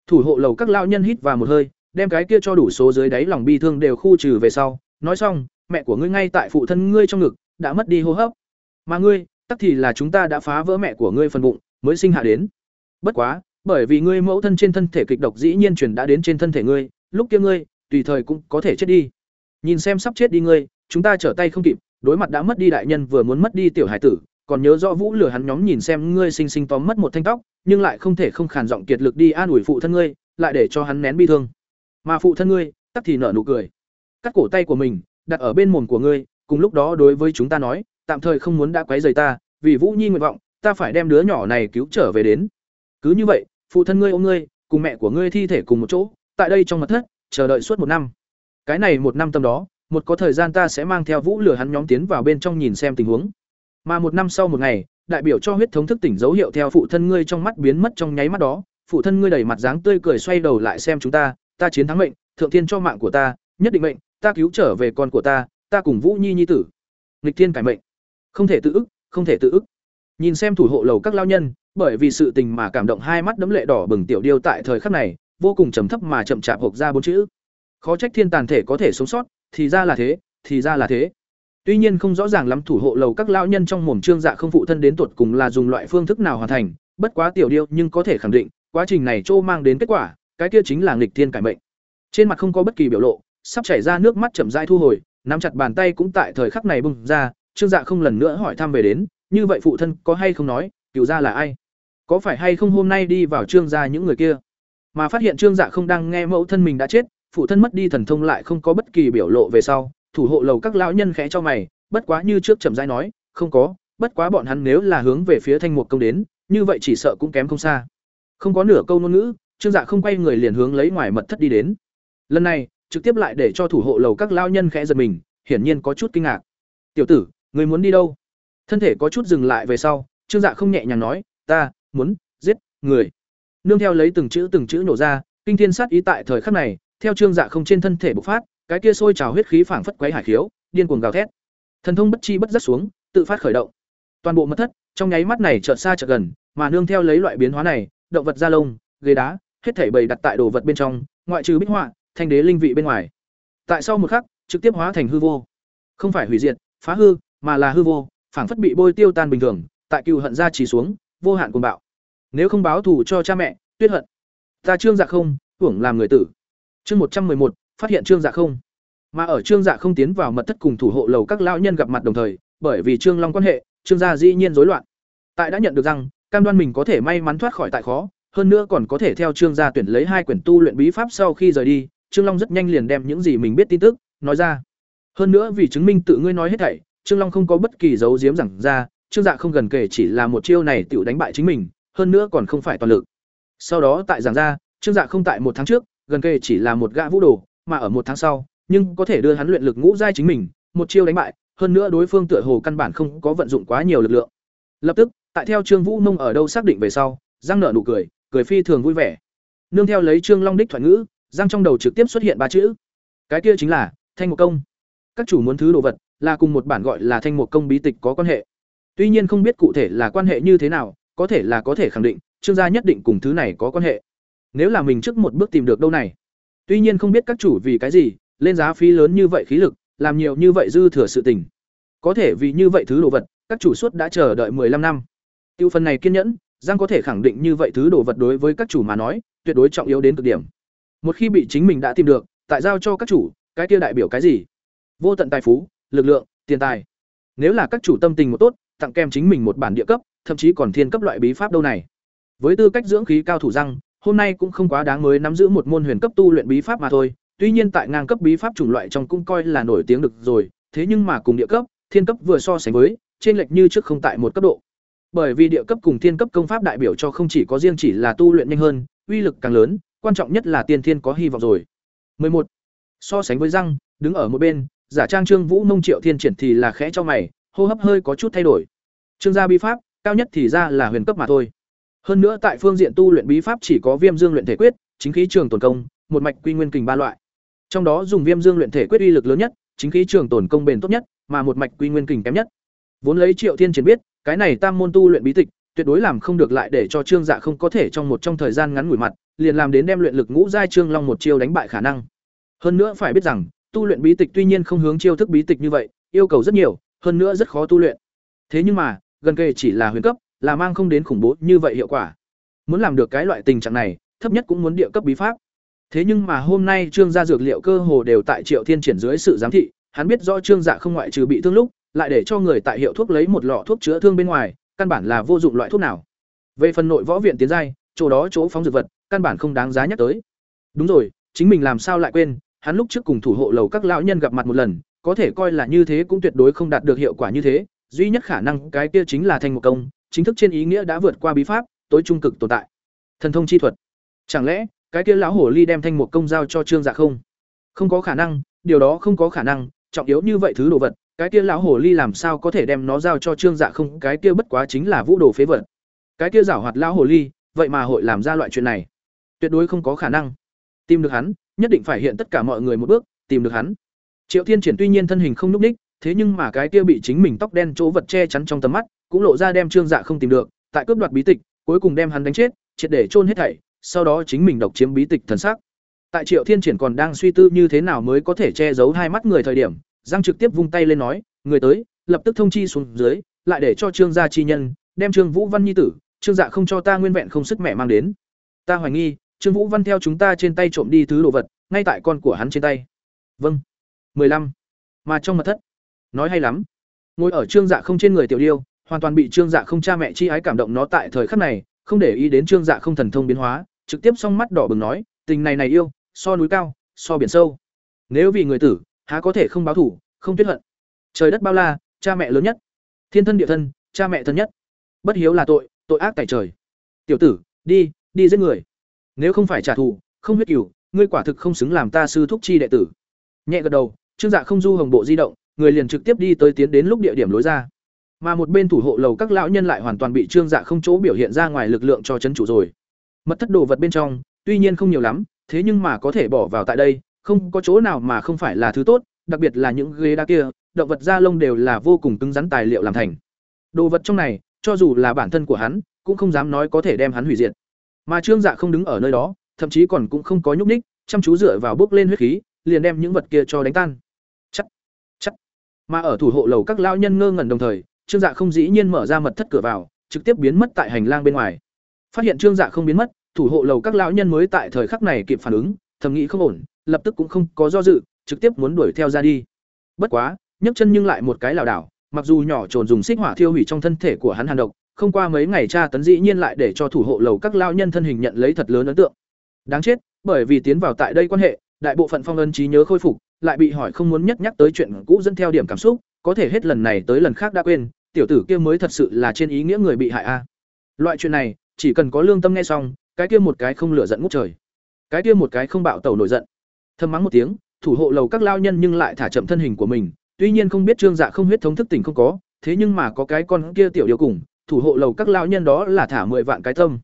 Thủ hộ lầu các lão nhân hít vào một hơi, đem cái kia cho đủ số dưới đáy lòng bi thương đều khu trừ về sau, nói xong, mẹ của ngươi ngay tại phụ thân ngươi trong ngực, đã mất đi hô hấp. Mà ngươi, tắc thì là chúng ta đã phá vỡ mẹ của ngươi phần bụng, mới sinh hạ đến. Bất quá, bởi vì ngươi mẫu thân trên thân thể kịch độc dĩ nhiên truyền đã đến trên thân thể ngươi, lúc kia ngươi tùy thời cũng có thể chết đi nhìn xem sắp chết đi ngươi chúng ta trở tay không kịp, đối mặt đã mất đi đại nhân vừa muốn mất đi tiểu hải tử, còn nhớ rõ Vũ lửa hắn nhóm nhìn xem ngươi sinh sinh tóm mất một thanh tóc, nhưng lại không thể không khàn giọng kiệt lực đi an ủi phụ thân ngươi, lại để cho hắn nén bi thương. Mà phụ thân ngươi, tắc thì nở nụ cười. Cắt cổ tay của mình, đặt ở bên mồm của ngươi, cùng lúc đó đối với chúng ta nói, tạm thời không muốn đã quấy rầy ta, vì Vũ Nhi nguyện vọng, ta phải đem đứa nhỏ này cứu trở về đến. Cứ như vậy, phụ thân ngươi ôm ngươi, cùng mẹ của ngươi thi thể cùng một chỗ, tại đây trong mật thất, chờ đợi suốt một năm. Cái này một năm tâm đó, một có thời gian ta sẽ mang theo Vũ lửa hắn nhóm tiến vào bên trong nhìn xem tình huống. Mà một năm sau một ngày, đại biểu cho huyết thống thức tỉnh dấu hiệu theo phụ thân ngươi trong mắt biến mất trong nháy mắt đó, phụ thân ngươi đẩy mặt dáng tươi cười xoay đầu lại xem chúng ta, ta chiến thắng mệnh, thượng thiên cho mạng của ta, nhất định mệnh, ta cứu trở về con của ta, ta cùng Vũ Nhi nhi tử. Nghịch thiên cải mệnh. Không thể tự ức, không thể tự ức. Nhìn xem thủ hộ lầu các lao nhân, bởi vì sự tình mà cảm động hai mắt đấm lệ đỏ bừng tiểu điêu tại thời khắc này, vô cùng trầm thấp mà chậm chạp hộc ra bốn chữ. Khó trách thiên tàn thể có thể sống sót, thì ra là thế, thì ra là thế. Tuy nhiên không rõ ràng lắm thủ hộ lầu các lao nhân trong mồm trương dạ không phụ thân đến tuột cùng là dùng loại phương thức nào hoàn thành, bất quá tiểu điêu nhưng có thể khẳng định, quá trình này trô mang đến kết quả, cái kia chính là nghịch thiên cải mệnh. Trên mặt không có bất kỳ biểu lộ, sắp chảy ra nước mắt chậm rãi thu hồi, nắm chặt bàn tay cũng tại thời khắc này bung ra, trương dạ không lần nữa hỏi thăm về đến, như vậy phụ thân có hay không nói, cựu gia là ai? Có phải hay không hôm nay đi vào trương gia những người kia? Mà phát hiện trương dạ không đang nghe mẫu thân mình đã chết, phụ thân mất đi thần thông lại không có bất kỳ biểu lộ về sau, thủ hộ lầu các lão nhân khẽ cho mày, bất quá như trước chậm rãi nói, không có, bất quá bọn hắn nếu là hướng về phía thanh mục công đến, như vậy chỉ sợ cũng kém không xa. Không có nửa câu ngôn ngữ, Trương Dạ không quay người liền hướng lấy ngoài mật thất đi đến. Lần này, trực tiếp lại để cho thủ hộ lầu các lão nhân khẽ giật mình, hiển nhiên có chút kinh ngạc. "Tiểu tử, người muốn đi đâu?" Thân thể có chút dừng lại về sau, Trương Dạ không nhẹ nhàng nói, "Ta muốn giết người." Nương theo lấy từng chữ từng chữ nổ ra, kinh thiên sát ý tại thời khắc này, theo Trương Dạ không trên thân thể bộc phát, cái kia sôi trào huyết khí phảng phất quấy hải khiếu, điên cuồng gào thét. Thần thông bất chi bất giác xuống, tự phát khởi động. Toàn bộ mật thất, trong nháy mắt này chợt xa chợt gần, mà nương theo lấy loại biến hóa này, động vật da lông, ghế đá, hết thảy bày đặt tại đồ vật bên trong, ngoại trừ bích họa, thanh đế linh vị bên ngoài. Tại sau một khắc, trực tiếp hóa thành hư vô. Không phải hủy diệt, phá hư, mà là hư vô, phảng phất bị bôi tiêu tan bình thường, tại cừu hận ra chỉ xuống, vô hạn cuồng bạo. Nếu không báo thù cho cha mẹ, tuyết hận. Ta Trương Dạ không, hưởng làm người tử. Chương một trăm một phát hiện Trương Dạ không. Mà ở Trương Dạ không tiến vào mật thất cùng thủ hộ lầu các lao nhân gặp mặt đồng thời, bởi vì Trương Long quan hệ, Trương gia dĩ nhiên rối loạn. Tại đã nhận được rằng, cam đoan mình có thể may mắn thoát khỏi tại khó, hơn nữa còn có thể theo Trương gia tuyển lấy hai quyển tu luyện bí pháp sau khi rời đi, Trương Long rất nhanh liền đem những gì mình biết tin tức nói ra. Hơn nữa vì chứng minh tự ngươi nói hết thảy, Trương Long không có bất kỳ dấu diếm rằng ra, Trương Dạ không gần kể chỉ là một chiêu này tự đánh bại chính mình, hơn nữa còn không phải toàn lực. Sau đó tại giảng ra, Trương Dạ không tại một tháng trước, gần kề chỉ là một gã vũ đồ, mà ở một tháng sau, nhưng có thể đưa hắn luyện lực ngũ giai chính mình, một chiêu đánh bại, hơn nữa đối phương tựa hồ căn bản không có vận dụng quá nhiều lực lượng. Lập tức, tại theo Trương Vũ Nông ở đâu xác định về sau, Giang nở nụ cười, cười phi thường vui vẻ. Nương theo lấy Trương Long đích thoại ngữ, Giang trong đầu trực tiếp xuất hiện ba chữ. Cái kia chính là Thanh một Công. Các chủ muốn thứ đồ vật, là cùng một bản gọi là Thanh một Công bí tịch có quan hệ. Tuy nhiên không biết cụ thể là quan hệ như thế nào, có thể là có thể khẳng định, Trương gia nhất định cùng thứ này có quan hệ. Nếu là mình trước một bước tìm được đâu này. Tuy nhiên không biết các chủ vì cái gì, lên giá phí lớn như vậy khí lực, làm nhiều như vậy dư thừa sự tình. Có thể vì như vậy thứ đồ vật, các chủ suốt đã chờ đợi 15 năm. Tiêu phần này kiên nhẫn, Giang có thể khẳng định như vậy thứ đồ vật đối với các chủ mà nói, tuyệt đối trọng yếu đến cực điểm. Một khi bị chính mình đã tìm được, tại giao cho các chủ, cái kia đại biểu cái gì? Vô tận tài phú, lực lượng, tiền tài. Nếu là các chủ tâm tình một tốt, tặng kèm chính mình một bản địa cấp, thậm chí còn thiên cấp loại bí pháp đâu này. Với tư cách dưỡng khí cao thủ răng, hôm nay cũng không quá đáng mới nắm giữ một môn huyền cấp tu luyện bí pháp mà thôi, tuy nhiên tại ngang cấp bí pháp chủng loại trong cũng coi là nổi tiếng được rồi, thế nhưng mà cùng địa cấp, thiên cấp vừa so sánh với, trên lệch như trước không tại một cấp độ. Bởi vì địa cấp cùng thiên cấp công pháp đại biểu cho không chỉ có riêng chỉ là tu luyện nhanh hơn, uy lực càng lớn, quan trọng nhất là tiên thiên có hy vọng rồi. 11. So sánh với răng, đứng ở một bên, giả trang Trương Vũ Nông Triệu Thiên triển thì là khẽ cho mày, hô hấp hơi có chút thay đổi. Trương gia bí pháp, cao nhất thì ra là huyền cấp mà thôi. Hơn nữa tại phương diện tu luyện bí pháp chỉ có Viêm Dương luyện thể quyết, chính khí trường tồn công, một mạch quy nguyên kình ba loại. Trong đó dùng Viêm Dương luyện thể quyết uy lực lớn nhất, chính khí trường tồn công bền tốt nhất, mà một mạch quy nguyên kình kém nhất. Vốn lấy Triệu Thiên Chiến biết, cái này tam môn tu luyện bí tịch, tuyệt đối làm không được lại để cho Trương Dạ không có thể trong một trong thời gian ngắn ngủi mặt, liền làm đến đem luyện lực ngũ giai Trương Long một chiêu đánh bại khả năng. Hơn nữa phải biết rằng, tu luyện bí tịch tuy nhiên không hướng chiêu thức bí tịch như vậy, yêu cầu rất nhiều, hơn nữa rất khó tu luyện. Thế nhưng mà, gần kề chỉ là huyền cấp, là mang không đến khủng bố như vậy hiệu quả. Muốn làm được cái loại tình trạng này, thấp nhất cũng muốn địa cấp bí pháp. Thế nhưng mà hôm nay Trương gia dược liệu cơ hồ đều tại Triệu Thiên triển dưới sự giám thị, hắn biết rõ trương dạ không ngoại trừ bị thương lúc lại để cho người tại hiệu thuốc lấy một lọ thuốc chữa thương bên ngoài căn bản là vô dụng loại thuốc nào về phần nội võ viện tiến giai chỗ đó chỗ phóng dược vật căn bản không đáng giá nhắc tới đúng rồi chính mình làm sao lại quên hắn lúc trước cùng thủ hộ lầu các lão nhân gặp mặt một lần có thể coi là như thế cũng tuyệt đối không đạt được hiệu quả như thế duy nhất khả năng cái kia chính là thanh một công, chính thức trên ý nghĩa đã vượt qua bí pháp, tối trung cực tồn tại. Thần thông chi thuật. Chẳng lẽ, cái kia lão hồ ly đem thanh một công giao cho trương dạ không? Không có khả năng, điều đó không có khả năng, trọng yếu như vậy thứ đồ vật, cái kia lão hồ ly làm sao có thể đem nó giao cho trương dạ không? Cái kia bất quá chính là vũ đồ phế vật. Cái kia giảo hoạt lão hồ ly, vậy mà hội làm ra loại chuyện này. Tuyệt đối không có khả năng. Tìm được hắn, nhất định phải hiện tất cả mọi người một bước, tìm được hắn. Triệu thiên triển tuy nhiên thân hình không n ú c ních thế nhưng mà cái kia bị chính mình tóc đen chỗ vật che chắn trong tầm mắt, cũng lộ ra đem trương dạ không tìm được, tại cướp đoạt bí tịch, cuối cùng đem hắn đánh chết, triệt để chôn hết thảy, sau đó chính mình độc chiếm bí tịch thần sắc. Tại triệu thiên triển còn đang suy tư như thế nào mới có thể che giấu hai mắt người thời điểm, giang trực tiếp vung tay lên nói, người tới, lập tức thông chi xuống dưới, lại để cho trương gia chi nhân, đem trương vũ văn nhi tử, trương dạ không cho ta nguyên vẹn không sức mẹ mang đến. Ta hoài nghi, trương vũ văn theo chúng ta trên tay trộm đi thứ đồ vật, ngay tại con của hắn trên tay. Vâng. Mười lăm. Mà trong mật thất nói hay lắm. Ngồi ở trương dạ không trên người tiểu điêu, hoàn toàn bị trương dạ không cha mẹ chi ái cảm động nó tại thời khắc này, không để ý đến trương dạ không thần thông biến hóa, trực tiếp song mắt đỏ bừng nói, tình này này yêu, so núi cao, so biển sâu. Nếu vì người tử, há có thể không báo thủ không tuyết hận. Trời đất bao la, cha mẹ lớn nhất. Thiên thân địa thân, cha mẹ thân nhất. Bất hiếu là tội tội ác tại trời. Tiểu tử, đi đi giết người. Nếu không phải trả thù, không huyết cửu, ngươi quả thực không xứng làm ta sư thúc chi đệ tử. Nhẹ gật đầu, trương dạ không du hồng bộ di động người liền trực tiếp đi tới tiến đến lúc địa điểm lối ra. Mà một bên thủ hộ lầu các lão nhân lại hoàn toàn bị trương dạ không chỗ biểu hiện ra ngoài lực lượng cho chấn chủ rồi. Mật thất đồ vật bên trong, tuy nhiên không nhiều lắm, thế nhưng mà có thể bỏ vào tại đây, không có chỗ nào mà không phải là thứ tốt, đặc biệt là những ghế đá kia, động vật da lông đều là vô cùng cứng rắn tài liệu làm thành. Đồ vật trong này, cho dù là bản thân của hắn, cũng không dám nói có thể đem hắn hủy diệt. Mà trương dạ không đứng ở nơi đó, thậm chí còn cũng không có nhúc ních chăm chú dựa vào bước lên huyết khí, liền đem những vật kia cho đánh tan mà ở thủ hộ lầu các lao nhân ngơ ngẩn đồng thời, trương dạ không dĩ nhiên mở ra mật thất cửa vào, trực tiếp biến mất tại hành lang bên ngoài. Phát hiện trương dạ không biến mất, thủ hộ lầu các lão nhân mới tại thời khắc này kịp phản ứng, thầm nghĩ không ổn, lập tức cũng không có do dự, trực tiếp muốn đuổi theo ra đi. Bất quá, nhấc chân nhưng lại một cái lảo đảo, mặc dù nhỏ trồn dùng xích hỏa thiêu hủy trong thân thể của hắn hàn độc, không qua mấy ngày tra tấn dĩ nhiên lại để cho thủ hộ lầu các lao nhân thân hình nhận lấy thật lớn ấn tượng. Đáng chết, bởi vì tiến vào tại đây quan hệ, đại bộ phận phong ấn trí nhớ khôi phục lại bị hỏi không muốn nhất nhắc tới chuyện cũ dẫn theo điểm cảm xúc, có thể hết lần này tới lần khác đã quên, tiểu tử kia mới thật sự là trên ý nghĩa người bị hại a. Loại chuyện này, chỉ cần có lương tâm nghe xong, cái kia một cái không lửa giận ngút trời. Cái kia một cái không bạo tẩu nổi giận. Thầm mắng một tiếng, thủ hộ lầu các lao nhân nhưng lại thả chậm thân hình của mình, tuy nhiên không biết trương dạ không huyết thống thức tỉnh không có, thế nhưng mà có cái con kia tiểu điều cùng, thủ hộ lầu các lao nhân đó là thả mười vạn cái tâm.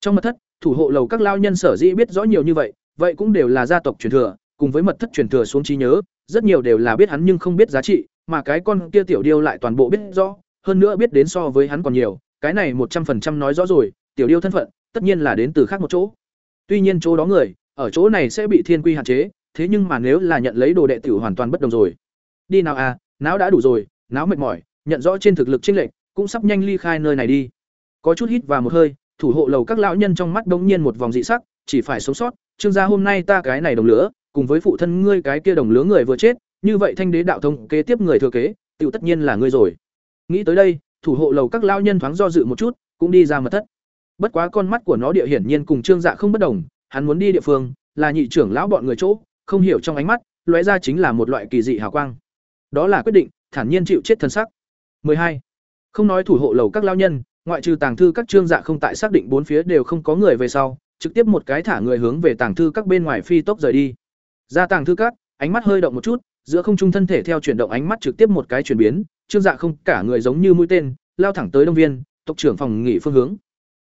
Trong mật thất, thủ hộ lầu các lao nhân sở dĩ biết rõ nhiều như vậy vậy cũng đều là gia tộc truyền thừa cùng với mật thất truyền thừa xuống trí nhớ, rất nhiều đều là biết hắn nhưng không biết giá trị, mà cái con kia tiểu điêu lại toàn bộ biết rõ, hơn nữa biết đến so với hắn còn nhiều, cái này một trăm phần trăm nói rõ rồi, tiểu điêu thân phận, tất nhiên là đến từ khác một chỗ tuy nhiên chỗ đó người, ở chỗ này sẽ bị thiên quy hạn chế, thế nhưng mà nếu là nhận lấy đồ đệ tiểu hoàn toàn bất đồng rồi đi nào à não đã đủ rồi, não mệt mỏi, nhận rõ trên thực lực chênh lệch, cũng sắp nhanh ly khai nơi này đi có chút hít vào một hơi, thủ hộ lầu các lão nhân trong mắt bỗng nhiên một vòng dị sắc, chỉ phải sống sót, trương gia, hôm nay ta cái này đồng lửa cùng với phụ thân ngươi cái kia đồng lứa người vừa chết, như vậy thanh đế đạo thông kế tiếp người thừa kế tự tất nhiên là ngươi rồi. Nghĩ tới đây, thủ hộ lầu các lão nhân thoáng do dự một chút, cũng đi ra mật thất. Bất quá con mắt của nó địa hiển nhiên cùng trương dạ không bất đồng, hắn muốn đi địa phương, là nhị trưởng lão bọn người chỗ, không hiểu trong ánh mắt, lóe ra chính là một loại kỳ dị hào quang. Đó là quyết định, thản nhiên chịu chết thân sắc 12. không nói thủ hộ lầu các lao nhân, ngoại trừ tàng thư các trương dạ không tại xác định bốn phía đều không có người về sau, trực tiếp một cái thả người hướng về tàng thư các bên ngoài phi tốc rời đi gia tàng thư các, ánh mắt hơi động một chút, giữa không trung thân thể theo chuyển động ánh mắt trực tiếp một cái chuyển biến, trương dạ không cả người giống như mũi tên, lao thẳng tới đông viên, tộc trưởng phòng nghỉ phương hướng.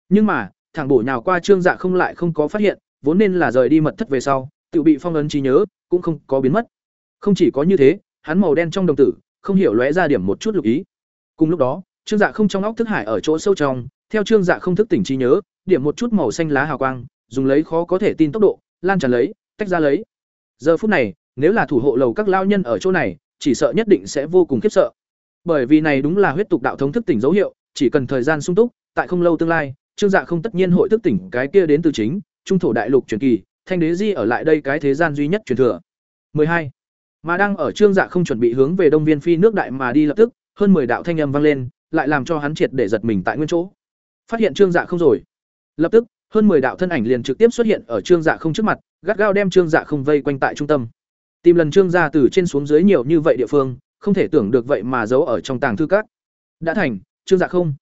Nhưng mà, thẳng bổ nhào qua trương dạ không lại không có phát hiện, vốn nên là rời đi mật thất về sau, tự bị phong ấn trí nhớ, cũng không có biến mất. Không chỉ có như thế, hắn màu đen trong đồng tử, không hiểu lóe ra điểm một chút lục ý. Cùng lúc đó, trương dạ không trong óc thức hải ở chỗ sâu trong, theo trương dạ không thức tỉnh trí nhớ, điểm một chút màu xanh lá hào quang, dùng lấy khó có thể tin tốc độ, lan tràn lấy, tách ra lấy giờ phút này nếu là thủ hộ lầu các lao nhân ở chỗ này chỉ sợ nhất định sẽ vô cùng khiếp sợ bởi vì này đúng là huyết tục đạo thống thức tỉnh dấu hiệu chỉ cần thời gian sung túc tại không lâu tương lai trương dạ không tất nhiên hội thức tỉnh cái kia đến từ chính trung thổ đại lục truyền kỳ thanh đế di ở lại đây cái thế gian duy nhất truyền thừa 12. Mà đang ở Trương Dạ không chuẩn bị hướng về Đông Viên Phi nước đại mà đi lập tức, hơn 10 đạo thanh âm vang lên, lại làm cho hắn triệt để giật mình tại nguyên chỗ. Phát hiện Trương Dạ không rồi. Lập tức, hơn 10 đạo thân ảnh liền trực tiếp xuất hiện ở Trương Dạ không trước mặt, gắt gao đem Trương Dạ không vây quanh tại trung tâm. Tìm lần Trương gia từ trên xuống dưới nhiều như vậy địa phương, không thể tưởng được vậy mà giấu ở trong tàng thư các. Đã thành, Trương Dạ không.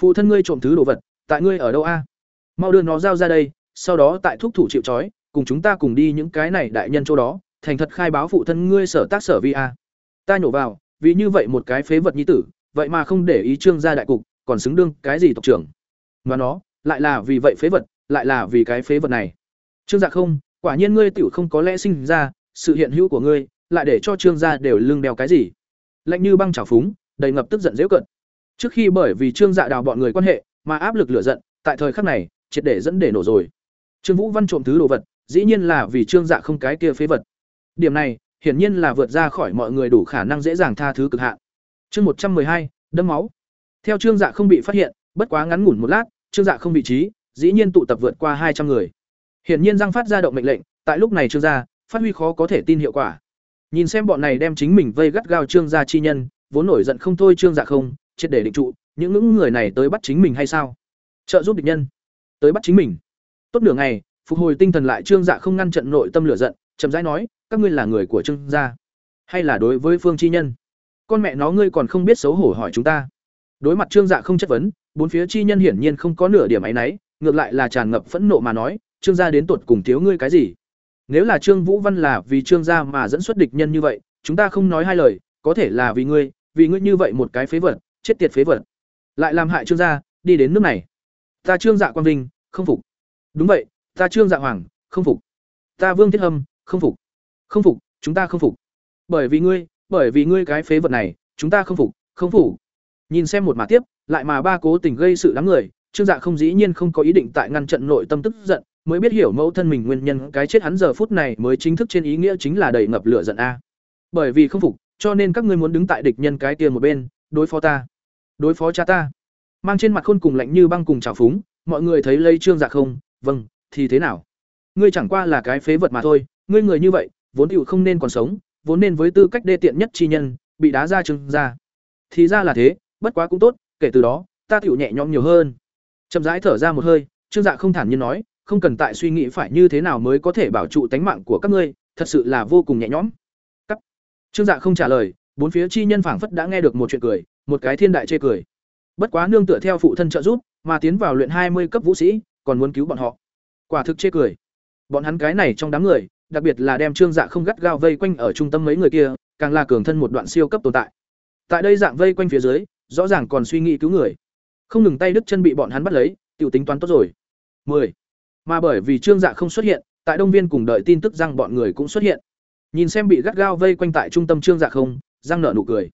Phụ thân ngươi trộm thứ đồ vật, tại ngươi ở đâu a? Mau đưa nó giao ra đây, sau đó tại thúc thủ chịu trói, cùng chúng ta cùng đi những cái này đại nhân chỗ đó, thành thật khai báo phụ thân ngươi sở tác sở vi a. Ta nhổ vào, vì như vậy một cái phế vật nhi tử, vậy mà không để ý Trương gia đại cục, còn xứng đương cái gì tộc trưởng. Mà nó, lại là vì vậy phế vật, lại là vì cái phế vật này. Trương Dạ không, quả nhiên ngươi tiểu không có lẽ sinh ra, sự hiện hữu của ngươi, lại để cho Trương gia đều lưng đeo cái gì? Lạnh như băng trào phúng, đầy ngập tức giận dễ cận. Trước khi bởi vì Trương Dạ đào bọn người quan hệ, mà áp lực lửa giận, tại thời khắc này, triệt để dẫn để nổ rồi. Trương Vũ Văn trộm thứ đồ vật, dĩ nhiên là vì Trương Dạ không cái kia phế vật. Điểm này, hiển nhiên là vượt ra khỏi mọi người đủ khả năng dễ dàng tha thứ cực hạn. Chương một trăm hai, đâm máu. Theo Trương Dạ không bị phát hiện, bất quá ngắn ngủn một lát, Trương Dạ không bị trí, dĩ nhiên tụ tập vượt qua hai trăm người. Hiển nhiên Giang phát ra động mệnh lệnh, tại lúc này Trương gia phát huy khó có thể tin hiệu quả. Nhìn xem bọn này đem chính mình vây gắt gao Trương gia chi nhân, vốn nổi giận không thôi Trương Dạ không, triệt để định trụ, những những người này tới bắt chính mình hay sao? Trợ giúp địch nhân, tới bắt chính mình. Tốt nửa ngày, phục hồi tinh thần lại Trương Dạ không ngăn trận nội tâm lửa giận, chậm rãi nói, các ngươi là người của Trương gia, hay là đối với Phương chi nhân? Con mẹ nó ngươi còn không biết xấu hổ hỏi chúng ta. Đối mặt Trương Dạ không chất vấn, bốn phía chi nhân hiển nhiên không có nửa điểm áy náy, ngược lại là tràn ngập phẫn nộ mà nói, Trương gia đến tuột cùng thiếu ngươi cái gì? Nếu là Trương Vũ Văn là vì Trương gia mà dẫn xuất địch nhân như vậy, chúng ta không nói hai lời, có thể là vì ngươi, vì ngươi như vậy một cái phế vật, chết tiệt phế vật, lại làm hại Trương gia, đi đến nước này. Ta Trương Dạ Quang Vinh, không phục. Đúng vậy, ta Trương Dạ Hoàng, không phục. Ta Vương Thiết Hâm, không phục. Không phục, chúng ta không phục. Bởi vì ngươi, bởi vì ngươi cái phế vật này, chúng ta không phục, không phục. Nhìn xem một mà tiếp, lại mà ba cố tình gây sự đám người, Trương Dạ không dĩ nhiên không có ý định tại ngăn trận nội tâm tức giận, mới biết hiểu mẫu thân mình nguyên nhân cái chết hắn giờ phút này mới chính thức trên ý nghĩa chính là đầy ngập lửa giận a. Bởi vì không phục, cho nên các ngươi muốn đứng tại địch nhân cái kia một bên, đối phó ta, đối phó cha ta. Mang trên mặt khôn cùng lạnh như băng cùng trào phúng, mọi người thấy lấy Trương Dạ không, vâng, thì thế nào? Ngươi chẳng qua là cái phế vật mà thôi, ngươi người như vậy, vốn hữu không nên còn sống, vốn nên với tư cách đê tiện nhất chi nhân, bị đá ra trương ra. Thì ra là thế, bất quá cũng tốt, kể từ đó, ta tiểu nhẹ nhõm nhiều hơn. Chậm rãi thở ra một hơi, Trương Dạ không thản nhiên nói, không cần tại suy nghĩ phải như thế nào mới có thể bảo trụ tánh mạng của các ngươi, thật sự là vô cùng nhẹ nhõm. Cắt. Trương Dạ không trả lời, bốn phía chi nhân phảng phất đã nghe được một chuyện cười, một cái thiên đại chê cười. Bất quá nương tựa theo phụ thân trợ giúp, mà tiến vào luyện hai mươi cấp vũ sĩ, còn muốn cứu bọn họ. Quả thực chê cười. Bọn hắn cái này trong đám người, đặc biệt là đem Trương Dạ không gắt gao vây quanh ở trung tâm mấy người kia, càng là cường thân một đoạn siêu cấp tồn tại. Tại đây dạng vây quanh phía dưới, rõ ràng còn suy nghĩ cứu người. Không ngừng tay đứt chân bị bọn hắn bắt lấy, tiểu tính toán tốt rồi. 10. Mà bởi vì Trương Dạ không xuất hiện, tại Đông Viên cùng đợi tin tức rằng bọn người cũng xuất hiện. Nhìn xem bị gắt gao vây quanh tại trung tâm Trương Dạ không, răng nở nụ cười.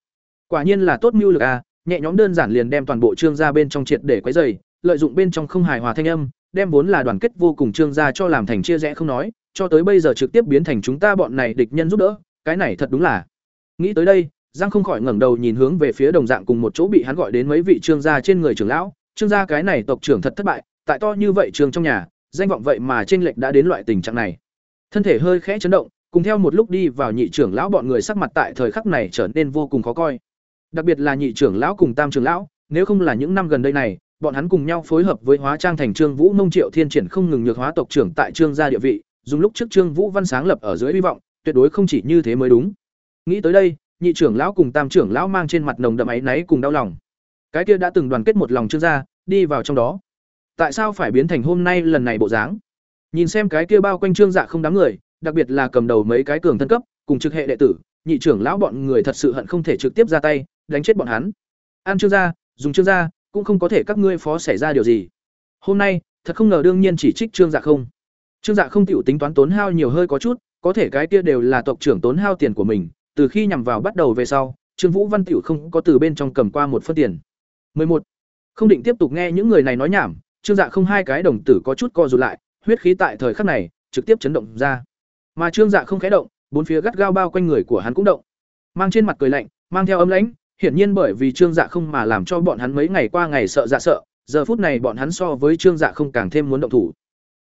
Quả nhiên là tốt mưu lực a, à, nhẹ nhõm đơn giản liền đem toàn bộ Trương gia bên trong triệt để quấy rầy, lợi dụng bên trong không hài hòa thanh âm, đem vốn là đoàn kết vô cùng Trương gia cho làm thành chia rẽ không nói, cho tới bây giờ trực tiếp biến thành chúng ta bọn này địch nhân giúp đỡ, cái này thật đúng là. Nghĩ tới đây, Giang không khỏi ngẩng đầu nhìn hướng về phía đồng dạng cùng một chỗ bị hắn gọi đến mấy vị trương gia trên người trưởng lão, trương gia cái này tộc trưởng thật thất bại, tại to như vậy trường trong nhà, danh vọng vậy mà trên lệch đã đến loại tình trạng này. Thân thể hơi khẽ chấn động, cùng theo một lúc đi vào nhị trưởng lão bọn người sắc mặt tại thời khắc này trở nên vô cùng khó coi. Đặc biệt là nhị trưởng lão cùng tam trưởng lão, nếu không là những năm gần đây này, bọn hắn cùng nhau phối hợp với hóa trang thành trương vũ nông triệu thiên triển không ngừng nhược hóa tộc trưởng tại trương gia địa vị, dùng lúc trước Trương Vũ Văn sáng lập ở dưới hy vọng, tuyệt đối không chỉ như thế mới đúng. Nghĩ tới đây, nhị trưởng lão cùng tam trưởng lão mang trên mặt nồng đậm áy náy cùng đau lòng. Cái kia đã từng đoàn kết một lòng Trương gia, đi vào trong đó. Tại sao phải biến thành hôm nay lần này bộ dáng? Nhìn xem cái kia bao quanh Trương Dạ không đám người, đặc biệt là cầm đầu mấy cái cường thân cấp, cùng trực hệ đệ tử, nhị trưởng lão bọn người thật sự hận không thể trực tiếp ra tay, đánh chết bọn hắn. An Trương gia, dùng Trương gia, cũng không có thể các ngươi phó xảy ra điều gì. Hôm nay, thật không ngờ đương nhiên chỉ trích Trương Dạ không. Trương Dạ không tiểu tính toán tốn hao nhiều hơi có chút, có thể cái kia đều là tộc trưởng tốn hao tiền của mình, từ khi nhằm vào bắt đầu về sau, Trương Vũ Văn tiểu không có từ bên trong cầm qua một phân tiền. 11. Không định tiếp tục nghe những người này nói nhảm, Trương Dạ không hai cái đồng tử có chút co rụt lại, huyết khí tại thời khắc này trực tiếp chấn động ra. Mà Trương Dạ không khẽ động, bốn phía gắt gao bao quanh người của hắn cũng động. Mang trên mặt cười lạnh, mang theo ấm lãnh, hiển nhiên bởi vì Trương Dạ không mà làm cho bọn hắn mấy ngày qua ngày sợ dạ sợ, giờ phút này bọn hắn so với Trương Dạ không càng thêm muốn động thủ.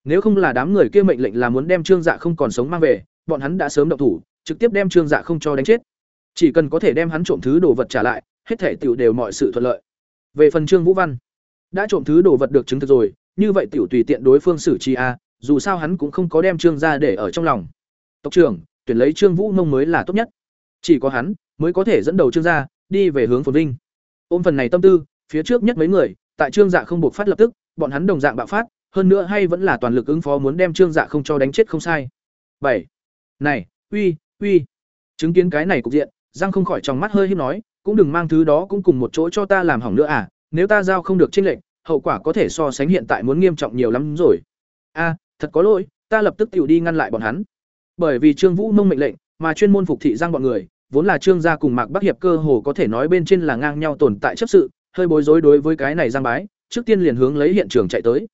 Nếu không là đám người kia mệnh lệnh là muốn đem Trương Dạ không còn sống mang về, bọn hắn đã sớm động thủ, trực tiếp đem trương dạ không cho đánh chết. Chỉ cần có thể đem hắn trộm thứ đồ vật trả lại, hết thể tiểu đều mọi sự thuận lợi. Về phần trương vũ văn, đã trộm thứ đồ vật được chứng thực rồi, như vậy tiểu tùy tiện đối phương xử trí a, dù sao hắn cũng không có đem trương ra để ở trong lòng. Tộc trưởng, tuyển lấy trương vũ nông mới là tốt nhất. Chỉ có hắn mới có thể dẫn đầu trương gia đi về hướng phồn vinh. Ôm phần này tâm tư, phía trước nhất mấy người, tại trương dạ không buộc phát lập tức, bọn hắn đồng dạng bạo phát, hơn nữa hay vẫn là toàn lực ứng phó muốn đem trương dạ không cho đánh chết không sai. Bảy. Này, uy uy, chứng kiến cái này cục diện, giang không khỏi trong mắt hơi hiếp nói, cũng đừng mang thứ đó cũng cùng một chỗ cho ta làm hỏng nữa à nếu ta giao không được tranh lệnh hậu quả có thể so sánh hiện tại muốn nghiêm trọng nhiều lắm rồi. A thật có lỗi, ta lập tức tự đi ngăn lại bọn hắn. Bởi vì trương vũ mông mệnh lệnh, mà chuyên môn phục thị giang bọn người, vốn là trương gia cùng mạc bắc hiệp cơ hồ có thể nói bên trên là ngang nhau tồn tại chấp sự, hơi bối rối đối với cái này giang bái, trước tiên liền hướng lấy hiện trường chạy tới.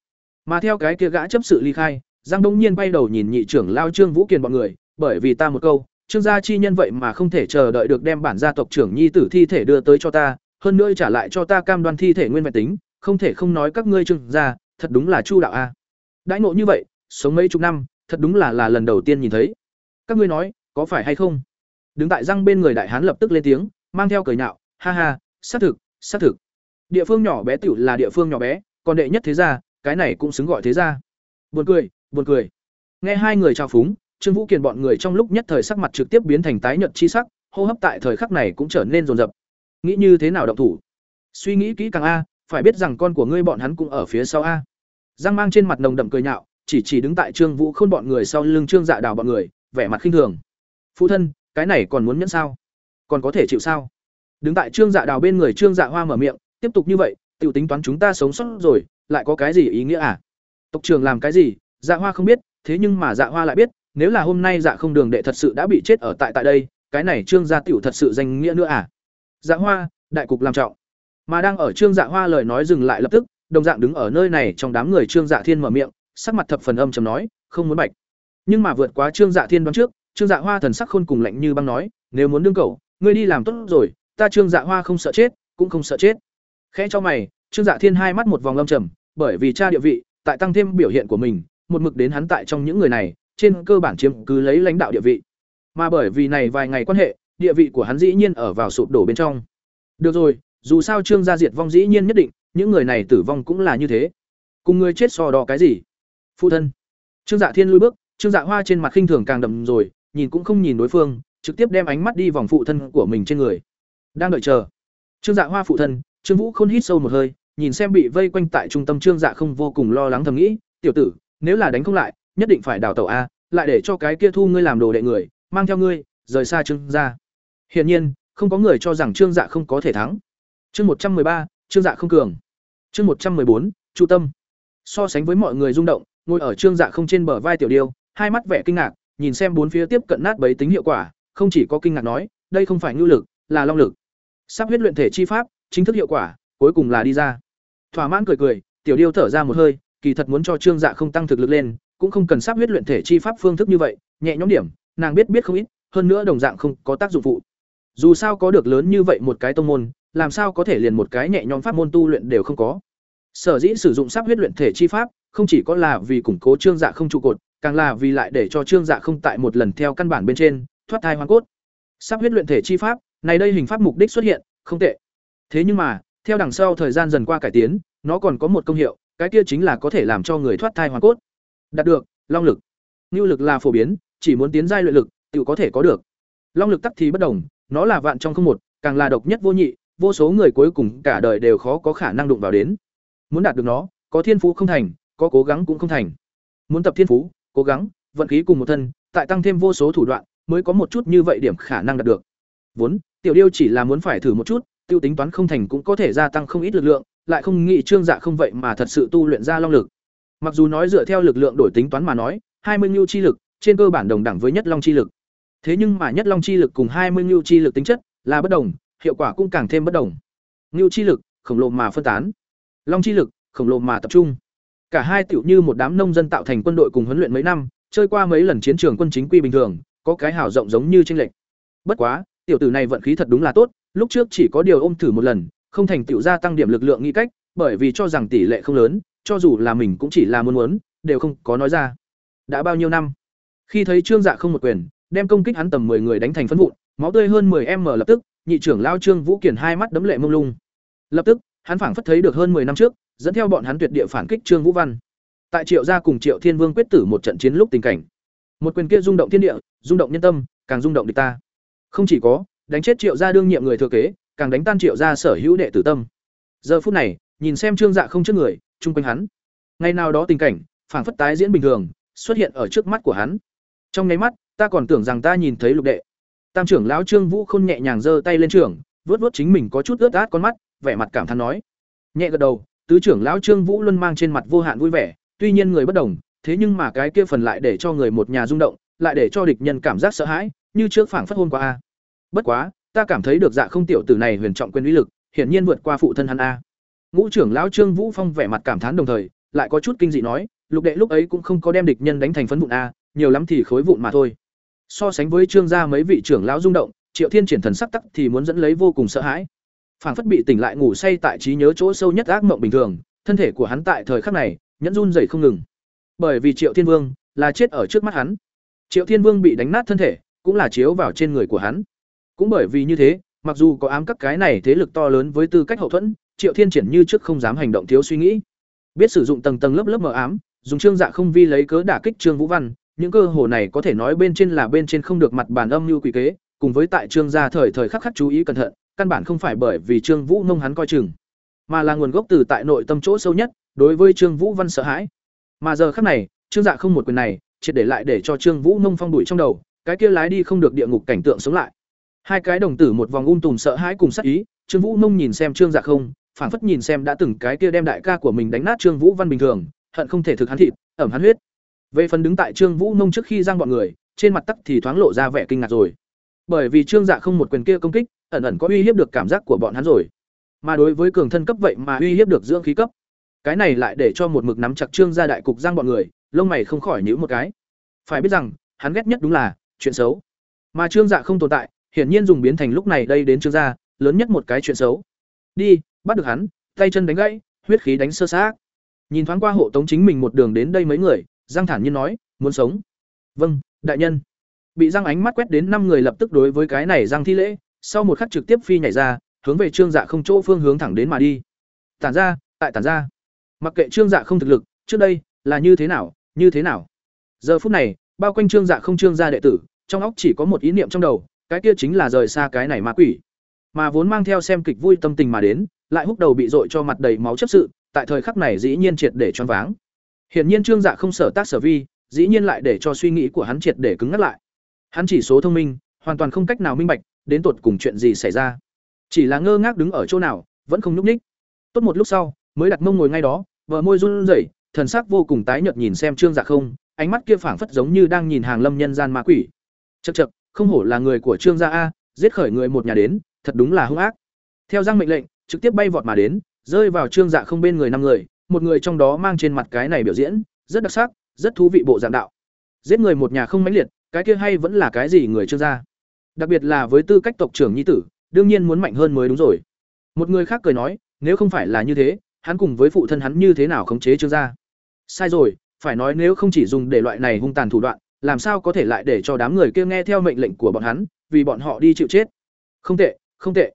Mà theo cái kia gã chấp sự ly khai, giang đông nhiên bay đầu nhìn nhị trưởng lao trương vũ kiền bọn người, bởi vì ta một câu trương gia chi nhân vậy mà không thể chờ đợi được đem bản gia tộc trưởng nhi tử thi thể đưa tới cho ta, hơn nữa trả lại cho ta cam đoan thi thể nguyên vẹn tính, không thể không nói các ngươi trương gia, thật đúng là chu đạo a. Đãi ngộ như vậy, sống mấy chục năm, thật đúng là là lần đầu tiên nhìn thấy. Các ngươi nói, có phải hay không? Đứng tại răng bên người đại hán lập tức lên tiếng, mang theo cười nhạo, ha ha, xác thực xác thực. Địa phương nhỏ bé tiểu là địa phương nhỏ bé, còn đệ nhất thế gia, cái này cũng xứng gọi thế gia. Buồn cười buồn cười. Nghe hai người trao phúng trương vũ kiền bọn người trong lúc nhất thời sắc mặt trực tiếp biến thành tái nhợt chi sắc, hô hấp tại thời khắc này cũng trở nên rồn rập nghĩ như thế nào động thủ? Suy nghĩ kỹ càng a, phải biết rằng con của ngươi bọn hắn cũng ở phía sau a. Giang mang trên mặt nồng đậm cười nhạo, chỉ chỉ đứng tại trương vũ khôn bọn người sau lưng trương dạ đào bọn người, vẻ mặt khinh thường. Phụ thân, cái này còn muốn nhẫn sao? Còn có thể chịu sao? Đứng tại trương dạ đào bên người trương dạ hoa mở miệng, tiếp tục như vậy, tiểu tính toán chúng ta sống sót rồi, lại có cái gì ý nghĩa à? Tộc trường làm cái gì? Dạ hoa không biết, thế nhưng mà dạ hoa lại biết nếu là hôm nay dạ không đường đệ thật sự đã bị chết ở tại tại đây, cái này trương gia tiểu thật sự danh nghĩa nữa à? Dạ hoa, đại cục làm trọng. Mà đang ở trương dạ hoa lời nói dừng lại lập tức, đồng dạng đứng ở nơi này trong đám người trương dạ thiên mở miệng, sắc mặt thập phần âm trầm nói, không muốn bạch. Nhưng mà vượt quá trương dạ thiên đoán trước, trương dạ hoa thần sắc khôn cùng lạnh như băng nói, nếu muốn đương cầu ngươi đi làm tốt rồi, ta trương dạ hoa không sợ chết, cũng không sợ chết. Khẽ cho mày, trương dạ thiên hai mắt một vòng âm trầm, bởi vì cha địa vị, tại tăng thêm biểu hiện của mình, một mực đến hắn tại trong những người này trên cơ bản chiếm cứ lấy lãnh đạo địa vị. Mà bởi vì này vài ngày quan hệ, địa vị của hắn dĩ nhiên ở vào sụp đổ bên trong. Được rồi, dù sao trương gia diệt vong dĩ nhiên nhất định, những người này tử vong cũng là như thế. Cùng người chết so đo cái gì? Phụ thân. Trương dạ thiên lui bước, trương dạ hoa trên mặt khinh thường càng đậm rồi, nhìn cũng không nhìn đối phương, trực tiếp đem ánh mắt đi vòng phụ thân của mình trên người. Đang đợi chờ. Trương dạ hoa phụ thân, trương vũ khôn hít sâu một hơi, nhìn xem bị vây quanh tại trung tâm trương dạ không vô cùng lo lắng thầm nghĩ, tiểu tử, nếu là đánh không lại nhất định phải đào tẩu a, lại để cho cái kia thu ngươi làm đồ đệ người, mang theo ngươi, rời xa trương gia. Hiển nhiên, không có người cho rằng trương dạ không có thể thắng. Chương một trăm ba, trương dạ không cường. Chương một trăm bốn, chu tâm. So sánh với mọi người rung động, ngồi ở trương dạ không trên bờ vai tiểu điêu, hai mắt vẻ kinh ngạc, nhìn xem bốn phía tiếp cận nát bấy tính hiệu quả, không chỉ có kinh ngạc nói, đây không phải ngưu lực, là long lực. Sắp huyết luyện thể chi pháp, chính thức hiệu quả, cuối cùng là đi ra. Thỏa mãn cười cười, tiểu điêu thở ra một hơi, kỳ thật muốn cho trương dạ không tăng thực lực lên cũng không cần sắp huyết luyện thể chi pháp phương thức như vậy, nhẹ nhõm điểm, nàng biết biết không ít, hơn nữa đồng dạng không có tác dụng phụ. Dù sao có được lớn như vậy một cái tông môn, làm sao có thể liền một cái nhẹ nhõm pháp môn tu luyện đều không có. Sở dĩ sử dụng sắp huyết luyện thể chi pháp, không chỉ có là vì củng cố trương dạ không trụ cột, càng là vì lại để cho trương dạ không tại một lần theo căn bản bên trên, thoát thai hoàn cốt. Sắp huyết luyện thể chi pháp, này đây hình pháp mục đích xuất hiện, không tệ. Thế nhưng mà, theo đằng sau thời gian dần qua cải tiến, nó còn có một công hiệu, cái kia chính là có thể làm cho người thoát thai hoàn cốt đạt được, long lực. Ngưu lực là phổ biến, chỉ muốn tiến giai luyện lực tự có thể có được. Long lực tắc thì bất đồng, nó là vạn trong không một, càng là độc nhất vô nhị, vô số người cuối cùng cả đời đều khó có khả năng đụng vào đến. Muốn đạt được nó, có thiên phú không thành, có cố gắng cũng không thành. Muốn tập thiên phú, cố gắng, vận khí cùng một thân, tại tăng thêm vô số thủ đoạn, mới có một chút như vậy điểm khả năng đạt được. Vốn, tiểu điêu chỉ là muốn phải thử một chút, tiêu tính toán không thành cũng có thể gia tăng không ít lực lượng, lại không nghĩ trương dạ không vậy mà thật sự tu luyện ra long lực mặc dù nói dựa theo lực lượng đổi tính toán mà nói, hai mươi ngưu chi lực, trên cơ bản đồng đẳng với nhất long chi lực. Thế nhưng mà nhất long chi lực cùng hai mươi ngưu chi lực tính chất là bất đồng, hiệu quả cũng càng thêm bất đồng. Nhu chi lực, khổng lồ mà phân tán. Long chi lực, khổng lồ mà tập trung. Cả hai tiểu như một đám nông dân tạo thành quân đội cùng huấn luyện mấy năm, chơi qua mấy lần chiến trường quân chính quy bình thường, có cái hảo rộng giống như chênh lệch. Bất quá, tiểu tử này vận khí thật đúng là tốt, lúc trước chỉ có điều ôm thử một lần, không thành tiểu gia tăng điểm lực lượng nghĩ cách, bởi vì cho rằng tỷ lệ không lớn cho dù là mình cũng chỉ là muốn muốn đều không có nói ra đã bao nhiêu năm khi thấy trương dạ không một quyền đem công kích hắn tầm 10 người đánh thành phấn vụn, máu tươi hơn 10m lập tức, nhị trưởng lão Trương Vũ Kiền hai mắt đấm lệ mông lung. Lập tức, hắn phảng phất thấy được hơn 10 năm trước, dẫn theo bọn hắn tuyệt địa phản kích Trương Vũ Văn. Tại Triệu gia cùng Triệu Thiên Vương quyết tử một trận chiến lúc tình cảnh. Một quyền kia rung động thiên địa, rung động nhân tâm, càng rung động địch ta. Không chỉ có, đánh chết Triệu gia đương nhiệm người thừa kế, càng đánh tan Triệu gia sở hữu đệ tử tâm. Giờ phút này, nhìn xem Trương Dạ không trước người, chung quanh hắn. Ngày nào đó tình cảnh, phảng phất tái diễn bình thường, xuất hiện ở trước mắt của hắn. Trong nháy mắt, ta còn tưởng rằng ta nhìn thấy lục đệ. Tam trưởng lão Trương Vũ Khôn nhẹ nhàng giơ tay lên trưởng, vớt vớt chính mình có chút ướt át con mắt, vẻ mặt cảm thán nói. Nhẹ gật đầu, tứ trưởng lão Trương Vũ luôn mang trên mặt vô hạn vui vẻ, tuy nhiên người bất đồng, thế nhưng mà cái kia phần lại để cho người một nhà rung động, lại để cho địch nhân cảm giác sợ hãi, như trước phảng phất hôn qua a. Bất quá, ta cảm thấy được dạ không tiểu tử này huyền trọng quyền uy lực, hiển nhiên vượt qua phụ thân hắn a. Ngũ trưởng lão Trương Vũ Phong vẻ mặt cảm thán đồng thời, lại có chút kinh dị nói, lục đệ lúc ấy cũng không có đem địch nhân đánh thành phấn vụn a, nhiều lắm thì khối vụn mà thôi. So sánh với Trương gia mấy vị trưởng lão rung động, Triệu Thiên triển thần sắc tắc thì muốn dẫn lấy vô cùng sợ hãi. Phảng phất bị tỉnh lại ngủ say tại trí nhớ chỗ sâu nhất ác mộng bình thường, thân thể của hắn tại thời khắc này, nhẫn run rẩy không ngừng. Bởi vì Triệu Thiên Vương là chết ở trước mắt hắn. Triệu Thiên Vương bị đánh nát thân thể, cũng là chiếu vào trên người của hắn. Cũng bởi vì như thế, mặc dù có ám các cái này thế lực to lớn với tư cách hậu thuẫn, Triệu Thiên triển như trước không dám hành động thiếu suy nghĩ. Biết sử dụng tầng tầng lớp lớp mờ ám, dùng trương dạ không vi lấy cớ đả kích Trương Vũ Văn, những cơ hồ này có thể nói bên trên là bên trên không được mặt bàn âm như quỷ kế, cùng với tại Trương gia thời thời khắc khắc chú ý cẩn thận, căn bản không phải bởi vì Trương Vũ Nông hắn coi chừng, mà là nguồn gốc từ tại nội tâm chỗ sâu nhất, đối với Trương Vũ Văn sợ hãi. Mà giờ khắc này, Trương Dạ không một quyền này, triệt để lại để cho Trương Vũ Nông phong đuổi trong đầu, cái kia lái đi không được địa ngục cảnh tượng sống lại. Hai cái đồng tử một vòng ung tùm sợ hãi cùng sắc ý, Trương Vũ Nông nhìn xem Trương Dạ không, phảng phất nhìn xem đã từng cái kia đem đại ca của mình đánh nát Trương Vũ Văn bình thường, hận không thể thực hắn thịt, ẩm hắn huyết. Về phần đứng tại Trương Vũ Nông trước khi giang bọn người, trên mặt tắc thì thoáng lộ ra vẻ kinh ngạc rồi. Bởi vì Trương Dạ không một quyền kia công kích, ẩn ẩn có uy hiếp được cảm giác của bọn hắn rồi. Mà đối với cường thân cấp vậy mà uy hiếp được dưỡng khí cấp. Cái này lại để cho một mực nắm chặt Trương gia đại cục giang bọn người, lông mày không khỏi nhíu một cái. Phải biết rằng, hắn ghét nhất đúng là chuyện xấu. Mà Trương Dạ không tồn tại, hiển nhiên dùng biến thành lúc này đây đến Trương gia, lớn nhất một cái chuyện xấu. Đi, bắt được hắn, tay chân đánh gãy, huyết khí đánh sơ xác. Nhìn thoáng qua hộ tống chính mình một đường đến đây mấy người, Giang thản nhiên nói, muốn sống. Vâng, đại nhân. Bị Giang ánh mắt quét đến năm người lập tức đối với cái này Giang thi lễ, sau một khắc trực tiếp phi nhảy ra, hướng về Trương Dạ không chỗ phương hướng thẳng đến mà đi. Tản ra, tại tản ra. Mặc kệ Trương Dạ không thực lực, trước đây là như thế nào, như thế nào. Giờ phút này, bao quanh Trương Dạ không Trương gia đệ tử, trong óc chỉ có một ý niệm trong đầu, cái kia chính là rời xa cái này ma quỷ. Mà vốn mang theo xem kịch vui tâm tình mà đến, lại húc đầu bị dội cho mặt đầy máu chấp sự, tại thời khắc này dĩ nhiên triệt để choáng váng. Hiển nhiên Trương Dạ không sở tác sở vi, dĩ nhiên lại để cho suy nghĩ của hắn triệt để cứng ngắt lại. Hắn chỉ số thông minh, hoàn toàn không cách nào minh bạch, đến tột cùng chuyện gì xảy ra. Chỉ là ngơ ngác đứng ở chỗ nào, vẫn không nhúc nhích. Tốt một lúc sau, mới đặt mông ngồi ngay đó, vợ môi run rẩy, thần sắc vô cùng tái nhợt nhìn xem Trương Dạ không, ánh mắt kia phảng phất giống như đang nhìn hàng lâm nhân gian ma quỷ. Chậc chậc, không hổ là người của Trương gia a, giết khởi người một nhà đến, thật đúng là hung ác. Theo giang mệnh lệnh, trực tiếp bay vọt mà đến, rơi vào Trương Dạ không bên người năm người, một người trong đó mang trên mặt cái này biểu diễn, rất đặc sắc, rất thú vị bộ dạng đạo. Giết người một nhà không mãnh liệt, cái kia hay vẫn là cái gì người Trương gia? Đặc biệt là với tư cách tộc trưởng nhi tử, đương nhiên muốn mạnh hơn mới đúng rồi. Một người khác cười nói, nếu không phải là như thế, hắn cùng với phụ thân hắn như thế nào khống chế Trương gia? Sai rồi, phải nói nếu không chỉ dùng để loại này hung tàn thủ đoạn, làm sao có thể lại để cho đám người kia nghe theo mệnh lệnh của bọn hắn, vì bọn họ đi chịu chết. Không tệ, không tệ.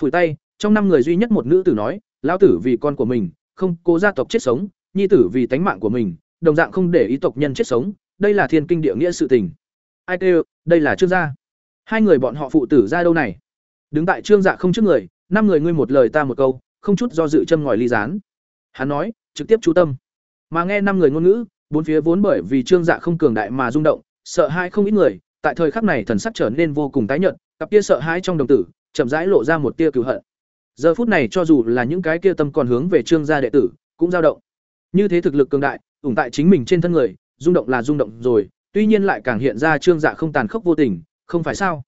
Phủi tay, trong năm người duy nhất một nữ tử nói, lão tử vì con của mình, không cố gia tộc chết sống, nhi tử vì tánh mạng của mình, đồng dạng không để ý tộc nhân chết sống, đây là thiên kinh địa nghĩa sự tình. Ai kêu, đây là Trương gia. Hai người bọn họ phụ tử ra đâu này? Đứng tại Trương Dạ không trước người, năm người ngươi một lời ta một câu, không chút do dự châm ngòi ly gián. Hắn nói, trực tiếp chú tâm. Mà nghe năm người ngôn ngữ, bốn phía vốn bởi vì Trương Dạ không cường đại mà rung động, sợ hãi không ít người, tại thời khắc này thần sắc trở nên vô cùng tái nhợt, cặp kia sợ hãi trong đồng tử, chậm rãi lộ ra một tia cửu hận. Giờ phút này cho dù là những cái kia tâm còn hướng về Trương gia đệ tử, cũng dao động. Như thế thực lực cường đại, ủng tại chính mình trên thân người, rung động là rung động rồi, tuy nhiên lại càng hiện ra Trương Dạ không tàn khốc vô tình, không phải sao?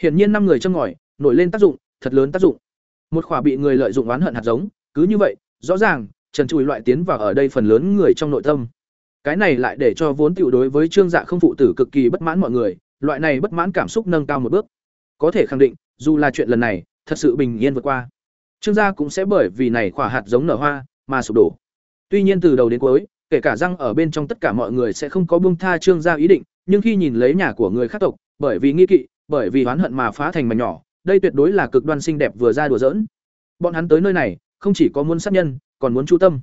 Hiển nhiên năm người châm ngòi, nổi lên tác dụng, thật lớn tác dụng. Một khỏa bị người lợi dụng oán hận hạt giống, cứ như vậy, rõ ràng, trần trụi loại tiến vào ở đây phần lớn người trong nội tâm. Cái này lại để cho vốn tiểu đối với Trương Dạ không phụ tử cực kỳ bất mãn mọi người, loại này bất mãn cảm xúc nâng cao một bước. Có thể khẳng định, dù là chuyện lần này, thật sự bình yên vượt qua. Trương gia cũng sẽ bởi vì này khỏa hạt giống nở hoa mà sụp đổ. Tuy nhiên từ đầu đến cuối, kể cả răng ở bên trong tất cả mọi người sẽ không có buông tha Trương gia ý định, nhưng khi nhìn lấy nhà của người khác tộc, bởi vì nghi kỵ bởi vì oán hận mà phá thành mảnh nhỏ đây tuyệt đối là cực đoan xinh đẹp vừa ra đùa giỡn. Bọn hắn tới nơi này không chỉ có muốn sát nhân còn muốn chu tâm.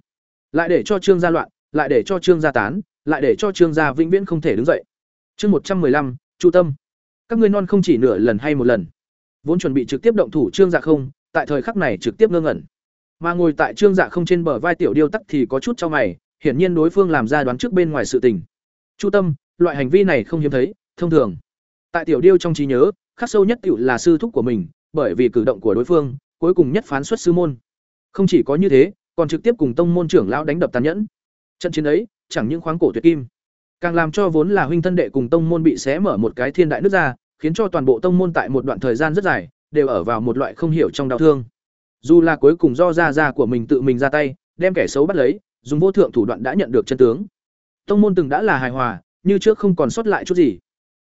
Lại để cho trương gia loạn lại để cho trương gia tán lại để cho trương gia vĩnh viễn không thể đứng dậy. Chương một trăm lăm chu tâm. Các ngươi non không chỉ nửa lần hay một lần vốn chuẩn bị trực tiếp động thủ trương dạ không tại thời khắc này trực tiếp ngơ ngẩn. Mà ngồi tại trương dạ không trên bờ vai tiểu điêu tắc thì có chút cho mày, hiển nhiên đối phương làm ra đoán trước bên ngoài sự tình. Chu tâm, loại hành vi này không hiếm thấy, thông thường. Tại tiểu điêu trong trí nhớ, khắc sâu nhất tiểu là sư thúc của mình, bởi vì cử động của đối phương, cuối cùng nhất phán xuất sư môn. Không chỉ có như thế, còn trực tiếp cùng tông môn trưởng lão đánh đập tàn nhẫn. Trận chiến ấy, chẳng những khoáng cổ tuyệt kim, càng làm cho vốn là huynh thân đệ cùng tông môn bị xé mở một cái thiên đại nước ra, khiến cho toàn bộ tông môn tại một đoạn thời gian rất dài đều ở vào một loại không hiểu trong đau thương. Dù là cuối cùng do gia gia của mình tự mình ra tay, đem kẻ xấu bắt lấy, dùng vô thượng thủ đoạn đã nhận được chân tướng. Tông môn từng đã là hài hòa, như trước không còn sót lại chút gì.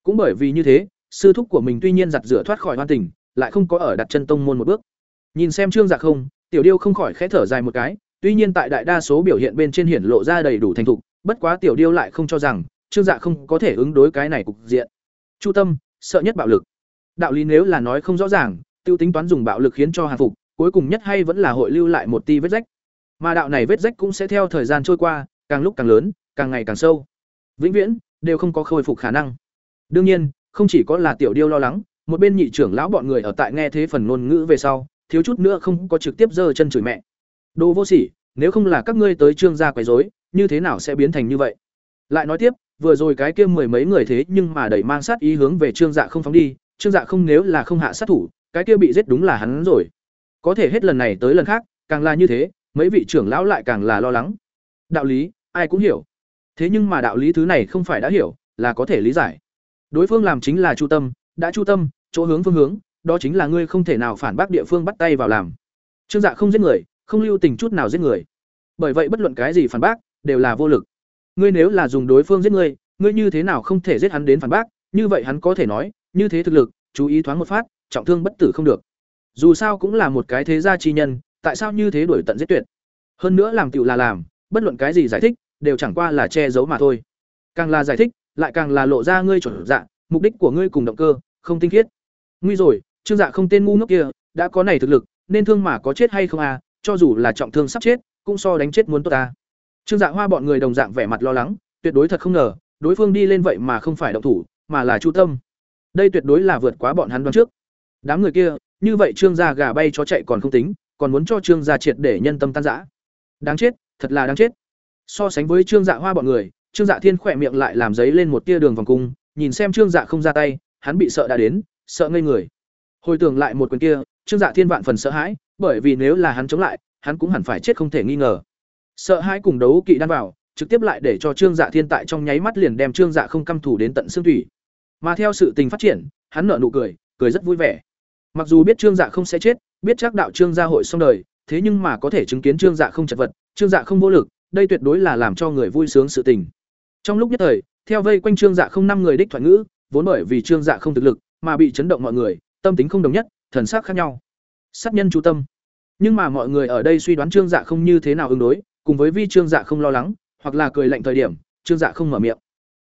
Cũng bởi vì như thế, sư thúc của mình tuy nhiên giặt rửa thoát khỏi hoan tình, lại không có ở đặt chân tông môn một bước. Nhìn xem trương dạ không, tiểu điêu không khỏi khẽ thở dài một cái, tuy nhiên tại đại đa số biểu hiện bên trên hiển lộ ra đầy đủ thành thục, bất quá tiểu điêu lại không cho rằng trương dạ không có thể ứng đối cái này cục diện. Chu tâm, sợ nhất bạo lực đạo lý nếu là nói không rõ ràng, tiêu tính toán dùng bạo lực khiến cho hàng phục, cuối cùng nhất hay vẫn là hội lưu lại một ti vết rách. Mà đạo này vết rách cũng sẽ theo thời gian trôi qua, càng lúc càng lớn, càng ngày càng sâu. Vĩnh viễn, đều không có khôi phục khả năng. Đương nhiên, không chỉ có là tiểu điêu lo lắng, một bên nhị trưởng lão bọn người ở tại nghe thế phần ngôn ngữ về sau, thiếu chút nữa không có trực tiếp giơ chân chửi mẹ. Đồ vô sỉ, nếu không là các ngươi tới trương gia quấy rối, như thế nào sẽ biến thành như vậy? Lại nói tiếp, vừa rồi cái kia mười mấy người thế nhưng mà đẩy mang sát ý hướng về trương dạ không phóng đi trương dạ không nếu là không hạ sát thủ, cái kia bị giết đúng là hắn rồi. Có thể hết lần này tới lần khác, càng là như thế, mấy vị trưởng lão lại càng là lo lắng. Đạo lý, ai cũng hiểu. Thế nhưng mà đạo lý thứ này không phải đã hiểu, là có thể lý giải. Đối phương làm chính là chu tâm, đã chu tâm, chỗ hướng phương hướng, đó chính là ngươi không thể nào phản bác địa phương bắt tay vào làm. Trương dạ không giết người, không lưu tình chút nào giết người. Bởi vậy bất luận cái gì phản bác, đều là vô lực. Ngươi nếu là dùng đối phương giết ngươi ngươi như thế nào không thể giết hắn đến phản bác, như vậy hắn có thể nói như thế thực lực, chú ý thoáng một phát, trọng thương bất tử không được. Dù sao cũng là một cái thế gia chi nhân, tại sao như thế đuổi tận giết tuyệt? Hơn nữa làm tựu là làm, bất luận cái gì giải thích, đều chẳng qua là che giấu mà thôi. Càng là giải thích, lại càng là lộ ra ngươi chuẩn dạ mục đích của ngươi cùng động cơ, không tinh khiết. Nguy rồi, trương dạ không tên ngu ngốc kia, đã có này thực lực, nên thương mà có chết hay không à cho dù là trọng thương sắp chết, cũng so đánh chết muốn tốt ta. Trương dạ hoa bọn người đồng dạng vẻ mặt lo lắng, tuyệt đối thật không ngờ, đối phương đi lên vậy mà không phải động thủ, mà là chu tâm đây tuyệt đối là vượt quá bọn hắn đoán trước. Đám người kia, như vậy trương gia gà bay chó chạy còn không tính, còn muốn cho trương gia triệt để nhân tâm tan rã. Đáng chết, thật là đáng chết. So sánh với trương dạ hoa bọn người, trương dạ thiên khỏe miệng lại làm giấy lên một tia đường vòng cung, nhìn xem trương dạ không ra tay, hắn bị sợ đã đến, sợ ngây người. Hồi tưởng lại một quyền kia, trương dạ thiên vạn phần sợ hãi, bởi vì nếu là hắn chống lại, hắn cũng hẳn phải chết không thể nghi ngờ. Sợ hãi cùng đấu kỵ đan vào, trực tiếp lại để cho trương dạ thiên tại trong nháy mắt liền đem trương dạ không căm thủ đến tận xương thủy mà theo sự tình phát triển, hắn nở nụ cười cười rất vui vẻ. Mặc dù biết trương dạ không sẽ chết, biết chắc đạo trương gia hội xong đời, thế nhưng mà có thể chứng kiến trương dạ không chật vật, trương dạ không vô lực, đây tuyệt đối là làm cho người vui sướng sự tình. Trong lúc nhất thời, theo vây quanh trương dạ không năm người đích thoại ngữ, vốn bởi vì trương dạ không thực lực, mà bị chấn động mọi người, tâm tính không đồng nhất, thần sắc khác nhau. Sát nhân chú tâm. Nhưng mà mọi người ở đây suy đoán trương dạ không như thế nào ứng đối, cùng với vi trương dạ không lo lắng, hoặc là cười lạnh thời điểm, trương dạ không mở miệng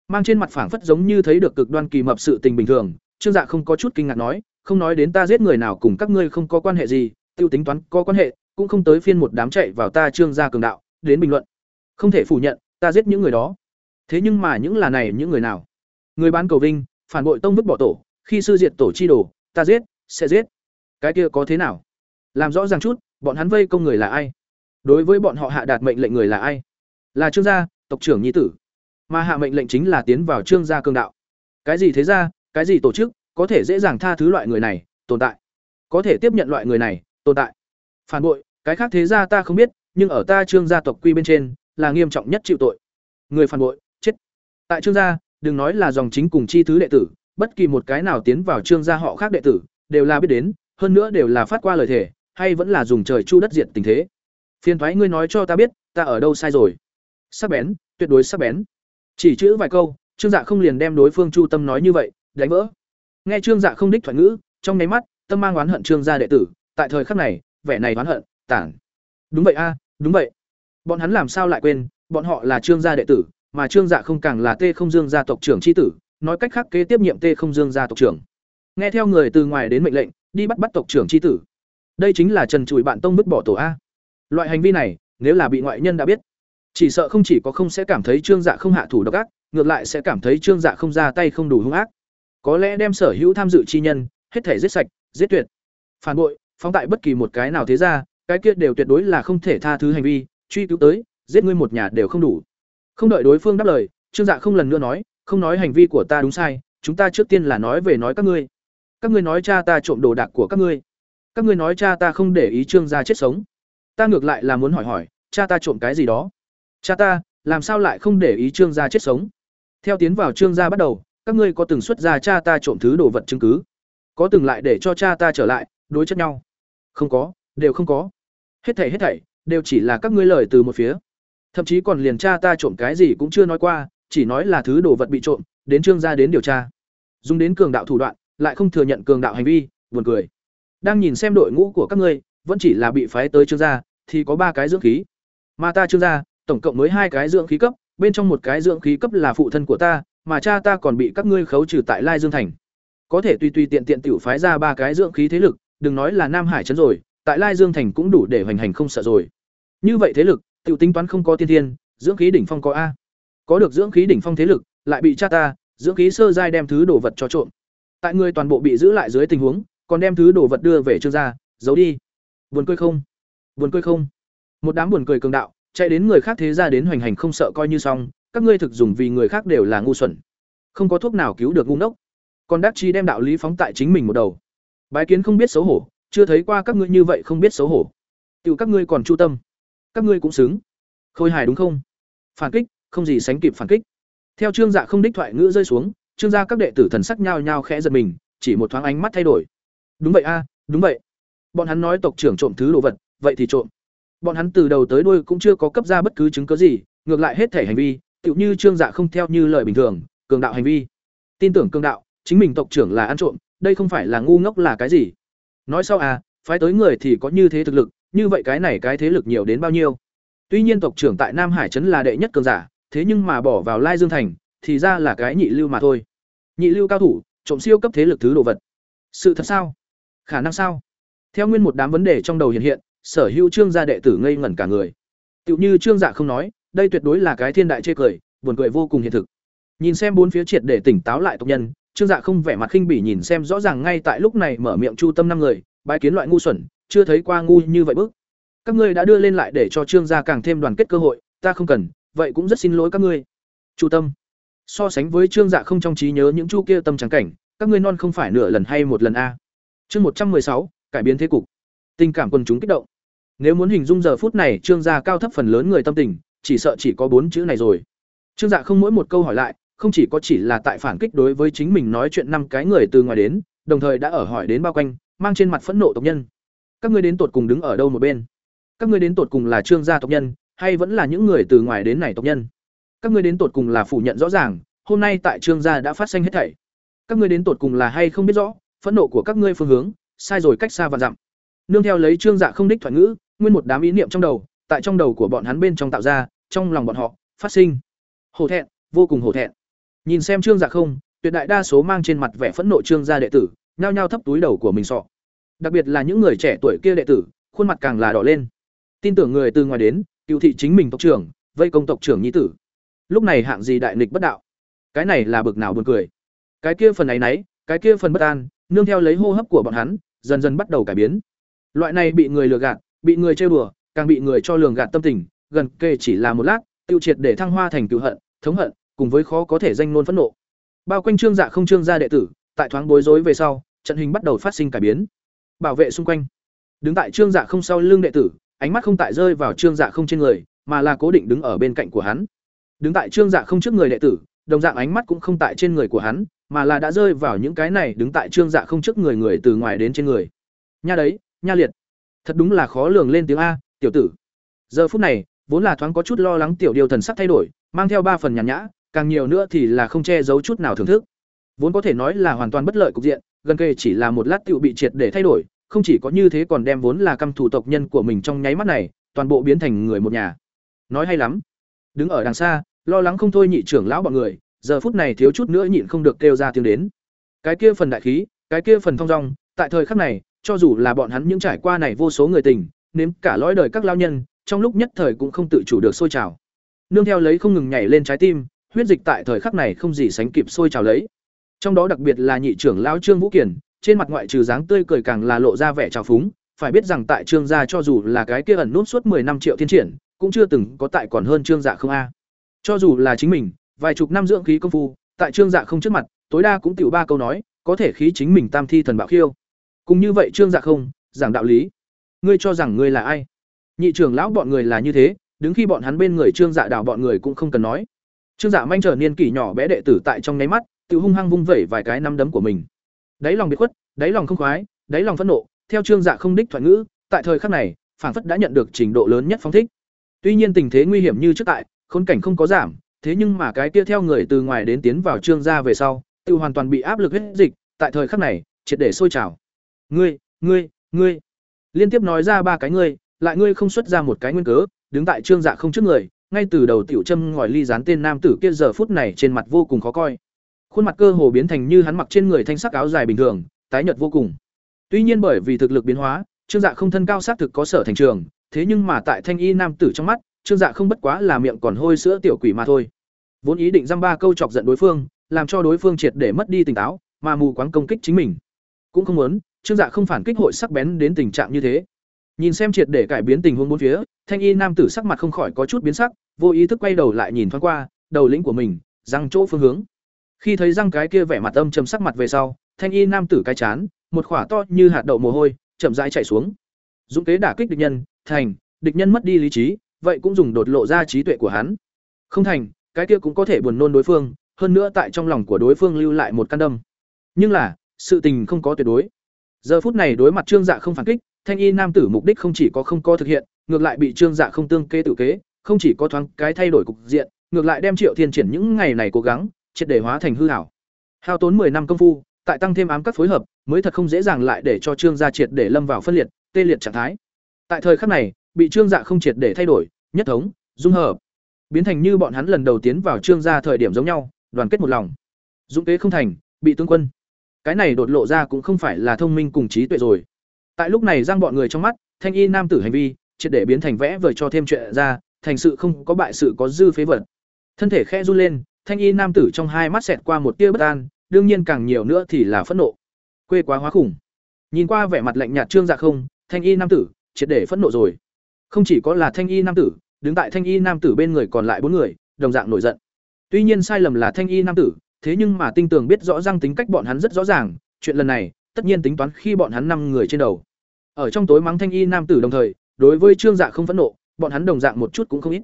mang trên mặt phảng phất giống như thấy được cực đoan kỳ mập sự tình bình thường. Trương dạ không có chút kinh ngạc nói, không nói đến ta giết người nào cùng các ngươi không có quan hệ gì, tiêu tính toán có quan hệ, cũng không tới phiên một đám chạy vào ta trương gia cường đạo, đến bình luận. Không thể phủ nhận, ta giết những người đó. Thế nhưng mà những là này, những người nào? Người bán cầu vinh, phản bội tông vứt bỏ tổ, khi sư diệt tổ chi đồ, ta giết, sẽ giết. Cái kia có thế nào? Làm rõ ràng chút, bọn hắn vây công người là ai? Đối với bọn họ hạ đạt mệnh lệnh người là ai? Là trương gia, tộc trưởng nhi tử mà hạ mệnh lệnh chính là tiến vào trương gia cương đạo. Cái gì thế ra cái gì tổ chức, có thể dễ dàng tha thứ loại người này, tồn tại. Có thể tiếp nhận loại người này, tồn tại. Phản bội, cái khác thế ra ta không biết, nhưng ở ta trương gia tộc quy bên trên, là nghiêm trọng nhất chịu tội. Người phản bội, chết. Tại trương gia, đừng nói là dòng chính cùng chi thứ đệ tử, bất kỳ một cái nào tiến vào trương gia họ khác đệ tử, đều là biết đến, hơn nữa đều là phát qua lời thể hay vẫn là dùng trời chu đất diệt tình thế. Phiền thoái ngươi nói cho ta biết, ta ở đâu sai rồi. Sắc bén, tuyệt đối sắc bén chỉ chữ vài câu, trương dạ không liền đem đối phương chu tâm nói như vậy, đánh vỡ. Nghe trương dạ không đích thoại ngữ, trong nháy mắt, tâm mang oán hận trương gia đệ tử, tại thời khắc này, vẻ này oán hận tản đúng vậy a, đúng vậy. Bọn hắn làm sao lại quên, bọn họ là trương gia đệ tử, mà trương dạ không càng là tê không dương gia tộc trưởng c tử, nói cách khác kế tiếp nhiệm tê không dương gia tộc trưởng. Nghe theo người từ ngoài đến mệnh lệnh, đi bắt bắt tộc trưởng chi tử. Đây chính là trần trụi bạn tông vứt bỏ tổ a. Loại hành vi này, nếu là bị ngoại nhân đã biết chỉ sợ không chỉ có không sẽ cảm thấy trương dạ không hạ thủ độc ác, ngược lại sẽ cảm thấy trương dạ không ra tay không đủ hung ác. Có lẽ đem sở hữu tham dự chi nhân, hết thể giết sạch, giết tuyệt. Phản bội, phóng tại bất kỳ một cái nào thế ra cái kia đều tuyệt đối là không thể tha thứ hành vi, truy cứu tới, giết ngươi một nhà đều không đủ. Không đợi đối phương đáp lời, trương dạ không lần nữa nói, không nói hành vi của ta đúng sai, chúng ta trước tiên là nói về nói các ngươi. Các ngươi nói cha ta trộm đồ đạc của các ngươi. Các ngươi nói cha ta không để ý trương gia chết sống. Ta ngược lại là muốn hỏi hỏi, cha ta trộm cái gì đó? Cha ta, làm sao lại không để ý trương gia chết sống? Theo tiến vào trương gia bắt đầu, các ngươi có từng xuất ra cha ta trộm thứ đồ vật chứng cứ? Có từng lại để cho cha ta trở lại, đối chất nhau? Không có, đều không có. Hết thảy hết thảy, đều chỉ là các ngươi lời từ một phía. Thậm chí còn liền cha ta trộm cái gì cũng chưa nói qua, chỉ nói là thứ đồ vật bị trộm, đến trương gia đến điều tra. Dùng đến cường đạo thủ đoạn, lại không thừa nhận cường đạo hành vi, buồn cười. Đang nhìn xem đội ngũ của các ngươi, vẫn chỉ là bị phái tới trương gia, thì có ba cái dưỡng khí. Mà ta trương gia tổng cộng mới hai cái dưỡng khí cấp, bên trong một cái dưỡng khí cấp là phụ thân của ta, mà cha ta còn bị các ngươi khấu trừ tại lai dương thành. Có thể tùy tùy tiện tiện tiểu phái ra ba cái dưỡng khí thế lực, đừng nói là nam hải trấn rồi, tại lai dương thành cũng đủ để hoành hành không sợ rồi. Như vậy thế lực, tiểu tính toán không có tiên thiên, dưỡng khí đỉnh phong có a. Có được dưỡng khí đỉnh phong thế lực, lại bị cha ta, dưỡng khí sơ giai đem thứ đồ vật cho trộm. Tại người toàn bộ bị giữ lại dưới tình huống, còn đem thứ đồ vật đưa về trương gia, giấu đi. Buồn cười không? Buồn cười không? Một đám buồn cười cường đạo chạy đến người khác thế ra đến hoành hành không sợ coi như xong, các ngươi thực dùng vì người khác đều là ngu xuẩn. Không có thuốc nào cứu được ngu ngốc. Còn đắc chi đem đạo lý phóng tại chính mình một đầu. Bái kiến không biết xấu hổ, chưa thấy qua các ngươi như vậy không biết xấu hổ. Tự các ngươi còn chu tâm. Các ngươi cũng xứng. Khôi hài đúng không? Phản kích, không gì sánh kịp phản kích. Theo trương dạ không đích thoại ngữ rơi xuống, trương gia các đệ tử thần sắc nhao nhao khẽ giật mình, chỉ một thoáng ánh mắt thay đổi. Đúng vậy a, đúng vậy. Bọn hắn nói tộc trưởng trộm thứ đồ vật, vậy thì trộm bọn hắn từ đầu tới đuôi cũng chưa có cấp ra bất cứ chứng cứ gì, ngược lại hết thể hành vi, tựu như trương dạ không theo như lời bình thường, cường đạo hành vi. Tin tưởng cường đạo, chính mình tộc trưởng là ăn trộm, đây không phải là ngu ngốc là cái gì. Nói sau à phái tới người thì có như thế thực lực, như vậy cái này cái thế lực nhiều đến bao nhiêu? Tuy nhiên tộc trưởng tại nam hải trấn là đệ nhất cường giả, thế nhưng mà bỏ vào lai dương thành, thì ra là cái nhị lưu mà thôi. Nhị lưu cao thủ, trộm siêu cấp thế lực thứ đồ vật. Sự thật sao? Khả năng sao? Theo nguyên một đám vấn đề trong đầu hiện hiện sở hữu trương gia đệ tử ngây ngẩn cả người. Tựu như trương dạ không nói, đây tuyệt đối là cái thiên đại chê cười, buồn cười vô cùng hiện thực. Nhìn xem bốn phía triệt để tỉnh táo lại tộc nhân, trương dạ không vẻ mặt khinh bỉ nhìn xem rõ ràng ngay tại lúc này mở miệng chu tâm năm người, bái kiến loại ngu xuẩn, chưa thấy qua ngu như vậy bức các ngươi đã đưa lên lại để cho trương gia càng thêm đoàn kết cơ hội, ta không cần, vậy cũng rất xin lỗi các ngươi. Chu tâm. So sánh với trương dạ không trong trí nhớ những chu kia tâm trắng cảnh, các ngươi non không phải nửa lần hay một lần a. Chương một trăm sáu, cải biến thế cục. Tình cảm quần chúng kích động nếu muốn hình dung giờ phút này trương gia cao thấp phần lớn người tâm tình, chỉ sợ chỉ có bốn chữ này rồi. Trương dạ không mỗi một câu hỏi lại, không chỉ có chỉ là tại phản kích đối với chính mình nói chuyện năm cái người từ ngoài đến, đồng thời đã ở hỏi đến bao quanh, mang trên mặt phẫn nộ tộc nhân. Các ngươi đến tột cùng đứng ở đâu một bên? Các ngươi đến tột cùng là trương gia tộc nhân, hay vẫn là những người từ ngoài đến này tộc nhân? Các ngươi đến tột cùng là phủ nhận rõ ràng, hôm nay tại trương gia đã phát sinh hết thảy. Các ngươi đến tột cùng là hay không biết rõ, phẫn nộ của các ngươi phương hướng, sai rồi cách xa và dặm. Nương theo lấy trương dạ không đích thoại ngữ nguyên một đám ý niệm trong đầu, tại trong đầu của bọn hắn bên trong tạo ra, trong lòng bọn họ, phát sinh. Hổ thẹn, vô cùng hổ thẹn. Nhìn xem trương dạ không, tuyệt đại đa số mang trên mặt vẻ phẫn nộ trương gia đệ tử, nhao nhao thấp túi đầu của mình sọ. Đặc biệt là những người trẻ tuổi kia đệ tử, khuôn mặt càng là đỏ lên. Tin tưởng người từ ngoài đến, cựu thị chính mình tộc trưởng, vây công tộc trưởng nhi tử. Lúc này hạng gì đại nghịch bất đạo. Cái này là bực nào buồn cười. Cái kia phần ấy nấy cái kia phần bất an, nương theo lấy hô hấp của bọn hắn, dần dần bắt đầu cải biến. Loại này bị người lừa gạt bị người chơi bừa, càng bị người cho lường gạt tâm tình gần kề chỉ là một lát tiêu triệt để thăng hoa thành cựu hận thống hận cùng với khó có thể danh nôn phẫn nộ. Bao quanh trương dạ không trương gia đệ tử tại thoáng bối rối về sau trận hình bắt đầu phát sinh cải biến. Bảo vệ xung quanh. Đứng tại trương dạ không sau lưng đệ tử ánh mắt không tại rơi vào trương dạ không trên người mà là cố định đứng ở bên cạnh của hắn. Đứng tại trương dạ không trước người đệ tử đồng dạng ánh mắt cũng không tại trên người của hắn mà là đã rơi vào những cái này đứng tại trương dạ không trước người người từ ngoài đến trên người. Nha đấy nha liệt thật đúng là khó lường lên tiếng a, tiểu tử. Giờ phút này, vốn là thoáng có chút lo lắng tiểu điều thần sắc thay đổi, mang theo ba phần nhàn nhã, càng nhiều nữa thì là không che giấu chút nào thưởng thức. Vốn có thể nói là hoàn toàn bất lợi cục diện, gần kề chỉ là một lát tựu bị triệt để thay đổi, không chỉ có như thế còn đem vốn là căm thủ tộc nhân của mình trong nháy mắt này, toàn bộ biến thành người một nhà. Nói hay lắm. Đứng ở đằng xa, lo lắng không thôi nhị trưởng lão bọn người, giờ phút này thiếu chút nữa nhịn không được kêu ra tiếng đến. Cái kia phần đại khí, cái kia phần thong dong, tại thời khắc này cho dù là bọn hắn những trải qua này vô số người tình, nếm cả lõi đời các lao nhân, trong lúc nhất thời cũng không tự chủ được sôi trào. Nương theo lấy không ngừng nhảy lên trái tim, huyết dịch tại thời khắc này không gì sánh kịp sôi trào lấy. Trong đó đặc biệt là nhị trưởng lão trương vũ kiển, trên mặt ngoại trừ dáng tươi cười càng là lộ ra vẻ trào phúng, phải biết rằng tại trương gia cho dù là cái kia ẩn nút suốt 10 năm triệu thiên triển, cũng chưa từng có tại còn hơn trương dạ không a. Cho dù là chính mình, vài chục năm dưỡng khí công phu, tại trương dạ không trước mặt, tối đa cũng tiểu ba câu nói, có thể khí chính mình tam thi thần bạo khiêu cùng như vậy trương dạ không, giảng đạo lý. Ngươi cho rằng ngươi là ai? Nhị trưởng lão bọn người là như thế, đứng khi bọn hắn bên người trương dạ đảo bọn người cũng không cần nói. Trương dạ manh trở niên kỷ nhỏ bé đệ tử tại trong nháy mắt, tự hung hăng vung vẩy vài cái nắm đấm của mình. Đáy lòng biệt khuất, đáy lòng không khoái, đáy lòng phẫn nộ, theo trương dạ không đích thoại ngữ, tại thời khắc này, phảng phất đã nhận được trình độ lớn nhất phóng thích. Tuy nhiên tình thế nguy hiểm như trước tại, khốn cảnh không có giảm, thế nhưng mà cái kia theo người từ ngoài đến tiến vào trương gia về sau, tự hoàn toàn bị áp lực hết dịch, tại thời khắc này, triệt để sôi trào ngươi ngươi ngươi. Liên tiếp nói ra ba cái ngươi, lại ngươi không xuất ra một cái nguyên cớ, đứng tại trương dạ không trước người, ngay từ đầu tiểu châm ngòi ly dán tên nam tử kia giờ phút này trên mặt vô cùng khó coi. Khuôn mặt cơ hồ biến thành như hắn mặc trên người thanh sắc áo dài bình thường, tái nhợt vô cùng. Tuy nhiên bởi vì thực lực biến hóa, trương dạ không thân cao xác thực có sở thành trường, thế nhưng mà tại thanh y nam tử trong mắt, trương dạ không bất quá là miệng còn hôi sữa tiểu quỷ mà thôi. Vốn ý định dăm ba câu chọc giận đối phương, làm cho đối phương triệt để mất đi tỉnh táo, mà mù quáng công kích chính mình. Cũng không muốn trương dạ không phản kích hội sắc bén đến tình trạng như thế. Nhìn xem triệt để cải biến tình huống bốn phía, thanh y nam tử sắc mặt không khỏi có chút biến sắc, vô ý thức quay đầu lại nhìn thoáng qua, đầu lĩnh của mình, răng chỗ phương hướng. Khi thấy răng cái kia vẻ mặt âm trầm sắc mặt về sau, thanh y nam tử cái chán, một khỏa to như hạt đậu mồ hôi, chậm rãi chạy xuống. Dũng kế đả kích địch nhân, thành, địch nhân mất đi lý trí, vậy cũng dùng đột lộ ra trí tuệ của hắn. Không thành, cái kia cũng có thể buồn nôn đối phương, hơn nữa tại trong lòng của đối phương lưu lại một căn đâm. Nhưng là, sự tình không có tuyệt đối giờ phút này đối mặt trương dạ không phản kích, thanh y nam tử mục đích không chỉ có không có thực hiện, ngược lại bị trương dạ không tương kê tự kế, không chỉ có thoáng cái thay đổi cục diện, ngược lại đem triệu thiên triển những ngày này cố gắng, triệt để hóa thành hư hảo hao tốn 10 năm công phu, tại tăng thêm ám các phối hợp, mới thật không dễ dàng lại để cho trương gia triệt để lâm vào phân liệt, tê liệt trạng thái. Tại thời khắc này, bị trương dạ không triệt để thay đổi, nhất thống, dung hợp. Biến thành như bọn hắn lần đầu tiến vào trương gia thời điểm giống nhau, đoàn kết một lòng. Dũng kế không thành, bị tướng quân cái này đột lộ ra cũng không phải là thông minh cùng trí tuệ rồi. Tại lúc này giang bọn người trong mắt, thanh y nam tử hành vi, triệt để biến thành vẽ vời cho thêm chuyện ra, thành sự không có bại sự có dư phế vật. Thân thể khẽ run lên, thanh y nam tử trong hai mắt xẹt qua một tia bất an, đương nhiên càng nhiều nữa thì là phẫn nộ. Quê quá hóa khủng. Nhìn qua vẻ mặt lạnh nhạt trương dạ không, thanh y nam tử, triệt để phẫn nộ rồi. Không chỉ có là thanh y nam tử, đứng tại thanh y nam tử bên người còn lại bốn người, đồng dạng nổi giận. Tuy nhiên sai lầm là thanh y nam tử thế nhưng mà tinh tường biết rõ ràng tính cách bọn hắn rất rõ ràng, chuyện lần này, tất nhiên tính toán khi bọn hắn năm người trên đầu. Ở trong tối mắng thanh y nam tử đồng thời, đối với trương dạ không phẫn nộ, bọn hắn đồng dạng một chút cũng không ít.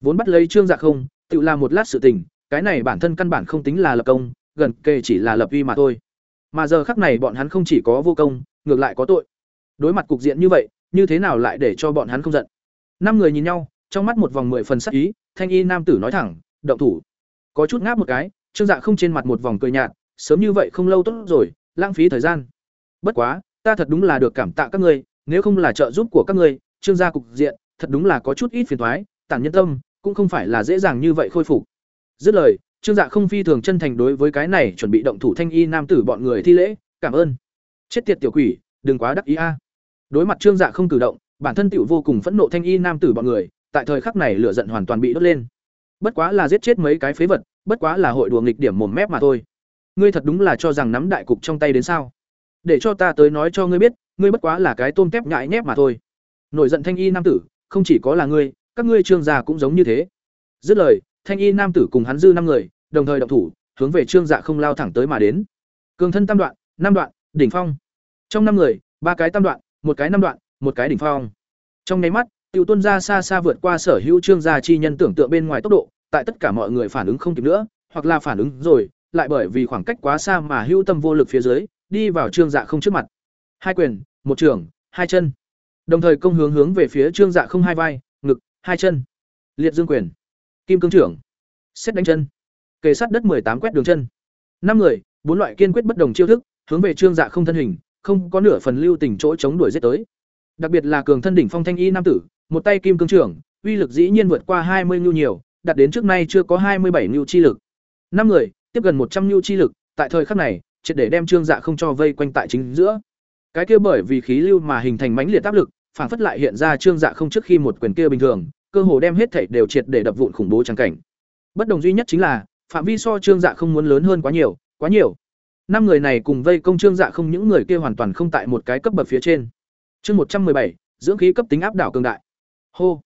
Vốn bắt lấy trương dạ không, tự làm một lát sự tình, cái này bản thân căn bản không tính là lập công, gần kề chỉ là lập uy mà thôi. Mà giờ khắc này bọn hắn không chỉ có vô công, ngược lại có tội. Đối mặt cục diện như vậy, như thế nào lại để cho bọn hắn không giận? Năm người nhìn nhau, trong mắt một vòng mười phần sắc ý, thanh y nam tử nói thẳng, động thủ. Có chút ngáp một cái trương dạ không trên mặt một vòng cười nhạt, sớm như vậy không lâu tốt rồi, lãng phí thời gian. Bất quá, ta thật đúng là được cảm tạ các ngươi, nếu không là trợ giúp của các ngươi, trương gia cục diện, thật đúng là có chút ít phiền thoái tản nhân tâm, cũng không phải là dễ dàng như vậy khôi phục. Dứt lời, trương dạ không phi thường chân thành đối với cái này chuẩn bị động thủ thanh y nam tử bọn người thi lễ, cảm ơn. Chết tiệt tiểu quỷ, đừng quá đắc ý a. Đối mặt trương dạ không cử động, bản thân tiểu vô cùng phẫn nộ thanh y nam tử bọn người, tại thời khắc này lửa giận hoàn toàn bị đốt lên bất quá là giết chết mấy cái phế vật, bất quá là hội đùa nghịch điểm mồm mép mà thôi. Ngươi thật đúng là cho rằng nắm đại cục trong tay đến sao? Để cho ta tới nói cho ngươi biết, ngươi bất quá là cái tôm tép nhại nhép mà thôi. Nổi giận thanh y nam tử, không chỉ có là ngươi, các ngươi trương gia cũng giống như thế. Dứt lời, thanh y nam tử cùng hắn dư năm người, đồng thời động thủ, hướng về trương dạ không lao thẳng tới mà đến. Cường thân tam đoạn, năm đoạn, đỉnh phong. Trong năm người, ba cái tam đoạn, một cái năm đoạn, một cái đỉnh phong. Trong nháy mắt tiêu tuân ra xa xa vượt qua sở hữu trương gia chi nhân tưởng tượng bên ngoài tốc độ, tại tất cả mọi người phản ứng không kịp nữa, hoặc là phản ứng rồi, lại bởi vì khoảng cách quá xa mà hữu tâm vô lực phía dưới, đi vào trương dạ không trước mặt. Hai quyền, một trường hai chân. Đồng thời công hướng hướng về phía trương dạ không hai vai, ngực, hai chân. Liệt dương quyền. Kim cương trưởng. Xét đánh chân. Kề sát đất tám quét đường chân. Năm người, bốn loại kiên quyết bất đồng chiêu thức, hướng về trương dạ không thân hình, không có nửa phần lưu tình chỗ chống đuổi giết tới. Đặc biệt là cường thân đỉnh phong thanh y nam tử một tay kim cương trưởng, uy lực dĩ nhiên vượt qua hai mươi nhu nhiều, đạt đến trước nay chưa có hai mươi bảy nhu chi lực. Năm người, tiếp gần một trăm nhu chi lực, tại thời khắc này, triệt để đem trương dạ không cho vây quanh tại chính giữa. Cái kia bởi vì khí lưu mà hình thành mãnh liệt áp lực, phản phất lại hiện ra trương dạ không trước khi một quyền kia bình thường, cơ hồ đem hết thảy đều triệt để đập vụn khủng bố trang cảnh. Bất đồng duy nhất chính là, phạm vi so trương dạ không muốn lớn hơn quá nhiều quá nhiều. Năm người này cùng vây công trương dạ không, những người kia hoàn toàn không tại một cái cấp bậc phía trên. Chương một trăm bảy, dưỡng khí cấp tính áp đảo cường đại hô.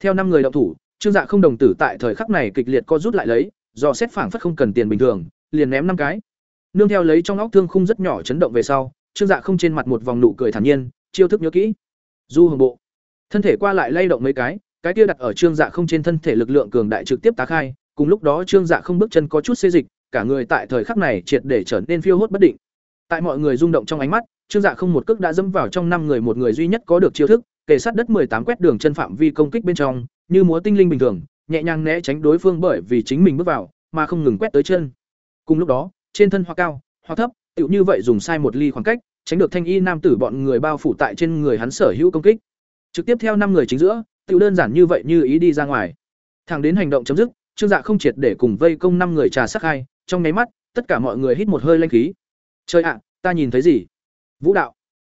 Theo năm người động thủ, trương dạ không đồng tử tại thời khắc này kịch liệt co rút lại lấy, do xét phảng phất không cần tiền bình thường, liền ném năm cái. Nương theo lấy trong óc thương khung rất nhỏ chấn động về sau, trương dạ không trên mặt một vòng nụ cười thản nhiên, chiêu thức nhớ kỹ. Du hồng bộ. Thân thể qua lại lay động mấy cái cái kia đặt ở trương dạ không trên thân thể lực lượng cường đại trực tiếp tá khai, cùng lúc đó trương dạ không bước chân có chút xê dịch, cả người tại thời khắc này triệt để trở nên phiêu hốt bất định. Tại mọi người rung động trong ánh mắt, trương dạ không một cước đã dẫm vào trong năm người một người duy nhất có được chiêu thức kề sát đất tám quét đường chân phạm vi công kích bên trong, như múa tinh linh bình thường, nhẹ nhàng né tránh đối phương bởi vì chính mình bước vào, mà không ngừng quét tới chân. Cùng lúc đó, trên thân hoa cao, hoa thấp, tựu như vậy dùng sai một ly khoảng cách, tránh được thanh y nam tử bọn người bao phủ tại trên người hắn sở hữu công kích. Trực tiếp theo năm người chính giữa, tựu đơn giản như vậy như ý đi ra ngoài. Thẳng đến hành động chấm dứt, trương dạ không triệt để cùng vây công năm người trà sắc hai, trong nháy mắt, tất cả mọi người hít một hơi linh khí. Trời ạ, ta nhìn thấy gì? Vũ đạo.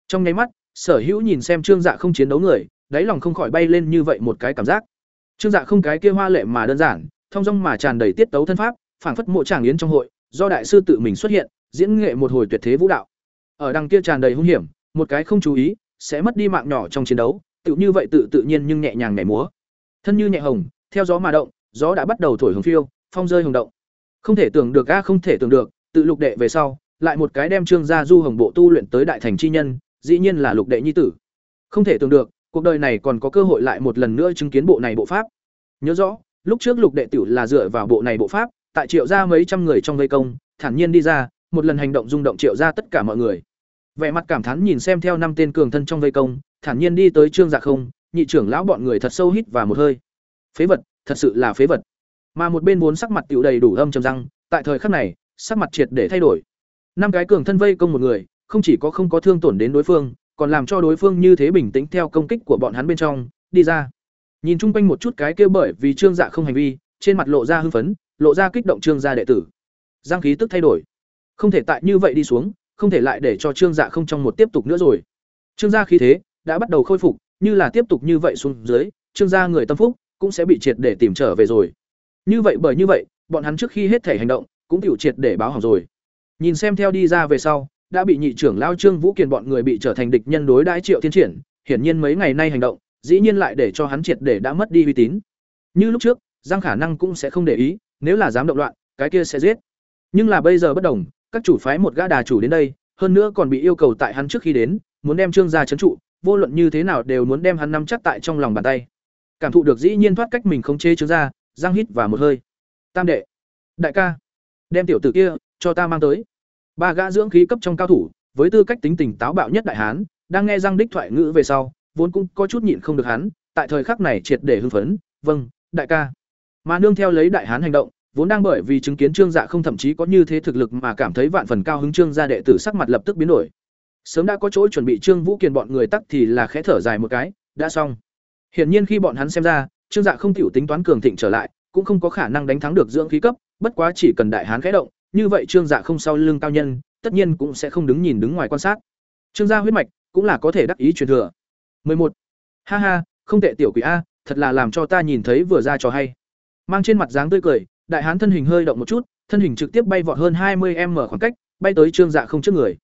Trong nháy mắt sở hữu nhìn xem trương dạ không chiến đấu người, đáy lòng không khỏi bay lên như vậy một cái cảm giác. Trương dạ không cái kia hoa lệ mà đơn giản thong dong mà tràn đầy tiết tấu thân pháp, phảng phất mộ tràng yến trong hội, do đại sư tự mình xuất hiện, diễn nghệ một hồi tuyệt thế vũ đạo. Ở đằng kia tràn đầy hung hiểm, một cái không chú ý, sẽ mất đi mạng nhỏ trong chiến đấu tự như vậy tự tự nhiên nhưng nhẹ nhàng nhảy múa. Thân như nhẹ hồng, theo gió mà động, gió đã bắt đầu thổi hồng phiêu, phong rơi hồng động. Không thể tưởng được a, không thể tưởng được, tự lục đệ về sau, lại một cái đem trương gia du hồng bộ tu luyện tới đại thành chi nhân dĩ nhiên là lục đệ nhi tử. Không thể tưởng được, cuộc đời này còn có cơ hội lại một lần nữa chứng kiến bộ này bộ pháp. Nhớ rõ, lúc trước lục đệ tử là dựa vào bộ này bộ pháp, tại triệu ra mấy trăm người trong vây công, thản nhiên đi ra, một lần hành động rung động triệu ra tất cả mọi người. Vẻ mặt cảm thán nhìn xem theo năm tên cường thân trong vây công, thản nhiên đi tới trương dạ không, nhị trưởng lão bọn người thật sâu hít và một hơi. Phế vật, thật sự là phế vật. Mà một bên vốn sắc mặt tiểu đầy đủ âm trầm răng, tại thời khắc này, sắc mặt triệt để thay đổi. Năm cái cường thân vây công một người không chỉ có không có thương tổn đến đối phương, còn làm cho đối phương như thế bình tĩnh theo công kích của bọn hắn bên trong, đi ra. Nhìn chung quanh một chút cái kia bởi vì trương dạ không hành vi, trên mặt lộ ra hưng phấn, lộ ra kích động trương gia đệ tử. Giang khí tức thay đổi. Không thể tại như vậy đi xuống, không thể lại để cho trương dạ không trong một tiếp tục nữa rồi. Trương gia khí thế đã bắt đầu khôi phục, như là tiếp tục như vậy xuống dưới, trương gia người tâm phúc cũng sẽ bị triệt để tìm trở về rồi. Như vậy bởi như vậy, bọn hắn trước khi hết thể hành động cũng tiểu triệt để báo hỏng rồi. Nhìn xem theo đi ra về sau đã bị nhị trưởng lao trương vũ kiền bọn người bị trở thành địch nhân đối đãi triệu thiên triển, hiển nhiên mấy ngày nay hành động, dĩ nhiên lại để cho hắn triệt để đã mất đi uy tín. Như lúc trước, giang khả năng cũng sẽ không để ý, nếu là dám động loạn, cái kia sẽ giết. Nhưng là bây giờ bất đồng, các chủ phái một gã đà chủ đến đây, hơn nữa còn bị yêu cầu tại hắn trước khi đến, muốn đem trương gia trấn trụ, vô luận như thế nào đều muốn đem hắn nắm chắc tại trong lòng bàn tay. Cảm thụ được dĩ nhiên thoát cách mình không chế trương gia, giang hít và một hơi. Tam đệ, đại ca, đem tiểu tử kia cho ta mang tới ba gã dưỡng khí cấp trong cao thủ, với tư cách tính tình táo bạo nhất đại hán, đang nghe răng đích thoại ngữ về sau, vốn cũng có chút nhịn không được hắn, tại thời khắc này triệt để hưng phấn vâng đại ca. Mà nương theo lấy đại hán hành động, vốn đang bởi vì chứng kiến trương dạ không thậm chí có như thế thực lực mà cảm thấy vạn phần cao hứng trương gia đệ tử sắc mặt lập tức biến đổi. Sớm đã có chỗ chuẩn bị trương vũ kiền bọn người tắc thì là khẽ thở dài một cái, đã xong. Hiển nhiên khi bọn hắn xem ra, trương dạ không tiểu tính toán cường thịnh trở lại, cũng không có khả năng đánh thắng được dưỡng khí cấp, bất quá chỉ cần đại hán khẽ động như vậy trương dạ không sau lưng cao nhân, tất nhiên cũng sẽ không đứng nhìn đứng ngoài quan sát. Trương gia huyết mạch cũng là có thể đắc ý truyền thừa. 11. ha ha, không tệ tiểu quỷ a, thật là làm cho ta nhìn thấy vừa ra trò hay. Mang trên mặt dáng tươi cười, đại hán thân hình hơi động một chút, thân hình trực tiếp bay vọt hơn hai mươi m khoảng cách, bay tới trương dạ không trước người.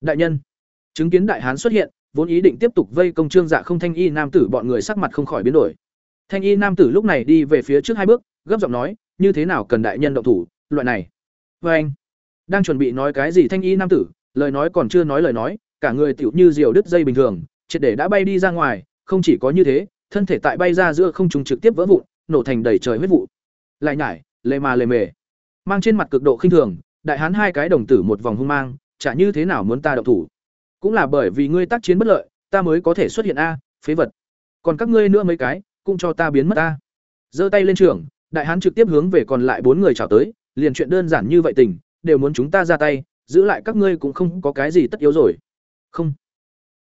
Đại nhân. Chứng kiến đại hán xuất hiện, vốn ý định tiếp tục vây công trương dạ không, thanh y nam tử bọn người sắc mặt không khỏi biến đổi. Thanh y nam tử lúc này đi về phía trước hai bước, gấp giọng nói, như thế nào cần đại nhân động thủ, loại này? Vê anh, đang chuẩn bị nói cái gì thanh y nam tử, lời nói còn chưa nói lời nói, cả người tiểu như diều đứt dây bình thường, triệt để đã bay đi ra ngoài, không chỉ có như thế, thân thể tại bay ra giữa không trùng trực tiếp vỡ vụn, nổ thành đầy trời huyết vụ. Lại nhải, lề mà lề mề, mang trên mặt cực độ khinh thường, đại hán hai cái đồng tử một vòng hung mang, chả như thế nào muốn ta động thủ. Cũng là bởi vì ngươi tác chiến bất lợi, ta mới có thể xuất hiện a, phế vật. Còn các ngươi nữa mấy cái, cũng cho ta biến mất a. Giơ tay lên trường, đại hán trực tiếp hướng về còn lại bốn người chào tới liền chuyện đơn giản như vậy tình, đều muốn chúng ta ra tay, giữ lại các ngươi cũng không có cái gì tất yếu rồi. Không.